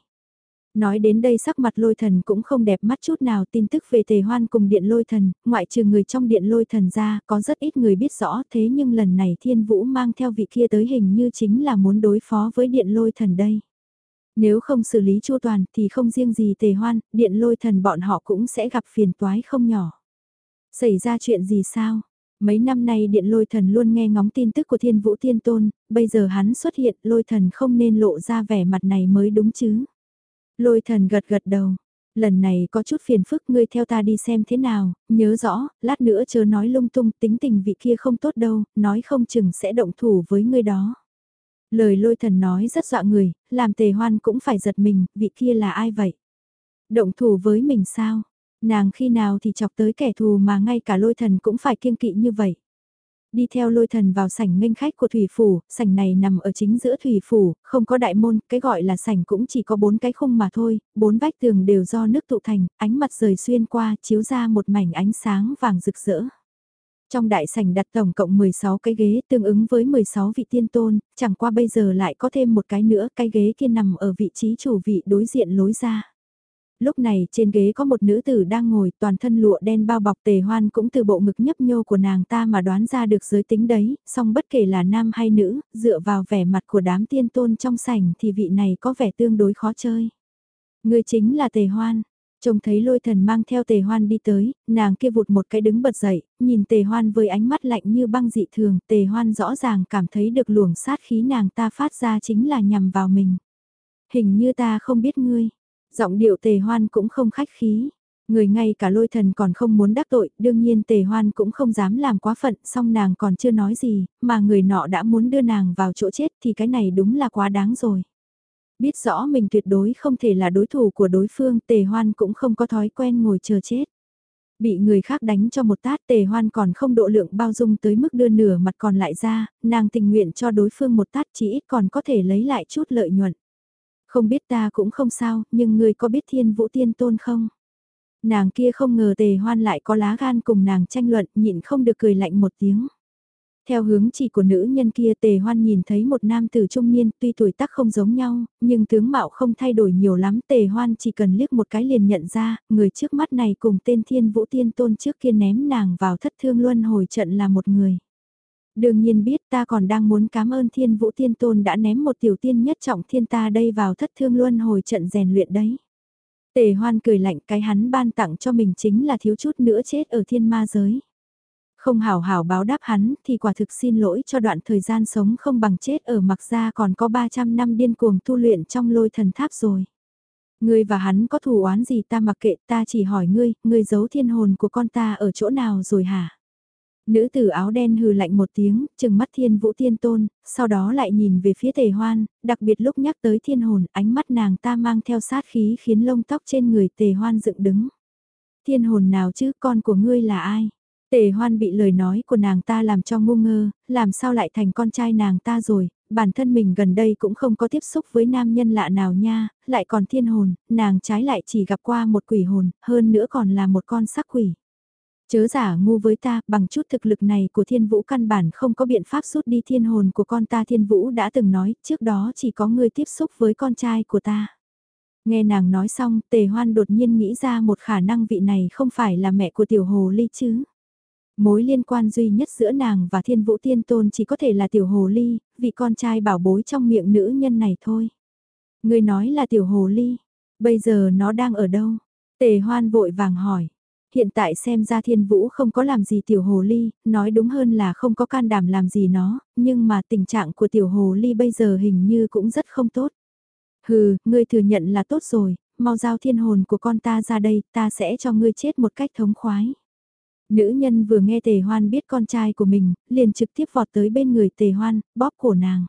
Nói đến đây sắc mặt lôi thần cũng không đẹp mắt chút nào tin tức về tề hoan cùng điện lôi thần, ngoại trừ người trong điện lôi thần ra, có rất ít người biết rõ thế nhưng lần này thiên vũ mang theo vị kia tới hình như chính là muốn đối phó với điện lôi thần đây. Nếu không xử lý chu toàn thì không riêng gì tề hoan, điện lôi thần bọn họ cũng sẽ gặp phiền toái không nhỏ. Xảy ra chuyện gì sao? Mấy năm nay điện lôi thần luôn nghe ngóng tin tức của thiên vũ tiên tôn, bây giờ hắn xuất hiện lôi thần không nên lộ ra vẻ mặt này mới đúng chứ. Lôi thần gật gật đầu. Lần này có chút phiền phức ngươi theo ta đi xem thế nào, nhớ rõ, lát nữa chớ nói lung tung tính tình vị kia không tốt đâu, nói không chừng sẽ động thủ với ngươi đó. Lời lôi thần nói rất dọa người, làm tề hoan cũng phải giật mình, vị kia là ai vậy? Động thủ với mình sao? Nàng khi nào thì chọc tới kẻ thù mà ngay cả lôi thần cũng phải kiêng kỵ như vậy? Đi theo lôi thần vào sảnh nghênh khách của thủy phủ, sảnh này nằm ở chính giữa thủy phủ, không có đại môn, cái gọi là sảnh cũng chỉ có bốn cái khung mà thôi, bốn vách tường đều do nước tụ thành, ánh mặt rời xuyên qua, chiếu ra một mảnh ánh sáng vàng rực rỡ. Trong đại sảnh đặt tổng cộng 16 cái ghế tương ứng với 16 vị tiên tôn, chẳng qua bây giờ lại có thêm một cái nữa, cái ghế kia nằm ở vị trí chủ vị đối diện lối ra lúc này trên ghế có một nữ tử đang ngồi toàn thân lụa đen bao bọc tề hoan cũng từ bộ ngực nhấp nhô của nàng ta mà đoán ra được giới tính đấy, song bất kể là nam hay nữ, dựa vào vẻ mặt của đám tiên tôn trong sảnh thì vị này có vẻ tương đối khó chơi. Người chính là tề hoan. Trông thấy lôi thần mang theo tề hoan đi tới, nàng kia vụt một cái đứng bật dậy, nhìn tề hoan với ánh mắt lạnh như băng dị thường, tề hoan rõ ràng cảm thấy được luồng sát khí nàng ta phát ra chính là nhằm vào mình. Hình như ta không biết ngươi, Giọng điệu tề hoan cũng không khách khí. Người ngay cả lôi thần còn không muốn đắc tội, đương nhiên tề hoan cũng không dám làm quá phận, song nàng còn chưa nói gì, mà người nọ đã muốn đưa nàng vào chỗ chết thì cái này đúng là quá đáng rồi. Biết rõ mình tuyệt đối không thể là đối thủ của đối phương, tề hoan cũng không có thói quen ngồi chờ chết. Bị người khác đánh cho một tát tề hoan còn không độ lượng bao dung tới mức đưa nửa mặt còn lại ra, nàng tình nguyện cho đối phương một tát chỉ ít còn có thể lấy lại chút lợi nhuận. Không biết ta cũng không sao, nhưng ngươi có biết thiên vũ tiên tôn không? Nàng kia không ngờ tề hoan lại có lá gan cùng nàng tranh luận, nhịn không được cười lạnh một tiếng. Theo hướng chỉ của nữ nhân kia tề hoan nhìn thấy một nam tử trung niên tuy tuổi tác không giống nhau, nhưng tướng mạo không thay đổi nhiều lắm tề hoan chỉ cần liếc một cái liền nhận ra, người trước mắt này cùng tên thiên vũ tiên tôn trước kia ném nàng vào thất thương luân hồi trận là một người. Đương nhiên biết ta còn đang muốn cảm ơn thiên vũ tiên tôn đã ném một tiểu tiên nhất trọng thiên ta đây vào thất thương luân hồi trận rèn luyện đấy. Tề hoan cười lạnh cái hắn ban tặng cho mình chính là thiếu chút nữa chết ở thiên ma giới. Không hảo hảo báo đáp hắn thì quả thực xin lỗi cho đoạn thời gian sống không bằng chết ở mặc ra còn có 300 năm điên cuồng tu luyện trong lôi thần tháp rồi. Ngươi và hắn có thù oán gì ta mặc kệ ta chỉ hỏi ngươi, ngươi giấu thiên hồn của con ta ở chỗ nào rồi hả? Nữ tử áo đen hừ lạnh một tiếng, chừng mắt thiên vũ tiên tôn, sau đó lại nhìn về phía tề hoan, đặc biệt lúc nhắc tới thiên hồn, ánh mắt nàng ta mang theo sát khí khiến lông tóc trên người tề hoan dựng đứng. Thiên hồn nào chứ, con của ngươi là ai? Tề hoan bị lời nói của nàng ta làm cho ngu ngơ, làm sao lại thành con trai nàng ta rồi, bản thân mình gần đây cũng không có tiếp xúc với nam nhân lạ nào nha, lại còn thiên hồn, nàng trái lại chỉ gặp qua một quỷ hồn, hơn nữa còn là một con sắc quỷ. Chớ giả ngu với ta, bằng chút thực lực này của thiên vũ căn bản không có biện pháp rút đi thiên hồn của con ta thiên vũ đã từng nói, trước đó chỉ có người tiếp xúc với con trai của ta. Nghe nàng nói xong, tề hoan đột nhiên nghĩ ra một khả năng vị này không phải là mẹ của tiểu hồ ly chứ. Mối liên quan duy nhất giữa nàng và thiên vũ tiên tôn chỉ có thể là tiểu hồ ly, vị con trai bảo bối trong miệng nữ nhân này thôi. Người nói là tiểu hồ ly, bây giờ nó đang ở đâu? Tề hoan vội vàng hỏi hiện tại xem ra thiên vũ không có làm gì tiểu hồ ly, nói đúng hơn là không có can đảm làm gì nó, nhưng mà tình trạng của tiểu hồ ly bây giờ hình như cũng rất không tốt. Hừ, ngươi thừa nhận là tốt rồi, mau giao thiên hồn của con ta ra đây, ta sẽ cho ngươi chết một cách thống khoái. Nữ nhân vừa nghe tề hoan biết con trai của mình, liền trực tiếp vọt tới bên người tề hoan, bóp cổ nàng.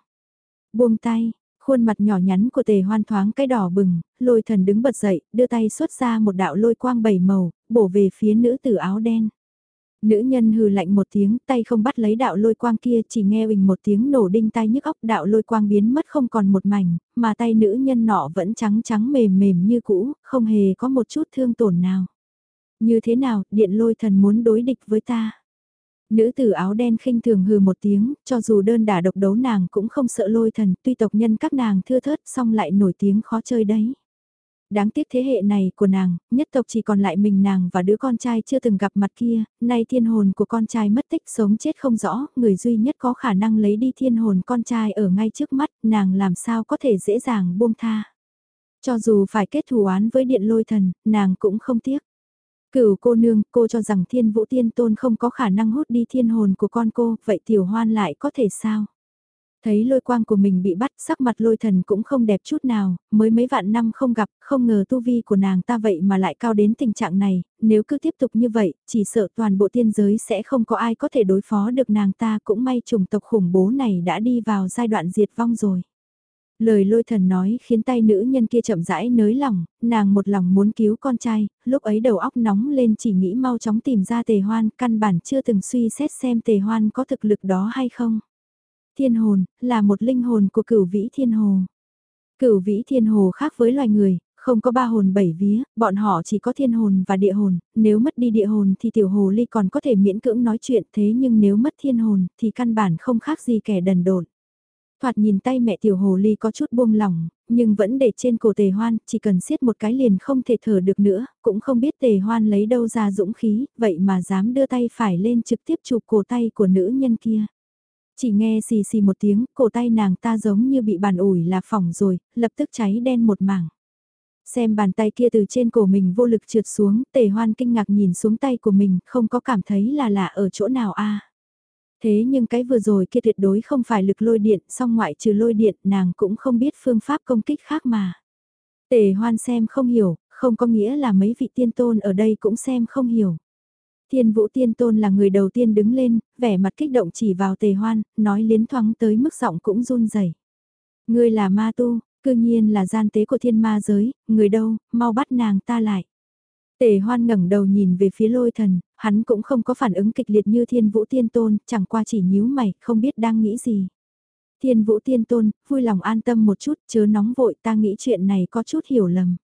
Buông tay, Khuôn mặt nhỏ nhắn của tề hoan thoáng cái đỏ bừng, lôi thần đứng bật dậy, đưa tay xuất ra một đạo lôi quang bảy màu, bổ về phía nữ tử áo đen. Nữ nhân hừ lạnh một tiếng, tay không bắt lấy đạo lôi quang kia, chỉ nghe bình một tiếng nổ đinh tay nhức óc đạo lôi quang biến mất không còn một mảnh, mà tay nữ nhân nọ vẫn trắng trắng mềm mềm như cũ, không hề có một chút thương tổn nào. Như thế nào, điện lôi thần muốn đối địch với ta? Nữ tử áo đen khinh thường hừ một tiếng, cho dù đơn đả độc đấu nàng cũng không sợ lôi thần, tuy tộc nhân các nàng thưa thớt song lại nổi tiếng khó chơi đấy. Đáng tiếc thế hệ này của nàng, nhất tộc chỉ còn lại mình nàng và đứa con trai chưa từng gặp mặt kia, nay thiên hồn của con trai mất tích sống chết không rõ, người duy nhất có khả năng lấy đi thiên hồn con trai ở ngay trước mắt, nàng làm sao có thể dễ dàng buông tha. Cho dù phải kết thù oán với điện lôi thần, nàng cũng không tiếc. Cửu cô nương, cô cho rằng thiên vũ tiên tôn không có khả năng hút đi thiên hồn của con cô, vậy tiểu hoan lại có thể sao? Thấy lôi quang của mình bị bắt, sắc mặt lôi thần cũng không đẹp chút nào, mới mấy vạn năm không gặp, không ngờ tu vi của nàng ta vậy mà lại cao đến tình trạng này, nếu cứ tiếp tục như vậy, chỉ sợ toàn bộ tiên giới sẽ không có ai có thể đối phó được nàng ta, cũng may chủng tộc khủng bố này đã đi vào giai đoạn diệt vong rồi. Lời lôi thần nói khiến tay nữ nhân kia chậm rãi nới lòng, nàng một lòng muốn cứu con trai, lúc ấy đầu óc nóng lên chỉ nghĩ mau chóng tìm ra tề hoan, căn bản chưa từng suy xét xem tề hoan có thực lực đó hay không. Thiên hồn, là một linh hồn của cửu vĩ thiên hồ. Cửu vĩ thiên hồ khác với loài người, không có ba hồn bảy vía, bọn họ chỉ có thiên hồn và địa hồn, nếu mất đi địa hồn thì tiểu hồ ly còn có thể miễn cưỡng nói chuyện thế nhưng nếu mất thiên hồn thì căn bản không khác gì kẻ đần độn. Thoạt nhìn tay mẹ tiểu hồ ly có chút buông lỏng, nhưng vẫn để trên cổ tề hoan, chỉ cần siết một cái liền không thể thở được nữa, cũng không biết tề hoan lấy đâu ra dũng khí, vậy mà dám đưa tay phải lên trực tiếp chụp cổ tay của nữ nhân kia. Chỉ nghe xì xì một tiếng, cổ tay nàng ta giống như bị bàn ủi là phỏng rồi, lập tức cháy đen một mảng. Xem bàn tay kia từ trên cổ mình vô lực trượt xuống, tề hoan kinh ngạc nhìn xuống tay của mình, không có cảm thấy là lạ ở chỗ nào a Thế nhưng cái vừa rồi kia tuyệt đối không phải lực lôi điện, song ngoại trừ lôi điện nàng cũng không biết phương pháp công kích khác mà. Tề hoan xem không hiểu, không có nghĩa là mấy vị tiên tôn ở đây cũng xem không hiểu. Thiên vũ tiên tôn là người đầu tiên đứng lên, vẻ mặt kích động chỉ vào tề hoan, nói liến thoáng tới mức giọng cũng run rẩy. Ngươi là ma tu, cư nhiên là gian tế của thiên ma giới, người đâu, mau bắt nàng ta lại. Tề hoan ngẩng đầu nhìn về phía lôi thần, hắn cũng không có phản ứng kịch liệt như thiên vũ tiên tôn, chẳng qua chỉ nhíu mày, không biết đang nghĩ gì. Thiên vũ tiên tôn, vui lòng an tâm một chút, chớ nóng vội ta nghĩ chuyện này có chút hiểu lầm.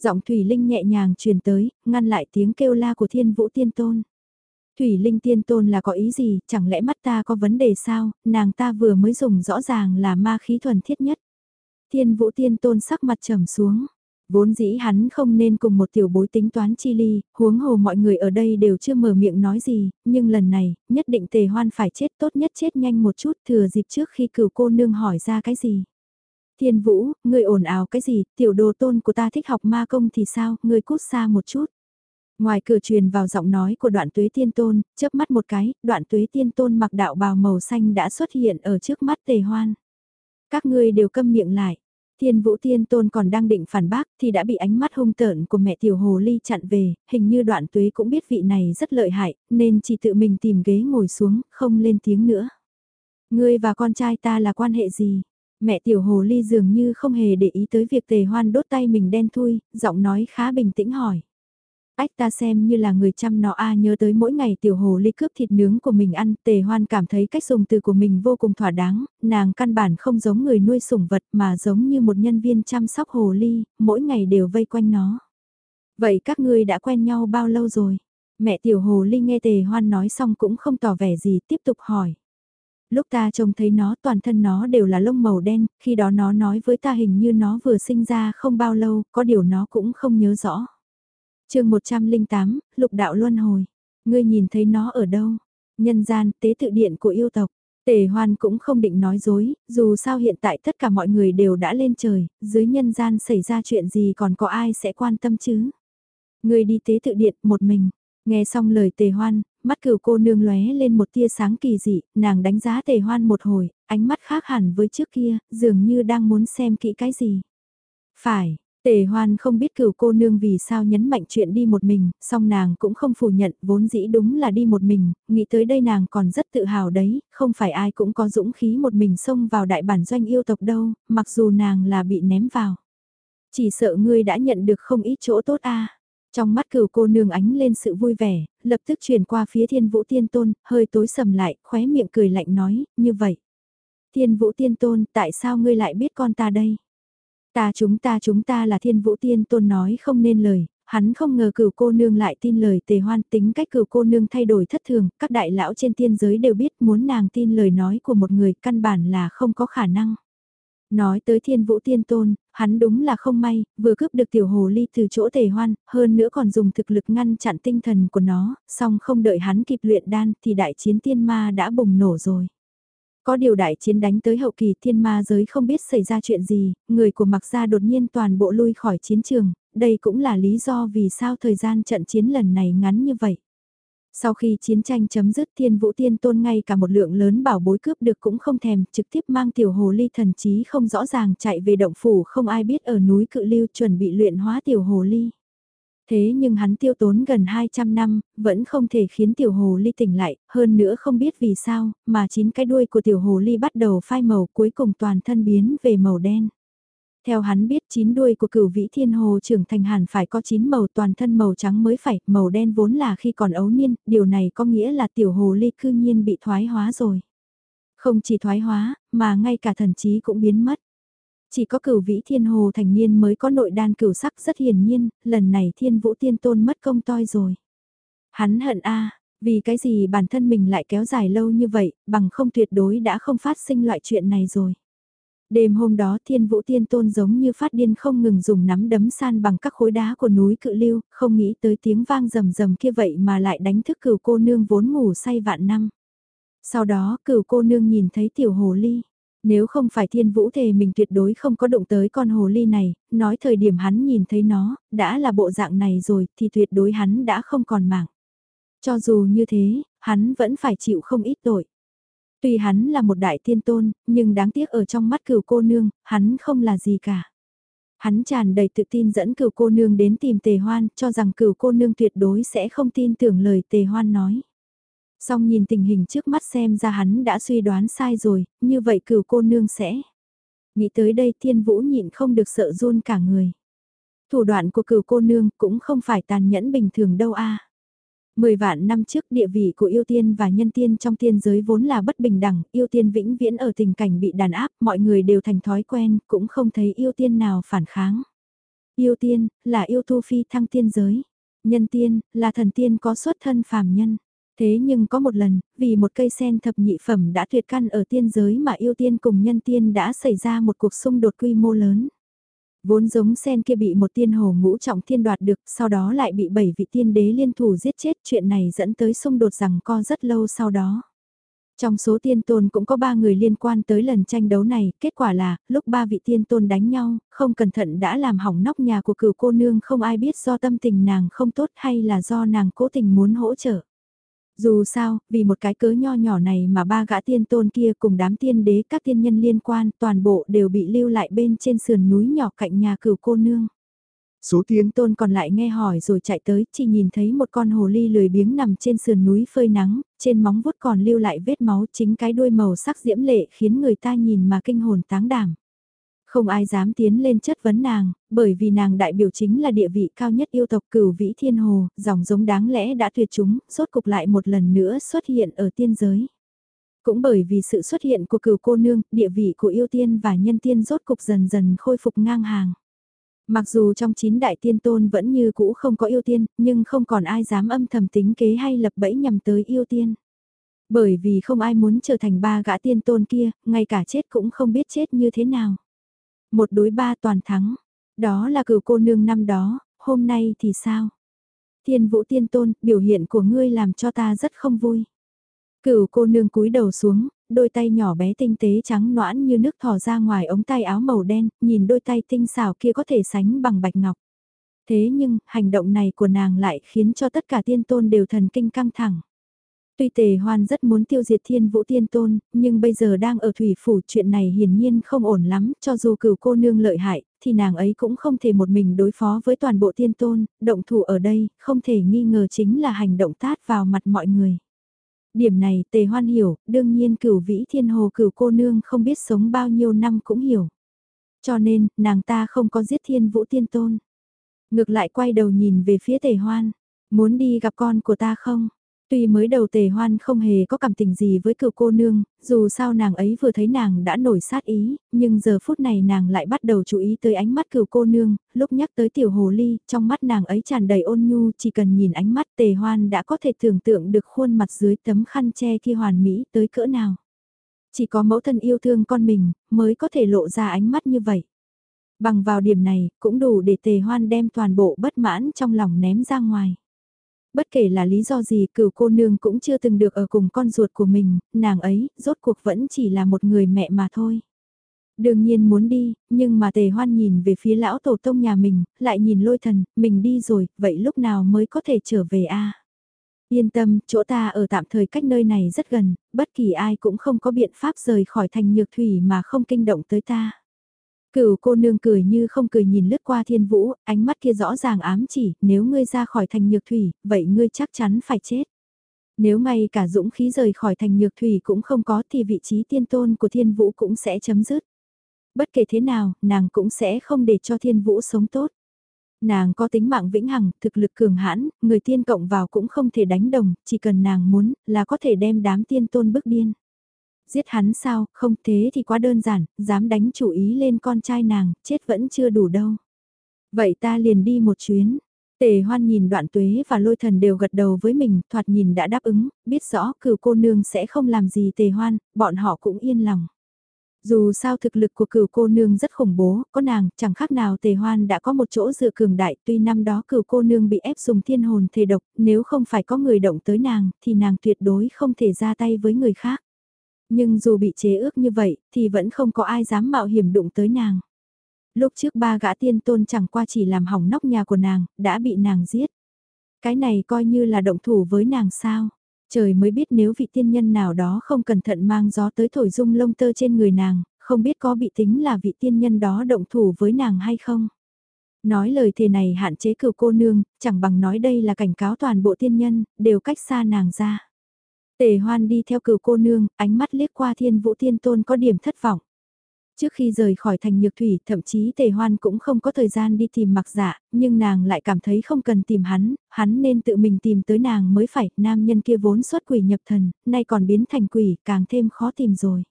Giọng Thủy Linh nhẹ nhàng truyền tới, ngăn lại tiếng kêu la của thiên vũ tiên tôn. Thủy Linh tiên tôn là có ý gì, chẳng lẽ mắt ta có vấn đề sao, nàng ta vừa mới dùng rõ ràng là ma khí thuần thiết nhất. Thiên vũ tiên tôn sắc mặt trầm xuống. Vốn dĩ hắn không nên cùng một tiểu bối tính toán chi ly, huống hồ mọi người ở đây đều chưa mở miệng nói gì, nhưng lần này, nhất định tề hoan phải chết tốt nhất chết nhanh một chút thừa dịp trước khi cửu cô nương hỏi ra cái gì. Thiên vũ, ngươi ồn ào cái gì, tiểu đồ tôn của ta thích học ma công thì sao, ngươi cút xa một chút. Ngoài cửa truyền vào giọng nói của đoạn tuế tiên tôn, chớp mắt một cái, đoạn tuế tiên tôn mặc đạo bào màu xanh đã xuất hiện ở trước mắt tề hoan. Các ngươi đều câm miệng lại. Thiên vũ tiên tôn còn đang định phản bác thì đã bị ánh mắt hung tợn của mẹ tiểu hồ ly chặn về, hình như đoạn tuế cũng biết vị này rất lợi hại, nên chỉ tự mình tìm ghế ngồi xuống, không lên tiếng nữa. Ngươi và con trai ta là quan hệ gì? Mẹ tiểu hồ ly dường như không hề để ý tới việc tề hoan đốt tay mình đen thui, giọng nói khá bình tĩnh hỏi. Ách ta xem như là người chăm nó a nhớ tới mỗi ngày tiểu hồ ly cướp thịt nướng của mình ăn, tề hoan cảm thấy cách dùng từ của mình vô cùng thỏa đáng, nàng căn bản không giống người nuôi sủng vật mà giống như một nhân viên chăm sóc hồ ly, mỗi ngày đều vây quanh nó. Vậy các ngươi đã quen nhau bao lâu rồi? Mẹ tiểu hồ ly nghe tề hoan nói xong cũng không tỏ vẻ gì tiếp tục hỏi. Lúc ta trông thấy nó toàn thân nó đều là lông màu đen, khi đó nó nói với ta hình như nó vừa sinh ra không bao lâu, có điều nó cũng không nhớ rõ chương 108, lục đạo luân hồi. Ngươi nhìn thấy nó ở đâu? Nhân gian, tế tự điện của yêu tộc. Tề hoan cũng không định nói dối, dù sao hiện tại tất cả mọi người đều đã lên trời, dưới nhân gian xảy ra chuyện gì còn có ai sẽ quan tâm chứ? Ngươi đi tế tự điện một mình. Nghe xong lời tề hoan, mắt cửu cô nương lóe lên một tia sáng kỳ dị, nàng đánh giá tề hoan một hồi, ánh mắt khác hẳn với trước kia, dường như đang muốn xem kỹ cái gì. Phải, Tề hoan không biết cửu cô nương vì sao nhấn mạnh chuyện đi một mình, song nàng cũng không phủ nhận vốn dĩ đúng là đi một mình, nghĩ tới đây nàng còn rất tự hào đấy, không phải ai cũng có dũng khí một mình xông vào đại bản doanh yêu tộc đâu, mặc dù nàng là bị ném vào. Chỉ sợ ngươi đã nhận được không ít chỗ tốt a. Trong mắt cửu cô nương ánh lên sự vui vẻ, lập tức chuyển qua phía thiên vũ tiên tôn, hơi tối sầm lại, khóe miệng cười lạnh nói, như vậy. Thiên vũ tiên tôn, tại sao ngươi lại biết con ta đây? Ta chúng ta chúng ta là thiên vũ tiên tôn nói không nên lời, hắn không ngờ cửu cô nương lại tin lời tề hoan tính cách cửu cô nương thay đổi thất thường, các đại lão trên tiên giới đều biết muốn nàng tin lời nói của một người căn bản là không có khả năng. Nói tới thiên vũ tiên tôn, hắn đúng là không may, vừa cướp được tiểu hồ ly từ chỗ tề hoan, hơn nữa còn dùng thực lực ngăn chặn tinh thần của nó, song không đợi hắn kịp luyện đan thì đại chiến tiên ma đã bùng nổ rồi. Có điều đại chiến đánh tới hậu kỳ thiên ma giới không biết xảy ra chuyện gì, người của mặc gia đột nhiên toàn bộ lui khỏi chiến trường, đây cũng là lý do vì sao thời gian trận chiến lần này ngắn như vậy. Sau khi chiến tranh chấm dứt thiên vũ tiên tôn ngay cả một lượng lớn bảo bối cướp được cũng không thèm, trực tiếp mang tiểu hồ ly thần trí không rõ ràng chạy về động phủ không ai biết ở núi cự lưu chuẩn bị luyện hóa tiểu hồ ly. Thế nhưng hắn tiêu tốn gần 200 năm, vẫn không thể khiến tiểu hồ ly tỉnh lại, hơn nữa không biết vì sao, mà chín cái đuôi của tiểu hồ ly bắt đầu phai màu cuối cùng toàn thân biến về màu đen. Theo hắn biết chín đuôi của cửu vĩ thiên hồ trưởng thành hẳn phải có chín màu toàn thân màu trắng mới phải, màu đen vốn là khi còn ấu niên, điều này có nghĩa là tiểu hồ ly cư nhiên bị thoái hóa rồi. Không chỉ thoái hóa, mà ngay cả thần trí cũng biến mất. Chỉ có cửu vĩ thiên hồ thành niên mới có nội đan cửu sắc rất hiển nhiên, lần này thiên vũ tiên tôn mất công toi rồi. Hắn hận a vì cái gì bản thân mình lại kéo dài lâu như vậy, bằng không tuyệt đối đã không phát sinh loại chuyện này rồi. Đêm hôm đó thiên vũ tiên tôn giống như phát điên không ngừng dùng nắm đấm san bằng các khối đá của núi cự lưu, không nghĩ tới tiếng vang rầm rầm kia vậy mà lại đánh thức cửu cô nương vốn ngủ say vạn năm. Sau đó cửu cô nương nhìn thấy tiểu hồ ly. Nếu không phải thiên vũ thề mình tuyệt đối không có động tới con hồ ly này, nói thời điểm hắn nhìn thấy nó, đã là bộ dạng này rồi thì tuyệt đối hắn đã không còn mạng. Cho dù như thế, hắn vẫn phải chịu không ít tội. Tuy hắn là một đại tiên tôn, nhưng đáng tiếc ở trong mắt cửu cô nương, hắn không là gì cả. Hắn tràn đầy tự tin dẫn cửu cô nương đến tìm tề hoan, cho rằng cửu cô nương tuyệt đối sẽ không tin tưởng lời tề hoan nói. Xong nhìn tình hình trước mắt xem ra hắn đã suy đoán sai rồi, như vậy cửu cô nương sẽ. Nghĩ tới đây thiên vũ nhịn không được sợ run cả người. Thủ đoạn của cửu cô nương cũng không phải tàn nhẫn bình thường đâu a. Mười vạn năm trước địa vị của yêu tiên và nhân tiên trong tiên giới vốn là bất bình đẳng, yêu tiên vĩnh viễn ở tình cảnh bị đàn áp, mọi người đều thành thói quen, cũng không thấy yêu tiên nào phản kháng. Yêu tiên, là yêu tu phi thăng tiên giới. Nhân tiên, là thần tiên có xuất thân phàm nhân. Thế nhưng có một lần, vì một cây sen thập nhị phẩm đã tuyệt căn ở tiên giới mà yêu tiên cùng nhân tiên đã xảy ra một cuộc xung đột quy mô lớn. Vốn giống sen kia bị một tiên hồ ngũ trọng thiên đoạt được, sau đó lại bị bảy vị tiên đế liên thủ giết chết, chuyện này dẫn tới xung đột rằng co rất lâu sau đó. Trong số tiên tôn cũng có ba người liên quan tới lần tranh đấu này, kết quả là, lúc ba vị tiên tôn đánh nhau, không cẩn thận đã làm hỏng nóc nhà của cửu cô nương không ai biết do tâm tình nàng không tốt hay là do nàng cố tình muốn hỗ trợ. Dù sao, vì một cái cớ nho nhỏ này mà ba gã tiên tôn kia cùng đám tiên đế các tiên nhân liên quan toàn bộ đều bị lưu lại bên trên sườn núi nhỏ cạnh nhà cửu cô nương. Số tiên tôn còn lại nghe hỏi rồi chạy tới, chỉ nhìn thấy một con hồ ly lười biếng nằm trên sườn núi phơi nắng, trên móng vuốt còn lưu lại vết máu chính cái đuôi màu sắc diễm lệ khiến người ta nhìn mà kinh hồn táng đảm. Không ai dám tiến lên chất vấn nàng, bởi vì nàng đại biểu chính là địa vị cao nhất yêu tộc cửu vĩ thiên hồ, dòng giống đáng lẽ đã tuyệt chúng, rốt cục lại một lần nữa xuất hiện ở tiên giới. Cũng bởi vì sự xuất hiện của cửu cô nương, địa vị của yêu tiên và nhân tiên rốt cục dần dần khôi phục ngang hàng. Mặc dù trong chín đại tiên tôn vẫn như cũ không có yêu tiên, nhưng không còn ai dám âm thầm tính kế hay lập bẫy nhằm tới yêu tiên. Bởi vì không ai muốn trở thành ba gã tiên tôn kia, ngay cả chết cũng không biết chết như thế nào. Một đối ba toàn thắng. Đó là cửu cô nương năm đó, hôm nay thì sao? Thiên vũ tiên tôn, biểu hiện của ngươi làm cho ta rất không vui. Cửu cô nương cúi đầu xuống, đôi tay nhỏ bé tinh tế trắng noãn như nước thò ra ngoài ống tay áo màu đen, nhìn đôi tay tinh xảo kia có thể sánh bằng bạch ngọc. Thế nhưng, hành động này của nàng lại khiến cho tất cả tiên tôn đều thần kinh căng thẳng. Tuy tề hoan rất muốn tiêu diệt thiên vũ tiên tôn, nhưng bây giờ đang ở thủy phủ chuyện này hiển nhiên không ổn lắm, cho dù cửu cô nương lợi hại, thì nàng ấy cũng không thể một mình đối phó với toàn bộ tiên tôn, động thủ ở đây, không thể nghi ngờ chính là hành động tát vào mặt mọi người. Điểm này tề hoan hiểu, đương nhiên cửu vĩ thiên hồ cửu cô nương không biết sống bao nhiêu năm cũng hiểu. Cho nên, nàng ta không có giết thiên vũ tiên tôn. Ngược lại quay đầu nhìn về phía tề hoan, muốn đi gặp con của ta không? Tuy mới đầu tề hoan không hề có cảm tình gì với cựu cô nương, dù sao nàng ấy vừa thấy nàng đã nổi sát ý, nhưng giờ phút này nàng lại bắt đầu chú ý tới ánh mắt cựu cô nương, lúc nhắc tới tiểu hồ ly, trong mắt nàng ấy tràn đầy ôn nhu, chỉ cần nhìn ánh mắt tề hoan đã có thể tưởng tượng được khuôn mặt dưới tấm khăn che kia hoàn mỹ tới cỡ nào. Chỉ có mẫu thân yêu thương con mình, mới có thể lộ ra ánh mắt như vậy. Bằng vào điểm này, cũng đủ để tề hoan đem toàn bộ bất mãn trong lòng ném ra ngoài. Bất kể là lý do gì cửu cô nương cũng chưa từng được ở cùng con ruột của mình, nàng ấy, rốt cuộc vẫn chỉ là một người mẹ mà thôi. Đương nhiên muốn đi, nhưng mà tề hoan nhìn về phía lão tổ tông nhà mình, lại nhìn lôi thần, mình đi rồi, vậy lúc nào mới có thể trở về a Yên tâm, chỗ ta ở tạm thời cách nơi này rất gần, bất kỳ ai cũng không có biện pháp rời khỏi thành nhược thủy mà không kinh động tới ta. Cửu cô nương cười như không cười nhìn lướt qua thiên vũ, ánh mắt kia rõ ràng ám chỉ, nếu ngươi ra khỏi thành nhược thủy, vậy ngươi chắc chắn phải chết. Nếu ngay cả dũng khí rời khỏi thành nhược thủy cũng không có thì vị trí tiên tôn của thiên vũ cũng sẽ chấm dứt. Bất kể thế nào, nàng cũng sẽ không để cho thiên vũ sống tốt. Nàng có tính mạng vĩnh hằng, thực lực cường hãn, người tiên cộng vào cũng không thể đánh đồng, chỉ cần nàng muốn là có thể đem đám tiên tôn bức điên. Giết hắn sao, không thế thì quá đơn giản, dám đánh chủ ý lên con trai nàng, chết vẫn chưa đủ đâu. Vậy ta liền đi một chuyến. Tề hoan nhìn đoạn tuế và lôi thần đều gật đầu với mình, thoạt nhìn đã đáp ứng, biết rõ cửu cô nương sẽ không làm gì tề hoan, bọn họ cũng yên lòng. Dù sao thực lực của cửu cô nương rất khủng bố, có nàng, chẳng khác nào tề hoan đã có một chỗ dựa cường đại, tuy năm đó cửu cô nương bị ép dùng thiên hồn thể độc, nếu không phải có người động tới nàng, thì nàng tuyệt đối không thể ra tay với người khác. Nhưng dù bị chế ước như vậy, thì vẫn không có ai dám mạo hiểm đụng tới nàng. Lúc trước ba gã tiên tôn chẳng qua chỉ làm hỏng nóc nhà của nàng, đã bị nàng giết. Cái này coi như là động thủ với nàng sao. Trời mới biết nếu vị tiên nhân nào đó không cẩn thận mang gió tới thổi rung lông tơ trên người nàng, không biết có bị tính là vị tiên nhân đó động thủ với nàng hay không. Nói lời thề này hạn chế cửu cô nương, chẳng bằng nói đây là cảnh cáo toàn bộ tiên nhân, đều cách xa nàng ra. Tề hoan đi theo cửu cô nương, ánh mắt liếc qua thiên vũ thiên tôn có điểm thất vọng. Trước khi rời khỏi thành nhược thủy, thậm chí tề hoan cũng không có thời gian đi tìm mặc dạ, nhưng nàng lại cảm thấy không cần tìm hắn, hắn nên tự mình tìm tới nàng mới phải, nam nhân kia vốn xuất quỷ nhập thần, nay còn biến thành quỷ, càng thêm khó tìm rồi.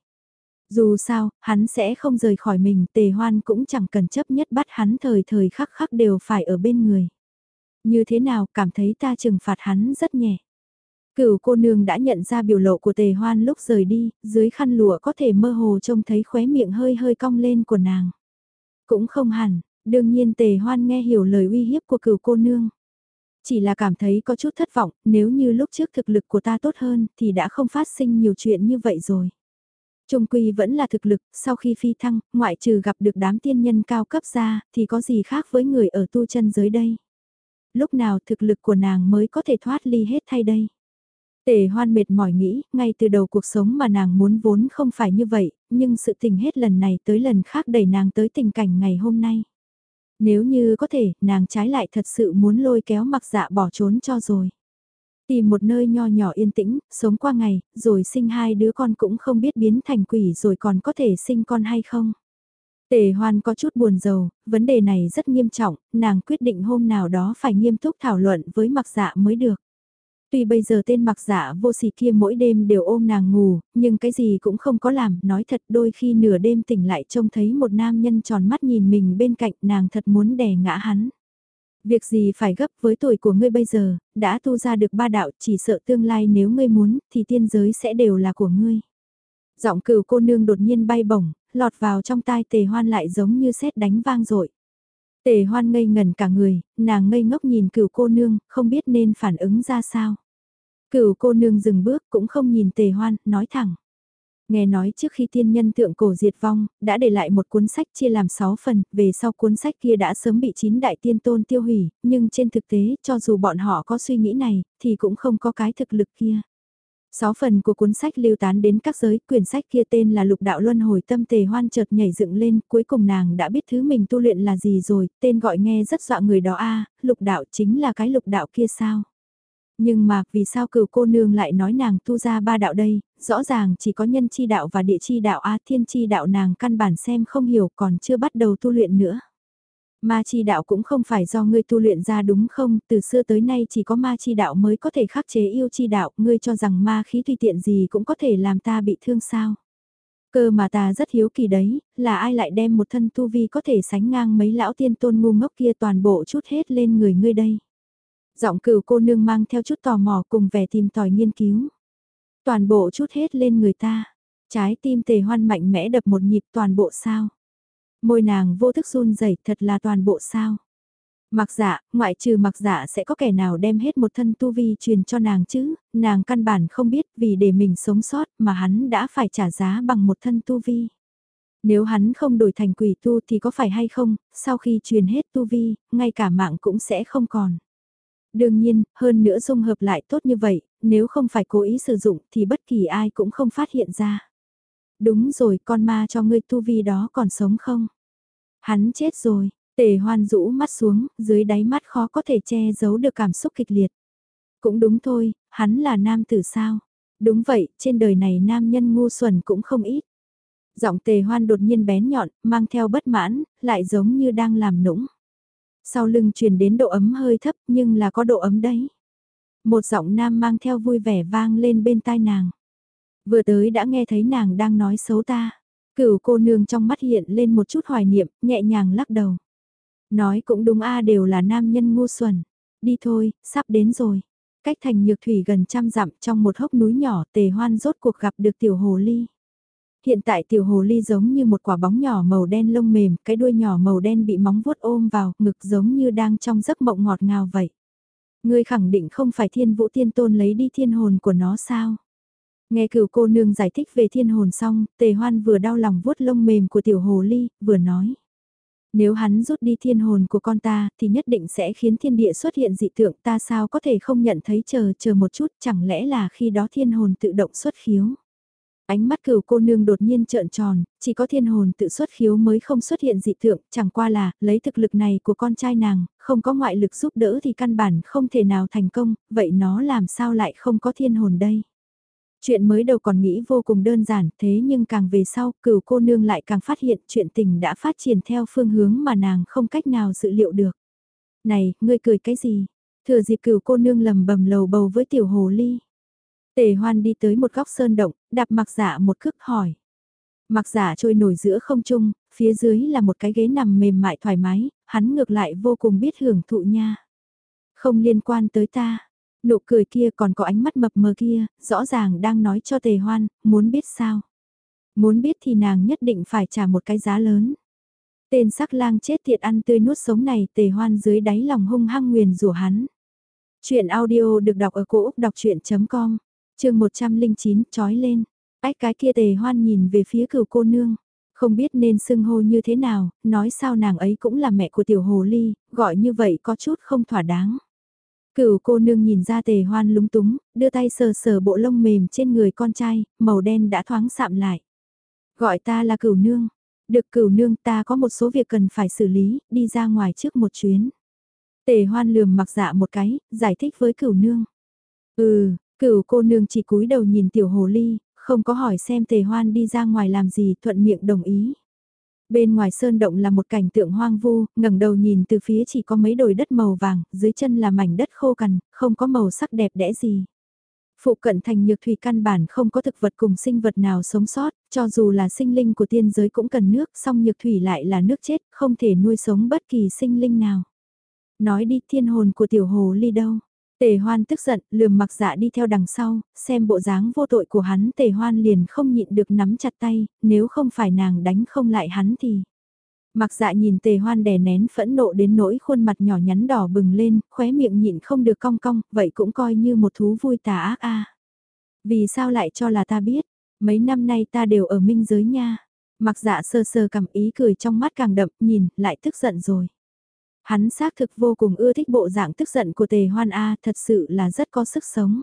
Dù sao, hắn sẽ không rời khỏi mình, tề hoan cũng chẳng cần chấp nhất bắt hắn thời thời khắc khắc đều phải ở bên người. Như thế nào, cảm thấy ta trừng phạt hắn rất nhẹ. Cửu cô nương đã nhận ra biểu lộ của tề hoan lúc rời đi, dưới khăn lụa có thể mơ hồ trông thấy khóe miệng hơi hơi cong lên của nàng. Cũng không hẳn, đương nhiên tề hoan nghe hiểu lời uy hiếp của cửu cô nương. Chỉ là cảm thấy có chút thất vọng, nếu như lúc trước thực lực của ta tốt hơn thì đã không phát sinh nhiều chuyện như vậy rồi. Trung quy vẫn là thực lực, sau khi phi thăng, ngoại trừ gặp được đám tiên nhân cao cấp ra, thì có gì khác với người ở tu chân giới đây. Lúc nào thực lực của nàng mới có thể thoát ly hết thay đây. Tề hoan mệt mỏi nghĩ, ngay từ đầu cuộc sống mà nàng muốn vốn không phải như vậy, nhưng sự tình hết lần này tới lần khác đẩy nàng tới tình cảnh ngày hôm nay. Nếu như có thể, nàng trái lại thật sự muốn lôi kéo mặc dạ bỏ trốn cho rồi. Tìm một nơi nho nhỏ yên tĩnh, sống qua ngày, rồi sinh hai đứa con cũng không biết biến thành quỷ rồi còn có thể sinh con hay không. Tề hoan có chút buồn rầu, vấn đề này rất nghiêm trọng, nàng quyết định hôm nào đó phải nghiêm túc thảo luận với mặc dạ mới được. Tuy bây giờ tên mặc dạ vô sỉ kia mỗi đêm đều ôm nàng ngủ, nhưng cái gì cũng không có làm, nói thật đôi khi nửa đêm tỉnh lại trông thấy một nam nhân tròn mắt nhìn mình bên cạnh nàng thật muốn đè ngã hắn. Việc gì phải gấp với tuổi của ngươi bây giờ, đã tu ra được ba đạo chỉ sợ tương lai nếu ngươi muốn thì tiên giới sẽ đều là của ngươi. Giọng cửu cô nương đột nhiên bay bổng, lọt vào trong tai tề hoan lại giống như sét đánh vang dội Tề hoan ngây ngần cả người, nàng ngây ngốc nhìn cửu cô nương, không biết nên phản ứng ra sao. Cửu cô nương dừng bước cũng không nhìn tề hoan, nói thẳng. Nghe nói trước khi tiên nhân tượng cổ diệt vong, đã để lại một cuốn sách chia làm 6 phần, về sau cuốn sách kia đã sớm bị chín đại tiên tôn tiêu hủy, nhưng trên thực tế, cho dù bọn họ có suy nghĩ này, thì cũng không có cái thực lực kia. Sáu phần của cuốn sách lưu tán đến các giới, quyển sách kia tên là Lục Đạo Luân Hồi Tâm Tề Hoan chợt nhảy dựng lên, cuối cùng nàng đã biết thứ mình tu luyện là gì rồi, tên gọi nghe rất dọa người đó a Lục Đạo chính là cái Lục Đạo kia sao? Nhưng mà, vì sao cửu cô nương lại nói nàng tu ra ba đạo đây, rõ ràng chỉ có nhân chi đạo và địa chi đạo a thiên chi đạo nàng căn bản xem không hiểu còn chưa bắt đầu tu luyện nữa. Ma chi đạo cũng không phải do ngươi tu luyện ra đúng không, từ xưa tới nay chỉ có ma chi đạo mới có thể khắc chế yêu chi đạo, ngươi cho rằng ma khí tùy tiện gì cũng có thể làm ta bị thương sao. Cơ mà ta rất hiếu kỳ đấy, là ai lại đem một thân tu vi có thể sánh ngang mấy lão tiên tôn ngu ngốc kia toàn bộ chút hết lên người ngươi đây. Giọng cửu cô nương mang theo chút tò mò cùng vẻ tìm tòi nghiên cứu. Toàn bộ chút hết lên người ta. Trái tim tề hoan mạnh mẽ đập một nhịp toàn bộ sao. Môi nàng vô thức run rẩy thật là toàn bộ sao. Mặc dạ, ngoại trừ mặc dạ sẽ có kẻ nào đem hết một thân tu vi truyền cho nàng chứ, nàng căn bản không biết vì để mình sống sót mà hắn đã phải trả giá bằng một thân tu vi. Nếu hắn không đổi thành quỷ tu thì có phải hay không, sau khi truyền hết tu vi, ngay cả mạng cũng sẽ không còn. Đương nhiên, hơn nữa dung hợp lại tốt như vậy, nếu không phải cố ý sử dụng thì bất kỳ ai cũng không phát hiện ra. Đúng rồi, con ma cho ngươi tu vi đó còn sống không? Hắn chết rồi, tề hoan rũ mắt xuống, dưới đáy mắt khó có thể che giấu được cảm xúc kịch liệt. Cũng đúng thôi, hắn là nam tử sao? Đúng vậy, trên đời này nam nhân ngu xuẩn cũng không ít. Giọng tề hoan đột nhiên bén nhọn, mang theo bất mãn, lại giống như đang làm nũng. Sau lưng truyền đến độ ấm hơi thấp nhưng là có độ ấm đấy. Một giọng nam mang theo vui vẻ vang lên bên tai nàng. Vừa tới đã nghe thấy nàng đang nói xấu ta. Cửu cô nương trong mắt hiện lên một chút hoài niệm, nhẹ nhàng lắc đầu. Nói cũng đúng a đều là nam nhân ngu xuẩn. Đi thôi, sắp đến rồi. Cách thành nhược thủy gần trăm dặm trong một hốc núi nhỏ tề hoan rốt cuộc gặp được tiểu hồ ly. Hiện tại tiểu hồ ly giống như một quả bóng nhỏ màu đen lông mềm, cái đuôi nhỏ màu đen bị móng vuốt ôm vào, ngực giống như đang trong giấc mộng ngọt ngào vậy. Ngươi khẳng định không phải thiên vũ tiên tôn lấy đi thiên hồn của nó sao? Nghe cửu cô nương giải thích về thiên hồn xong, tề hoan vừa đau lòng vuốt lông mềm của tiểu hồ ly, vừa nói. Nếu hắn rút đi thiên hồn của con ta, thì nhất định sẽ khiến thiên địa xuất hiện dị tượng ta sao có thể không nhận thấy chờ chờ một chút, chẳng lẽ là khi đó thiên hồn tự động xuất khiếu. Ánh mắt cửu cô nương đột nhiên trợn tròn, chỉ có thiên hồn tự xuất khiếu mới không xuất hiện dị tượng, chẳng qua là, lấy thực lực này của con trai nàng, không có ngoại lực giúp đỡ thì căn bản không thể nào thành công, vậy nó làm sao lại không có thiên hồn đây? Chuyện mới đầu còn nghĩ vô cùng đơn giản, thế nhưng càng về sau, cửu cô nương lại càng phát hiện chuyện tình đã phát triển theo phương hướng mà nàng không cách nào dự liệu được. Này, ngươi cười cái gì? Thừa dịp cửu cô nương lầm bầm lầu bầu với tiểu hồ ly. Tề hoan đi tới một góc sơn động, đạp mặc giả một cước hỏi. Mặc giả trôi nổi giữa không trung, phía dưới là một cái ghế nằm mềm mại thoải mái, hắn ngược lại vô cùng biết hưởng thụ nha. Không liên quan tới ta, nụ cười kia còn có ánh mắt mập mờ kia, rõ ràng đang nói cho tề hoan, muốn biết sao. Muốn biết thì nàng nhất định phải trả một cái giá lớn. Tên sắc lang chết tiệt ăn tươi nuốt sống này tề hoan dưới đáy lòng hung hăng nguyền rủa hắn. Chuyện audio được đọc ở cổ Úc đọc chuyện.com chương 109 trói lên, ách cái kia tề hoan nhìn về phía cửu cô nương, không biết nên xưng hô như thế nào, nói sao nàng ấy cũng là mẹ của tiểu hồ ly, gọi như vậy có chút không thỏa đáng. Cửu cô nương nhìn ra tề hoan lúng túng, đưa tay sờ sờ bộ lông mềm trên người con trai, màu đen đã thoáng sạm lại. Gọi ta là cửu nương. Được cửu nương ta có một số việc cần phải xử lý, đi ra ngoài trước một chuyến. Tề hoan lườm mặc dạ một cái, giải thích với cửu nương. Ừ, Cửu cô nương chỉ cúi đầu nhìn tiểu hồ ly, không có hỏi xem tề hoan đi ra ngoài làm gì thuận miệng đồng ý. Bên ngoài sơn động là một cảnh tượng hoang vu, ngẩng đầu nhìn từ phía chỉ có mấy đồi đất màu vàng, dưới chân là mảnh đất khô cằn, không có màu sắc đẹp đẽ gì. Phụ cận thành nhược thủy căn bản không có thực vật cùng sinh vật nào sống sót, cho dù là sinh linh của tiên giới cũng cần nước, song nhược thủy lại là nước chết, không thể nuôi sống bất kỳ sinh linh nào. Nói đi thiên hồn của tiểu hồ ly đâu? Tề hoan tức giận, lườm mặc dạ đi theo đằng sau, xem bộ dáng vô tội của hắn tề hoan liền không nhịn được nắm chặt tay, nếu không phải nàng đánh không lại hắn thì... Mặc dạ nhìn tề hoan đè nén phẫn nộ đến nỗi khuôn mặt nhỏ nhắn đỏ bừng lên, khóe miệng nhịn không được cong cong, vậy cũng coi như một thú vui tà ác a. Vì sao lại cho là ta biết, mấy năm nay ta đều ở minh giới nha. Mặc dạ sơ sơ cầm ý cười trong mắt càng đậm, nhìn, lại tức giận rồi. Hắn xác thực vô cùng ưa thích bộ dạng tức giận của tề hoan A thật sự là rất có sức sống.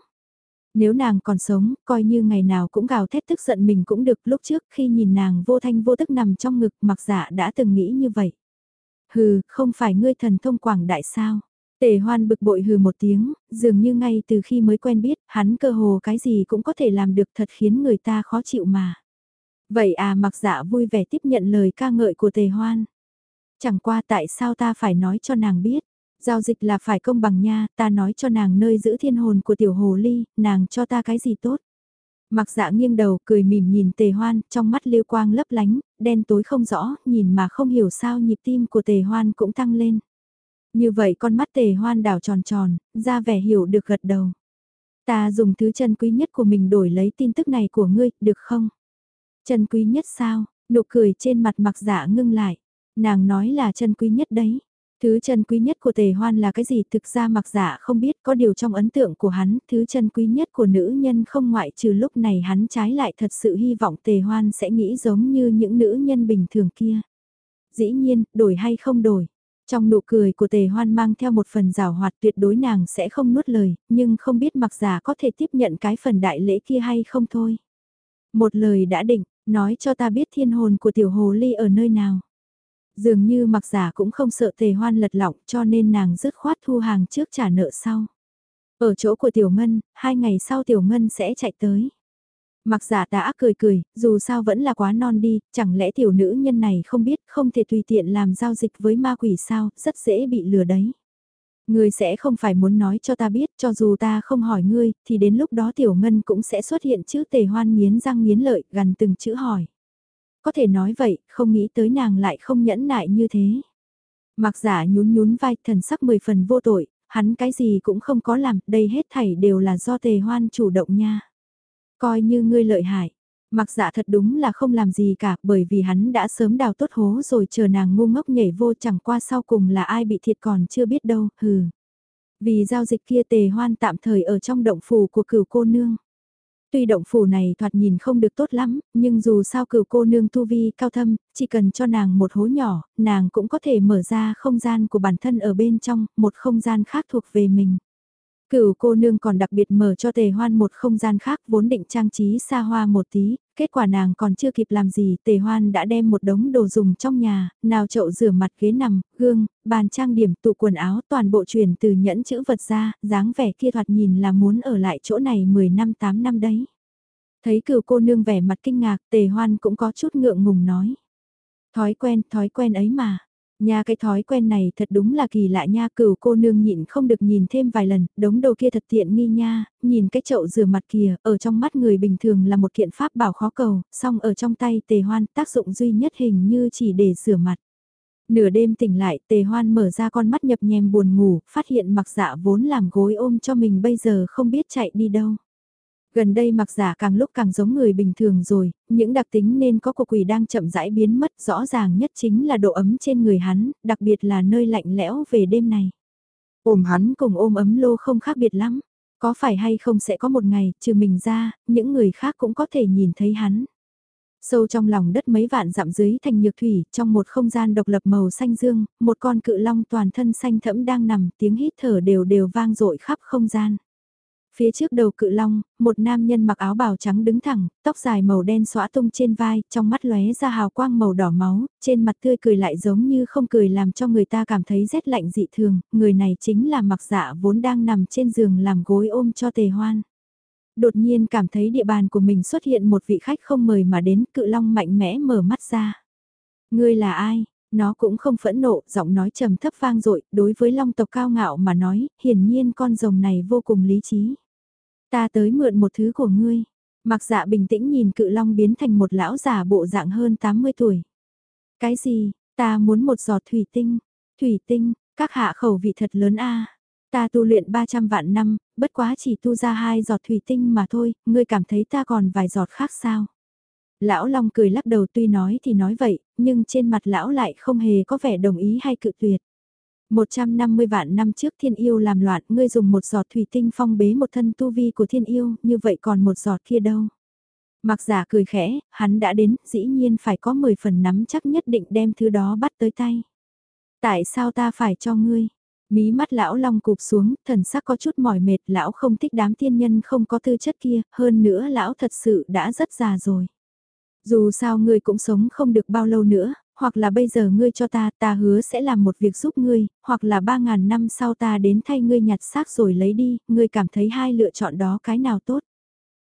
Nếu nàng còn sống, coi như ngày nào cũng gào thét tức giận mình cũng được lúc trước khi nhìn nàng vô thanh vô tức nằm trong ngực mặc dạ đã từng nghĩ như vậy. Hừ, không phải ngươi thần thông quảng đại sao? Tề hoan bực bội hừ một tiếng, dường như ngay từ khi mới quen biết, hắn cơ hồ cái gì cũng có thể làm được thật khiến người ta khó chịu mà. Vậy à mặc dạ vui vẻ tiếp nhận lời ca ngợi của tề hoan. Chẳng qua tại sao ta phải nói cho nàng biết. Giao dịch là phải công bằng nha, ta nói cho nàng nơi giữ thiên hồn của tiểu hồ ly, nàng cho ta cái gì tốt. Mặc dạ nghiêng đầu cười mỉm nhìn tề hoan, trong mắt liêu quang lấp lánh, đen tối không rõ, nhìn mà không hiểu sao nhịp tim của tề hoan cũng tăng lên. Như vậy con mắt tề hoan đảo tròn tròn, ra vẻ hiểu được gật đầu. Ta dùng thứ chân quý nhất của mình đổi lấy tin tức này của ngươi, được không? Chân quý nhất sao? Nụ cười trên mặt mặc dạ ngưng lại. Nàng nói là chân quý nhất đấy. Thứ chân quý nhất của tề hoan là cái gì thực ra mặc dạ không biết có điều trong ấn tượng của hắn, thứ chân quý nhất của nữ nhân không ngoại trừ lúc này hắn trái lại thật sự hy vọng tề hoan sẽ nghĩ giống như những nữ nhân bình thường kia. Dĩ nhiên, đổi hay không đổi. Trong nụ cười của tề hoan mang theo một phần rào hoạt tuyệt đối nàng sẽ không nuốt lời, nhưng không biết mặc giả có thể tiếp nhận cái phần đại lễ kia hay không thôi. Một lời đã định, nói cho ta biết thiên hồn của tiểu hồ ly ở nơi nào. Dường như mặc giả cũng không sợ tề hoan lật lọng cho nên nàng dứt khoát thu hàng trước trả nợ sau. Ở chỗ của tiểu ngân, hai ngày sau tiểu ngân sẽ chạy tới. Mặc giả đã cười cười, dù sao vẫn là quá non đi, chẳng lẽ tiểu nữ nhân này không biết không thể tùy tiện làm giao dịch với ma quỷ sao, rất dễ bị lừa đấy. Ngươi sẽ không phải muốn nói cho ta biết, cho dù ta không hỏi ngươi, thì đến lúc đó tiểu ngân cũng sẽ xuất hiện chữ tề hoan nghiến răng nghiến lợi, gần từng chữ hỏi. Có thể nói vậy, không nghĩ tới nàng lại không nhẫn nại như thế. Mặc giả nhún nhún vai thần sắc mười phần vô tội, hắn cái gì cũng không có làm, đây hết thảy đều là do tề hoan chủ động nha. Coi như ngươi lợi hại. Mặc dạ thật đúng là không làm gì cả bởi vì hắn đã sớm đào tốt hố rồi chờ nàng ngu ngốc nhảy vô chẳng qua sau cùng là ai bị thiệt còn chưa biết đâu, hừ. Vì giao dịch kia tề hoan tạm thời ở trong động phủ của cửu cô nương. Tuy động phủ này thoạt nhìn không được tốt lắm, nhưng dù sao cửu cô nương tu vi cao thâm, chỉ cần cho nàng một hố nhỏ, nàng cũng có thể mở ra không gian của bản thân ở bên trong, một không gian khác thuộc về mình. Cửu cô nương còn đặc biệt mở cho tề hoan một không gian khác vốn định trang trí xa hoa một tí, kết quả nàng còn chưa kịp làm gì, tề hoan đã đem một đống đồ dùng trong nhà, nào chậu rửa mặt ghế nằm, gương, bàn trang điểm, tủ quần áo toàn bộ chuyển từ nhẫn chữ vật ra, dáng vẻ kia thoạt nhìn là muốn ở lại chỗ này 10 năm 8 năm đấy. Thấy cửu cô nương vẻ mặt kinh ngạc, tề hoan cũng có chút ngượng ngùng nói. Thói quen, thói quen ấy mà. Nha cái thói quen này thật đúng là kỳ lạ nha cửu cô nương nhịn không được nhìn thêm vài lần, đống đồ kia thật tiện nghi nha, nhìn cái chậu rửa mặt kìa, ở trong mắt người bình thường là một kiện pháp bảo khó cầu, song ở trong tay tề hoan tác dụng duy nhất hình như chỉ để rửa mặt. Nửa đêm tỉnh lại tề hoan mở ra con mắt nhập nhèm buồn ngủ, phát hiện mặc dạ vốn làm gối ôm cho mình bây giờ không biết chạy đi đâu. Gần đây mặc giả càng lúc càng giống người bình thường rồi, những đặc tính nên có của quỷ đang chậm rãi biến mất rõ ràng nhất chính là độ ấm trên người hắn, đặc biệt là nơi lạnh lẽo về đêm này. Ôm hắn cùng ôm ấm lô không khác biệt lắm, có phải hay không sẽ có một ngày, trừ mình ra, những người khác cũng có thể nhìn thấy hắn. Sâu trong lòng đất mấy vạn dặm dưới thành nhược thủy, trong một không gian độc lập màu xanh dương, một con cự long toàn thân xanh thẫm đang nằm, tiếng hít thở đều đều vang dội khắp không gian. Phía trước đầu cự long, một nam nhân mặc áo bào trắng đứng thẳng, tóc dài màu đen xõa tung trên vai, trong mắt lóe ra hào quang màu đỏ máu, trên mặt tươi cười lại giống như không cười làm cho người ta cảm thấy rét lạnh dị thường, người này chính là mặc dạ vốn đang nằm trên giường làm gối ôm cho tề hoan. Đột nhiên cảm thấy địa bàn của mình xuất hiện một vị khách không mời mà đến cự long mạnh mẽ mở mắt ra. Ngươi là ai? Nó cũng không phẫn nộ, giọng nói trầm thấp vang dội đối với long tộc cao ngạo mà nói, hiển nhiên con rồng này vô cùng lý trí. Ta tới mượn một thứ của ngươi. Mặc dạ bình tĩnh nhìn cự long biến thành một lão già bộ dạng hơn 80 tuổi. Cái gì, ta muốn một giọt thủy tinh. Thủy tinh, các hạ khẩu vị thật lớn a. Ta tu luyện 300 vạn năm, bất quá chỉ tu ra hai giọt thủy tinh mà thôi, ngươi cảm thấy ta còn vài giọt khác sao? Lão Long cười lắc đầu tuy nói thì nói vậy, nhưng trên mặt lão lại không hề có vẻ đồng ý hay cự tuyệt. 150 vạn năm trước thiên yêu làm loạn, ngươi dùng một giọt thủy tinh phong bế một thân tu vi của thiên yêu, như vậy còn một giọt kia đâu. Mặc giả cười khẽ, hắn đã đến, dĩ nhiên phải có 10 phần nắm chắc nhất định đem thứ đó bắt tới tay. Tại sao ta phải cho ngươi? Mí mắt lão long cụp xuống, thần sắc có chút mỏi mệt, lão không thích đám tiên nhân không có tư chất kia, hơn nữa lão thật sự đã rất già rồi. Dù sao ngươi cũng sống không được bao lâu nữa, hoặc là bây giờ ngươi cho ta, ta hứa sẽ làm một việc giúp ngươi, hoặc là ba ngàn năm sau ta đến thay ngươi nhặt xác rồi lấy đi, ngươi cảm thấy hai lựa chọn đó cái nào tốt.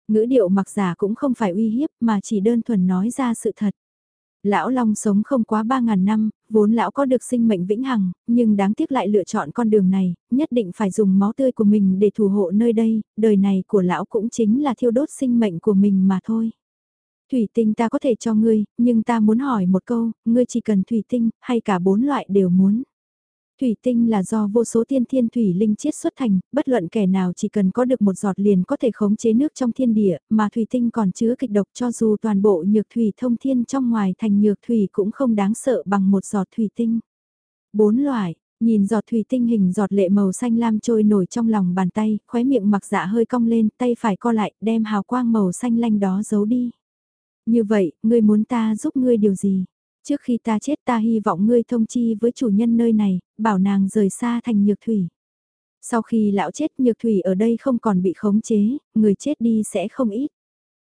Ngữ điệu mặc giả cũng không phải uy hiếp mà chỉ đơn thuần nói ra sự thật. Lão Long sống không quá 3.000 năm, vốn lão có được sinh mệnh vĩnh hằng, nhưng đáng tiếc lại lựa chọn con đường này, nhất định phải dùng máu tươi của mình để thủ hộ nơi đây, đời này của lão cũng chính là thiêu đốt sinh mệnh của mình mà thôi. Thủy tinh ta có thể cho ngươi, nhưng ta muốn hỏi một câu, ngươi chỉ cần thủy tinh, hay cả bốn loại đều muốn. Thủy tinh là do vô số tiên thiên thủy linh chiết xuất thành, bất luận kẻ nào chỉ cần có được một giọt liền có thể khống chế nước trong thiên địa, mà thủy tinh còn chứa kịch độc cho dù toàn bộ nhược thủy thông thiên trong ngoài thành nhược thủy cũng không đáng sợ bằng một giọt thủy tinh. Bốn loại, Nhìn giọt thủy tinh hình giọt lệ màu xanh lam trôi nổi trong lòng bàn tay, khóe miệng mặc dạ hơi cong lên, tay phải co lại, đem hào quang màu xanh lanh đó giấu đi. Như vậy, ngươi muốn ta giúp ngươi điều gì? Trước khi ta chết ta hy vọng ngươi thông chi với chủ nhân nơi này, bảo nàng rời xa thành nhược thủy. Sau khi lão chết nhược thủy ở đây không còn bị khống chế, người chết đi sẽ không ít.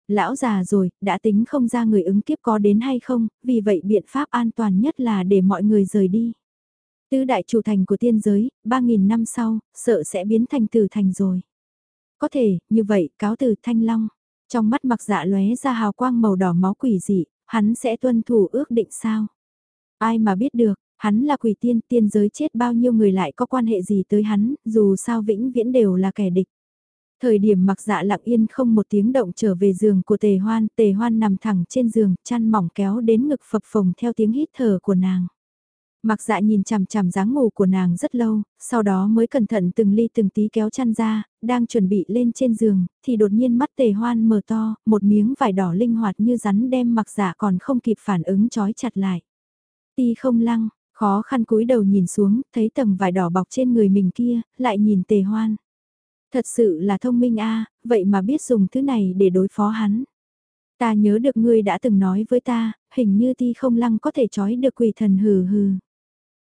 Lão già rồi, đã tính không ra người ứng kiếp có đến hay không, vì vậy biện pháp an toàn nhất là để mọi người rời đi. Tứ đại chủ thành của tiên giới, 3.000 năm sau, sợ sẽ biến thành tử thành rồi. Có thể, như vậy, cáo từ thanh long. Trong mắt mặc dạ lóe ra hào quang màu đỏ máu quỷ dị, hắn sẽ tuân thủ ước định sao? Ai mà biết được, hắn là quỷ tiên, tiên giới chết bao nhiêu người lại có quan hệ gì tới hắn, dù sao vĩnh viễn đều là kẻ địch. Thời điểm mặc dạ lặng yên không một tiếng động trở về giường của tề hoan, tề hoan nằm thẳng trên giường, chăn mỏng kéo đến ngực phập phồng theo tiếng hít thở của nàng. Mặc dạ nhìn chằm chằm dáng ngủ của nàng rất lâu, sau đó mới cẩn thận từng ly từng tí kéo chăn ra, đang chuẩn bị lên trên giường, thì đột nhiên mắt tề hoan mở to, một miếng vải đỏ linh hoạt như rắn đem mặc dạ còn không kịp phản ứng trói chặt lại. Ti không lăng, khó khăn cúi đầu nhìn xuống, thấy tầng vải đỏ bọc trên người mình kia, lại nhìn tề hoan. Thật sự là thông minh a vậy mà biết dùng thứ này để đối phó hắn. Ta nhớ được ngươi đã từng nói với ta, hình như ti không lăng có thể trói được quỷ thần hừ hừ.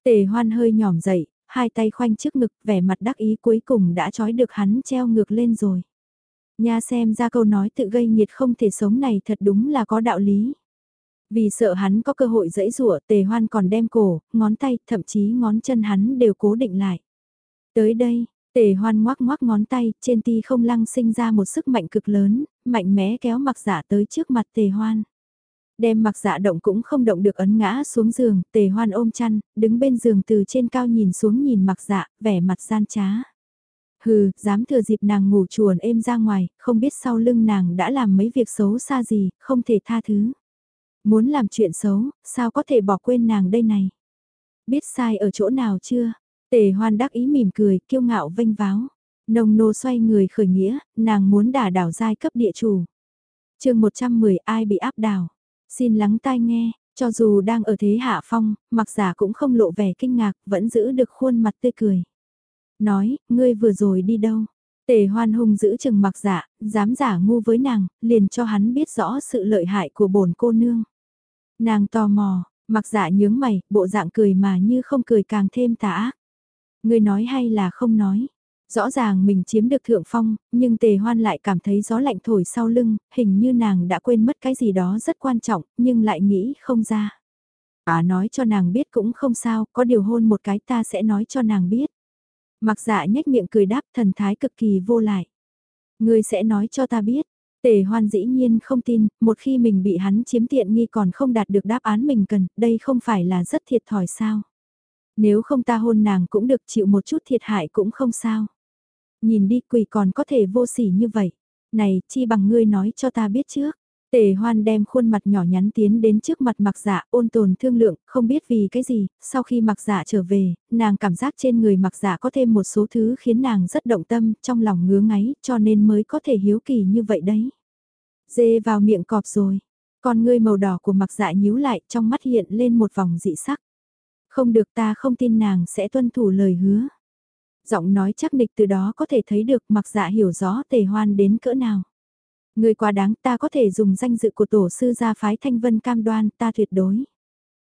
Tề hoan hơi nhỏm dậy, hai tay khoanh trước ngực, vẻ mặt đắc ý cuối cùng đã trói được hắn treo ngược lên rồi. Nha xem ra câu nói tự gây nhiệt không thể sống này thật đúng là có đạo lý. Vì sợ hắn có cơ hội dẫy rụa, tề hoan còn đem cổ, ngón tay, thậm chí ngón chân hắn đều cố định lại. Tới đây, tề hoan ngoác ngoác ngón tay, trên ti không lăng sinh ra một sức mạnh cực lớn, mạnh mẽ kéo mặc giả tới trước mặt tề hoan đem mặc dạ động cũng không động được ấn ngã xuống giường, tề hoan ôm chăn, đứng bên giường từ trên cao nhìn xuống nhìn mặc dạ, vẻ mặt gian trá. Hừ, dám thừa dịp nàng ngủ chuồn êm ra ngoài, không biết sau lưng nàng đã làm mấy việc xấu xa gì, không thể tha thứ. Muốn làm chuyện xấu, sao có thể bỏ quên nàng đây này? Biết sai ở chỗ nào chưa? Tề hoan đắc ý mỉm cười, kiêu ngạo vênh váo. Nông nô xoay người khởi nghĩa, nàng muốn đả đảo giai cấp địa chủ. chương 110 ai bị áp đảo? Xin lắng tai nghe, cho dù đang ở thế hạ phong, mặc giả cũng không lộ vẻ kinh ngạc, vẫn giữ được khuôn mặt tươi cười. Nói, ngươi vừa rồi đi đâu? Tề hoan hùng giữ chừng mặc giả, dám giả ngu với nàng, liền cho hắn biết rõ sự lợi hại của bổn cô nương. Nàng tò mò, mặc giả nhướng mày, bộ dạng cười mà như không cười càng thêm tả. Ngươi nói hay là không nói? Rõ ràng mình chiếm được thượng phong, nhưng tề hoan lại cảm thấy gió lạnh thổi sau lưng, hình như nàng đã quên mất cái gì đó rất quan trọng, nhưng lại nghĩ không ra. À nói cho nàng biết cũng không sao, có điều hôn một cái ta sẽ nói cho nàng biết. Mặc dạ nhếch miệng cười đáp thần thái cực kỳ vô lại. Ngươi sẽ nói cho ta biết. Tề hoan dĩ nhiên không tin, một khi mình bị hắn chiếm tiện nghi còn không đạt được đáp án mình cần, đây không phải là rất thiệt thòi sao. Nếu không ta hôn nàng cũng được chịu một chút thiệt hại cũng không sao. Nhìn đi quỷ còn có thể vô sỉ như vậy. Này, chi bằng ngươi nói cho ta biết trước. Tề hoan đem khuôn mặt nhỏ nhắn tiến đến trước mặt mặc dạ ôn tồn thương lượng, không biết vì cái gì, sau khi mặc dạ trở về, nàng cảm giác trên người mặc dạ có thêm một số thứ khiến nàng rất động tâm, trong lòng ngứa ngáy, cho nên mới có thể hiếu kỳ như vậy đấy. Dê vào miệng cọp rồi, con ngươi màu đỏ của mặc dạ nhíu lại trong mắt hiện lên một vòng dị sắc. Không được ta không tin nàng sẽ tuân thủ lời hứa giọng nói chắc nịch từ đó có thể thấy được mặc dạ hiểu rõ tề hoan đến cỡ nào. Người quá đáng ta có thể dùng danh dự của tổ sư gia phái thanh vân cam đoan ta tuyệt đối.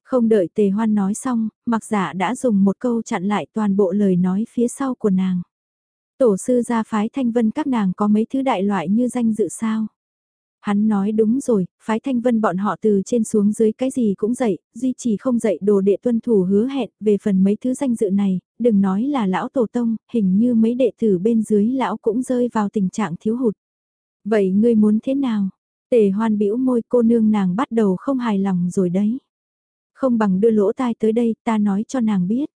Không đợi tề hoan nói xong, mặc dạ đã dùng một câu chặn lại toàn bộ lời nói phía sau của nàng. Tổ sư gia phái thanh vân các nàng có mấy thứ đại loại như danh dự sao? Hắn nói đúng rồi, phái thanh vân bọn họ từ trên xuống dưới cái gì cũng dạy, duy chỉ không dạy đồ đệ tuân thủ hứa hẹn về phần mấy thứ danh dự này, đừng nói là lão tổ tông, hình như mấy đệ tử bên dưới lão cũng rơi vào tình trạng thiếu hụt. Vậy ngươi muốn thế nào? Tề hoan bĩu môi cô nương nàng bắt đầu không hài lòng rồi đấy. Không bằng đưa lỗ tai tới đây ta nói cho nàng biết.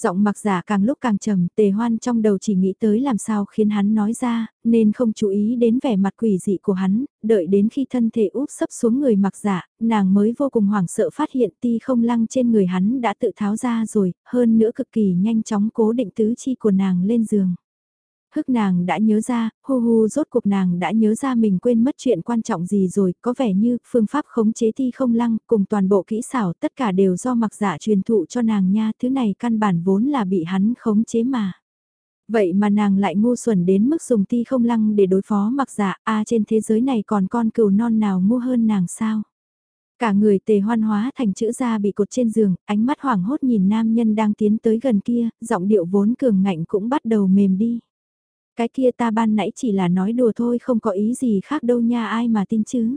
Giọng mặc giả càng lúc càng trầm, tề hoan trong đầu chỉ nghĩ tới làm sao khiến hắn nói ra, nên không chú ý đến vẻ mặt quỷ dị của hắn, đợi đến khi thân thể úp sấp xuống người mặc giả, nàng mới vô cùng hoảng sợ phát hiện ti không lăng trên người hắn đã tự tháo ra rồi, hơn nữa cực kỳ nhanh chóng cố định tứ chi của nàng lên giường. Hức nàng đã nhớ ra, hu hu rốt cuộc nàng đã nhớ ra mình quên mất chuyện quan trọng gì rồi, có vẻ như phương pháp khống chế thi không lăng cùng toàn bộ kỹ xảo tất cả đều do mặc giả truyền thụ cho nàng nha, thứ này căn bản vốn là bị hắn khống chế mà. Vậy mà nàng lại ngu xuẩn đến mức dùng ti không lăng để đối phó mặc giả, a trên thế giới này còn con cừu non nào ngu hơn nàng sao? Cả người tề hoan hóa thành chữ ra bị cột trên giường, ánh mắt hoảng hốt nhìn nam nhân đang tiến tới gần kia, giọng điệu vốn cường ngạnh cũng bắt đầu mềm đi. Cái kia ta ban nãy chỉ là nói đùa thôi không có ý gì khác đâu nha ai mà tin chứ.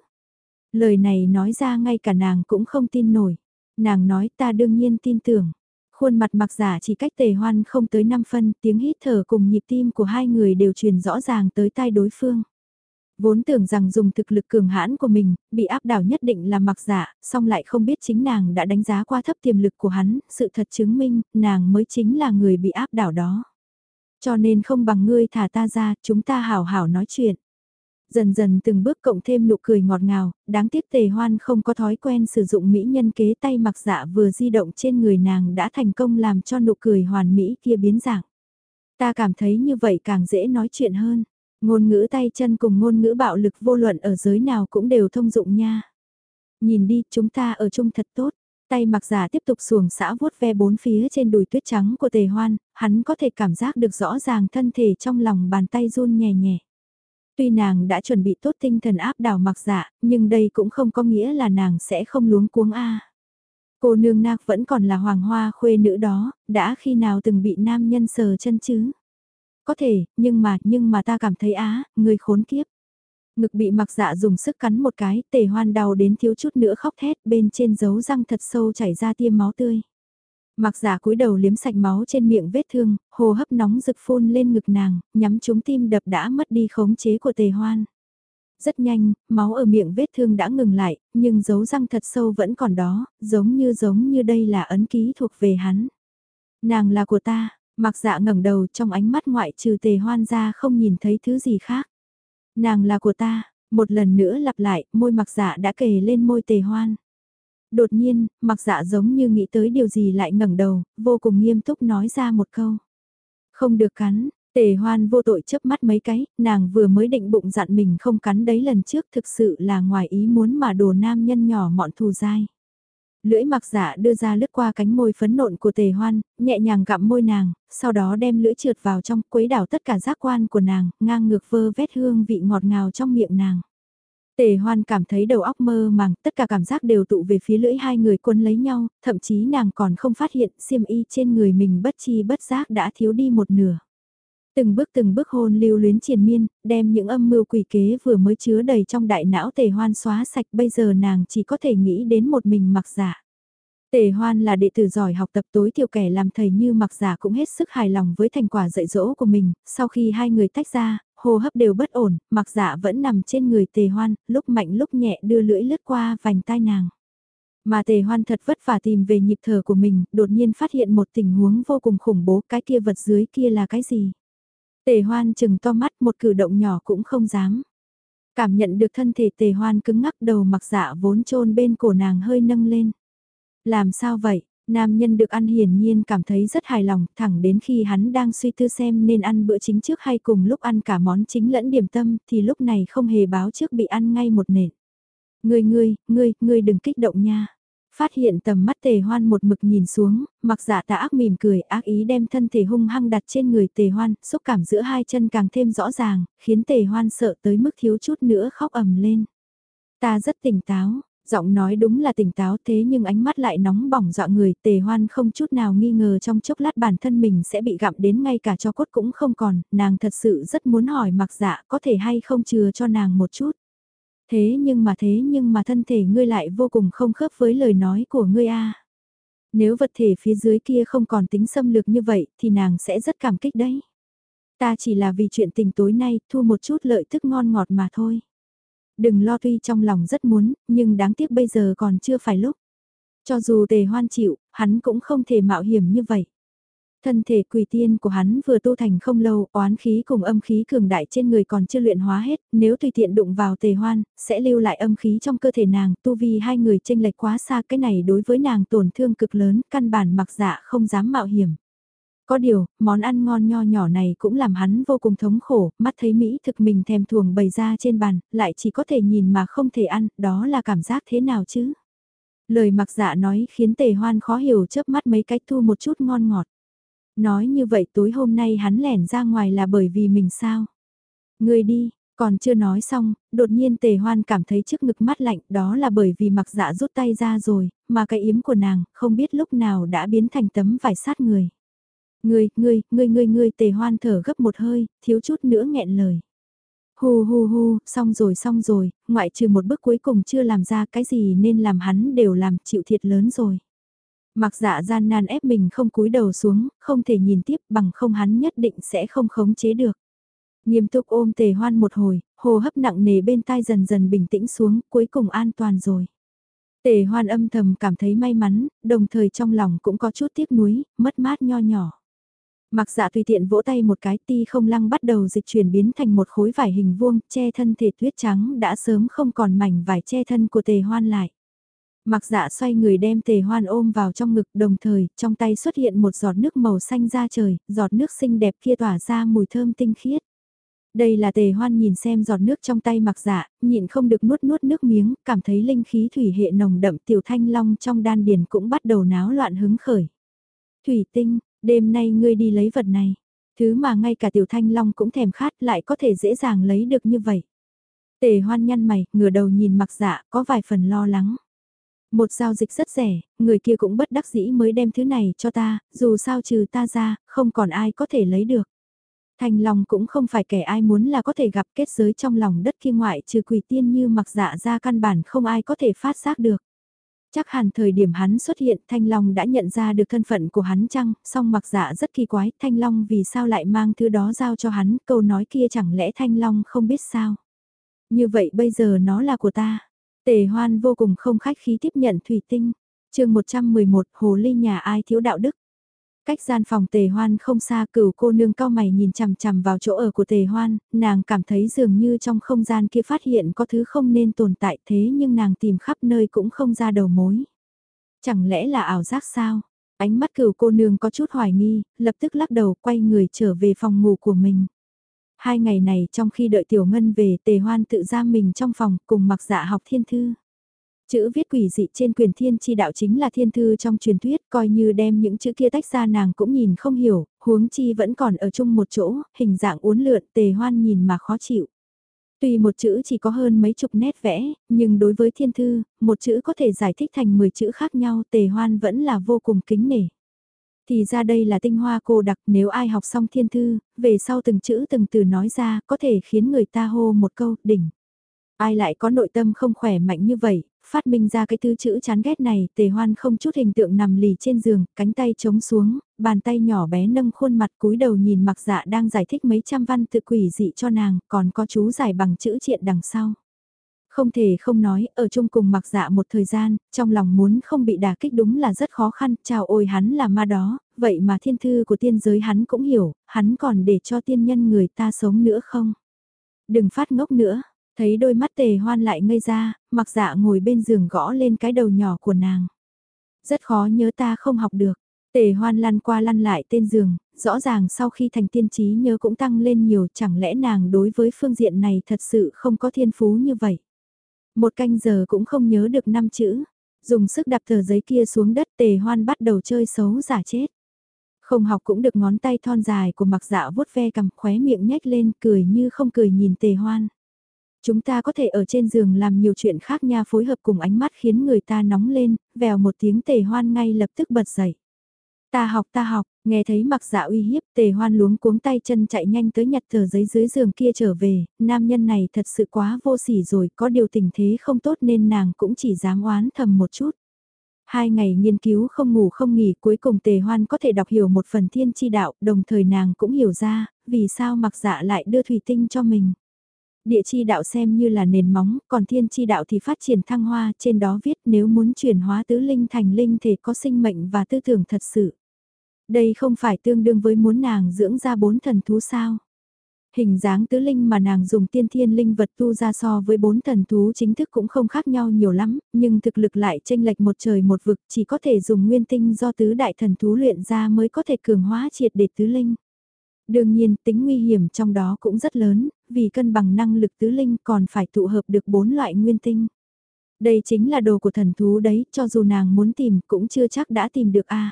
Lời này nói ra ngay cả nàng cũng không tin nổi. Nàng nói ta đương nhiên tin tưởng. Khuôn mặt mặc giả chỉ cách tề hoan không tới 5 phân, tiếng hít thở cùng nhịp tim của hai người đều truyền rõ ràng tới tai đối phương. Vốn tưởng rằng dùng thực lực cường hãn của mình, bị áp đảo nhất định là mặc giả, song lại không biết chính nàng đã đánh giá qua thấp tiềm lực của hắn, sự thật chứng minh, nàng mới chính là người bị áp đảo đó. Cho nên không bằng ngươi thả ta ra, chúng ta hảo hảo nói chuyện. Dần dần từng bước cộng thêm nụ cười ngọt ngào, đáng tiếc tề hoan không có thói quen sử dụng mỹ nhân kế tay mặc dạ vừa di động trên người nàng đã thành công làm cho nụ cười hoàn mỹ kia biến dạng. Ta cảm thấy như vậy càng dễ nói chuyện hơn. Ngôn ngữ tay chân cùng ngôn ngữ bạo lực vô luận ở giới nào cũng đều thông dụng nha. Nhìn đi, chúng ta ở chung thật tốt. Tay mặc giả tiếp tục xuồng xã vuốt ve bốn phía trên đùi tuyết trắng của tề hoan, hắn có thể cảm giác được rõ ràng thân thể trong lòng bàn tay run nhẹ nhẹ. Tuy nàng đã chuẩn bị tốt tinh thần áp đảo mặc giả, nhưng đây cũng không có nghĩa là nàng sẽ không luống cuống a. Cô nương nạc vẫn còn là hoàng hoa khuê nữ đó, đã khi nào từng bị nam nhân sờ chân chứ? Có thể, nhưng mà, nhưng mà ta cảm thấy á, người khốn kiếp. Ngực bị mặc dạ dùng sức cắn một cái, tề hoan đau đến thiếu chút nữa khóc thét bên trên dấu răng thật sâu chảy ra tiêm máu tươi. Mặc giả cúi đầu liếm sạch máu trên miệng vết thương, hồ hấp nóng rực phun lên ngực nàng, nhắm trúng tim đập đã mất đi khống chế của tề hoan. Rất nhanh, máu ở miệng vết thương đã ngừng lại, nhưng dấu răng thật sâu vẫn còn đó, giống như giống như đây là ấn ký thuộc về hắn. Nàng là của ta, mặc dạ ngẩng đầu trong ánh mắt ngoại trừ tề hoan ra không nhìn thấy thứ gì khác. Nàng là của ta, một lần nữa lặp lại, môi mặc dạ đã kề lên môi tề hoan. Đột nhiên, mặc dạ giống như nghĩ tới điều gì lại ngẩng đầu, vô cùng nghiêm túc nói ra một câu. Không được cắn, tề hoan vô tội chớp mắt mấy cái, nàng vừa mới định bụng dặn mình không cắn đấy lần trước thực sự là ngoài ý muốn mà đồ nam nhân nhỏ mọn thù dai. Lưỡi mặc giả đưa ra lướt qua cánh môi phấn nộn của tề hoan, nhẹ nhàng gặm môi nàng, sau đó đem lưỡi trượt vào trong quấy đảo tất cả giác quan của nàng, ngang ngược vơ vét hương vị ngọt ngào trong miệng nàng. Tề hoan cảm thấy đầu óc mơ màng, tất cả cảm giác đều tụ về phía lưỡi hai người quân lấy nhau, thậm chí nàng còn không phát hiện xiêm y trên người mình bất chi bất giác đã thiếu đi một nửa. Từng bước từng bước hôn lưu luyến triền miên, đem những âm mưu quỷ kế vừa mới chứa đầy trong đại não tề hoan xóa sạch bây giờ nàng chỉ có thể nghĩ đến một mình mặc giả. Tề hoan là đệ tử giỏi học tập tối thiểu kẻ làm thầy như mặc giả cũng hết sức hài lòng với thành quả dạy dỗ của mình, sau khi hai người tách ra, hô hấp đều bất ổn, mặc giả vẫn nằm trên người tề hoan, lúc mạnh lúc nhẹ đưa lưỡi lướt qua vành tai nàng. Mà tề hoan thật vất vả tìm về nhịp thở của mình, đột nhiên phát hiện một tình huống vô cùng khủng bố, cái kia vật dưới kia là cái gì? Tề hoan chừng to mắt một cử động nhỏ cũng không dám. Cảm nhận được thân thể tề hoan cứng ngắc đầu mặc dạ vốn trôn bên cổ nàng hơi nâng lên. Làm sao vậy? Nam nhân được ăn hiển nhiên cảm thấy rất hài lòng, thẳng đến khi hắn đang suy tư xem nên ăn bữa chính trước hay cùng lúc ăn cả món chính lẫn điểm tâm, thì lúc này không hề báo trước bị ăn ngay một nền. Ngươi ngươi, ngươi, ngươi đừng kích động nha. Phát hiện tầm mắt tề hoan một mực nhìn xuống, mặc dạ tà ác mỉm cười ác ý đem thân thể hung hăng đặt trên người tề hoan, xúc cảm giữa hai chân càng thêm rõ ràng, khiến tề hoan sợ tới mức thiếu chút nữa khóc ầm lên. Ta rất tỉnh táo, giọng nói đúng là tỉnh táo thế nhưng ánh mắt lại nóng bỏng dọa người tề hoan không chút nào nghi ngờ trong chốc lát bản thân mình sẽ bị gặm đến ngay cả cho cốt cũng không còn, nàng thật sự rất muốn hỏi mặc dạ có thể hay không chừa cho nàng một chút. Thế nhưng mà thế nhưng mà thân thể ngươi lại vô cùng không khớp với lời nói của ngươi a. Nếu vật thể phía dưới kia không còn tính xâm lược như vậy thì nàng sẽ rất cảm kích đấy. Ta chỉ là vì chuyện tình tối nay thu một chút lợi tức ngon ngọt mà thôi. Đừng lo tuy trong lòng rất muốn, nhưng đáng tiếc bây giờ còn chưa phải lúc. Cho dù tề hoan chịu, hắn cũng không thể mạo hiểm như vậy. Thân thể quỷ tiên của hắn vừa tu thành không lâu, oán khí cùng âm khí cường đại trên người còn chưa luyện hóa hết, nếu tùy tiện đụng vào tề hoan, sẽ lưu lại âm khí trong cơ thể nàng, tu vi hai người tranh lệch quá xa, cái này đối với nàng tổn thương cực lớn, căn bản mặc dạ không dám mạo hiểm. Có điều, món ăn ngon nho nhỏ này cũng làm hắn vô cùng thống khổ, mắt thấy Mỹ thực mình thèm thuồng bày ra trên bàn, lại chỉ có thể nhìn mà không thể ăn, đó là cảm giác thế nào chứ? Lời mặc dạ nói khiến tề hoan khó hiểu chớp mắt mấy cách thu một chút ngon ngọt. Nói như vậy tối hôm nay hắn lẻn ra ngoài là bởi vì mình sao? Người đi, còn chưa nói xong, đột nhiên tề hoan cảm thấy trước ngực mắt lạnh đó là bởi vì mặc dạ rút tay ra rồi, mà cái yếm của nàng không biết lúc nào đã biến thành tấm vải sát người. Ngươi, ngươi, ngươi, ngươi, ngươi tề hoan thở gấp một hơi, thiếu chút nữa nghẹn lời. Hu hu hu, xong rồi xong rồi, ngoại trừ một bước cuối cùng chưa làm ra cái gì nên làm hắn đều làm chịu thiệt lớn rồi. Mặc dạ gian nan ép mình không cúi đầu xuống, không thể nhìn tiếp bằng không hắn nhất định sẽ không khống chế được. Nghiêm túc ôm tề hoan một hồi, hồ hấp nặng nề bên tai dần dần bình tĩnh xuống, cuối cùng an toàn rồi. Tề hoan âm thầm cảm thấy may mắn, đồng thời trong lòng cũng có chút tiếc nuối, mất mát nho nhỏ. Mặc dạ tùy tiện vỗ tay một cái ti không lăng bắt đầu dịch chuyển biến thành một khối vải hình vuông, che thân thể tuyết trắng đã sớm không còn mảnh vải che thân của tề hoan lại. Mặc dạ xoay người đem tề hoan ôm vào trong ngực đồng thời trong tay xuất hiện một giọt nước màu xanh ra trời, giọt nước xinh đẹp kia tỏa ra mùi thơm tinh khiết. Đây là tề hoan nhìn xem giọt nước trong tay mặc dạ, nhịn không được nuốt nuốt nước miếng, cảm thấy linh khí thủy hệ nồng đậm tiểu thanh long trong đan điền cũng bắt đầu náo loạn hứng khởi. Thủy tinh, đêm nay ngươi đi lấy vật này, thứ mà ngay cả tiểu thanh long cũng thèm khát lại có thể dễ dàng lấy được như vậy. Tề hoan nhăn mày, ngửa đầu nhìn mặc dạ, có vài phần lo lắng. Một giao dịch rất rẻ, người kia cũng bất đắc dĩ mới đem thứ này cho ta, dù sao trừ ta ra, không còn ai có thể lấy được. Thanh Long cũng không phải kẻ ai muốn là có thể gặp kết giới trong lòng đất kia ngoại trừ quỷ tiên như mặc dạ ra căn bản không ai có thể phát giác được. Chắc hẳn thời điểm hắn xuất hiện Thanh Long đã nhận ra được thân phận của hắn chăng, song mặc dạ rất kỳ quái, Thanh Long vì sao lại mang thứ đó giao cho hắn, câu nói kia chẳng lẽ Thanh Long không biết sao. Như vậy bây giờ nó là của ta. Tề hoan vô cùng không khách khí tiếp nhận thủy tinh. chương 111 Hồ Ly nhà ai thiếu đạo đức. Cách gian phòng tề hoan không xa cửu cô nương cao mày nhìn chằm chằm vào chỗ ở của tề hoan, nàng cảm thấy dường như trong không gian kia phát hiện có thứ không nên tồn tại thế nhưng nàng tìm khắp nơi cũng không ra đầu mối. Chẳng lẽ là ảo giác sao? Ánh mắt cửu cô nương có chút hoài nghi, lập tức lắc đầu quay người trở về phòng ngủ của mình. Hai ngày này trong khi đợi Tiểu Ngân về tề hoan tự giam mình trong phòng cùng mặc dạ học thiên thư. Chữ viết quỷ dị trên quyền thiên chi đạo chính là thiên thư trong truyền thuyết, coi như đem những chữ kia tách ra nàng cũng nhìn không hiểu, huống chi vẫn còn ở chung một chỗ, hình dạng uốn lượn tề hoan nhìn mà khó chịu. Tuy một chữ chỉ có hơn mấy chục nét vẽ, nhưng đối với thiên thư, một chữ có thể giải thích thành 10 chữ khác nhau tề hoan vẫn là vô cùng kính nể. Thì ra đây là tinh hoa cô đặc nếu ai học xong thiên thư, về sau từng chữ từng từ nói ra có thể khiến người ta hô một câu đỉnh. Ai lại có nội tâm không khỏe mạnh như vậy, phát minh ra cái thứ chữ chán ghét này, tề hoan không chút hình tượng nằm lì trên giường, cánh tay chống xuống, bàn tay nhỏ bé nâng khuôn mặt cúi đầu nhìn mặc dạ đang giải thích mấy trăm văn tự quỷ dị cho nàng, còn có chú giải bằng chữ triện đằng sau. Không thể không nói, ở chung cùng mặc dạ một thời gian, trong lòng muốn không bị đả kích đúng là rất khó khăn, chào ôi hắn là ma đó, vậy mà thiên thư của tiên giới hắn cũng hiểu, hắn còn để cho tiên nhân người ta sống nữa không? Đừng phát ngốc nữa, thấy đôi mắt tề hoan lại ngây ra, mặc dạ ngồi bên giường gõ lên cái đầu nhỏ của nàng. Rất khó nhớ ta không học được, tề hoan lăn qua lăn lại tên giường, rõ ràng sau khi thành tiên trí nhớ cũng tăng lên nhiều chẳng lẽ nàng đối với phương diện này thật sự không có thiên phú như vậy. Một canh giờ cũng không nhớ được năm chữ. Dùng sức đạp tờ giấy kia xuống đất tề hoan bắt đầu chơi xấu giả chết. Không học cũng được ngón tay thon dài của mặc dạ vuốt ve cầm khóe miệng nhếch lên cười như không cười nhìn tề hoan. Chúng ta có thể ở trên giường làm nhiều chuyện khác nha phối hợp cùng ánh mắt khiến người ta nóng lên, vèo một tiếng tề hoan ngay lập tức bật dậy. Ta học ta học, nghe thấy mặc dạ uy hiếp tề hoan luống cuống tay chân chạy nhanh tới nhặt tờ giấy dưới giường kia trở về, nam nhân này thật sự quá vô sỉ rồi, có điều tình thế không tốt nên nàng cũng chỉ dám oán thầm một chút. Hai ngày nghiên cứu không ngủ không nghỉ cuối cùng tề hoan có thể đọc hiểu một phần thiên chi đạo, đồng thời nàng cũng hiểu ra, vì sao mặc dạ lại đưa thủy tinh cho mình. địa chi đạo xem như là nền móng, còn thiên chi đạo thì phát triển thăng hoa, trên đó viết nếu muốn chuyển hóa tứ linh thành linh thể có sinh mệnh và tư tưởng thật sự. Đây không phải tương đương với muốn nàng dưỡng ra bốn thần thú sao. Hình dáng tứ linh mà nàng dùng tiên thiên linh vật tu ra so với bốn thần thú chính thức cũng không khác nhau nhiều lắm, nhưng thực lực lại tranh lệch một trời một vực chỉ có thể dùng nguyên tinh do tứ đại thần thú luyện ra mới có thể cường hóa triệt để tứ linh. Đương nhiên tính nguy hiểm trong đó cũng rất lớn, vì cân bằng năng lực tứ linh còn phải tụ hợp được bốn loại nguyên tinh. Đây chính là đồ của thần thú đấy, cho dù nàng muốn tìm cũng chưa chắc đã tìm được a.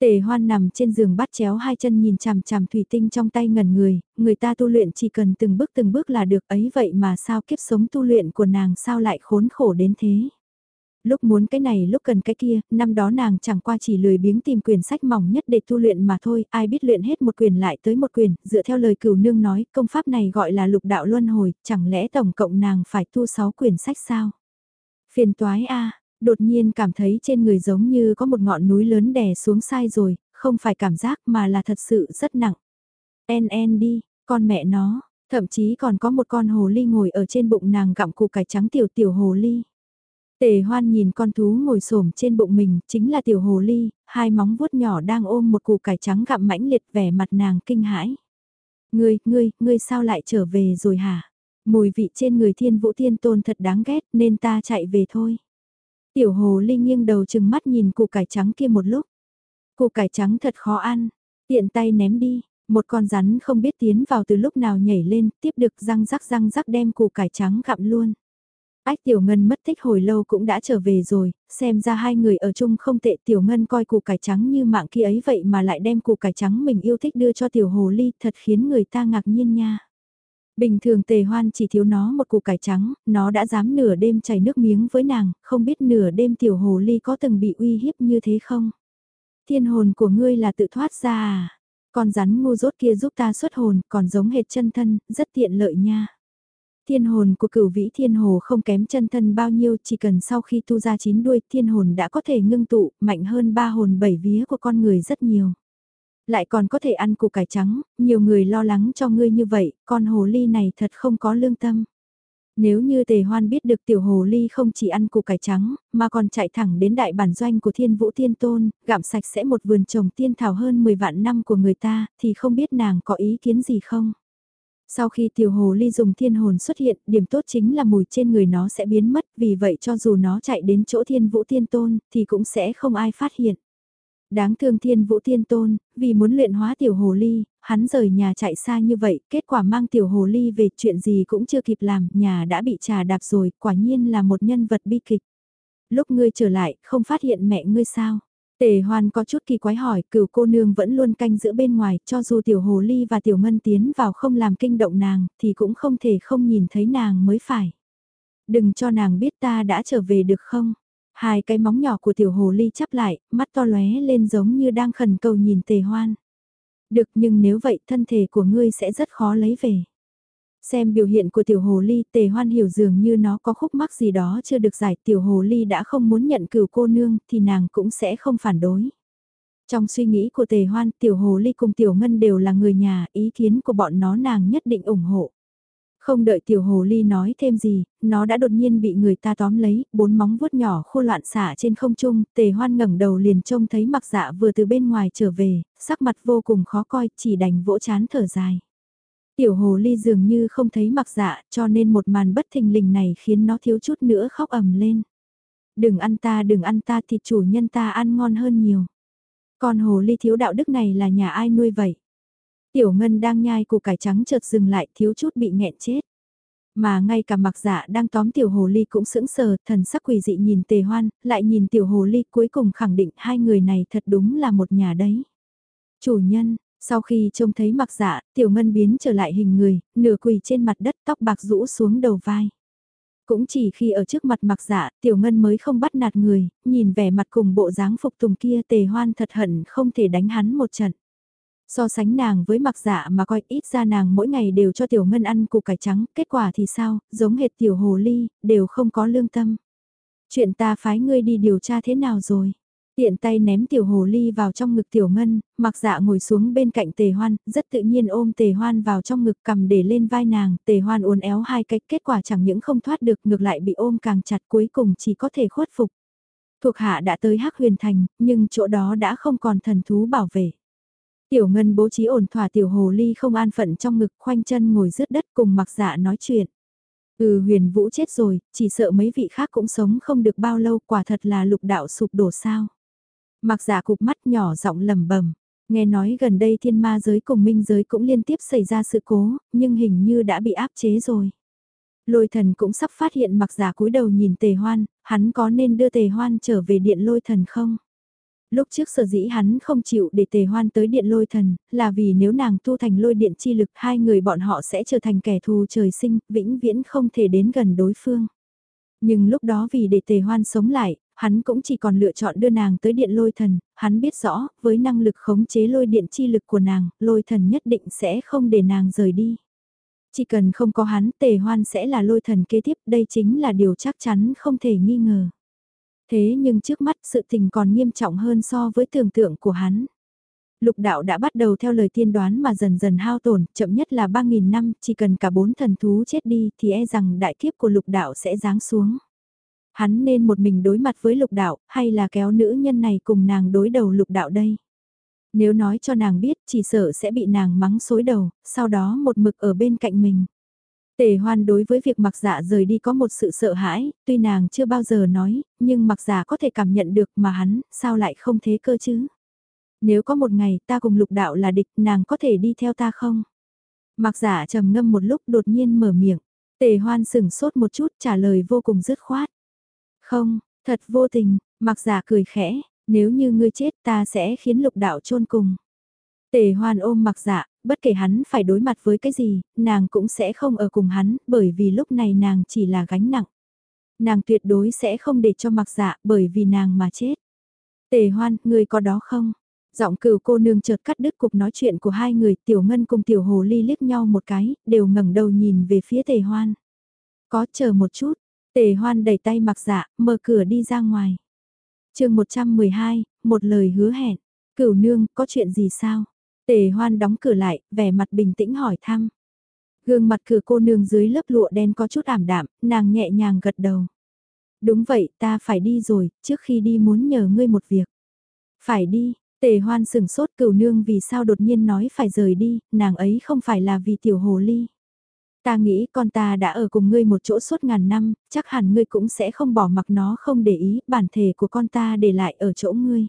Tề hoan nằm trên giường bắt chéo hai chân nhìn chằm chằm thủy tinh trong tay ngẩn người, người ta tu luyện chỉ cần từng bước từng bước là được ấy vậy mà sao kiếp sống tu luyện của nàng sao lại khốn khổ đến thế. Lúc muốn cái này lúc cần cái kia, năm đó nàng chẳng qua chỉ lười biếng tìm quyển sách mỏng nhất để tu luyện mà thôi, ai biết luyện hết một quyển lại tới một quyển, dựa theo lời cửu nương nói, công pháp này gọi là lục đạo luân hồi, chẳng lẽ tổng cộng nàng phải tu sáu quyển sách sao? Phiền toái a đột nhiên cảm thấy trên người giống như có một ngọn núi lớn đè xuống sai rồi, không phải cảm giác mà là thật sự rất nặng. En en đi, con mẹ nó, thậm chí còn có một con hồ ly ngồi ở trên bụng nàng gặm củ cải trắng tiểu tiểu hồ ly. Tề hoan nhìn con thú ngồi xổm trên bụng mình, chính là tiểu hồ ly, hai móng vuốt nhỏ đang ôm một củ cải trắng gặm mãnh liệt vẻ mặt nàng kinh hãi. Ngươi, ngươi, ngươi sao lại trở về rồi hả? Mùi vị trên người thiên vũ thiên tôn thật đáng ghét nên ta chạy về thôi. Tiểu hồ ly nghiêng đầu chừng mắt nhìn củ cải trắng kia một lúc. Củ cải trắng thật khó ăn, tiện tay ném đi, một con rắn không biết tiến vào từ lúc nào nhảy lên, tiếp được răng rắc răng rắc đem củ cải trắng gặm luôn. Ách Tiểu Ngân mất tích hồi lâu cũng đã trở về rồi, xem ra hai người ở chung không tệ Tiểu Ngân coi củ cải trắng như mạng kia ấy vậy mà lại đem củ cải trắng mình yêu thích đưa cho Tiểu Hồ Ly thật khiến người ta ngạc nhiên nha. Bình thường tề hoan chỉ thiếu nó một củ cải trắng, nó đã dám nửa đêm chảy nước miếng với nàng, không biết nửa đêm tiểu hồ ly có từng bị uy hiếp như thế không? Thiên hồn của ngươi là tự thoát ra à? Con rắn ngu rốt kia giúp ta xuất hồn, còn giống hệt chân thân, rất tiện lợi nha. Thiên hồn của cửu vĩ thiên hồ không kém chân thân bao nhiêu, chỉ cần sau khi tu ra chín đuôi, thiên hồn đã có thể ngưng tụ, mạnh hơn ba hồn bảy vía của con người rất nhiều lại còn có thể ăn củ cải trắng, nhiều người lo lắng cho ngươi như vậy, con hồ ly này thật không có lương tâm. Nếu như tề hoan biết được tiểu hồ ly không chỉ ăn củ cải trắng, mà còn chạy thẳng đến đại bản doanh của thiên vũ tiên tôn, gặm sạch sẽ một vườn trồng tiên thảo hơn 10 vạn năm của người ta, thì không biết nàng có ý kiến gì không? Sau khi tiểu hồ ly dùng thiên hồn xuất hiện, điểm tốt chính là mùi trên người nó sẽ biến mất, vì vậy cho dù nó chạy đến chỗ thiên vũ tiên tôn, thì cũng sẽ không ai phát hiện. Đáng thương thiên vũ thiên tôn, vì muốn luyện hóa tiểu hồ ly, hắn rời nhà chạy xa như vậy, kết quả mang tiểu hồ ly về chuyện gì cũng chưa kịp làm, nhà đã bị trà đạp rồi, quả nhiên là một nhân vật bi kịch. Lúc ngươi trở lại, không phát hiện mẹ ngươi sao? Tề hoan có chút kỳ quái hỏi, cửu cô nương vẫn luôn canh giữa bên ngoài, cho dù tiểu hồ ly và tiểu ngân tiến vào không làm kinh động nàng, thì cũng không thể không nhìn thấy nàng mới phải. Đừng cho nàng biết ta đã trở về được không? Hai cái móng nhỏ của tiểu hồ ly chắp lại, mắt to lóe lên giống như đang khẩn cầu nhìn tề hoan. Được nhưng nếu vậy thân thể của ngươi sẽ rất khó lấy về. Xem biểu hiện của tiểu hồ ly tề hoan hiểu dường như nó có khúc mắc gì đó chưa được giải tiểu hồ ly đã không muốn nhận cửu cô nương thì nàng cũng sẽ không phản đối. Trong suy nghĩ của tề hoan tiểu hồ ly cùng tiểu ngân đều là người nhà ý kiến của bọn nó nàng nhất định ủng hộ. Không đợi tiểu hồ ly nói thêm gì, nó đã đột nhiên bị người ta tóm lấy, bốn móng vuốt nhỏ khô loạn xả trên không trung, tề hoan ngẩng đầu liền trông thấy mặc dạ vừa từ bên ngoài trở về, sắc mặt vô cùng khó coi, chỉ đành vỗ chán thở dài. Tiểu hồ ly dường như không thấy mặc dạ, cho nên một màn bất thình lình này khiến nó thiếu chút nữa khóc ầm lên. Đừng ăn ta đừng ăn ta thịt chủ nhân ta ăn ngon hơn nhiều. Con hồ ly thiếu đạo đức này là nhà ai nuôi vậy? Tiểu Ngân đang nhai củ cải trắng chợt dừng lại thiếu chút bị nghẹn chết. Mà ngay cả mặc dạ đang tóm tiểu hồ ly cũng sững sờ, thần sắc quỷ dị nhìn tề hoan, lại nhìn tiểu hồ ly cuối cùng khẳng định hai người này thật đúng là một nhà đấy. Chủ nhân, sau khi trông thấy mặc dạ, tiểu ngân biến trở lại hình người, nửa quỳ trên mặt đất tóc bạc rũ xuống đầu vai. Cũng chỉ khi ở trước mặt mặc dạ, tiểu ngân mới không bắt nạt người, nhìn vẻ mặt cùng bộ dáng phục tùng kia tề hoan thật hận không thể đánh hắn một trận. So sánh nàng với mặc dạ mà coi ít ra nàng mỗi ngày đều cho tiểu ngân ăn củ cải trắng, kết quả thì sao, giống hệt tiểu hồ ly, đều không có lương tâm. Chuyện ta phái ngươi đi điều tra thế nào rồi? Tiện tay ném tiểu hồ ly vào trong ngực tiểu ngân, mặc dạ ngồi xuống bên cạnh tề hoan, rất tự nhiên ôm tề hoan vào trong ngực cầm để lên vai nàng, tề hoan uốn éo hai cách kết quả chẳng những không thoát được ngược lại bị ôm càng chặt cuối cùng chỉ có thể khuất phục. Thuộc hạ đã tới Hắc Huyền Thành, nhưng chỗ đó đã không còn thần thú bảo vệ. Tiểu Ngân bố trí ổn thỏa tiểu hồ ly không an phận trong ngực khoanh chân ngồi rứt đất cùng mặc dạ nói chuyện. Ừ huyền vũ chết rồi, chỉ sợ mấy vị khác cũng sống không được bao lâu quả thật là lục đạo sụp đổ sao. Mặc dạ giả cục mắt nhỏ giọng lầm bẩm nghe nói gần đây thiên ma giới cùng minh giới cũng liên tiếp xảy ra sự cố, nhưng hình như đã bị áp chế rồi. Lôi thần cũng sắp phát hiện mặc giả cúi đầu nhìn tề hoan, hắn có nên đưa tề hoan trở về điện lôi thần không? Lúc trước sở dĩ hắn không chịu để tề hoan tới điện lôi thần, là vì nếu nàng tu thành lôi điện chi lực hai người bọn họ sẽ trở thành kẻ thù trời sinh, vĩnh viễn không thể đến gần đối phương. Nhưng lúc đó vì để tề hoan sống lại, hắn cũng chỉ còn lựa chọn đưa nàng tới điện lôi thần, hắn biết rõ, với năng lực khống chế lôi điện chi lực của nàng, lôi thần nhất định sẽ không để nàng rời đi. Chỉ cần không có hắn, tề hoan sẽ là lôi thần kế tiếp, đây chính là điều chắc chắn không thể nghi ngờ. Thế nhưng trước mắt sự tình còn nghiêm trọng hơn so với tưởng tượng của hắn. Lục đạo đã bắt đầu theo lời tiên đoán mà dần dần hao tổn, chậm nhất là 3.000 năm, chỉ cần cả bốn thần thú chết đi thì e rằng đại kiếp của lục đạo sẽ giáng xuống. Hắn nên một mình đối mặt với lục đạo, hay là kéo nữ nhân này cùng nàng đối đầu lục đạo đây? Nếu nói cho nàng biết chỉ sợ sẽ bị nàng mắng xối đầu, sau đó một mực ở bên cạnh mình. Tề hoan đối với việc mặc dạ rời đi có một sự sợ hãi, tuy nàng chưa bao giờ nói, nhưng mặc dạ có thể cảm nhận được mà hắn, sao lại không thế cơ chứ? Nếu có một ngày ta cùng lục đạo là địch, nàng có thể đi theo ta không? Mặc dạ trầm ngâm một lúc đột nhiên mở miệng. Tề hoan sửng sốt một chút trả lời vô cùng dứt khoát. Không, thật vô tình, mặc giả cười khẽ, nếu như ngươi chết ta sẽ khiến lục đạo chôn cùng. Tề hoan ôm mặc dạ, bất kể hắn phải đối mặt với cái gì, nàng cũng sẽ không ở cùng hắn, bởi vì lúc này nàng chỉ là gánh nặng. Nàng tuyệt đối sẽ không để cho mặc dạ, bởi vì nàng mà chết. Tề hoan, người có đó không? Giọng cửu cô nương chợt cắt đứt cuộc nói chuyện của hai người, tiểu ngân cùng tiểu hồ ly liếc nhau một cái, đều ngẩng đầu nhìn về phía tề hoan. Có chờ một chút, Tề hoan đẩy tay mặc dạ, mở cửa đi ra ngoài. chương 112, một lời hứa hẹn. Cửu nương, có chuyện gì sao? Tề hoan đóng cửa lại, vẻ mặt bình tĩnh hỏi thăm. Gương mặt cửa cô nương dưới lớp lụa đen có chút ảm đạm, nàng nhẹ nhàng gật đầu. Đúng vậy, ta phải đi rồi, trước khi đi muốn nhờ ngươi một việc. Phải đi, tề hoan sừng sốt cửu nương vì sao đột nhiên nói phải rời đi, nàng ấy không phải là vì tiểu hồ ly. Ta nghĩ con ta đã ở cùng ngươi một chỗ suốt ngàn năm, chắc hẳn ngươi cũng sẽ không bỏ mặc nó không để ý, bản thể của con ta để lại ở chỗ ngươi.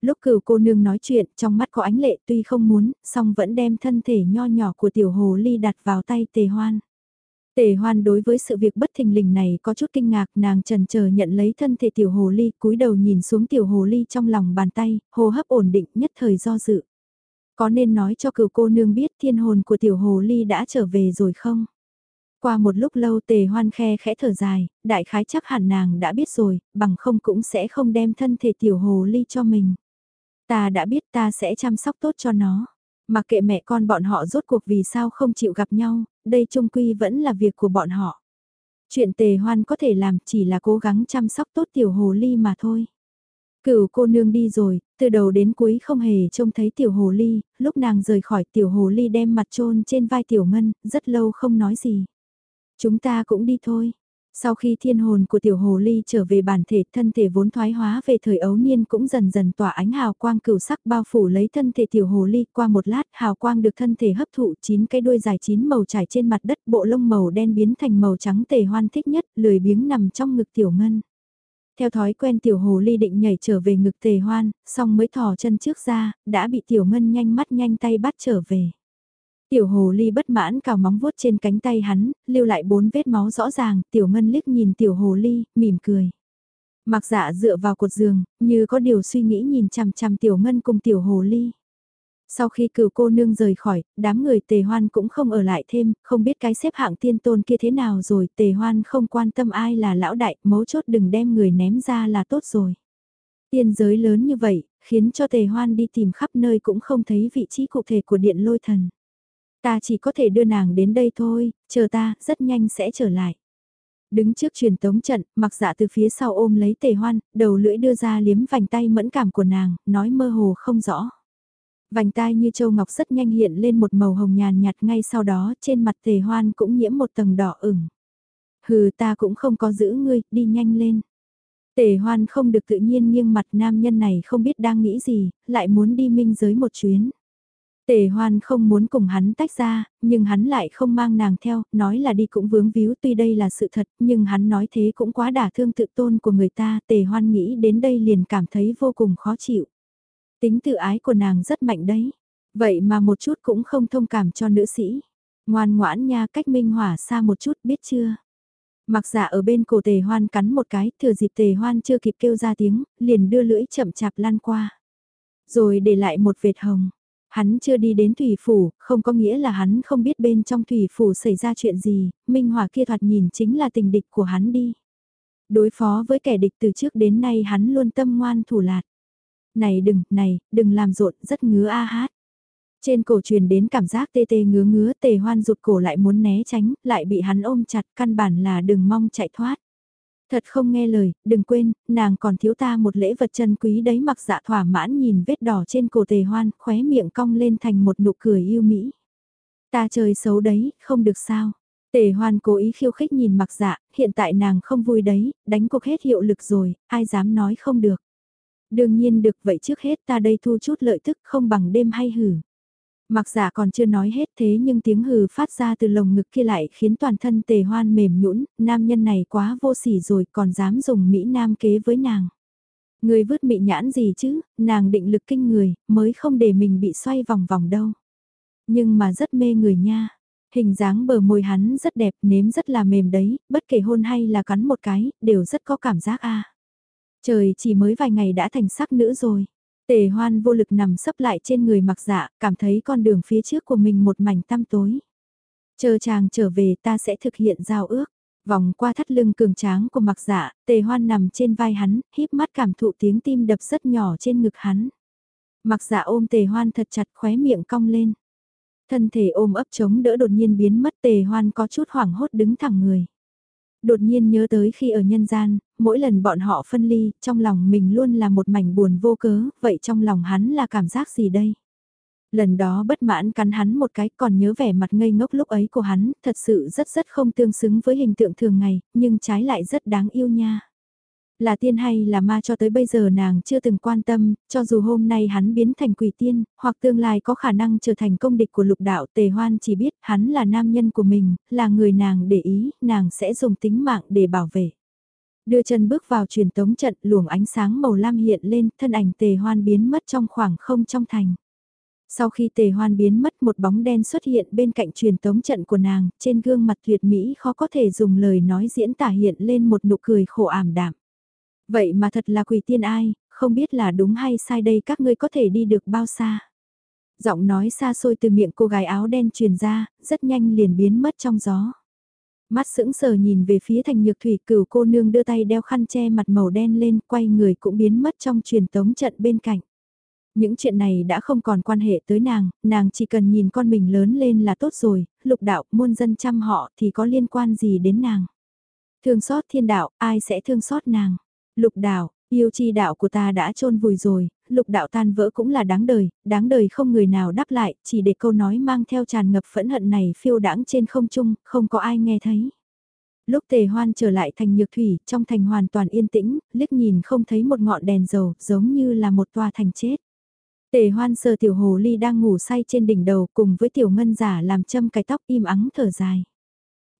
Lúc cửu cô nương nói chuyện, trong mắt có ánh lệ tuy không muốn, song vẫn đem thân thể nho nhỏ của tiểu hồ ly đặt vào tay tề hoan. Tề hoan đối với sự việc bất thình lình này có chút kinh ngạc nàng trần chờ nhận lấy thân thể tiểu hồ ly cúi đầu nhìn xuống tiểu hồ ly trong lòng bàn tay, hô hấp ổn định nhất thời do dự. Có nên nói cho cửu cô nương biết thiên hồn của tiểu hồ ly đã trở về rồi không? Qua một lúc lâu tề hoan khe khẽ thở dài, đại khái chắc hẳn nàng đã biết rồi, bằng không cũng sẽ không đem thân thể tiểu hồ ly cho mình. Ta đã biết ta sẽ chăm sóc tốt cho nó. Mặc kệ mẹ con bọn họ rốt cuộc vì sao không chịu gặp nhau, đây trung quy vẫn là việc của bọn họ. Chuyện tề hoan có thể làm chỉ là cố gắng chăm sóc tốt tiểu hồ ly mà thôi. Cửu cô nương đi rồi, từ đầu đến cuối không hề trông thấy tiểu hồ ly, lúc nàng rời khỏi tiểu hồ ly đem mặt trôn trên vai tiểu ngân, rất lâu không nói gì. Chúng ta cũng đi thôi. Sau khi thiên hồn của tiểu hồ ly trở về bản thể thân thể vốn thoái hóa về thời ấu niên cũng dần dần tỏa ánh hào quang cửu sắc bao phủ lấy thân thể tiểu hồ ly qua một lát hào quang được thân thể hấp thụ chín cái đuôi dài chín màu trải trên mặt đất bộ lông màu đen biến thành màu trắng tề hoan thích nhất lười biếng nằm trong ngực tiểu ngân. Theo thói quen tiểu hồ ly định nhảy trở về ngực tề hoan, xong mới thò chân trước ra, đã bị tiểu ngân nhanh mắt nhanh tay bắt trở về. Tiểu hồ ly bất mãn cào móng vuốt trên cánh tay hắn, lưu lại bốn vết máu rõ ràng, tiểu ngân liếc nhìn tiểu hồ ly, mỉm cười. Mặc dạ dựa vào cột giường, như có điều suy nghĩ nhìn chằm chằm tiểu ngân cùng tiểu hồ ly. Sau khi cửu cô nương rời khỏi, đám người tề hoan cũng không ở lại thêm, không biết cái xếp hạng tiên tôn kia thế nào rồi, tề hoan không quan tâm ai là lão đại, mấu chốt đừng đem người ném ra là tốt rồi. Tiên giới lớn như vậy, khiến cho tề hoan đi tìm khắp nơi cũng không thấy vị trí cụ thể của điện lôi thần. Ta chỉ có thể đưa nàng đến đây thôi, chờ ta, rất nhanh sẽ trở lại. Đứng trước truyền tống trận, mặc dạ từ phía sau ôm lấy tề hoan, đầu lưỡi đưa ra liếm vành tay mẫn cảm của nàng, nói mơ hồ không rõ. Vành tai như châu ngọc rất nhanh hiện lên một màu hồng nhàn nhạt ngay sau đó trên mặt tề hoan cũng nhiễm một tầng đỏ ửng. Hừ ta cũng không có giữ ngươi, đi nhanh lên. Tề hoan không được tự nhiên nghiêng mặt nam nhân này không biết đang nghĩ gì, lại muốn đi minh giới một chuyến. Tề hoan không muốn cùng hắn tách ra, nhưng hắn lại không mang nàng theo, nói là đi cũng vướng víu tuy đây là sự thật, nhưng hắn nói thế cũng quá đả thương tự tôn của người ta, tề hoan nghĩ đến đây liền cảm thấy vô cùng khó chịu. Tính tự ái của nàng rất mạnh đấy, vậy mà một chút cũng không thông cảm cho nữ sĩ. Ngoan ngoãn nha cách minh hỏa xa một chút biết chưa? Mặc giả ở bên cổ tề hoan cắn một cái, thừa dịp tề hoan chưa kịp kêu ra tiếng, liền đưa lưỡi chậm chạp lan qua. Rồi để lại một vệt hồng. Hắn chưa đi đến thủy phủ, không có nghĩa là hắn không biết bên trong thủy phủ xảy ra chuyện gì, minh hỏa kia thoạt nhìn chính là tình địch của hắn đi. Đối phó với kẻ địch từ trước đến nay hắn luôn tâm ngoan thủ lạt. Này đừng, này, đừng làm rộn, rất ngứa a hát. Trên cổ truyền đến cảm giác tê tê ngứa ngứa tề hoan rụt cổ lại muốn né tránh, lại bị hắn ôm chặt căn bản là đừng mong chạy thoát. Thật không nghe lời, đừng quên, nàng còn thiếu ta một lễ vật chân quý đấy mặc dạ thỏa mãn nhìn vết đỏ trên cổ tề hoan, khóe miệng cong lên thành một nụ cười yêu mỹ. Ta chơi xấu đấy, không được sao. Tề hoan cố ý khiêu khích nhìn mặc dạ, hiện tại nàng không vui đấy, đánh cuộc hết hiệu lực rồi, ai dám nói không được. Đương nhiên được vậy trước hết ta đây thu chút lợi tức không bằng đêm hay hử. Mặc giả còn chưa nói hết thế nhưng tiếng hừ phát ra từ lồng ngực kia lại khiến toàn thân tề hoan mềm nhũn nam nhân này quá vô sỉ rồi còn dám dùng Mỹ Nam kế với nàng. Người vứt mị nhãn gì chứ, nàng định lực kinh người, mới không để mình bị xoay vòng vòng đâu. Nhưng mà rất mê người nha. Hình dáng bờ môi hắn rất đẹp, nếm rất là mềm đấy, bất kể hôn hay là cắn một cái, đều rất có cảm giác a. Trời chỉ mới vài ngày đã thành sắc nữ rồi. Tề hoan vô lực nằm sấp lại trên người mặc dạ, cảm thấy con đường phía trước của mình một mảnh tăm tối. Chờ chàng trở về ta sẽ thực hiện giao ước. Vòng qua thắt lưng cường tráng của mặc dạ, tề hoan nằm trên vai hắn, híp mắt cảm thụ tiếng tim đập rất nhỏ trên ngực hắn. Mặc dạ ôm tề hoan thật chặt khóe miệng cong lên. Thân thể ôm ấp chống đỡ đột nhiên biến mất tề hoan có chút hoảng hốt đứng thẳng người. Đột nhiên nhớ tới khi ở nhân gian, mỗi lần bọn họ phân ly, trong lòng mình luôn là một mảnh buồn vô cớ, vậy trong lòng hắn là cảm giác gì đây? Lần đó bất mãn cắn hắn một cái còn nhớ vẻ mặt ngây ngốc lúc ấy của hắn, thật sự rất rất không tương xứng với hình tượng thường ngày, nhưng trái lại rất đáng yêu nha. Là tiên hay là ma cho tới bây giờ nàng chưa từng quan tâm, cho dù hôm nay hắn biến thành quỷ tiên, hoặc tương lai có khả năng trở thành công địch của lục đạo tề hoan chỉ biết hắn là nam nhân của mình, là người nàng để ý, nàng sẽ dùng tính mạng để bảo vệ. Đưa chân bước vào truyền tống trận luồng ánh sáng màu lam hiện lên, thân ảnh tề hoan biến mất trong khoảng không trong thành. Sau khi tề hoan biến mất một bóng đen xuất hiện bên cạnh truyền tống trận của nàng, trên gương mặt tuyệt mỹ khó có thể dùng lời nói diễn tả hiện lên một nụ cười khổ ảm đạm. Vậy mà thật là quỷ tiên ai, không biết là đúng hay sai đây các ngươi có thể đi được bao xa. Giọng nói xa xôi từ miệng cô gái áo đen truyền ra, rất nhanh liền biến mất trong gió. Mắt sững sờ nhìn về phía thành nhược thủy cửu cô nương đưa tay đeo khăn che mặt màu đen lên quay người cũng biến mất trong truyền tống trận bên cạnh. Những chuyện này đã không còn quan hệ tới nàng, nàng chỉ cần nhìn con mình lớn lên là tốt rồi, lục đạo, muôn dân chăm họ thì có liên quan gì đến nàng. Thương xót thiên đạo, ai sẽ thương xót nàng. Lục đạo, yêu chi đạo của ta đã chôn vùi rồi, lục đạo tan vỡ cũng là đáng đời, đáng đời không người nào đáp lại, chỉ để câu nói mang theo tràn ngập phẫn hận này phiêu đãng trên không trung, không có ai nghe thấy. Lúc tề hoan trở lại thành nhược thủy, trong thành hoàn toàn yên tĩnh, liếc nhìn không thấy một ngọn đèn dầu, giống như là một tòa thành chết. Tề hoan sờ tiểu hồ ly đang ngủ say trên đỉnh đầu cùng với tiểu ngân giả làm châm cái tóc im ắng thở dài.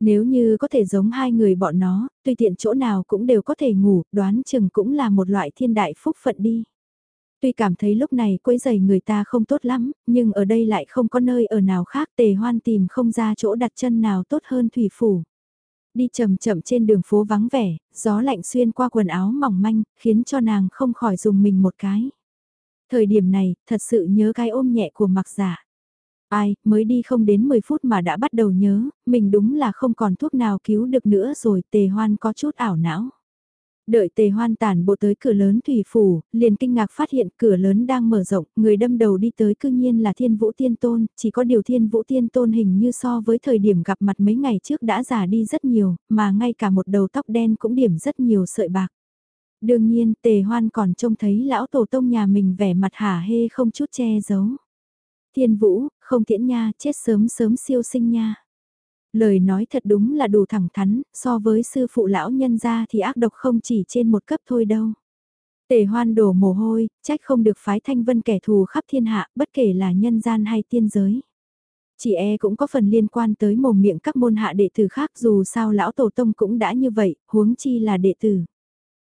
Nếu như có thể giống hai người bọn nó, tùy tiện chỗ nào cũng đều có thể ngủ, đoán chừng cũng là một loại thiên đại phúc phận đi. Tuy cảm thấy lúc này quấy giày người ta không tốt lắm, nhưng ở đây lại không có nơi ở nào khác tề hoan tìm không ra chỗ đặt chân nào tốt hơn thủy phủ. Đi chậm chậm trên đường phố vắng vẻ, gió lạnh xuyên qua quần áo mỏng manh, khiến cho nàng không khỏi dùng mình một cái. Thời điểm này, thật sự nhớ cái ôm nhẹ của mặc giả. Ai, mới đi không đến 10 phút mà đã bắt đầu nhớ, mình đúng là không còn thuốc nào cứu được nữa rồi, tề hoan có chút ảo não. Đợi tề hoan tản bộ tới cửa lớn thủy phủ, liền kinh ngạc phát hiện cửa lớn đang mở rộng, người đâm đầu đi tới cư nhiên là thiên vũ tiên tôn, chỉ có điều thiên vũ tiên tôn hình như so với thời điểm gặp mặt mấy ngày trước đã già đi rất nhiều, mà ngay cả một đầu tóc đen cũng điểm rất nhiều sợi bạc. Đương nhiên tề hoan còn trông thấy lão tổ tông nhà mình vẻ mặt hả hê không chút che giấu. Thiên vũ, không tiễn nha, chết sớm sớm siêu sinh nha. Lời nói thật đúng là đủ thẳng thắn, so với sư phụ lão nhân gia thì ác độc không chỉ trên một cấp thôi đâu. Tề hoan đổ mồ hôi, trách không được phái thanh vân kẻ thù khắp thiên hạ, bất kể là nhân gian hay tiên giới. Chỉ e cũng có phần liên quan tới mồm miệng các môn hạ đệ tử khác dù sao lão tổ tông cũng đã như vậy, huống chi là đệ tử.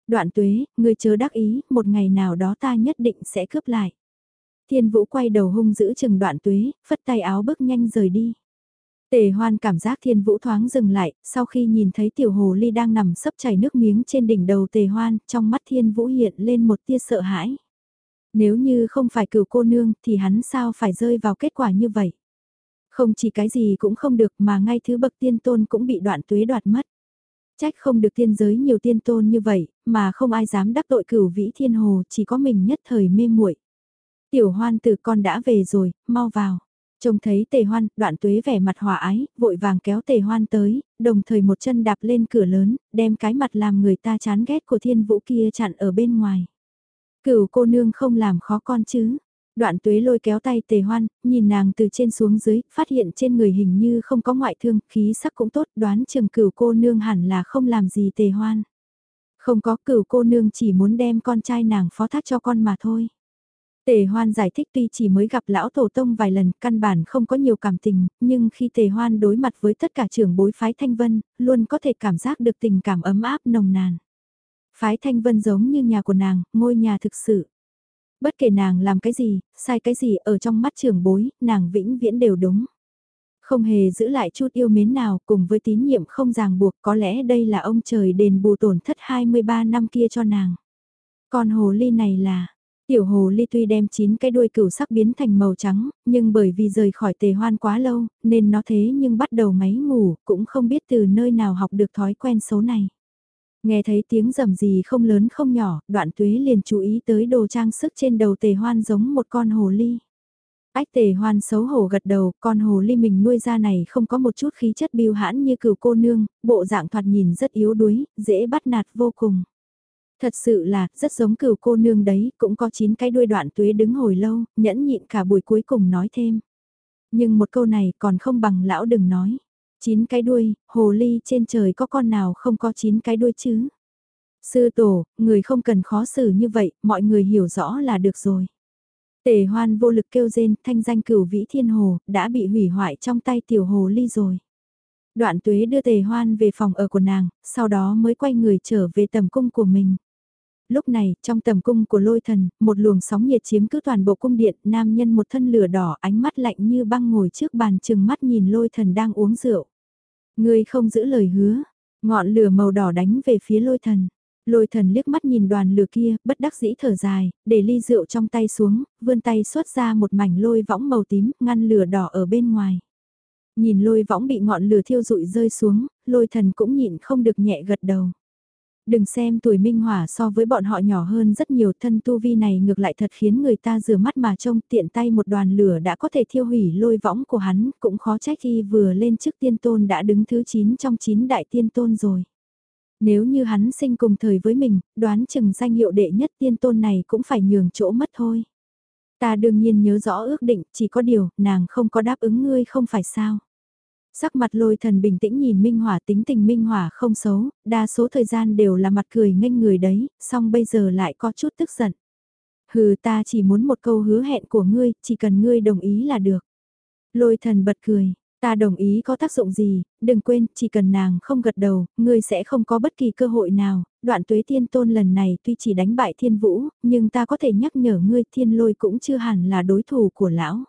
Đoạn tuế, người chớ đắc ý, một ngày nào đó ta nhất định sẽ cướp lại. Thiên vũ quay đầu hung giữ chừng đoạn tuế, phất tay áo bước nhanh rời đi. Tề hoan cảm giác thiên vũ thoáng dừng lại, sau khi nhìn thấy tiểu hồ ly đang nằm sấp chảy nước miếng trên đỉnh đầu tề hoan, trong mắt thiên vũ hiện lên một tia sợ hãi. Nếu như không phải cửu cô nương thì hắn sao phải rơi vào kết quả như vậy. Không chỉ cái gì cũng không được mà ngay thứ bậc tiên tôn cũng bị đoạn tuế đoạt mất. Trách không được tiên giới nhiều tiên tôn như vậy, mà không ai dám đắc tội cửu vĩ thiên hồ, chỉ có mình nhất thời mê muội. Tiểu hoan tử con đã về rồi, mau vào. Trông thấy tề hoan, đoạn tuế vẻ mặt hòa ái, vội vàng kéo tề hoan tới, đồng thời một chân đạp lên cửa lớn, đem cái mặt làm người ta chán ghét của thiên vũ kia chặn ở bên ngoài. Cửu cô nương không làm khó con chứ. Đoạn tuế lôi kéo tay tề hoan, nhìn nàng từ trên xuống dưới, phát hiện trên người hình như không có ngoại thương, khí sắc cũng tốt, đoán chừng cửu cô nương hẳn là không làm gì tề hoan. Không có cửu cô nương chỉ muốn đem con trai nàng phó thác cho con mà thôi. Tề Hoan giải thích tuy chỉ mới gặp lão tổ tông vài lần, căn bản không có nhiều cảm tình, nhưng khi Tề Hoan đối mặt với tất cả trưởng bối phái Thanh Vân, luôn có thể cảm giác được tình cảm ấm áp nồng nàn. Phái Thanh Vân giống như nhà của nàng, ngôi nhà thực sự. Bất kể nàng làm cái gì, sai cái gì ở trong mắt trưởng bối, nàng vĩnh viễn đều đúng. Không hề giữ lại chút yêu mến nào cùng với tín nhiệm không ràng buộc có lẽ đây là ông trời đền bù tổn thất 23 năm kia cho nàng. Còn hồ ly này là, Tiểu hồ ly tuy đem chín cái đuôi cửu sắc biến thành màu trắng, nhưng bởi vì rời khỏi tề hoan quá lâu, nên nó thế nhưng bắt đầu ngáy ngủ, cũng không biết từ nơi nào học được thói quen số này. Nghe thấy tiếng rầm gì không lớn không nhỏ, đoạn tuế liền chú ý tới đồ trang sức trên đầu tề hoan giống một con hồ ly. Ách tề hoan xấu hổ gật đầu, con hồ ly mình nuôi ra này không có một chút khí chất biêu hãn như cửu cô nương, bộ dạng thoạt nhìn rất yếu đuối, dễ bắt nạt vô cùng. Thật sự là, rất giống cửu cô nương đấy, cũng có chín cái đuôi đoạn tuế đứng hồi lâu, nhẫn nhịn cả buổi cuối cùng nói thêm. Nhưng một câu này còn không bằng lão đừng nói. chín cái đuôi, hồ ly trên trời có con nào không có chín cái đuôi chứ? Sư tổ, người không cần khó xử như vậy, mọi người hiểu rõ là được rồi. Tề hoan vô lực kêu rên, thanh danh cửu vĩ thiên hồ, đã bị hủy hoại trong tay tiểu hồ ly rồi. Đoạn tuế đưa tề hoan về phòng ở của nàng, sau đó mới quay người trở về tầm cung của mình lúc này, trong tầm cung của lôi thần, một luồng sóng nhiệt chiếm cứ toàn bộ cung điện, nam nhân một thân lửa đỏ ánh mắt lạnh như băng ngồi trước bàn chừng mắt nhìn lôi thần đang uống rượu. Người không giữ lời hứa, ngọn lửa màu đỏ đánh về phía lôi thần. Lôi thần liếc mắt nhìn đoàn lửa kia, bất đắc dĩ thở dài, để ly rượu trong tay xuống, vươn tay xuất ra một mảnh lôi võng màu tím, ngăn lửa đỏ ở bên ngoài. Nhìn lôi võng bị ngọn lửa thiêu rụi rơi xuống, lôi thần cũng nhịn không được nhẹ gật đầu. Đừng xem tuổi Minh Hỏa so với bọn họ nhỏ hơn rất nhiều thân tu vi này ngược lại thật khiến người ta rửa mắt mà trông tiện tay một đoàn lửa đã có thể thiêu hủy lôi võng của hắn, cũng khó trách khi vừa lên trước tiên tôn đã đứng thứ 9 trong 9 đại tiên tôn rồi. Nếu như hắn sinh cùng thời với mình, đoán chừng danh hiệu đệ nhất tiên tôn này cũng phải nhường chỗ mất thôi. Ta đương nhiên nhớ rõ ước định, chỉ có điều, nàng không có đáp ứng ngươi không phải sao. Sắc mặt lôi thần bình tĩnh nhìn Minh Hỏa tính tình Minh Hỏa không xấu, đa số thời gian đều là mặt cười nghênh người đấy, song bây giờ lại có chút tức giận. Hừ ta chỉ muốn một câu hứa hẹn của ngươi, chỉ cần ngươi đồng ý là được. Lôi thần bật cười, ta đồng ý có tác dụng gì, đừng quên, chỉ cần nàng không gật đầu, ngươi sẽ không có bất kỳ cơ hội nào, đoạn tuế thiên tôn lần này tuy chỉ đánh bại thiên vũ, nhưng ta có thể nhắc nhở ngươi thiên lôi cũng chưa hẳn là đối thủ của lão.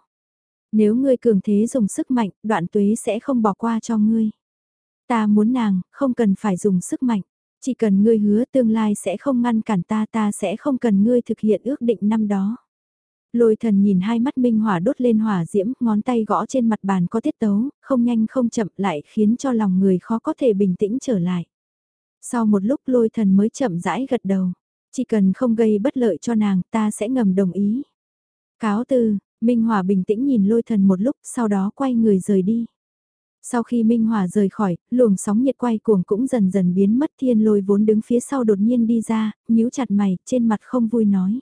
Nếu ngươi cường thế dùng sức mạnh, đoạn tuế sẽ không bỏ qua cho ngươi. Ta muốn nàng, không cần phải dùng sức mạnh. Chỉ cần ngươi hứa tương lai sẽ không ngăn cản ta ta sẽ không cần ngươi thực hiện ước định năm đó. Lôi thần nhìn hai mắt minh hỏa đốt lên hỏa diễm, ngón tay gõ trên mặt bàn có tiết tấu, không nhanh không chậm lại khiến cho lòng người khó có thể bình tĩnh trở lại. Sau một lúc lôi thần mới chậm rãi gật đầu. Chỉ cần không gây bất lợi cho nàng ta sẽ ngầm đồng ý. Cáo từ, Minh Hòa bình tĩnh nhìn lôi thần một lúc sau đó quay người rời đi. Sau khi Minh Hòa rời khỏi, luồng sóng nhiệt quay cuồng cũng dần dần biến mất thiên lôi vốn đứng phía sau đột nhiên đi ra, nhíu chặt mày, trên mặt không vui nói.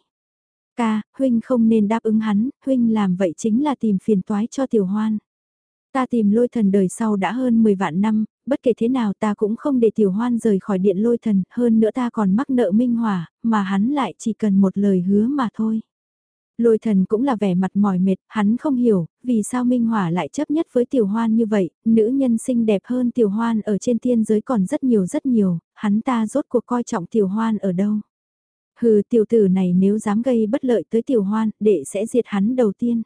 Ca, huynh không nên đáp ứng hắn, huynh làm vậy chính là tìm phiền toái cho tiểu hoan. Ta tìm lôi thần đời sau đã hơn 10 vạn năm, bất kể thế nào ta cũng không để tiểu hoan rời khỏi điện lôi thần, hơn nữa ta còn mắc nợ minh Hòa, mà hắn lại chỉ cần một lời hứa mà thôi. Lôi thần cũng là vẻ mặt mỏi mệt, hắn không hiểu, vì sao Minh Hỏa lại chấp nhất với tiểu hoan như vậy, nữ nhân xinh đẹp hơn tiểu hoan ở trên thiên giới còn rất nhiều rất nhiều, hắn ta rốt cuộc coi trọng tiểu hoan ở đâu. Hừ tiểu tử này nếu dám gây bất lợi tới tiểu hoan, đệ sẽ diệt hắn đầu tiên.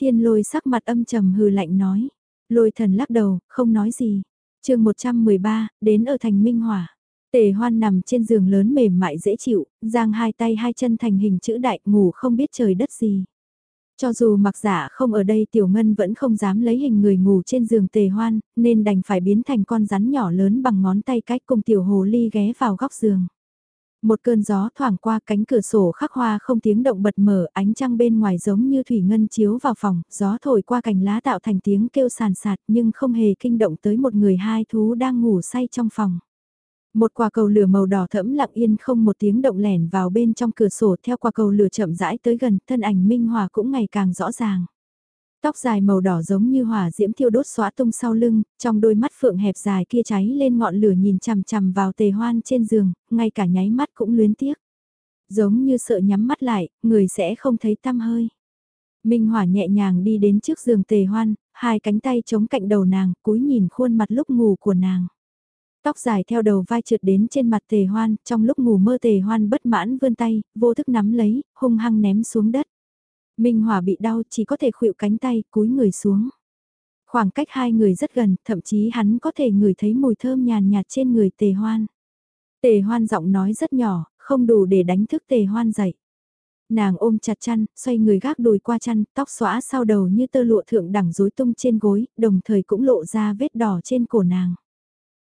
Thiên lôi sắc mặt âm trầm hừ lạnh nói. Lôi thần lắc đầu, không nói gì. chương 113, đến ở thành Minh Hỏa. Tề hoan nằm trên giường lớn mềm mại dễ chịu, giang hai tay hai chân thành hình chữ đại ngủ không biết trời đất gì. Cho dù mặc giả không ở đây tiểu ngân vẫn không dám lấy hình người ngủ trên giường tề hoan, nên đành phải biến thành con rắn nhỏ lớn bằng ngón tay cách cùng tiểu hồ ly ghé vào góc giường. Một cơn gió thoảng qua cánh cửa sổ khắc hoa không tiếng động bật mở, ánh trăng bên ngoài giống như thủy ngân chiếu vào phòng, gió thổi qua cành lá tạo thành tiếng kêu sàn sạt nhưng không hề kinh động tới một người hai thú đang ngủ say trong phòng. Một quả cầu lửa màu đỏ thẫm lặng yên không một tiếng động lẻn vào bên trong cửa sổ theo quả cầu lửa chậm rãi tới gần, thân ảnh Minh Hòa cũng ngày càng rõ ràng. Tóc dài màu đỏ giống như hỏa diễm thiêu đốt xóa tung sau lưng, trong đôi mắt phượng hẹp dài kia cháy lên ngọn lửa nhìn chằm chằm vào tề hoan trên giường, ngay cả nháy mắt cũng luyến tiếc. Giống như sợ nhắm mắt lại, người sẽ không thấy tăm hơi. Minh Hỏa nhẹ nhàng đi đến trước giường tề hoan, hai cánh tay chống cạnh đầu nàng, cúi nhìn khuôn mặt lúc ngủ của nàng. Tóc dài theo đầu vai trượt đến trên mặt tề hoan, trong lúc ngủ mơ tề hoan bất mãn vươn tay, vô thức nắm lấy, hung hăng ném xuống đất. Minh Hòa bị đau chỉ có thể khuỵu cánh tay, cúi người xuống. Khoảng cách hai người rất gần, thậm chí hắn có thể ngửi thấy mùi thơm nhàn nhạt trên người tề hoan. Tề hoan giọng nói rất nhỏ, không đủ để đánh thức tề hoan dậy. Nàng ôm chặt chăn, xoay người gác đùi qua chăn, tóc xõa sau đầu như tơ lụa thượng đẳng rối tung trên gối, đồng thời cũng lộ ra vết đỏ trên cổ nàng.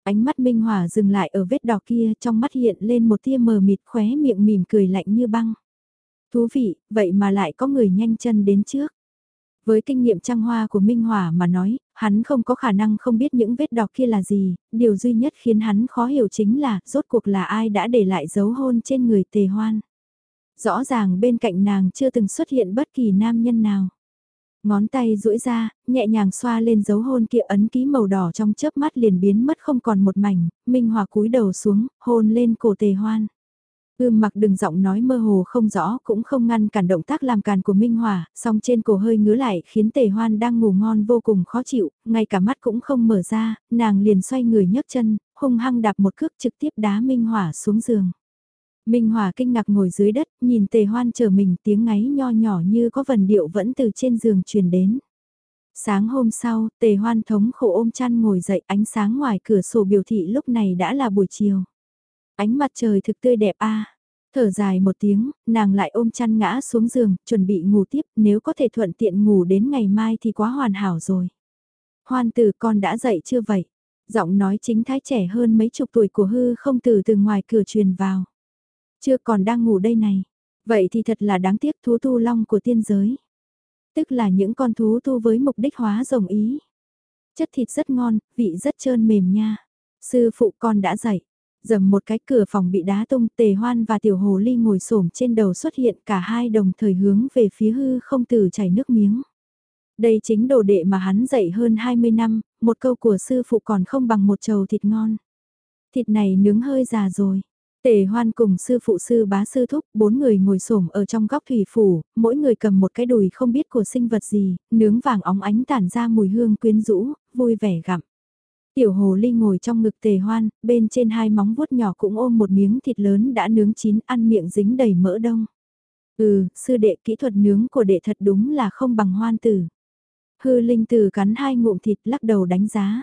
Ánh mắt Minh Hòa dừng lại ở vết đỏ kia trong mắt hiện lên một tia mờ mịt khóe miệng mỉm cười lạnh như băng. Thú vị, vậy mà lại có người nhanh chân đến trước. Với kinh nghiệm trăng hoa của Minh Hòa mà nói, hắn không có khả năng không biết những vết đỏ kia là gì, điều duy nhất khiến hắn khó hiểu chính là rốt cuộc là ai đã để lại dấu hôn trên người tề hoan. Rõ ràng bên cạnh nàng chưa từng xuất hiện bất kỳ nam nhân nào. Ngón tay duỗi ra, nhẹ nhàng xoa lên dấu hôn kia ấn ký màu đỏ trong chớp mắt liền biến mất không còn một mảnh, Minh Hòa cúi đầu xuống, hôn lên cổ tề hoan. Ưm mặc đừng giọng nói mơ hồ không rõ cũng không ngăn cản động tác làm càn của Minh Hòa, song trên cổ hơi ngứa lại khiến tề hoan đang ngủ ngon vô cùng khó chịu, ngay cả mắt cũng không mở ra, nàng liền xoay người nhấc chân, hung hăng đạp một cước trực tiếp đá Minh Hòa xuống giường. Minh Hòa kinh ngạc ngồi dưới đất, nhìn tề hoan chờ mình tiếng ngáy nho nhỏ như có vần điệu vẫn từ trên giường truyền đến. Sáng hôm sau, tề hoan thống khổ ôm chăn ngồi dậy ánh sáng ngoài cửa sổ biểu thị lúc này đã là buổi chiều. Ánh mặt trời thực tươi đẹp a Thở dài một tiếng, nàng lại ôm chăn ngã xuống giường, chuẩn bị ngủ tiếp, nếu có thể thuận tiện ngủ đến ngày mai thì quá hoàn hảo rồi. Hoan tử con đã dậy chưa vậy? Giọng nói chính thái trẻ hơn mấy chục tuổi của hư không từ từ ngoài cửa truyền vào. Chưa còn đang ngủ đây này. Vậy thì thật là đáng tiếc thú tu long của tiên giới. Tức là những con thú tu với mục đích hóa rồng ý. Chất thịt rất ngon, vị rất trơn mềm nha. Sư phụ con đã dậy. Dầm một cái cửa phòng bị đá tung tề hoan và tiểu hồ ly ngồi xổm trên đầu xuất hiện cả hai đồng thời hướng về phía hư không từ chảy nước miếng. Đây chính đồ đệ mà hắn dạy hơn 20 năm, một câu của sư phụ còn không bằng một chầu thịt ngon. Thịt này nướng hơi già rồi. Tề hoan cùng sư phụ sư bá sư thúc, bốn người ngồi xổm ở trong góc thủy phủ, mỗi người cầm một cái đùi không biết của sinh vật gì, nướng vàng óng ánh tản ra mùi hương quyến rũ, vui vẻ gặm. Tiểu hồ ly ngồi trong ngực tề hoan, bên trên hai móng vuốt nhỏ cũng ôm một miếng thịt lớn đã nướng chín ăn miệng dính đầy mỡ đông. Ừ, sư đệ kỹ thuật nướng của đệ thật đúng là không bằng hoan tử. Hư linh tử cắn hai ngụm thịt lắc đầu đánh giá.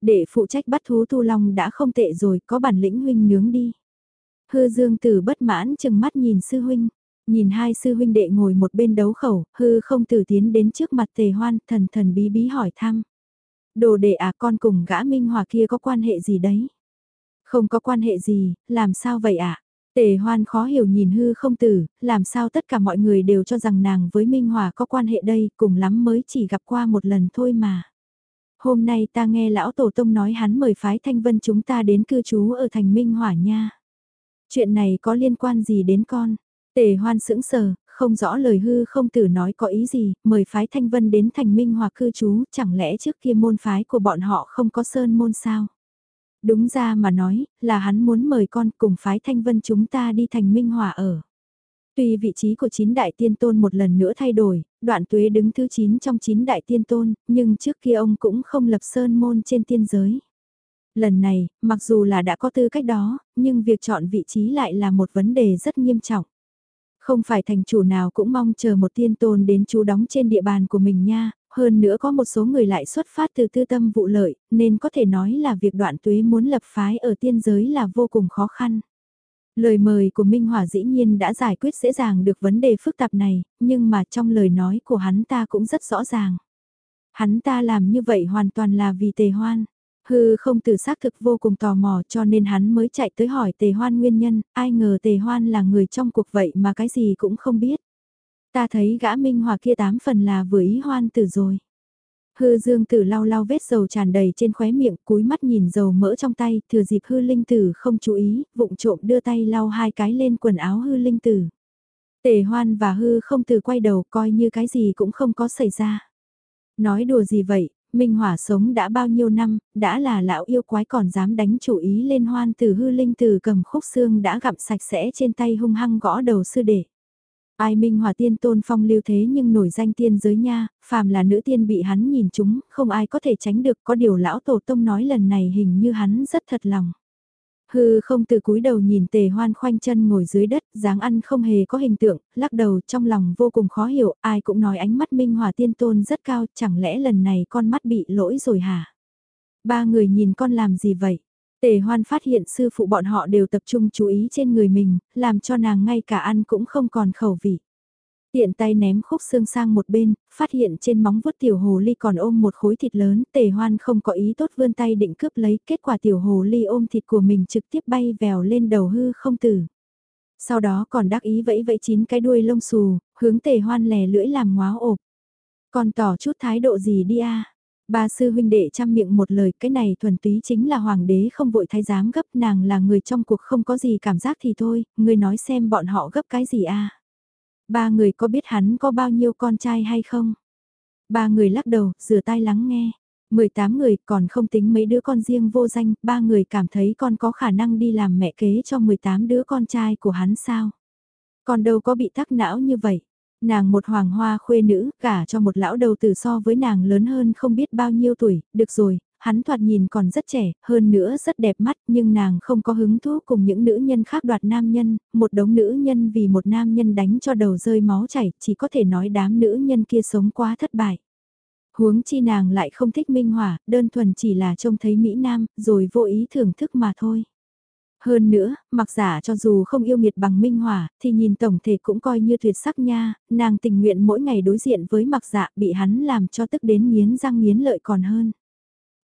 Đệ phụ trách bắt thú tu long đã không tệ rồi, có bản lĩnh huynh nướng đi. Hư dương tử bất mãn chừng mắt nhìn sư huynh. Nhìn hai sư huynh đệ ngồi một bên đấu khẩu, hư không tử tiến đến trước mặt tề hoan, thần thần bí bí hỏi thăm. Đồ đệ à con cùng gã minh hòa kia có quan hệ gì đấy? Không có quan hệ gì, làm sao vậy ạ? Tề hoan khó hiểu nhìn hư không tử, làm sao tất cả mọi người đều cho rằng nàng với Minh Hòa có quan hệ đây, cùng lắm mới chỉ gặp qua một lần thôi mà. Hôm nay ta nghe lão tổ tông nói hắn mời phái thanh vân chúng ta đến cư trú ở thành Minh Hỏa nha. Chuyện này có liên quan gì đến con? Tề hoan sững sờ, không rõ lời hư không tử nói có ý gì, mời phái thanh vân đến thành Minh Hòa cư trú, chẳng lẽ trước kia môn phái của bọn họ không có sơn môn sao? Đúng ra mà nói, là hắn muốn mời con cùng phái thanh vân chúng ta đi thành minh hòa ở. Tuy vị trí của chín đại tiên tôn một lần nữa thay đổi, đoạn tuế đứng thứ 9 trong chín đại tiên tôn, nhưng trước kia ông cũng không lập sơn môn trên tiên giới. Lần này, mặc dù là đã có tư cách đó, nhưng việc chọn vị trí lại là một vấn đề rất nghiêm trọng. Không phải thành chủ nào cũng mong chờ một tiên tôn đến chú đóng trên địa bàn của mình nha, hơn nữa có một số người lại xuất phát từ tư tâm vụ lợi, nên có thể nói là việc đoạn tuế muốn lập phái ở tiên giới là vô cùng khó khăn. Lời mời của Minh Hỏa dĩ nhiên đã giải quyết dễ dàng được vấn đề phức tạp này, nhưng mà trong lời nói của hắn ta cũng rất rõ ràng. Hắn ta làm như vậy hoàn toàn là vì tề hoan. Hư không tử xác thực vô cùng tò mò cho nên hắn mới chạy tới hỏi tề hoan nguyên nhân, ai ngờ tề hoan là người trong cuộc vậy mà cái gì cũng không biết. Ta thấy gã minh hòa kia tám phần là vừa ý hoan tử rồi. Hư dương tử lau lau vết dầu tràn đầy trên khóe miệng, cúi mắt nhìn dầu mỡ trong tay, thừa dịp hư linh tử không chú ý, vụng trộm đưa tay lau hai cái lên quần áo hư linh tử. Tề hoan và hư không tử quay đầu coi như cái gì cũng không có xảy ra. Nói đùa gì vậy, Minh Hỏa sống đã bao nhiêu năm, đã là lão yêu quái còn dám đánh chủ ý lên hoan từ hư linh từ cầm khúc xương đã gặm sạch sẽ trên tay hung hăng gõ đầu sư đệ. Ai minh hòa tiên tôn phong lưu thế nhưng nổi danh tiên giới nha, phàm là nữ tiên bị hắn nhìn chúng, không ai có thể tránh được, có điều lão tổ tông nói lần này hình như hắn rất thật lòng. Hư không từ cúi đầu nhìn tề hoan khoanh chân ngồi dưới đất, dáng ăn không hề có hình tượng, lắc đầu trong lòng vô cùng khó hiểu, ai cũng nói ánh mắt minh hòa tiên tôn rất cao, chẳng lẽ lần này con mắt bị lỗi rồi hả? Ba người nhìn con làm gì vậy? Tề hoan phát hiện sư phụ bọn họ đều tập trung chú ý trên người mình, làm cho nàng ngay cả ăn cũng không còn khẩu vị. Tiện tay ném khúc xương sang một bên, phát hiện trên móng vuốt tiểu hồ ly còn ôm một khối thịt lớn, tề hoan không có ý tốt vươn tay định cướp lấy, kết quả tiểu hồ ly ôm thịt của mình trực tiếp bay vèo lên đầu hư không tử. Sau đó còn đắc ý vẫy vẫy chín cái đuôi lông xù, hướng tề hoan lè lưỡi làm ngóa ộp. Còn tỏ chút thái độ gì đi a Ba sư huynh đệ chăm miệng một lời cái này thuần túy chính là hoàng đế không vội thái giám gấp nàng là người trong cuộc không có gì cảm giác thì thôi, người nói xem bọn họ gấp cái gì a Ba người có biết hắn có bao nhiêu con trai hay không? Ba người lắc đầu, rửa tai lắng nghe. 18 người còn không tính mấy đứa con riêng vô danh, ba người cảm thấy con có khả năng đi làm mẹ kế cho 18 đứa con trai của hắn sao? Còn đâu có bị tắc não như vậy? Nàng một hoàng hoa khuê nữ, cả cho một lão đầu tử so với nàng lớn hơn không biết bao nhiêu tuổi, được rồi, hắn thoạt nhìn còn rất trẻ, hơn nữa rất đẹp mắt, nhưng nàng không có hứng thú cùng những nữ nhân khác đoạt nam nhân, một đống nữ nhân vì một nam nhân đánh cho đầu rơi máu chảy, chỉ có thể nói đám nữ nhân kia sống quá thất bại. Huống chi nàng lại không thích minh hỏa, đơn thuần chỉ là trông thấy Mỹ Nam, rồi vô ý thưởng thức mà thôi. Hơn nữa, mặc giả cho dù không yêu nghiệt bằng minh hỏa, thì nhìn tổng thể cũng coi như tuyệt sắc nha, nàng tình nguyện mỗi ngày đối diện với mặc giả bị hắn làm cho tức đến miến răng miến lợi còn hơn.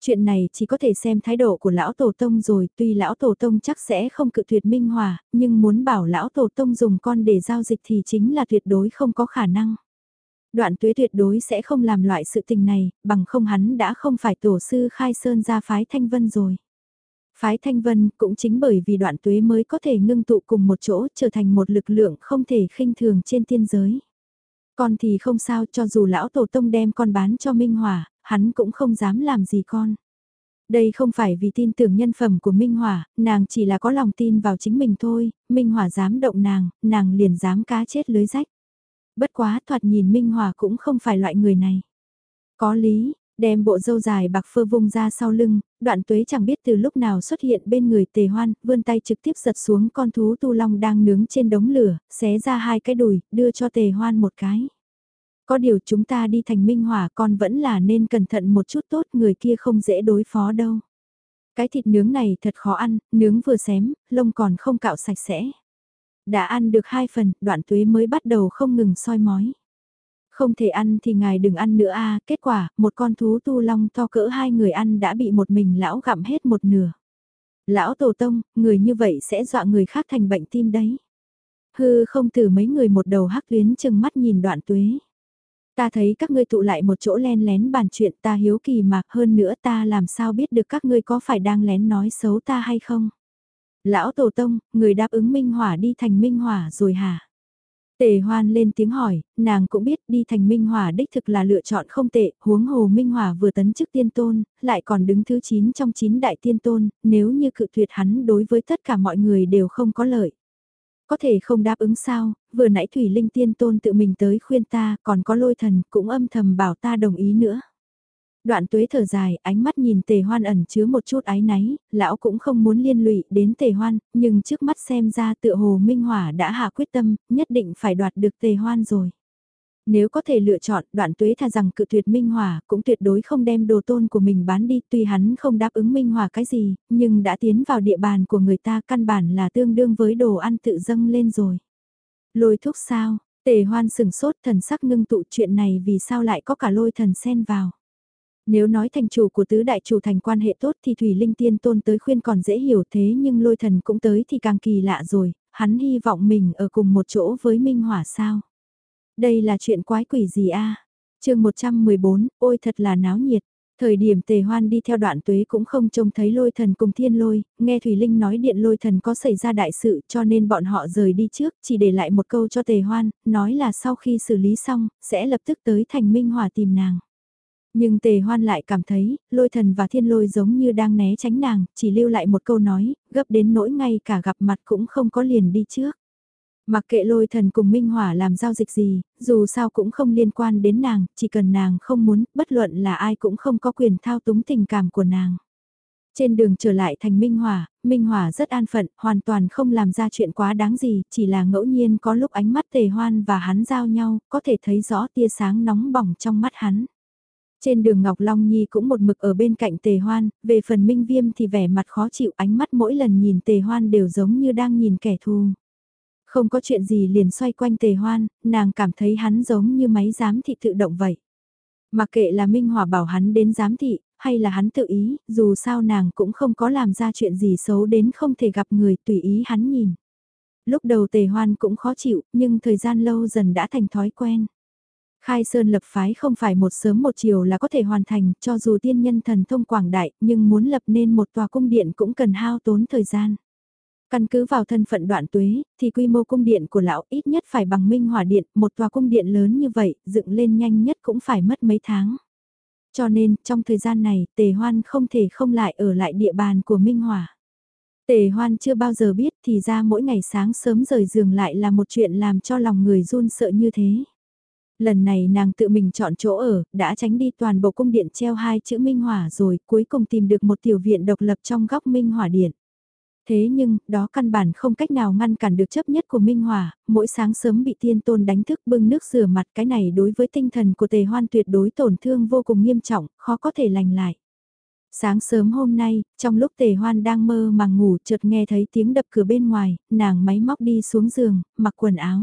Chuyện này chỉ có thể xem thái độ của lão tổ tông rồi, tuy lão tổ tông chắc sẽ không cự tuyệt minh hòa, nhưng muốn bảo lão tổ tông dùng con để giao dịch thì chính là tuyệt đối không có khả năng. Đoạn tuế tuyệt đối sẽ không làm loại sự tình này, bằng không hắn đã không phải tổ sư khai sơn ra phái thanh vân rồi. Phái Thanh Vân cũng chính bởi vì đoạn tuế mới có thể ngưng tụ cùng một chỗ trở thành một lực lượng không thể khinh thường trên tiên giới. Con thì không sao cho dù lão tổ tông đem con bán cho Minh hòa hắn cũng không dám làm gì con. Đây không phải vì tin tưởng nhân phẩm của Minh Hỏa, nàng chỉ là có lòng tin vào chính mình thôi, Minh Hỏa dám động nàng, nàng liền dám cá chết lưới rách. Bất quá thoạt nhìn Minh Hỏa cũng không phải loại người này. Có lý, đem bộ dâu dài bạc phơ vung ra sau lưng, đoạn tuế chẳng biết từ lúc nào xuất hiện bên người tề hoan, vươn tay trực tiếp giật xuống con thú tu long đang nướng trên đống lửa, xé ra hai cái đùi, đưa cho tề hoan một cái. Có điều chúng ta đi thành minh hỏa con vẫn là nên cẩn thận một chút tốt người kia không dễ đối phó đâu. Cái thịt nướng này thật khó ăn, nướng vừa xém, lông còn không cạo sạch sẽ. Đã ăn được hai phần, đoạn tuế mới bắt đầu không ngừng soi mói. Không thể ăn thì ngài đừng ăn nữa a kết quả, một con thú tu long to cỡ hai người ăn đã bị một mình lão gặm hết một nửa. Lão Tổ Tông, người như vậy sẽ dọa người khác thành bệnh tim đấy. Hư không từ mấy người một đầu hắc luyến chừng mắt nhìn đoạn tuế. Ta thấy các ngươi tụ lại một chỗ len lén bàn chuyện ta hiếu kỳ mà hơn nữa ta làm sao biết được các ngươi có phải đang lén nói xấu ta hay không. Lão Tổ Tông, người đáp ứng Minh Hỏa đi thành Minh Hỏa rồi hả? Tề hoan lên tiếng hỏi, nàng cũng biết đi thành Minh Hỏa đích thực là lựa chọn không tệ, huống hồ Minh Hỏa vừa tấn chức tiên tôn, lại còn đứng thứ 9 trong 9 đại tiên tôn, nếu như cự tuyệt hắn đối với tất cả mọi người đều không có lợi. Có thể không đáp ứng sao, vừa nãy Thủy Linh tiên tôn tự mình tới khuyên ta, còn có lôi thần cũng âm thầm bảo ta đồng ý nữa. Đoạn tuế thở dài, ánh mắt nhìn tề hoan ẩn chứa một chút ái náy, lão cũng không muốn liên lụy đến tề hoan, nhưng trước mắt xem ra tựa hồ Minh Hỏa đã hạ quyết tâm, nhất định phải đoạt được tề hoan rồi. Nếu có thể lựa chọn, đoạn tuế tha rằng cự tuyệt Minh hòa cũng tuyệt đối không đem đồ tôn của mình bán đi, tuy hắn không đáp ứng Minh hòa cái gì, nhưng đã tiến vào địa bàn của người ta căn bản là tương đương với đồ ăn tự dâng lên rồi. Lôi thúc sao, tề hoan sừng sốt thần sắc ngưng tụ chuyện này vì sao lại có cả lôi thần xen vào. Nếu nói thành chủ của tứ đại chủ thành quan hệ tốt thì Thủy Linh Tiên Tôn tới khuyên còn dễ hiểu thế nhưng lôi thần cũng tới thì càng kỳ lạ rồi, hắn hy vọng mình ở cùng một chỗ với Minh Hỏa sao. Đây là chuyện quái quỷ gì a à? chương 114, ôi thật là náo nhiệt. Thời điểm tề hoan đi theo đoạn tuế cũng không trông thấy lôi thần cùng thiên lôi, nghe Thủy Linh nói điện lôi thần có xảy ra đại sự cho nên bọn họ rời đi trước, chỉ để lại một câu cho tề hoan, nói là sau khi xử lý xong, sẽ lập tức tới thành minh hòa tìm nàng. Nhưng tề hoan lại cảm thấy, lôi thần và thiên lôi giống như đang né tránh nàng, chỉ lưu lại một câu nói, gấp đến nỗi ngay cả gặp mặt cũng không có liền đi trước. Mặc kệ lôi thần cùng Minh Hỏa làm giao dịch gì, dù sao cũng không liên quan đến nàng, chỉ cần nàng không muốn, bất luận là ai cũng không có quyền thao túng tình cảm của nàng. Trên đường trở lại thành Minh Hỏa, Minh Hỏa rất an phận, hoàn toàn không làm ra chuyện quá đáng gì, chỉ là ngẫu nhiên có lúc ánh mắt tề hoan và hắn giao nhau, có thể thấy rõ tia sáng nóng bỏng trong mắt hắn. Trên đường Ngọc Long Nhi cũng một mực ở bên cạnh tề hoan, về phần Minh Viêm thì vẻ mặt khó chịu ánh mắt mỗi lần nhìn tề hoan đều giống như đang nhìn kẻ thù. Không có chuyện gì liền xoay quanh tề hoan, nàng cảm thấy hắn giống như máy giám thị tự động vậy. Mặc kệ là Minh Hòa bảo hắn đến giám thị, hay là hắn tự ý, dù sao nàng cũng không có làm ra chuyện gì xấu đến không thể gặp người tùy ý hắn nhìn. Lúc đầu tề hoan cũng khó chịu, nhưng thời gian lâu dần đã thành thói quen. Khai Sơn lập phái không phải một sớm một chiều là có thể hoàn thành, cho dù tiên nhân thần thông quảng đại, nhưng muốn lập nên một tòa cung điện cũng cần hao tốn thời gian. Căn cứ vào thân phận đoạn tuế, thì quy mô cung điện của lão ít nhất phải bằng minh hỏa điện, một tòa cung điện lớn như vậy, dựng lên nhanh nhất cũng phải mất mấy tháng. Cho nên, trong thời gian này, tề hoan không thể không lại ở lại địa bàn của minh hỏa. Tề hoan chưa bao giờ biết thì ra mỗi ngày sáng sớm rời giường lại là một chuyện làm cho lòng người run sợ như thế. Lần này nàng tự mình chọn chỗ ở, đã tránh đi toàn bộ cung điện treo hai chữ Minh Hỏa rồi, cuối cùng tìm được một tiểu viện độc lập trong góc Minh Hỏa Điện. Thế nhưng, đó căn bản không cách nào ngăn cản được chấp nhất của Minh Hòa, mỗi sáng sớm bị tiên tôn đánh thức bưng nước rửa mặt cái này đối với tinh thần của tề hoan tuyệt đối tổn thương vô cùng nghiêm trọng, khó có thể lành lại. Sáng sớm hôm nay, trong lúc tề hoan đang mơ màng ngủ chợt nghe thấy tiếng đập cửa bên ngoài, nàng máy móc đi xuống giường, mặc quần áo.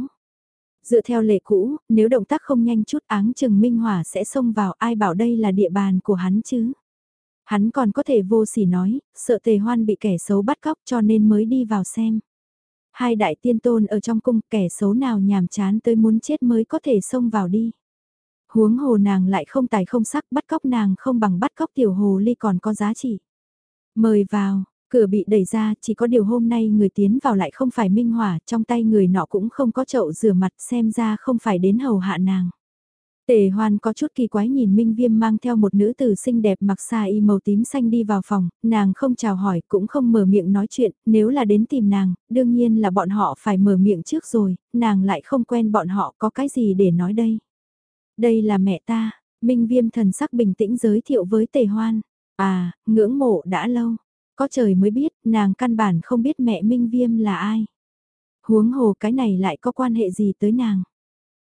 Dựa theo lệ cũ, nếu động tác không nhanh chút áng chừng Minh Hòa sẽ xông vào ai bảo đây là địa bàn của hắn chứ. Hắn còn có thể vô sỉ nói, sợ tề hoan bị kẻ xấu bắt cóc cho nên mới đi vào xem. Hai đại tiên tôn ở trong cung kẻ xấu nào nhàm chán tới muốn chết mới có thể xông vào đi. Huống hồ nàng lại không tài không sắc bắt cóc nàng không bằng bắt cóc tiểu hồ ly còn có giá trị. Mời vào, cửa bị đẩy ra chỉ có điều hôm nay người tiến vào lại không phải minh hỏa trong tay người nọ cũng không có chậu rửa mặt xem ra không phải đến hầu hạ nàng. Tề hoan có chút kỳ quái nhìn Minh Viêm mang theo một nữ tử xinh đẹp mặc xa y màu tím xanh đi vào phòng, nàng không chào hỏi cũng không mở miệng nói chuyện, nếu là đến tìm nàng, đương nhiên là bọn họ phải mở miệng trước rồi, nàng lại không quen bọn họ có cái gì để nói đây. Đây là mẹ ta, Minh Viêm thần sắc bình tĩnh giới thiệu với Tề hoan, à, ngưỡng mộ đã lâu, có trời mới biết, nàng căn bản không biết mẹ Minh Viêm là ai. Huống hồ cái này lại có quan hệ gì tới nàng.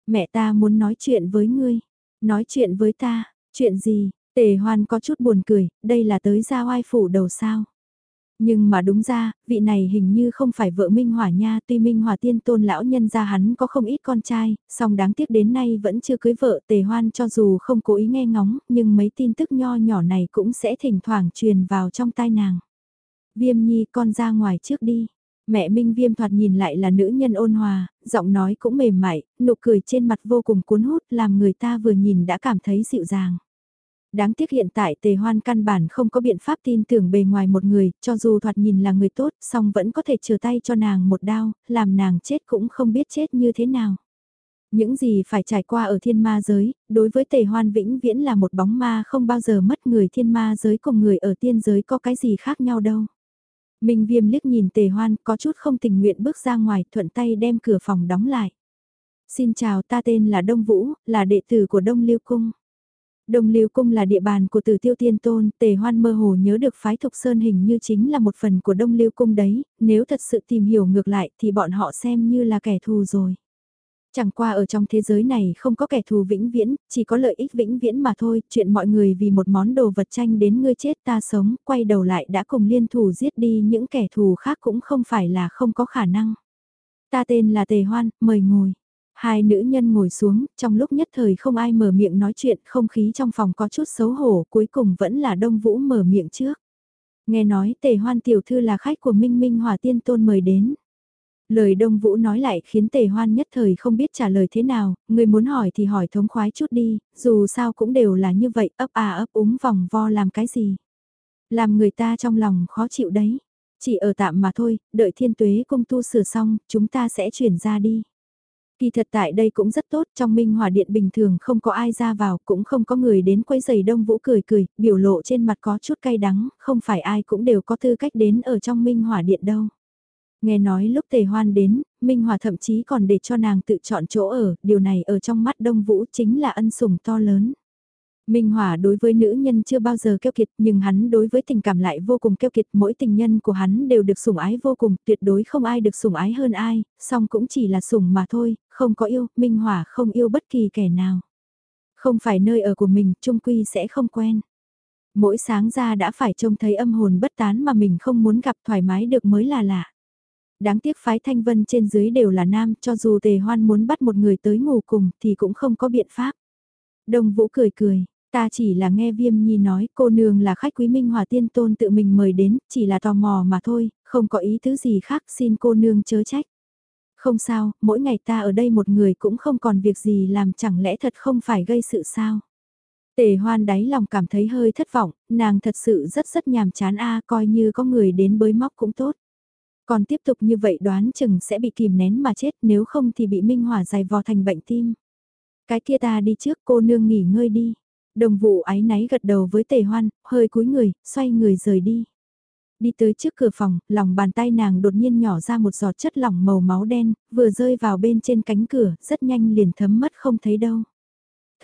Mẹ ta muốn nói chuyện với ngươi. Nói chuyện với ta, chuyện gì? Tề hoan có chút buồn cười, đây là tới gia oai phủ đầu sao. Nhưng mà đúng ra, vị này hình như không phải vợ Minh Hỏa nha, tuy Minh Hỏa tiên tôn lão nhân gia hắn có không ít con trai, song đáng tiếc đến nay vẫn chưa cưới vợ tề hoan cho dù không cố ý nghe ngóng, nhưng mấy tin tức nho nhỏ này cũng sẽ thỉnh thoảng truyền vào trong tai nàng. Viêm nhi con ra ngoài trước đi. Mẹ Minh Viêm thoạt nhìn lại là nữ nhân ôn hòa, giọng nói cũng mềm mại, nụ cười trên mặt vô cùng cuốn hút làm người ta vừa nhìn đã cảm thấy dịu dàng. Đáng tiếc hiện tại tề hoan căn bản không có biện pháp tin tưởng bề ngoài một người, cho dù thoạt nhìn là người tốt, song vẫn có thể trừ tay cho nàng một đao, làm nàng chết cũng không biết chết như thế nào. Những gì phải trải qua ở thiên ma giới, đối với tề hoan vĩnh viễn là một bóng ma không bao giờ mất người thiên ma giới cùng người ở tiên giới có cái gì khác nhau đâu. Minh Viêm liếc nhìn tề hoan có chút không tình nguyện bước ra ngoài thuận tay đem cửa phòng đóng lại. Xin chào ta tên là Đông Vũ, là đệ tử của Đông Liêu Cung. Đông Liêu Cung là địa bàn của Từ Tiêu Tiên Tôn, Tề Hoan mơ hồ nhớ được phái Thục Sơn hình như chính là một phần của Đông Liêu Cung đấy, nếu thật sự tìm hiểu ngược lại thì bọn họ xem như là kẻ thù rồi. Chẳng qua ở trong thế giới này không có kẻ thù vĩnh viễn, chỉ có lợi ích vĩnh viễn mà thôi, chuyện mọi người vì một món đồ vật tranh đến ngươi chết ta sống, quay đầu lại đã cùng liên thủ giết đi những kẻ thù khác cũng không phải là không có khả năng. Ta tên là Tề Hoan, mời ngồi. Hai nữ nhân ngồi xuống, trong lúc nhất thời không ai mở miệng nói chuyện, không khí trong phòng có chút xấu hổ, cuối cùng vẫn là Đông Vũ mở miệng trước. Nghe nói Tề Hoan tiểu thư là khách của Minh Minh Hòa Tiên Tôn mời đến. Lời Đông Vũ nói lại khiến Tề Hoan nhất thời không biết trả lời thế nào, người muốn hỏi thì hỏi thống khoái chút đi, dù sao cũng đều là như vậy, ấp à ấp úng vòng vo làm cái gì. Làm người ta trong lòng khó chịu đấy. Chỉ ở tạm mà thôi, đợi thiên tuế công tu sửa xong, chúng ta sẽ chuyển ra đi. Kỳ thật tại đây cũng rất tốt, trong minh hòa điện bình thường không có ai ra vào, cũng không có người đến quấy giày đông vũ cười cười, biểu lộ trên mặt có chút cay đắng, không phải ai cũng đều có tư cách đến ở trong minh hòa điện đâu. Nghe nói lúc tề hoan đến, Minh Hòa thậm chí còn để cho nàng tự chọn chỗ ở, điều này ở trong mắt Đông Vũ chính là ân sủng to lớn. Minh Hòa đối với nữ nhân chưa bao giờ keo kiệt nhưng hắn đối với tình cảm lại vô cùng keo kiệt mỗi tình nhân của hắn đều được sủng ái vô cùng tuyệt đối không ai được sủng ái hơn ai, song cũng chỉ là sủng mà thôi, không có yêu, Minh Hòa không yêu bất kỳ kẻ nào. Không phải nơi ở của mình, trung quy sẽ không quen. Mỗi sáng ra đã phải trông thấy âm hồn bất tán mà mình không muốn gặp thoải mái được mới là lạ. Đáng tiếc phái thanh vân trên dưới đều là nam, cho dù tề hoan muốn bắt một người tới ngủ cùng thì cũng không có biện pháp. Đồng vũ cười cười, ta chỉ là nghe viêm nhi nói cô nương là khách quý minh hòa tiên tôn tự mình mời đến, chỉ là tò mò mà thôi, không có ý thứ gì khác xin cô nương chớ trách. Không sao, mỗi ngày ta ở đây một người cũng không còn việc gì làm chẳng lẽ thật không phải gây sự sao. Tề hoan đáy lòng cảm thấy hơi thất vọng, nàng thật sự rất rất nhàm chán a coi như có người đến bới móc cũng tốt. Còn tiếp tục như vậy đoán chừng sẽ bị kìm nén mà chết nếu không thì bị minh hỏa dài vò thành bệnh tim. Cái kia ta đi trước cô nương nghỉ ngơi đi. Đồng vụ ái náy gật đầu với tề hoan, hơi cúi người, xoay người rời đi. Đi tới trước cửa phòng, lòng bàn tay nàng đột nhiên nhỏ ra một giọt chất lỏng màu máu đen, vừa rơi vào bên trên cánh cửa, rất nhanh liền thấm mất không thấy đâu.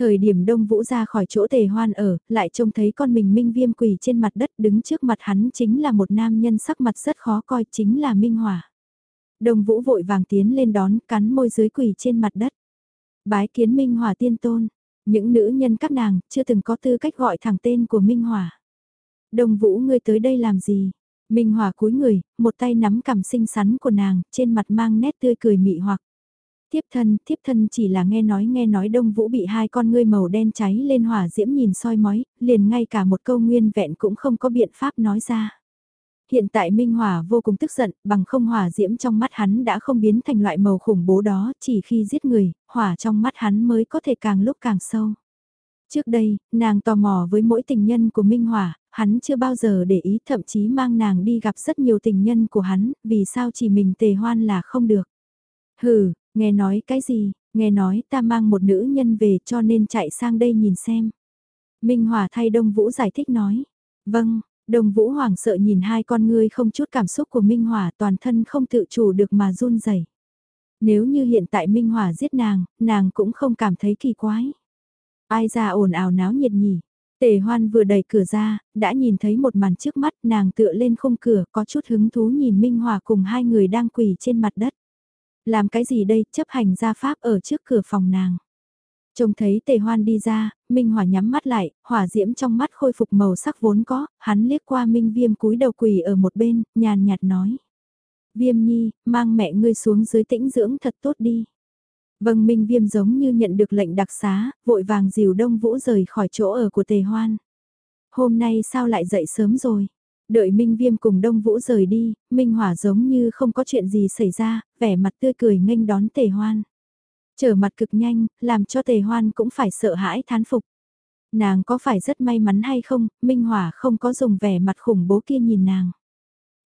Thời điểm Đông Vũ ra khỏi chỗ tề hoan ở, lại trông thấy con mình Minh Viêm quỳ trên mặt đất đứng trước mặt hắn chính là một nam nhân sắc mặt rất khó coi chính là Minh Hỏa. Đông Vũ vội vàng tiến lên đón cắn môi dưới quỳ trên mặt đất. Bái kiến Minh Hỏa tiên tôn, những nữ nhân các nàng chưa từng có tư cách gọi thẳng tên của Minh Hỏa. Đông Vũ ngươi tới đây làm gì? Minh Hỏa cúi người, một tay nắm cằm xinh xắn của nàng, trên mặt mang nét tươi cười mị hoặc. Tiếp thân, tiếp thân chỉ là nghe nói nghe nói đông vũ bị hai con ngươi màu đen cháy lên hỏa diễm nhìn soi mói, liền ngay cả một câu nguyên vẹn cũng không có biện pháp nói ra. Hiện tại Minh Hỏa vô cùng tức giận, bằng không hỏa diễm trong mắt hắn đã không biến thành loại màu khủng bố đó, chỉ khi giết người, hỏa trong mắt hắn mới có thể càng lúc càng sâu. Trước đây, nàng tò mò với mỗi tình nhân của Minh Hỏa, hắn chưa bao giờ để ý thậm chí mang nàng đi gặp rất nhiều tình nhân của hắn, vì sao chỉ mình tề hoan là không được. Hừ, Nghe nói cái gì, nghe nói ta mang một nữ nhân về cho nên chạy sang đây nhìn xem. Minh Hòa thay Đông Vũ giải thích nói. Vâng, Đông Vũ hoảng sợ nhìn hai con ngươi không chút cảm xúc của Minh Hòa toàn thân không tự chủ được mà run rẩy. Nếu như hiện tại Minh Hòa giết nàng, nàng cũng không cảm thấy kỳ quái. Ai ra ồn ào náo nhiệt nhỉ? Tề hoan vừa đẩy cửa ra, đã nhìn thấy một màn trước mắt nàng tựa lên khung cửa có chút hứng thú nhìn Minh Hòa cùng hai người đang quỳ trên mặt đất. Làm cái gì đây, chấp hành gia pháp ở trước cửa phòng nàng. Trông thấy tề hoan đi ra, Minh Hỏa nhắm mắt lại, hỏa diễm trong mắt khôi phục màu sắc vốn có, hắn liếc qua Minh Viêm cúi đầu quỳ ở một bên, nhàn nhạt nói. Viêm nhi, mang mẹ ngươi xuống dưới tĩnh dưỡng thật tốt đi. Vâng Minh Viêm giống như nhận được lệnh đặc xá, vội vàng dìu Đông Vũ rời khỏi chỗ ở của tề hoan. Hôm nay sao lại dậy sớm rồi? Đợi Minh Viêm cùng Đông Vũ rời đi, Minh Hỏa giống như không có chuyện gì xảy ra, vẻ mặt tươi cười nghênh đón tề hoan. Trở mặt cực nhanh, làm cho tề hoan cũng phải sợ hãi thán phục. Nàng có phải rất may mắn hay không, Minh Hỏa không có dùng vẻ mặt khủng bố kia nhìn nàng.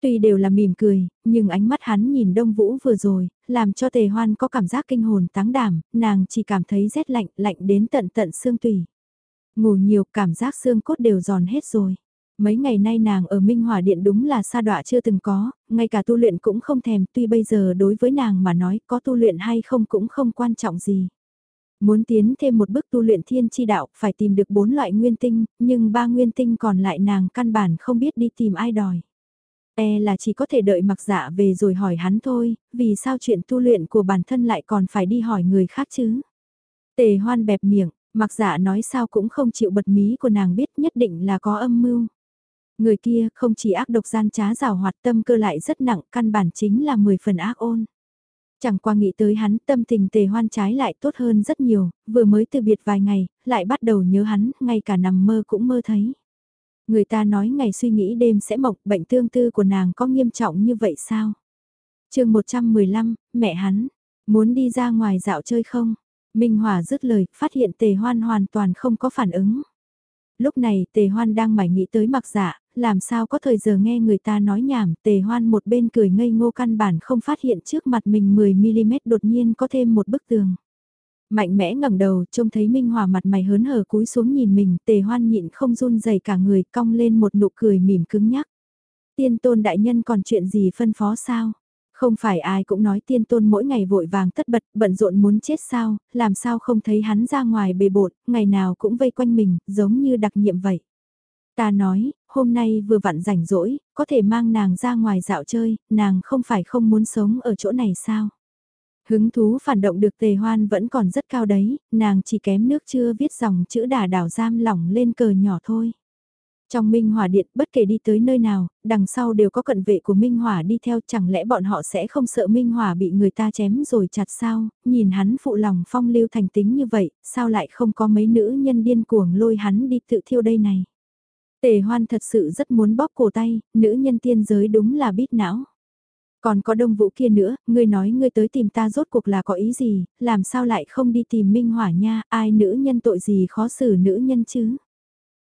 Tuy đều là mỉm cười, nhưng ánh mắt hắn nhìn Đông Vũ vừa rồi, làm cho tề hoan có cảm giác kinh hồn táng đảm, nàng chỉ cảm thấy rét lạnh, lạnh đến tận tận xương tủy. Ngủ nhiều cảm giác xương cốt đều giòn hết rồi. Mấy ngày nay nàng ở Minh Hòa Điện đúng là sa đọa chưa từng có, ngay cả tu luyện cũng không thèm, tuy bây giờ đối với nàng mà nói có tu luyện hay không cũng không quan trọng gì. Muốn tiến thêm một bước tu luyện thiên chi đạo, phải tìm được bốn loại nguyên tinh, nhưng ba nguyên tinh còn lại nàng căn bản không biết đi tìm ai đòi. E là chỉ có thể đợi mặc dạ về rồi hỏi hắn thôi, vì sao chuyện tu luyện của bản thân lại còn phải đi hỏi người khác chứ? Tề hoan bẹp miệng, mặc dạ nói sao cũng không chịu bật mí của nàng biết nhất định là có âm mưu. Người kia không chỉ ác độc gian trá rào hoạt tâm cơ lại rất nặng, căn bản chính là 10 phần ác ôn. Chẳng qua nghĩ tới hắn tâm tình tề hoan trái lại tốt hơn rất nhiều, vừa mới từ biệt vài ngày, lại bắt đầu nhớ hắn, ngay cả nằm mơ cũng mơ thấy. Người ta nói ngày suy nghĩ đêm sẽ mộc, bệnh tương tư của nàng có nghiêm trọng như vậy sao? chương 115, mẹ hắn, muốn đi ra ngoài dạo chơi không? Minh Hòa dứt lời, phát hiện tề hoan hoàn toàn không có phản ứng. Lúc này tề hoan đang mải nghĩ tới mặc dạ, làm sao có thời giờ nghe người ta nói nhảm, tề hoan một bên cười ngây ngô căn bản không phát hiện trước mặt mình 10mm đột nhiên có thêm một bức tường. Mạnh mẽ ngẩng đầu, trông thấy Minh Hòa mặt mày hớn hở cúi xuống nhìn mình, tề hoan nhịn không run rẩy cả người, cong lên một nụ cười mỉm cứng nhắc. Tiên tôn đại nhân còn chuyện gì phân phó sao? Không phải ai cũng nói tiên tôn mỗi ngày vội vàng tất bật, bận rộn muốn chết sao, làm sao không thấy hắn ra ngoài bề bộn, ngày nào cũng vây quanh mình, giống như đặc nhiệm vậy. Ta nói, hôm nay vừa vặn rảnh rỗi, có thể mang nàng ra ngoài dạo chơi, nàng không phải không muốn sống ở chỗ này sao? Hứng thú phản động được tề hoan vẫn còn rất cao đấy, nàng chỉ kém nước chưa viết dòng chữ đà đảo giam lỏng lên cờ nhỏ thôi. Trong Minh Hỏa Điện, bất kể đi tới nơi nào, đằng sau đều có cận vệ của Minh Hỏa đi theo, chẳng lẽ bọn họ sẽ không sợ Minh Hỏa bị người ta chém rồi chặt sao, nhìn hắn phụ lòng phong lưu thành tính như vậy, sao lại không có mấy nữ nhân điên cuồng lôi hắn đi tự thiêu đây này. Tề hoan thật sự rất muốn bóp cổ tay, nữ nhân tiên giới đúng là bít não. Còn có đông vũ kia nữa, ngươi nói ngươi tới tìm ta rốt cuộc là có ý gì, làm sao lại không đi tìm minh hỏa nha, ai nữ nhân tội gì khó xử nữ nhân chứ.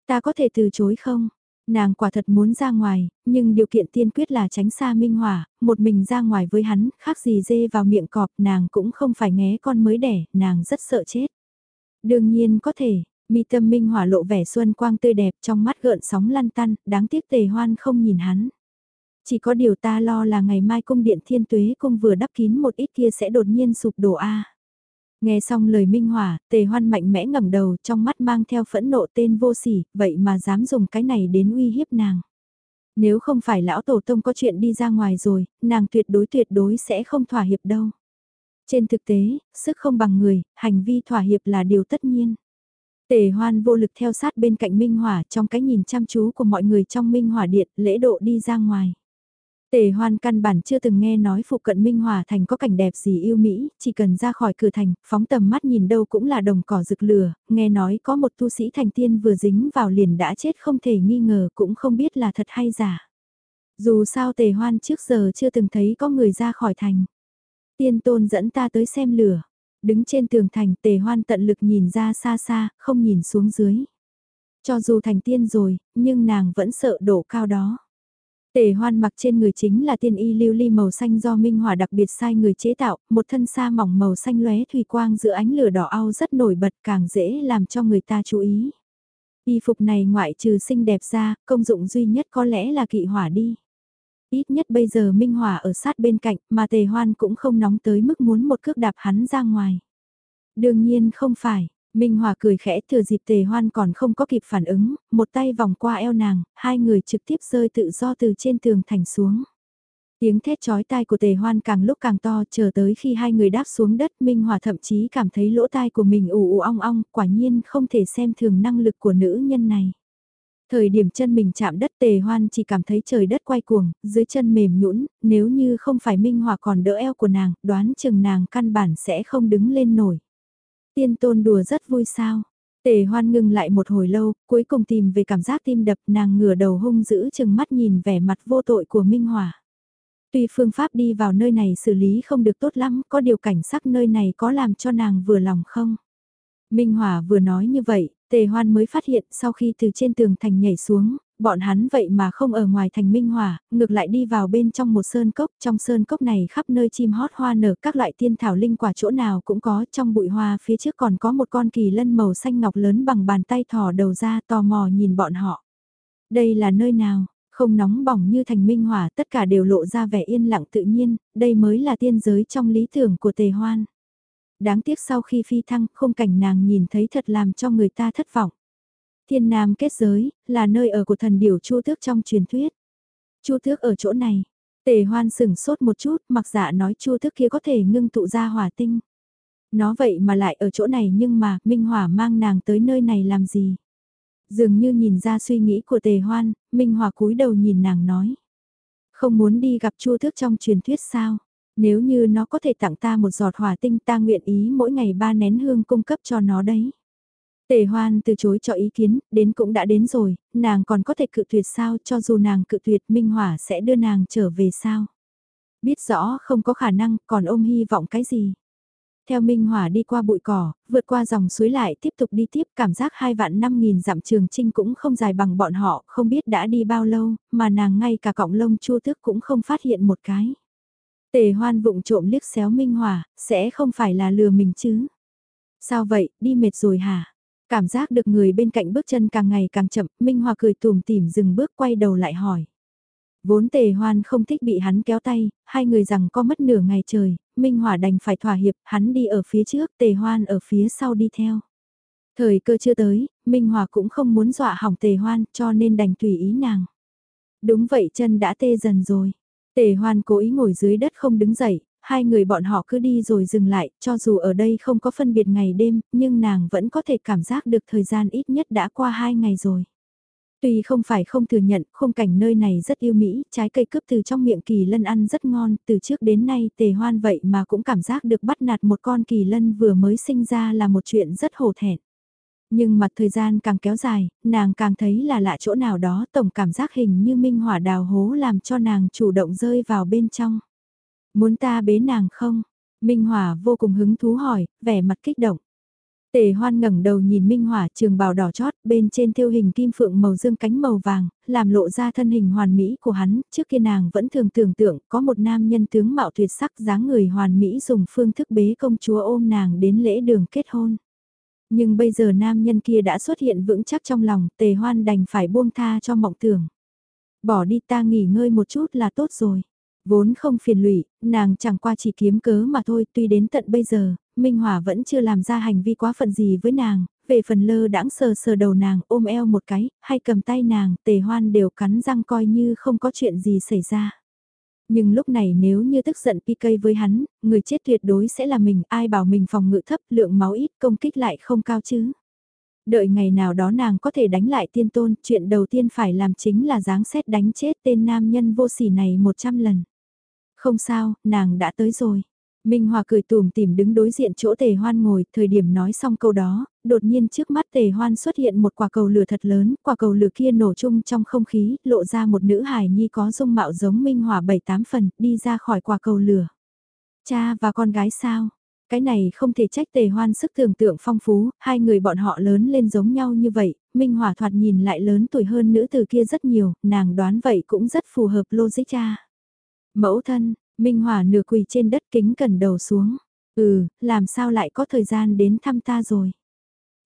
Ta có thể từ chối không? Nàng quả thật muốn ra ngoài, nhưng điều kiện tiên quyết là tránh xa minh hỏa, một mình ra ngoài với hắn, khác gì dê vào miệng cọp, nàng cũng không phải nghé con mới đẻ, nàng rất sợ chết. Đương nhiên có thể, mi tâm minh hỏa lộ vẻ xuân quang tươi đẹp trong mắt gợn sóng lăn tăn, đáng tiếc tề hoan không nhìn hắn. Chỉ có điều ta lo là ngày mai cung điện thiên tuế cung vừa đắp kín một ít kia sẽ đột nhiên sụp đổ a. Nghe xong lời minh hỏa, tề hoan mạnh mẽ ngẩng đầu trong mắt mang theo phẫn nộ tên vô sỉ, vậy mà dám dùng cái này đến uy hiếp nàng. Nếu không phải lão tổ tông có chuyện đi ra ngoài rồi, nàng tuyệt đối tuyệt đối sẽ không thỏa hiệp đâu. Trên thực tế, sức không bằng người, hành vi thỏa hiệp là điều tất nhiên. Tề hoan vô lực theo sát bên cạnh Minh Hỏa trong cái nhìn chăm chú của mọi người trong Minh Hỏa Điện lễ độ đi ra ngoài. Tề hoan căn bản chưa từng nghe nói phụ cận Minh Hòa Thành có cảnh đẹp gì yêu Mỹ, chỉ cần ra khỏi cửa thành, phóng tầm mắt nhìn đâu cũng là đồng cỏ rực lửa, nghe nói có một tu sĩ thành tiên vừa dính vào liền đã chết không thể nghi ngờ cũng không biết là thật hay giả. Dù sao tề hoan trước giờ chưa từng thấy có người ra khỏi thành. Tiên tôn dẫn ta tới xem lửa. Đứng trên tường thành tề hoan tận lực nhìn ra xa xa, không nhìn xuống dưới. Cho dù thành tiên rồi, nhưng nàng vẫn sợ đổ cao đó. Tề hoan mặc trên người chính là tiên y lưu ly màu xanh do minh hỏa đặc biệt sai người chế tạo, một thân sa mỏng màu xanh lóe thủy quang giữa ánh lửa đỏ ao rất nổi bật càng dễ làm cho người ta chú ý. Y phục này ngoại trừ xinh đẹp ra, công dụng duy nhất có lẽ là kỵ hỏa đi. Ít nhất bây giờ Minh Hỏa ở sát bên cạnh mà tề hoan cũng không nóng tới mức muốn một cước đạp hắn ra ngoài. Đương nhiên không phải, Minh Hòa cười khẽ thừa dịp tề hoan còn không có kịp phản ứng, một tay vòng qua eo nàng, hai người trực tiếp rơi tự do từ trên tường thành xuống. Tiếng thét chói tai của tề hoan càng lúc càng to chờ tới khi hai người đáp xuống đất Minh Hòa thậm chí cảm thấy lỗ tai của mình ù ù ong ong, quả nhiên không thể xem thường năng lực của nữ nhân này. Thời điểm chân mình chạm đất tề hoan chỉ cảm thấy trời đất quay cuồng, dưới chân mềm nhũn nếu như không phải Minh Hòa còn đỡ eo của nàng, đoán chừng nàng căn bản sẽ không đứng lên nổi. Tiên tôn đùa rất vui sao. Tề hoan ngưng lại một hồi lâu, cuối cùng tìm về cảm giác tim đập nàng ngửa đầu hung dữ chừng mắt nhìn vẻ mặt vô tội của Minh Hòa. Tuy phương pháp đi vào nơi này xử lý không được tốt lắm, có điều cảnh sắc nơi này có làm cho nàng vừa lòng không? Minh Hòa vừa nói như vậy, Tề Hoan mới phát hiện sau khi từ trên tường thành nhảy xuống, bọn hắn vậy mà không ở ngoài thành Minh Hòa, ngược lại đi vào bên trong một sơn cốc, trong sơn cốc này khắp nơi chim hót hoa nở các loại tiên thảo linh quả chỗ nào cũng có, trong bụi hoa phía trước còn có một con kỳ lân màu xanh ngọc lớn bằng bàn tay thò đầu ra tò mò nhìn bọn họ. Đây là nơi nào? Không nóng bỏng như thành minh hỏa, tất cả đều lộ ra vẻ yên lặng tự nhiên, đây mới là tiên giới trong lý tưởng của tề hoan. Đáng tiếc sau khi phi thăng, khung cảnh nàng nhìn thấy thật làm cho người ta thất vọng. Thiên Nam kết giới, là nơi ở của thần điểu Chu Tước trong truyền thuyết. Chu Tước ở chỗ này. Tề Hoan sửng sốt một chút, mặc dạ nói Chu Tước kia có thể ngưng tụ ra hỏa tinh. Nó vậy mà lại ở chỗ này nhưng mà, Minh Hỏa mang nàng tới nơi này làm gì? Dường như nhìn ra suy nghĩ của Tề Hoan, Minh Hỏa cúi đầu nhìn nàng nói. Không muốn đi gặp Chu Tước trong truyền thuyết sao? Nếu như nó có thể tặng ta một giọt hỏa tinh ta nguyện ý mỗi ngày ba nén hương cung cấp cho nó đấy. Tề hoan từ chối cho ý kiến, đến cũng đã đến rồi, nàng còn có thể cự tuyệt sao cho dù nàng cự tuyệt Minh Hỏa sẽ đưa nàng trở về sao. Biết rõ không có khả năng còn ôm hy vọng cái gì. Theo Minh Hỏa đi qua bụi cỏ, vượt qua dòng suối lại tiếp tục đi tiếp cảm giác hai vạn năm nghìn dặm trường trinh cũng không dài bằng bọn họ, không biết đã đi bao lâu, mà nàng ngay cả cọng lông chua thức cũng không phát hiện một cái. Tề hoan vụng trộm liếc xéo Minh Hỏa, sẽ không phải là lừa mình chứ. Sao vậy, đi mệt rồi hả? Cảm giác được người bên cạnh bước chân càng ngày càng chậm, Minh Hòa cười tùm tìm dừng bước quay đầu lại hỏi. Vốn tề hoan không thích bị hắn kéo tay, hai người rằng có mất nửa ngày trời, Minh Hòa đành phải thỏa hiệp, hắn đi ở phía trước, tề hoan ở phía sau đi theo. Thời cơ chưa tới, Minh Hòa cũng không muốn dọa hỏng tề hoan cho nên đành tùy ý nàng. Đúng vậy chân đã tê dần rồi. Tề hoan cố ý ngồi dưới đất không đứng dậy, hai người bọn họ cứ đi rồi dừng lại, cho dù ở đây không có phân biệt ngày đêm, nhưng nàng vẫn có thể cảm giác được thời gian ít nhất đã qua hai ngày rồi. Tuy không phải không thừa nhận, khung cảnh nơi này rất yêu mỹ, trái cây cướp từ trong miệng kỳ lân ăn rất ngon, từ trước đến nay tề hoan vậy mà cũng cảm giác được bắt nạt một con kỳ lân vừa mới sinh ra là một chuyện rất hổ thẹn. Nhưng mặt thời gian càng kéo dài, nàng càng thấy là lạ chỗ nào đó tổng cảm giác hình như minh hỏa đào hố làm cho nàng chủ động rơi vào bên trong. Muốn ta bế nàng không? Minh Hòa vô cùng hứng thú hỏi, vẻ mặt kích động. Tề hoan ngẩng đầu nhìn Minh Hỏa trường bào đỏ chót bên trên thêu hình kim phượng màu dương cánh màu vàng, làm lộ ra thân hình hoàn mỹ của hắn, trước kia nàng vẫn thường tưởng tượng có một nam nhân tướng mạo tuyệt sắc dáng người hoàn mỹ dùng phương thức bế công chúa ôm nàng đến lễ đường kết hôn. Nhưng bây giờ nam nhân kia đã xuất hiện vững chắc trong lòng, tề hoan đành phải buông tha cho mộng tưởng. Bỏ đi ta nghỉ ngơi một chút là tốt rồi. Vốn không phiền lụy, nàng chẳng qua chỉ kiếm cớ mà thôi, tuy đến tận bây giờ, Minh Hòa vẫn chưa làm ra hành vi quá phận gì với nàng, về phần lơ đãng sờ sờ đầu nàng ôm eo một cái, hay cầm tay nàng, tề hoan đều cắn răng coi như không có chuyện gì xảy ra. Nhưng lúc này nếu như tức giận PK với hắn, người chết tuyệt đối sẽ là mình, ai bảo mình phòng ngự thấp, lượng máu ít, công kích lại không cao chứ. Đợi ngày nào đó nàng có thể đánh lại tiên tôn, chuyện đầu tiên phải làm chính là giáng xét đánh chết tên nam nhân vô sỉ này 100 lần. Không sao, nàng đã tới rồi. Minh Hòa cười tùm tìm đứng đối diện chỗ tề hoan ngồi, thời điểm nói xong câu đó, đột nhiên trước mắt tề hoan xuất hiện một quả cầu lửa thật lớn, quả cầu lửa kia nổ chung trong không khí, lộ ra một nữ hài nhi có dung mạo giống Minh Hòa bảy tám phần, đi ra khỏi quả cầu lửa. Cha và con gái sao? Cái này không thể trách tề hoan sức tưởng tượng phong phú, hai người bọn họ lớn lên giống nhau như vậy, Minh Hòa thoạt nhìn lại lớn tuổi hơn nữ từ kia rất nhiều, nàng đoán vậy cũng rất phù hợp logic cha. Mẫu thân, Minh Hòa nửa quỳ trên đất kính cần đầu xuống. Ừ, làm sao lại có thời gian đến thăm ta rồi.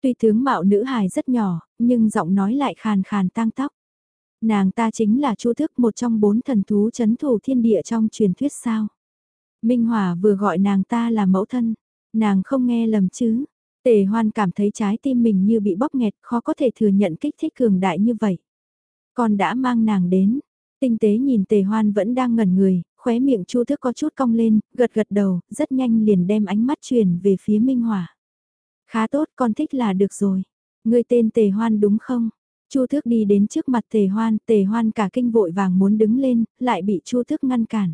Tuy tướng mạo nữ hài rất nhỏ, nhưng giọng nói lại khàn khàn tang tóc. Nàng ta chính là chu thức một trong bốn thần thú chấn thủ thiên địa trong truyền thuyết sao. Minh Hòa vừa gọi nàng ta là mẫu thân. Nàng không nghe lầm chứ. Tề hoan cảm thấy trái tim mình như bị bóp nghẹt khó có thể thừa nhận kích thích cường đại như vậy. Con đã mang nàng đến. Tinh tế nhìn tề hoan vẫn đang ngẩn người, khóe miệng Chu Thức có chút cong lên, gật gật đầu, rất nhanh liền đem ánh mắt truyền về phía Minh Hòa. Khá tốt, con thích là được rồi. Người tên Tề Hoan đúng không? Chu Thức đi đến trước mặt Tề Hoan, Tề Hoan cả kinh vội vàng muốn đứng lên, lại bị Chu Thức ngăn cản.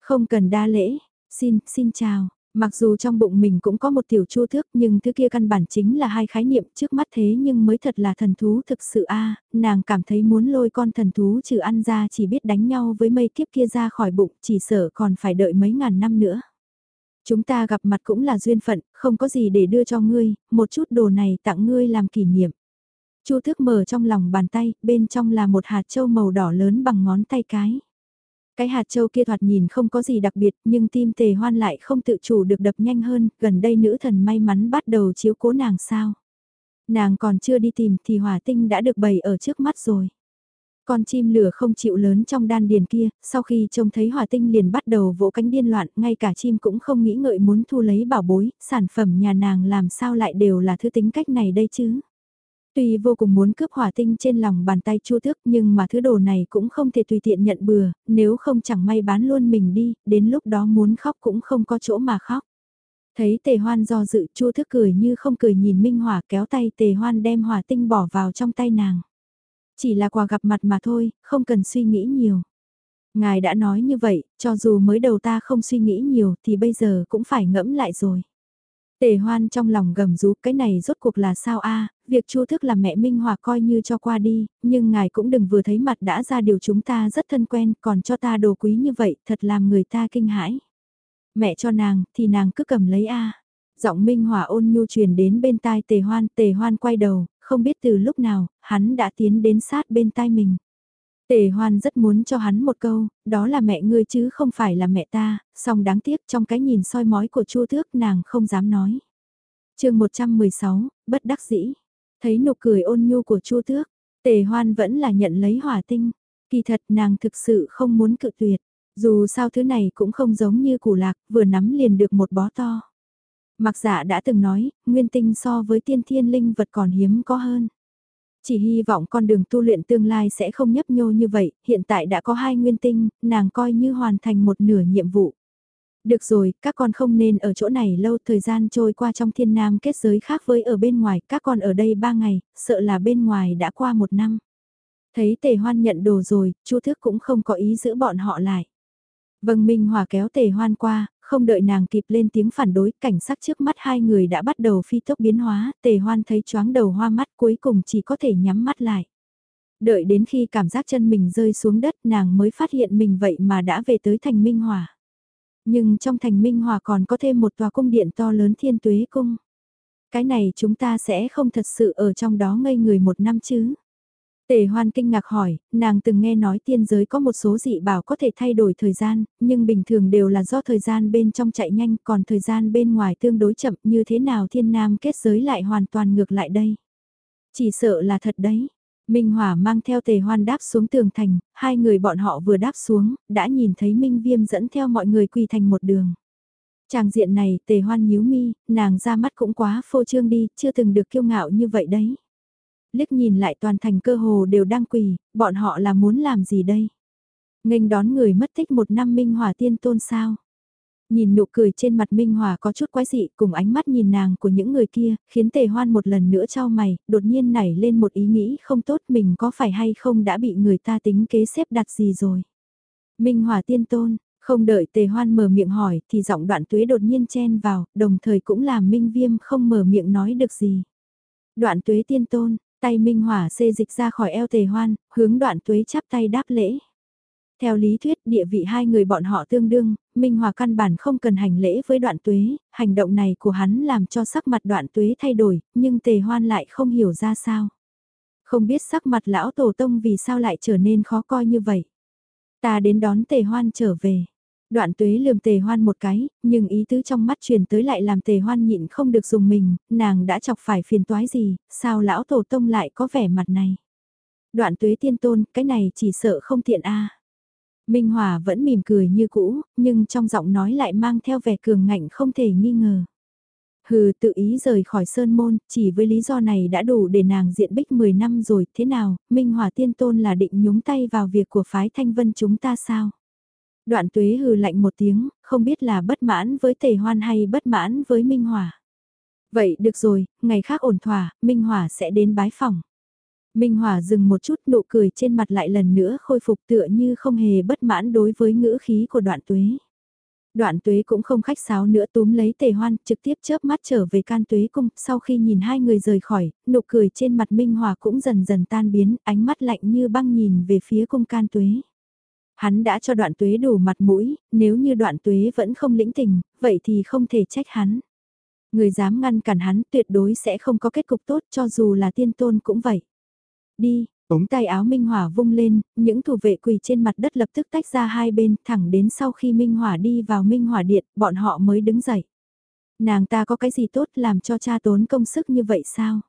Không cần đa lễ, xin, xin chào. Mặc dù trong bụng mình cũng có một tiểu chu thước nhưng thứ kia căn bản chính là hai khái niệm trước mắt thế nhưng mới thật là thần thú thực sự a nàng cảm thấy muốn lôi con thần thú trừ ăn ra chỉ biết đánh nhau với mây kiếp kia ra khỏi bụng chỉ sợ còn phải đợi mấy ngàn năm nữa. Chúng ta gặp mặt cũng là duyên phận, không có gì để đưa cho ngươi, một chút đồ này tặng ngươi làm kỷ niệm. Chu thước mở trong lòng bàn tay, bên trong là một hạt châu màu đỏ lớn bằng ngón tay cái. Cái hạt châu kia thoạt nhìn không có gì đặc biệt nhưng tim tề hoan lại không tự chủ được đập nhanh hơn, gần đây nữ thần may mắn bắt đầu chiếu cố nàng sao. Nàng còn chưa đi tìm thì hỏa tinh đã được bày ở trước mắt rồi. Con chim lửa không chịu lớn trong đan điền kia, sau khi trông thấy hỏa tinh liền bắt đầu vỗ cánh điên loạn, ngay cả chim cũng không nghĩ ngợi muốn thu lấy bảo bối, sản phẩm nhà nàng làm sao lại đều là thứ tính cách này đây chứ. Tuy vô cùng muốn cướp hỏa tinh trên lòng bàn tay chu tước nhưng mà thứ đồ này cũng không thể tùy tiện nhận bừa, nếu không chẳng may bán luôn mình đi, đến lúc đó muốn khóc cũng không có chỗ mà khóc. Thấy tề hoan do dự chu thức cười như không cười nhìn Minh Hỏa kéo tay tề hoan đem hỏa tinh bỏ vào trong tay nàng. Chỉ là quà gặp mặt mà thôi, không cần suy nghĩ nhiều. Ngài đã nói như vậy, cho dù mới đầu ta không suy nghĩ nhiều thì bây giờ cũng phải ngẫm lại rồi. Tề hoan trong lòng gầm rú cái này rốt cuộc là sao a việc chu thức là mẹ Minh Hòa coi như cho qua đi, nhưng ngài cũng đừng vừa thấy mặt đã ra điều chúng ta rất thân quen, còn cho ta đồ quý như vậy, thật làm người ta kinh hãi. Mẹ cho nàng, thì nàng cứ cầm lấy a Giọng Minh Hòa ôn nhu truyền đến bên tai tề hoan, tề hoan quay đầu, không biết từ lúc nào, hắn đã tiến đến sát bên tai mình. Tề hoan rất muốn cho hắn một câu, đó là mẹ ngươi chứ không phải là mẹ ta, song đáng tiếc trong cái nhìn soi mói của chu thước nàng không dám nói. chương 116, bất đắc dĩ, thấy nụ cười ôn nhu của chu Tước, tề hoan vẫn là nhận lấy hỏa tinh, kỳ thật nàng thực sự không muốn cự tuyệt, dù sao thứ này cũng không giống như củ lạc, vừa nắm liền được một bó to. Mặc dạ đã từng nói, nguyên tinh so với tiên thiên linh vật còn hiếm có hơn. Chỉ hy vọng con đường tu luyện tương lai sẽ không nhấp nhô như vậy, hiện tại đã có hai nguyên tinh, nàng coi như hoàn thành một nửa nhiệm vụ. Được rồi, các con không nên ở chỗ này lâu thời gian trôi qua trong thiên nam kết giới khác với ở bên ngoài, các con ở đây ba ngày, sợ là bên ngoài đã qua một năm. Thấy tề hoan nhận đồ rồi, chu thức cũng không có ý giữ bọn họ lại. Vâng Minh Hòa kéo tề hoan qua, không đợi nàng kịp lên tiếng phản đối, cảnh sắc trước mắt hai người đã bắt đầu phi tốc biến hóa, tề hoan thấy choáng đầu hoa mắt cuối cùng chỉ có thể nhắm mắt lại. Đợi đến khi cảm giác chân mình rơi xuống đất nàng mới phát hiện mình vậy mà đã về tới thành Minh Hòa. Nhưng trong thành Minh Hòa còn có thêm một tòa cung điện to lớn thiên tuế cung. Cái này chúng ta sẽ không thật sự ở trong đó ngây người một năm chứ. Tề hoan kinh ngạc hỏi, nàng từng nghe nói tiên giới có một số dị bảo có thể thay đổi thời gian, nhưng bình thường đều là do thời gian bên trong chạy nhanh, còn thời gian bên ngoài tương đối chậm như thế nào thiên nam kết giới lại hoàn toàn ngược lại đây. Chỉ sợ là thật đấy. Minh Hỏa mang theo tề hoan đáp xuống tường thành, hai người bọn họ vừa đáp xuống, đã nhìn thấy Minh Viêm dẫn theo mọi người quỳ thành một đường. Tràng diện này tề hoan nhíu mi, nàng ra mắt cũng quá phô trương đi, chưa từng được kiêu ngạo như vậy đấy liếc nhìn lại toàn thành cơ hồ đều đang quỳ, bọn họ là muốn làm gì đây? nghênh đón người mất tích một năm Minh Hòa tiên tôn sao? Nhìn nụ cười trên mặt Minh Hòa có chút quái dị cùng ánh mắt nhìn nàng của những người kia, khiến tề hoan một lần nữa trao mày, đột nhiên nảy lên một ý nghĩ không tốt mình có phải hay không đã bị người ta tính kế xếp đặt gì rồi. Minh Hòa tiên tôn, không đợi tề hoan mở miệng hỏi thì giọng đoạn tuế đột nhiên chen vào, đồng thời cũng làm Minh Viêm không mở miệng nói được gì. Đoạn tuế tiên tôn, Tay Minh Hòa xê dịch ra khỏi eo tề hoan, hướng đoạn tuế chắp tay đáp lễ. Theo lý thuyết địa vị hai người bọn họ tương đương, Minh Hòa căn bản không cần hành lễ với đoạn tuế, hành động này của hắn làm cho sắc mặt đoạn tuế thay đổi, nhưng tề hoan lại không hiểu ra sao. Không biết sắc mặt lão tổ tông vì sao lại trở nên khó coi như vậy. Ta đến đón tề hoan trở về. Đoạn tuế lườm tề hoan một cái, nhưng ý tứ trong mắt truyền tới lại làm tề hoan nhịn không được dùng mình, nàng đã chọc phải phiền toái gì, sao lão tổ tông lại có vẻ mặt này. Đoạn tuế tiên tôn, cái này chỉ sợ không tiện a. Minh Hòa vẫn mỉm cười như cũ, nhưng trong giọng nói lại mang theo vẻ cường ngạnh không thể nghi ngờ. Hừ tự ý rời khỏi sơn môn, chỉ với lý do này đã đủ để nàng diện bích 10 năm rồi, thế nào, Minh Hòa tiên tôn là định nhúng tay vào việc của phái thanh vân chúng ta sao? Đoạn tuế hừ lạnh một tiếng, không biết là bất mãn với tề hoan hay bất mãn với Minh Hòa. Vậy được rồi, ngày khác ổn thỏa, Minh Hòa sẽ đến bái phòng. Minh Hòa dừng một chút nụ cười trên mặt lại lần nữa khôi phục tựa như không hề bất mãn đối với ngữ khí của đoạn tuế. Đoạn tuế cũng không khách sáo nữa túm lấy tề hoan, trực tiếp chớp mắt trở về can tuế cung, sau khi nhìn hai người rời khỏi, nụ cười trên mặt Minh Hòa cũng dần dần tan biến, ánh mắt lạnh như băng nhìn về phía cung can tuế. Hắn đã cho đoạn tuế đủ mặt mũi, nếu như đoạn tuế vẫn không lĩnh tình, vậy thì không thể trách hắn. Người dám ngăn cản hắn tuyệt đối sẽ không có kết cục tốt cho dù là tiên tôn cũng vậy. Đi, ống tay áo Minh Hỏa vung lên, những thủ vệ quỳ trên mặt đất lập tức tách ra hai bên thẳng đến sau khi Minh Hỏa đi vào Minh Hỏa điện, bọn họ mới đứng dậy. Nàng ta có cái gì tốt làm cho cha tốn công sức như vậy sao?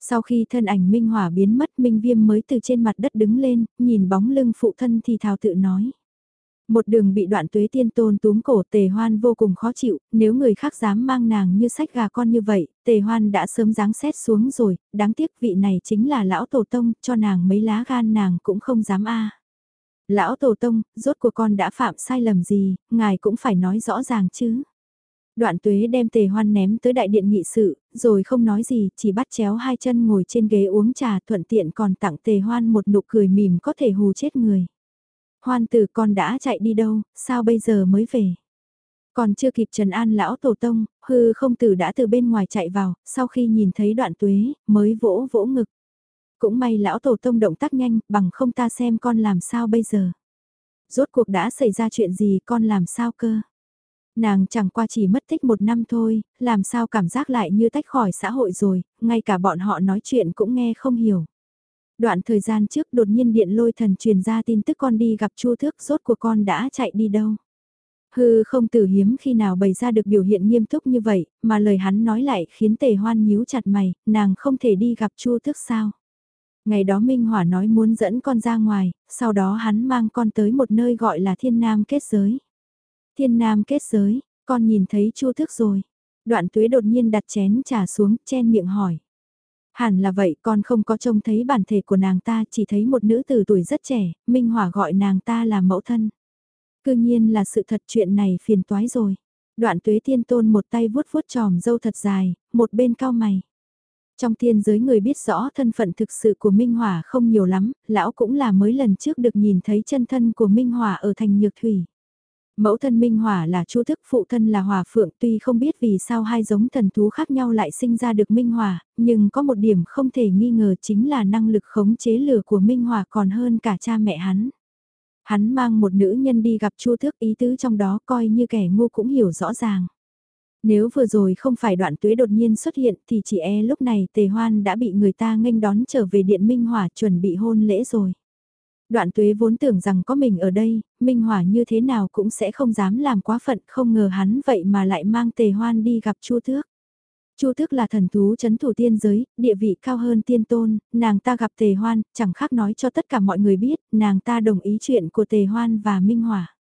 Sau khi thân ảnh Minh Hỏa biến mất Minh Viêm mới từ trên mặt đất đứng lên, nhìn bóng lưng phụ thân thì thào tự nói. Một đường bị đoạn tuế tiên tôn túm cổ tề hoan vô cùng khó chịu, nếu người khác dám mang nàng như sách gà con như vậy, tề hoan đã sớm giáng xét xuống rồi, đáng tiếc vị này chính là lão tổ tông, cho nàng mấy lá gan nàng cũng không dám a. Lão tổ tông, rốt của con đã phạm sai lầm gì, ngài cũng phải nói rõ ràng chứ. Đoạn tuế đem tề hoan ném tới đại điện nghị sự, rồi không nói gì, chỉ bắt chéo hai chân ngồi trên ghế uống trà thuận tiện còn tặng tề hoan một nụ cười mỉm có thể hù chết người. Hoan tử con đã chạy đi đâu, sao bây giờ mới về? Còn chưa kịp trần an lão tổ tông, hư không tử đã từ bên ngoài chạy vào, sau khi nhìn thấy đoạn tuế, mới vỗ vỗ ngực. Cũng may lão tổ tông động tác nhanh, bằng không ta xem con làm sao bây giờ. Rốt cuộc đã xảy ra chuyện gì con làm sao cơ? Nàng chẳng qua chỉ mất tích một năm thôi, làm sao cảm giác lại như tách khỏi xã hội rồi, ngay cả bọn họ nói chuyện cũng nghe không hiểu. Đoạn thời gian trước đột nhiên điện lôi thần truyền ra tin tức con đi gặp chu thước rốt của con đã chạy đi đâu. Hư không tử hiếm khi nào bày ra được biểu hiện nghiêm túc như vậy, mà lời hắn nói lại khiến tề hoan nhíu chặt mày, nàng không thể đi gặp chu thước sao. Ngày đó Minh Hỏa nói muốn dẫn con ra ngoài, sau đó hắn mang con tới một nơi gọi là thiên nam kết giới. Thiên nam kết giới, con nhìn thấy chu thước rồi. Đoạn tuế đột nhiên đặt chén trà xuống, chen miệng hỏi. Hẳn là vậy, con không có trông thấy bản thể của nàng ta, chỉ thấy một nữ tử tuổi rất trẻ, Minh Hỏa gọi nàng ta là mẫu thân. Cư nhiên là sự thật chuyện này phiền toái rồi. Đoạn tuế tiên tôn một tay vuốt vuốt tròm dâu thật dài, một bên cao mày. Trong tiên giới người biết rõ thân phận thực sự của Minh Hỏa không nhiều lắm, lão cũng là mới lần trước được nhìn thấy chân thân của Minh Hỏa ở thành Nhược Thủy. Mẫu thân Minh Hỏa là Chu Thức, phụ thân là hòa Phượng, tuy không biết vì sao hai giống thần thú khác nhau lại sinh ra được Minh Hỏa, nhưng có một điểm không thể nghi ngờ chính là năng lực khống chế lửa của Minh Hỏa còn hơn cả cha mẹ hắn. Hắn mang một nữ nhân đi gặp Chu Thức ý tứ trong đó coi như kẻ ngu cũng hiểu rõ ràng. Nếu vừa rồi không phải đoạn tuế đột nhiên xuất hiện thì chỉ e lúc này tề hoan đã bị người ta nghênh đón trở về điện Minh Hỏa chuẩn bị hôn lễ rồi. Đoạn tuế vốn tưởng rằng có mình ở đây, Minh Hỏa như thế nào cũng sẽ không dám làm quá phận, không ngờ hắn vậy mà lại mang tề hoan đi gặp Chu Thước. Chu Thước là thần thú chấn thủ tiên giới, địa vị cao hơn tiên tôn, nàng ta gặp tề hoan, chẳng khác nói cho tất cả mọi người biết, nàng ta đồng ý chuyện của tề hoan và Minh Hỏa.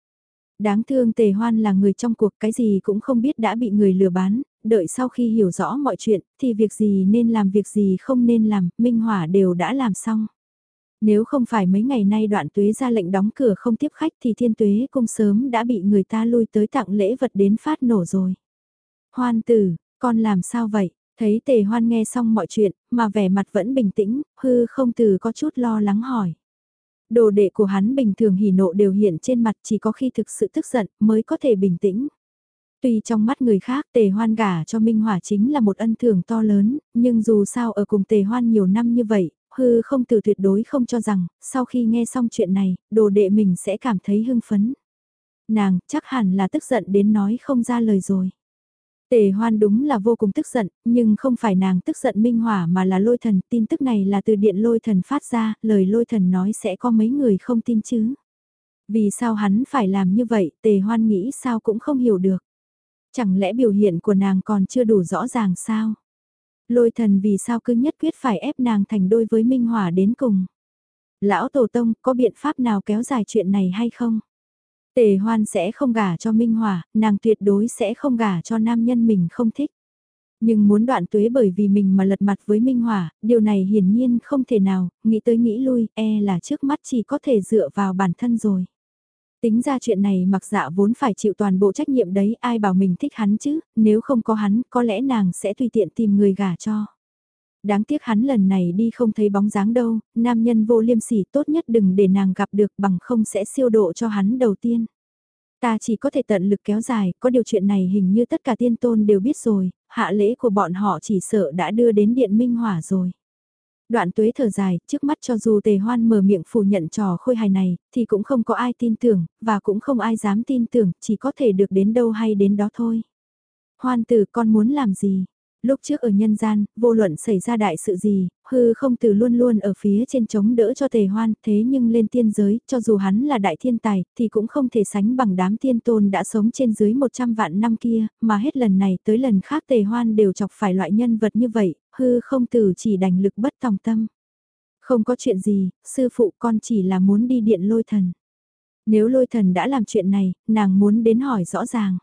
Đáng thương tề hoan là người trong cuộc cái gì cũng không biết đã bị người lừa bán, đợi sau khi hiểu rõ mọi chuyện, thì việc gì nên làm việc gì không nên làm, Minh Hỏa đều đã làm xong. Nếu không phải mấy ngày nay đoạn tuế ra lệnh đóng cửa không tiếp khách thì thiên tuế cung sớm đã bị người ta lui tới tặng lễ vật đến phát nổ rồi. Hoan tử, con làm sao vậy? Thấy tề hoan nghe xong mọi chuyện, mà vẻ mặt vẫn bình tĩnh, hư không từ có chút lo lắng hỏi. Đồ đệ của hắn bình thường hỉ nộ đều hiện trên mặt chỉ có khi thực sự tức giận mới có thể bình tĩnh. Tuy trong mắt người khác tề hoan gả cho Minh Hỏa chính là một ân thường to lớn, nhưng dù sao ở cùng tề hoan nhiều năm như vậy, hư không từ tuyệt đối không cho rằng, sau khi nghe xong chuyện này, đồ đệ mình sẽ cảm thấy hưng phấn. Nàng chắc hẳn là tức giận đến nói không ra lời rồi. Tề hoan đúng là vô cùng tức giận, nhưng không phải nàng tức giận minh hỏa mà là lôi thần, tin tức này là từ điện lôi thần phát ra, lời lôi thần nói sẽ có mấy người không tin chứ. Vì sao hắn phải làm như vậy, tề hoan nghĩ sao cũng không hiểu được. Chẳng lẽ biểu hiện của nàng còn chưa đủ rõ ràng sao? Lôi thần vì sao cứ nhất quyết phải ép nàng thành đôi với Minh Hỏa đến cùng. Lão Tổ Tông có biện pháp nào kéo dài chuyện này hay không? Tề hoan sẽ không gả cho Minh Hỏa, nàng tuyệt đối sẽ không gả cho nam nhân mình không thích. Nhưng muốn đoạn tuế bởi vì mình mà lật mặt với Minh Hỏa, điều này hiển nhiên không thể nào, nghĩ tới nghĩ lui, e là trước mắt chỉ có thể dựa vào bản thân rồi. Tính ra chuyện này mặc dạ vốn phải chịu toàn bộ trách nhiệm đấy, ai bảo mình thích hắn chứ, nếu không có hắn, có lẽ nàng sẽ tùy tiện tìm người gả cho. Đáng tiếc hắn lần này đi không thấy bóng dáng đâu, nam nhân vô liêm sỉ tốt nhất đừng để nàng gặp được bằng không sẽ siêu độ cho hắn đầu tiên. Ta chỉ có thể tận lực kéo dài, có điều chuyện này hình như tất cả tiên tôn đều biết rồi, hạ lễ của bọn họ chỉ sợ đã đưa đến điện minh hỏa rồi. Đoạn tuế thở dài, trước mắt cho dù tề hoan mở miệng phủ nhận trò khôi hài này, thì cũng không có ai tin tưởng, và cũng không ai dám tin tưởng, chỉ có thể được đến đâu hay đến đó thôi. Hoan tử con muốn làm gì? Lúc trước ở nhân gian, vô luận xảy ra đại sự gì, hư không từ luôn luôn ở phía trên chống đỡ cho tề hoan, thế nhưng lên tiên giới, cho dù hắn là đại thiên tài, thì cũng không thể sánh bằng đám tiên tôn đã sống trên dưới 100 vạn năm kia, mà hết lần này tới lần khác tề hoan đều chọc phải loại nhân vật như vậy, hư không tử chỉ đành lực bất tòng tâm. Không có chuyện gì, sư phụ con chỉ là muốn đi điện lôi thần. Nếu lôi thần đã làm chuyện này, nàng muốn đến hỏi rõ ràng.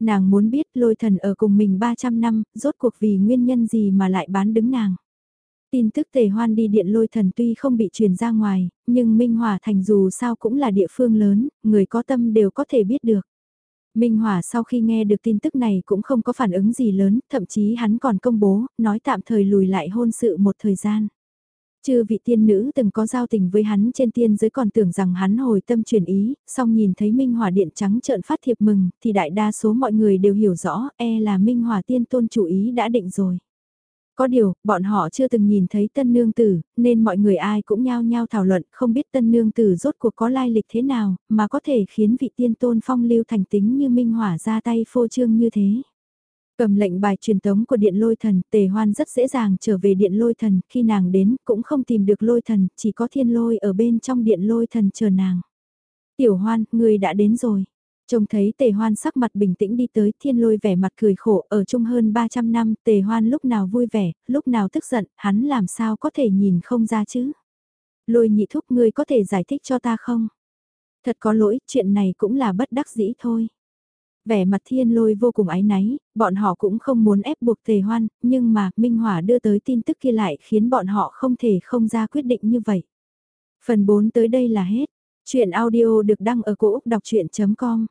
Nàng muốn biết lôi thần ở cùng mình 300 năm, rốt cuộc vì nguyên nhân gì mà lại bán đứng nàng. Tin tức tề hoan đi điện lôi thần tuy không bị truyền ra ngoài, nhưng Minh Hòa Thành dù sao cũng là địa phương lớn, người có tâm đều có thể biết được. Minh Hòa sau khi nghe được tin tức này cũng không có phản ứng gì lớn, thậm chí hắn còn công bố, nói tạm thời lùi lại hôn sự một thời gian. Chư vị tiên nữ từng có giao tình với hắn trên tiên giới còn tưởng rằng hắn hồi tâm chuyển ý, song nhìn thấy Minh Hòa điện trắng trợn phát thiệp mừng, thì đại đa số mọi người đều hiểu rõ, e là Minh Hòa tiên tôn chủ ý đã định rồi. Có điều, bọn họ chưa từng nhìn thấy tân nương tử, nên mọi người ai cũng nhao nhao thảo luận không biết tân nương tử rốt cuộc có lai lịch thế nào, mà có thể khiến vị tiên tôn phong lưu thành tính như Minh Hỏa ra tay phô trương như thế. Cầm lệnh bài truyền tống của điện lôi thần, tề hoan rất dễ dàng trở về điện lôi thần, khi nàng đến cũng không tìm được lôi thần, chỉ có thiên lôi ở bên trong điện lôi thần chờ nàng. Tiểu hoan, người đã đến rồi. Trông thấy tề hoan sắc mặt bình tĩnh đi tới thiên lôi vẻ mặt cười khổ ở chung hơn 300 năm tề hoan lúc nào vui vẻ, lúc nào tức giận, hắn làm sao có thể nhìn không ra chứ. Lôi nhị thúc ngươi có thể giải thích cho ta không? Thật có lỗi, chuyện này cũng là bất đắc dĩ thôi. Vẻ mặt thiên lôi vô cùng ái náy, bọn họ cũng không muốn ép buộc tề hoan, nhưng mà Minh Hỏa đưa tới tin tức kia lại khiến bọn họ không thể không ra quyết định như vậy. Phần 4 tới đây là hết. Chuyện audio được đăng ở cổ Úc đọc chuyện.com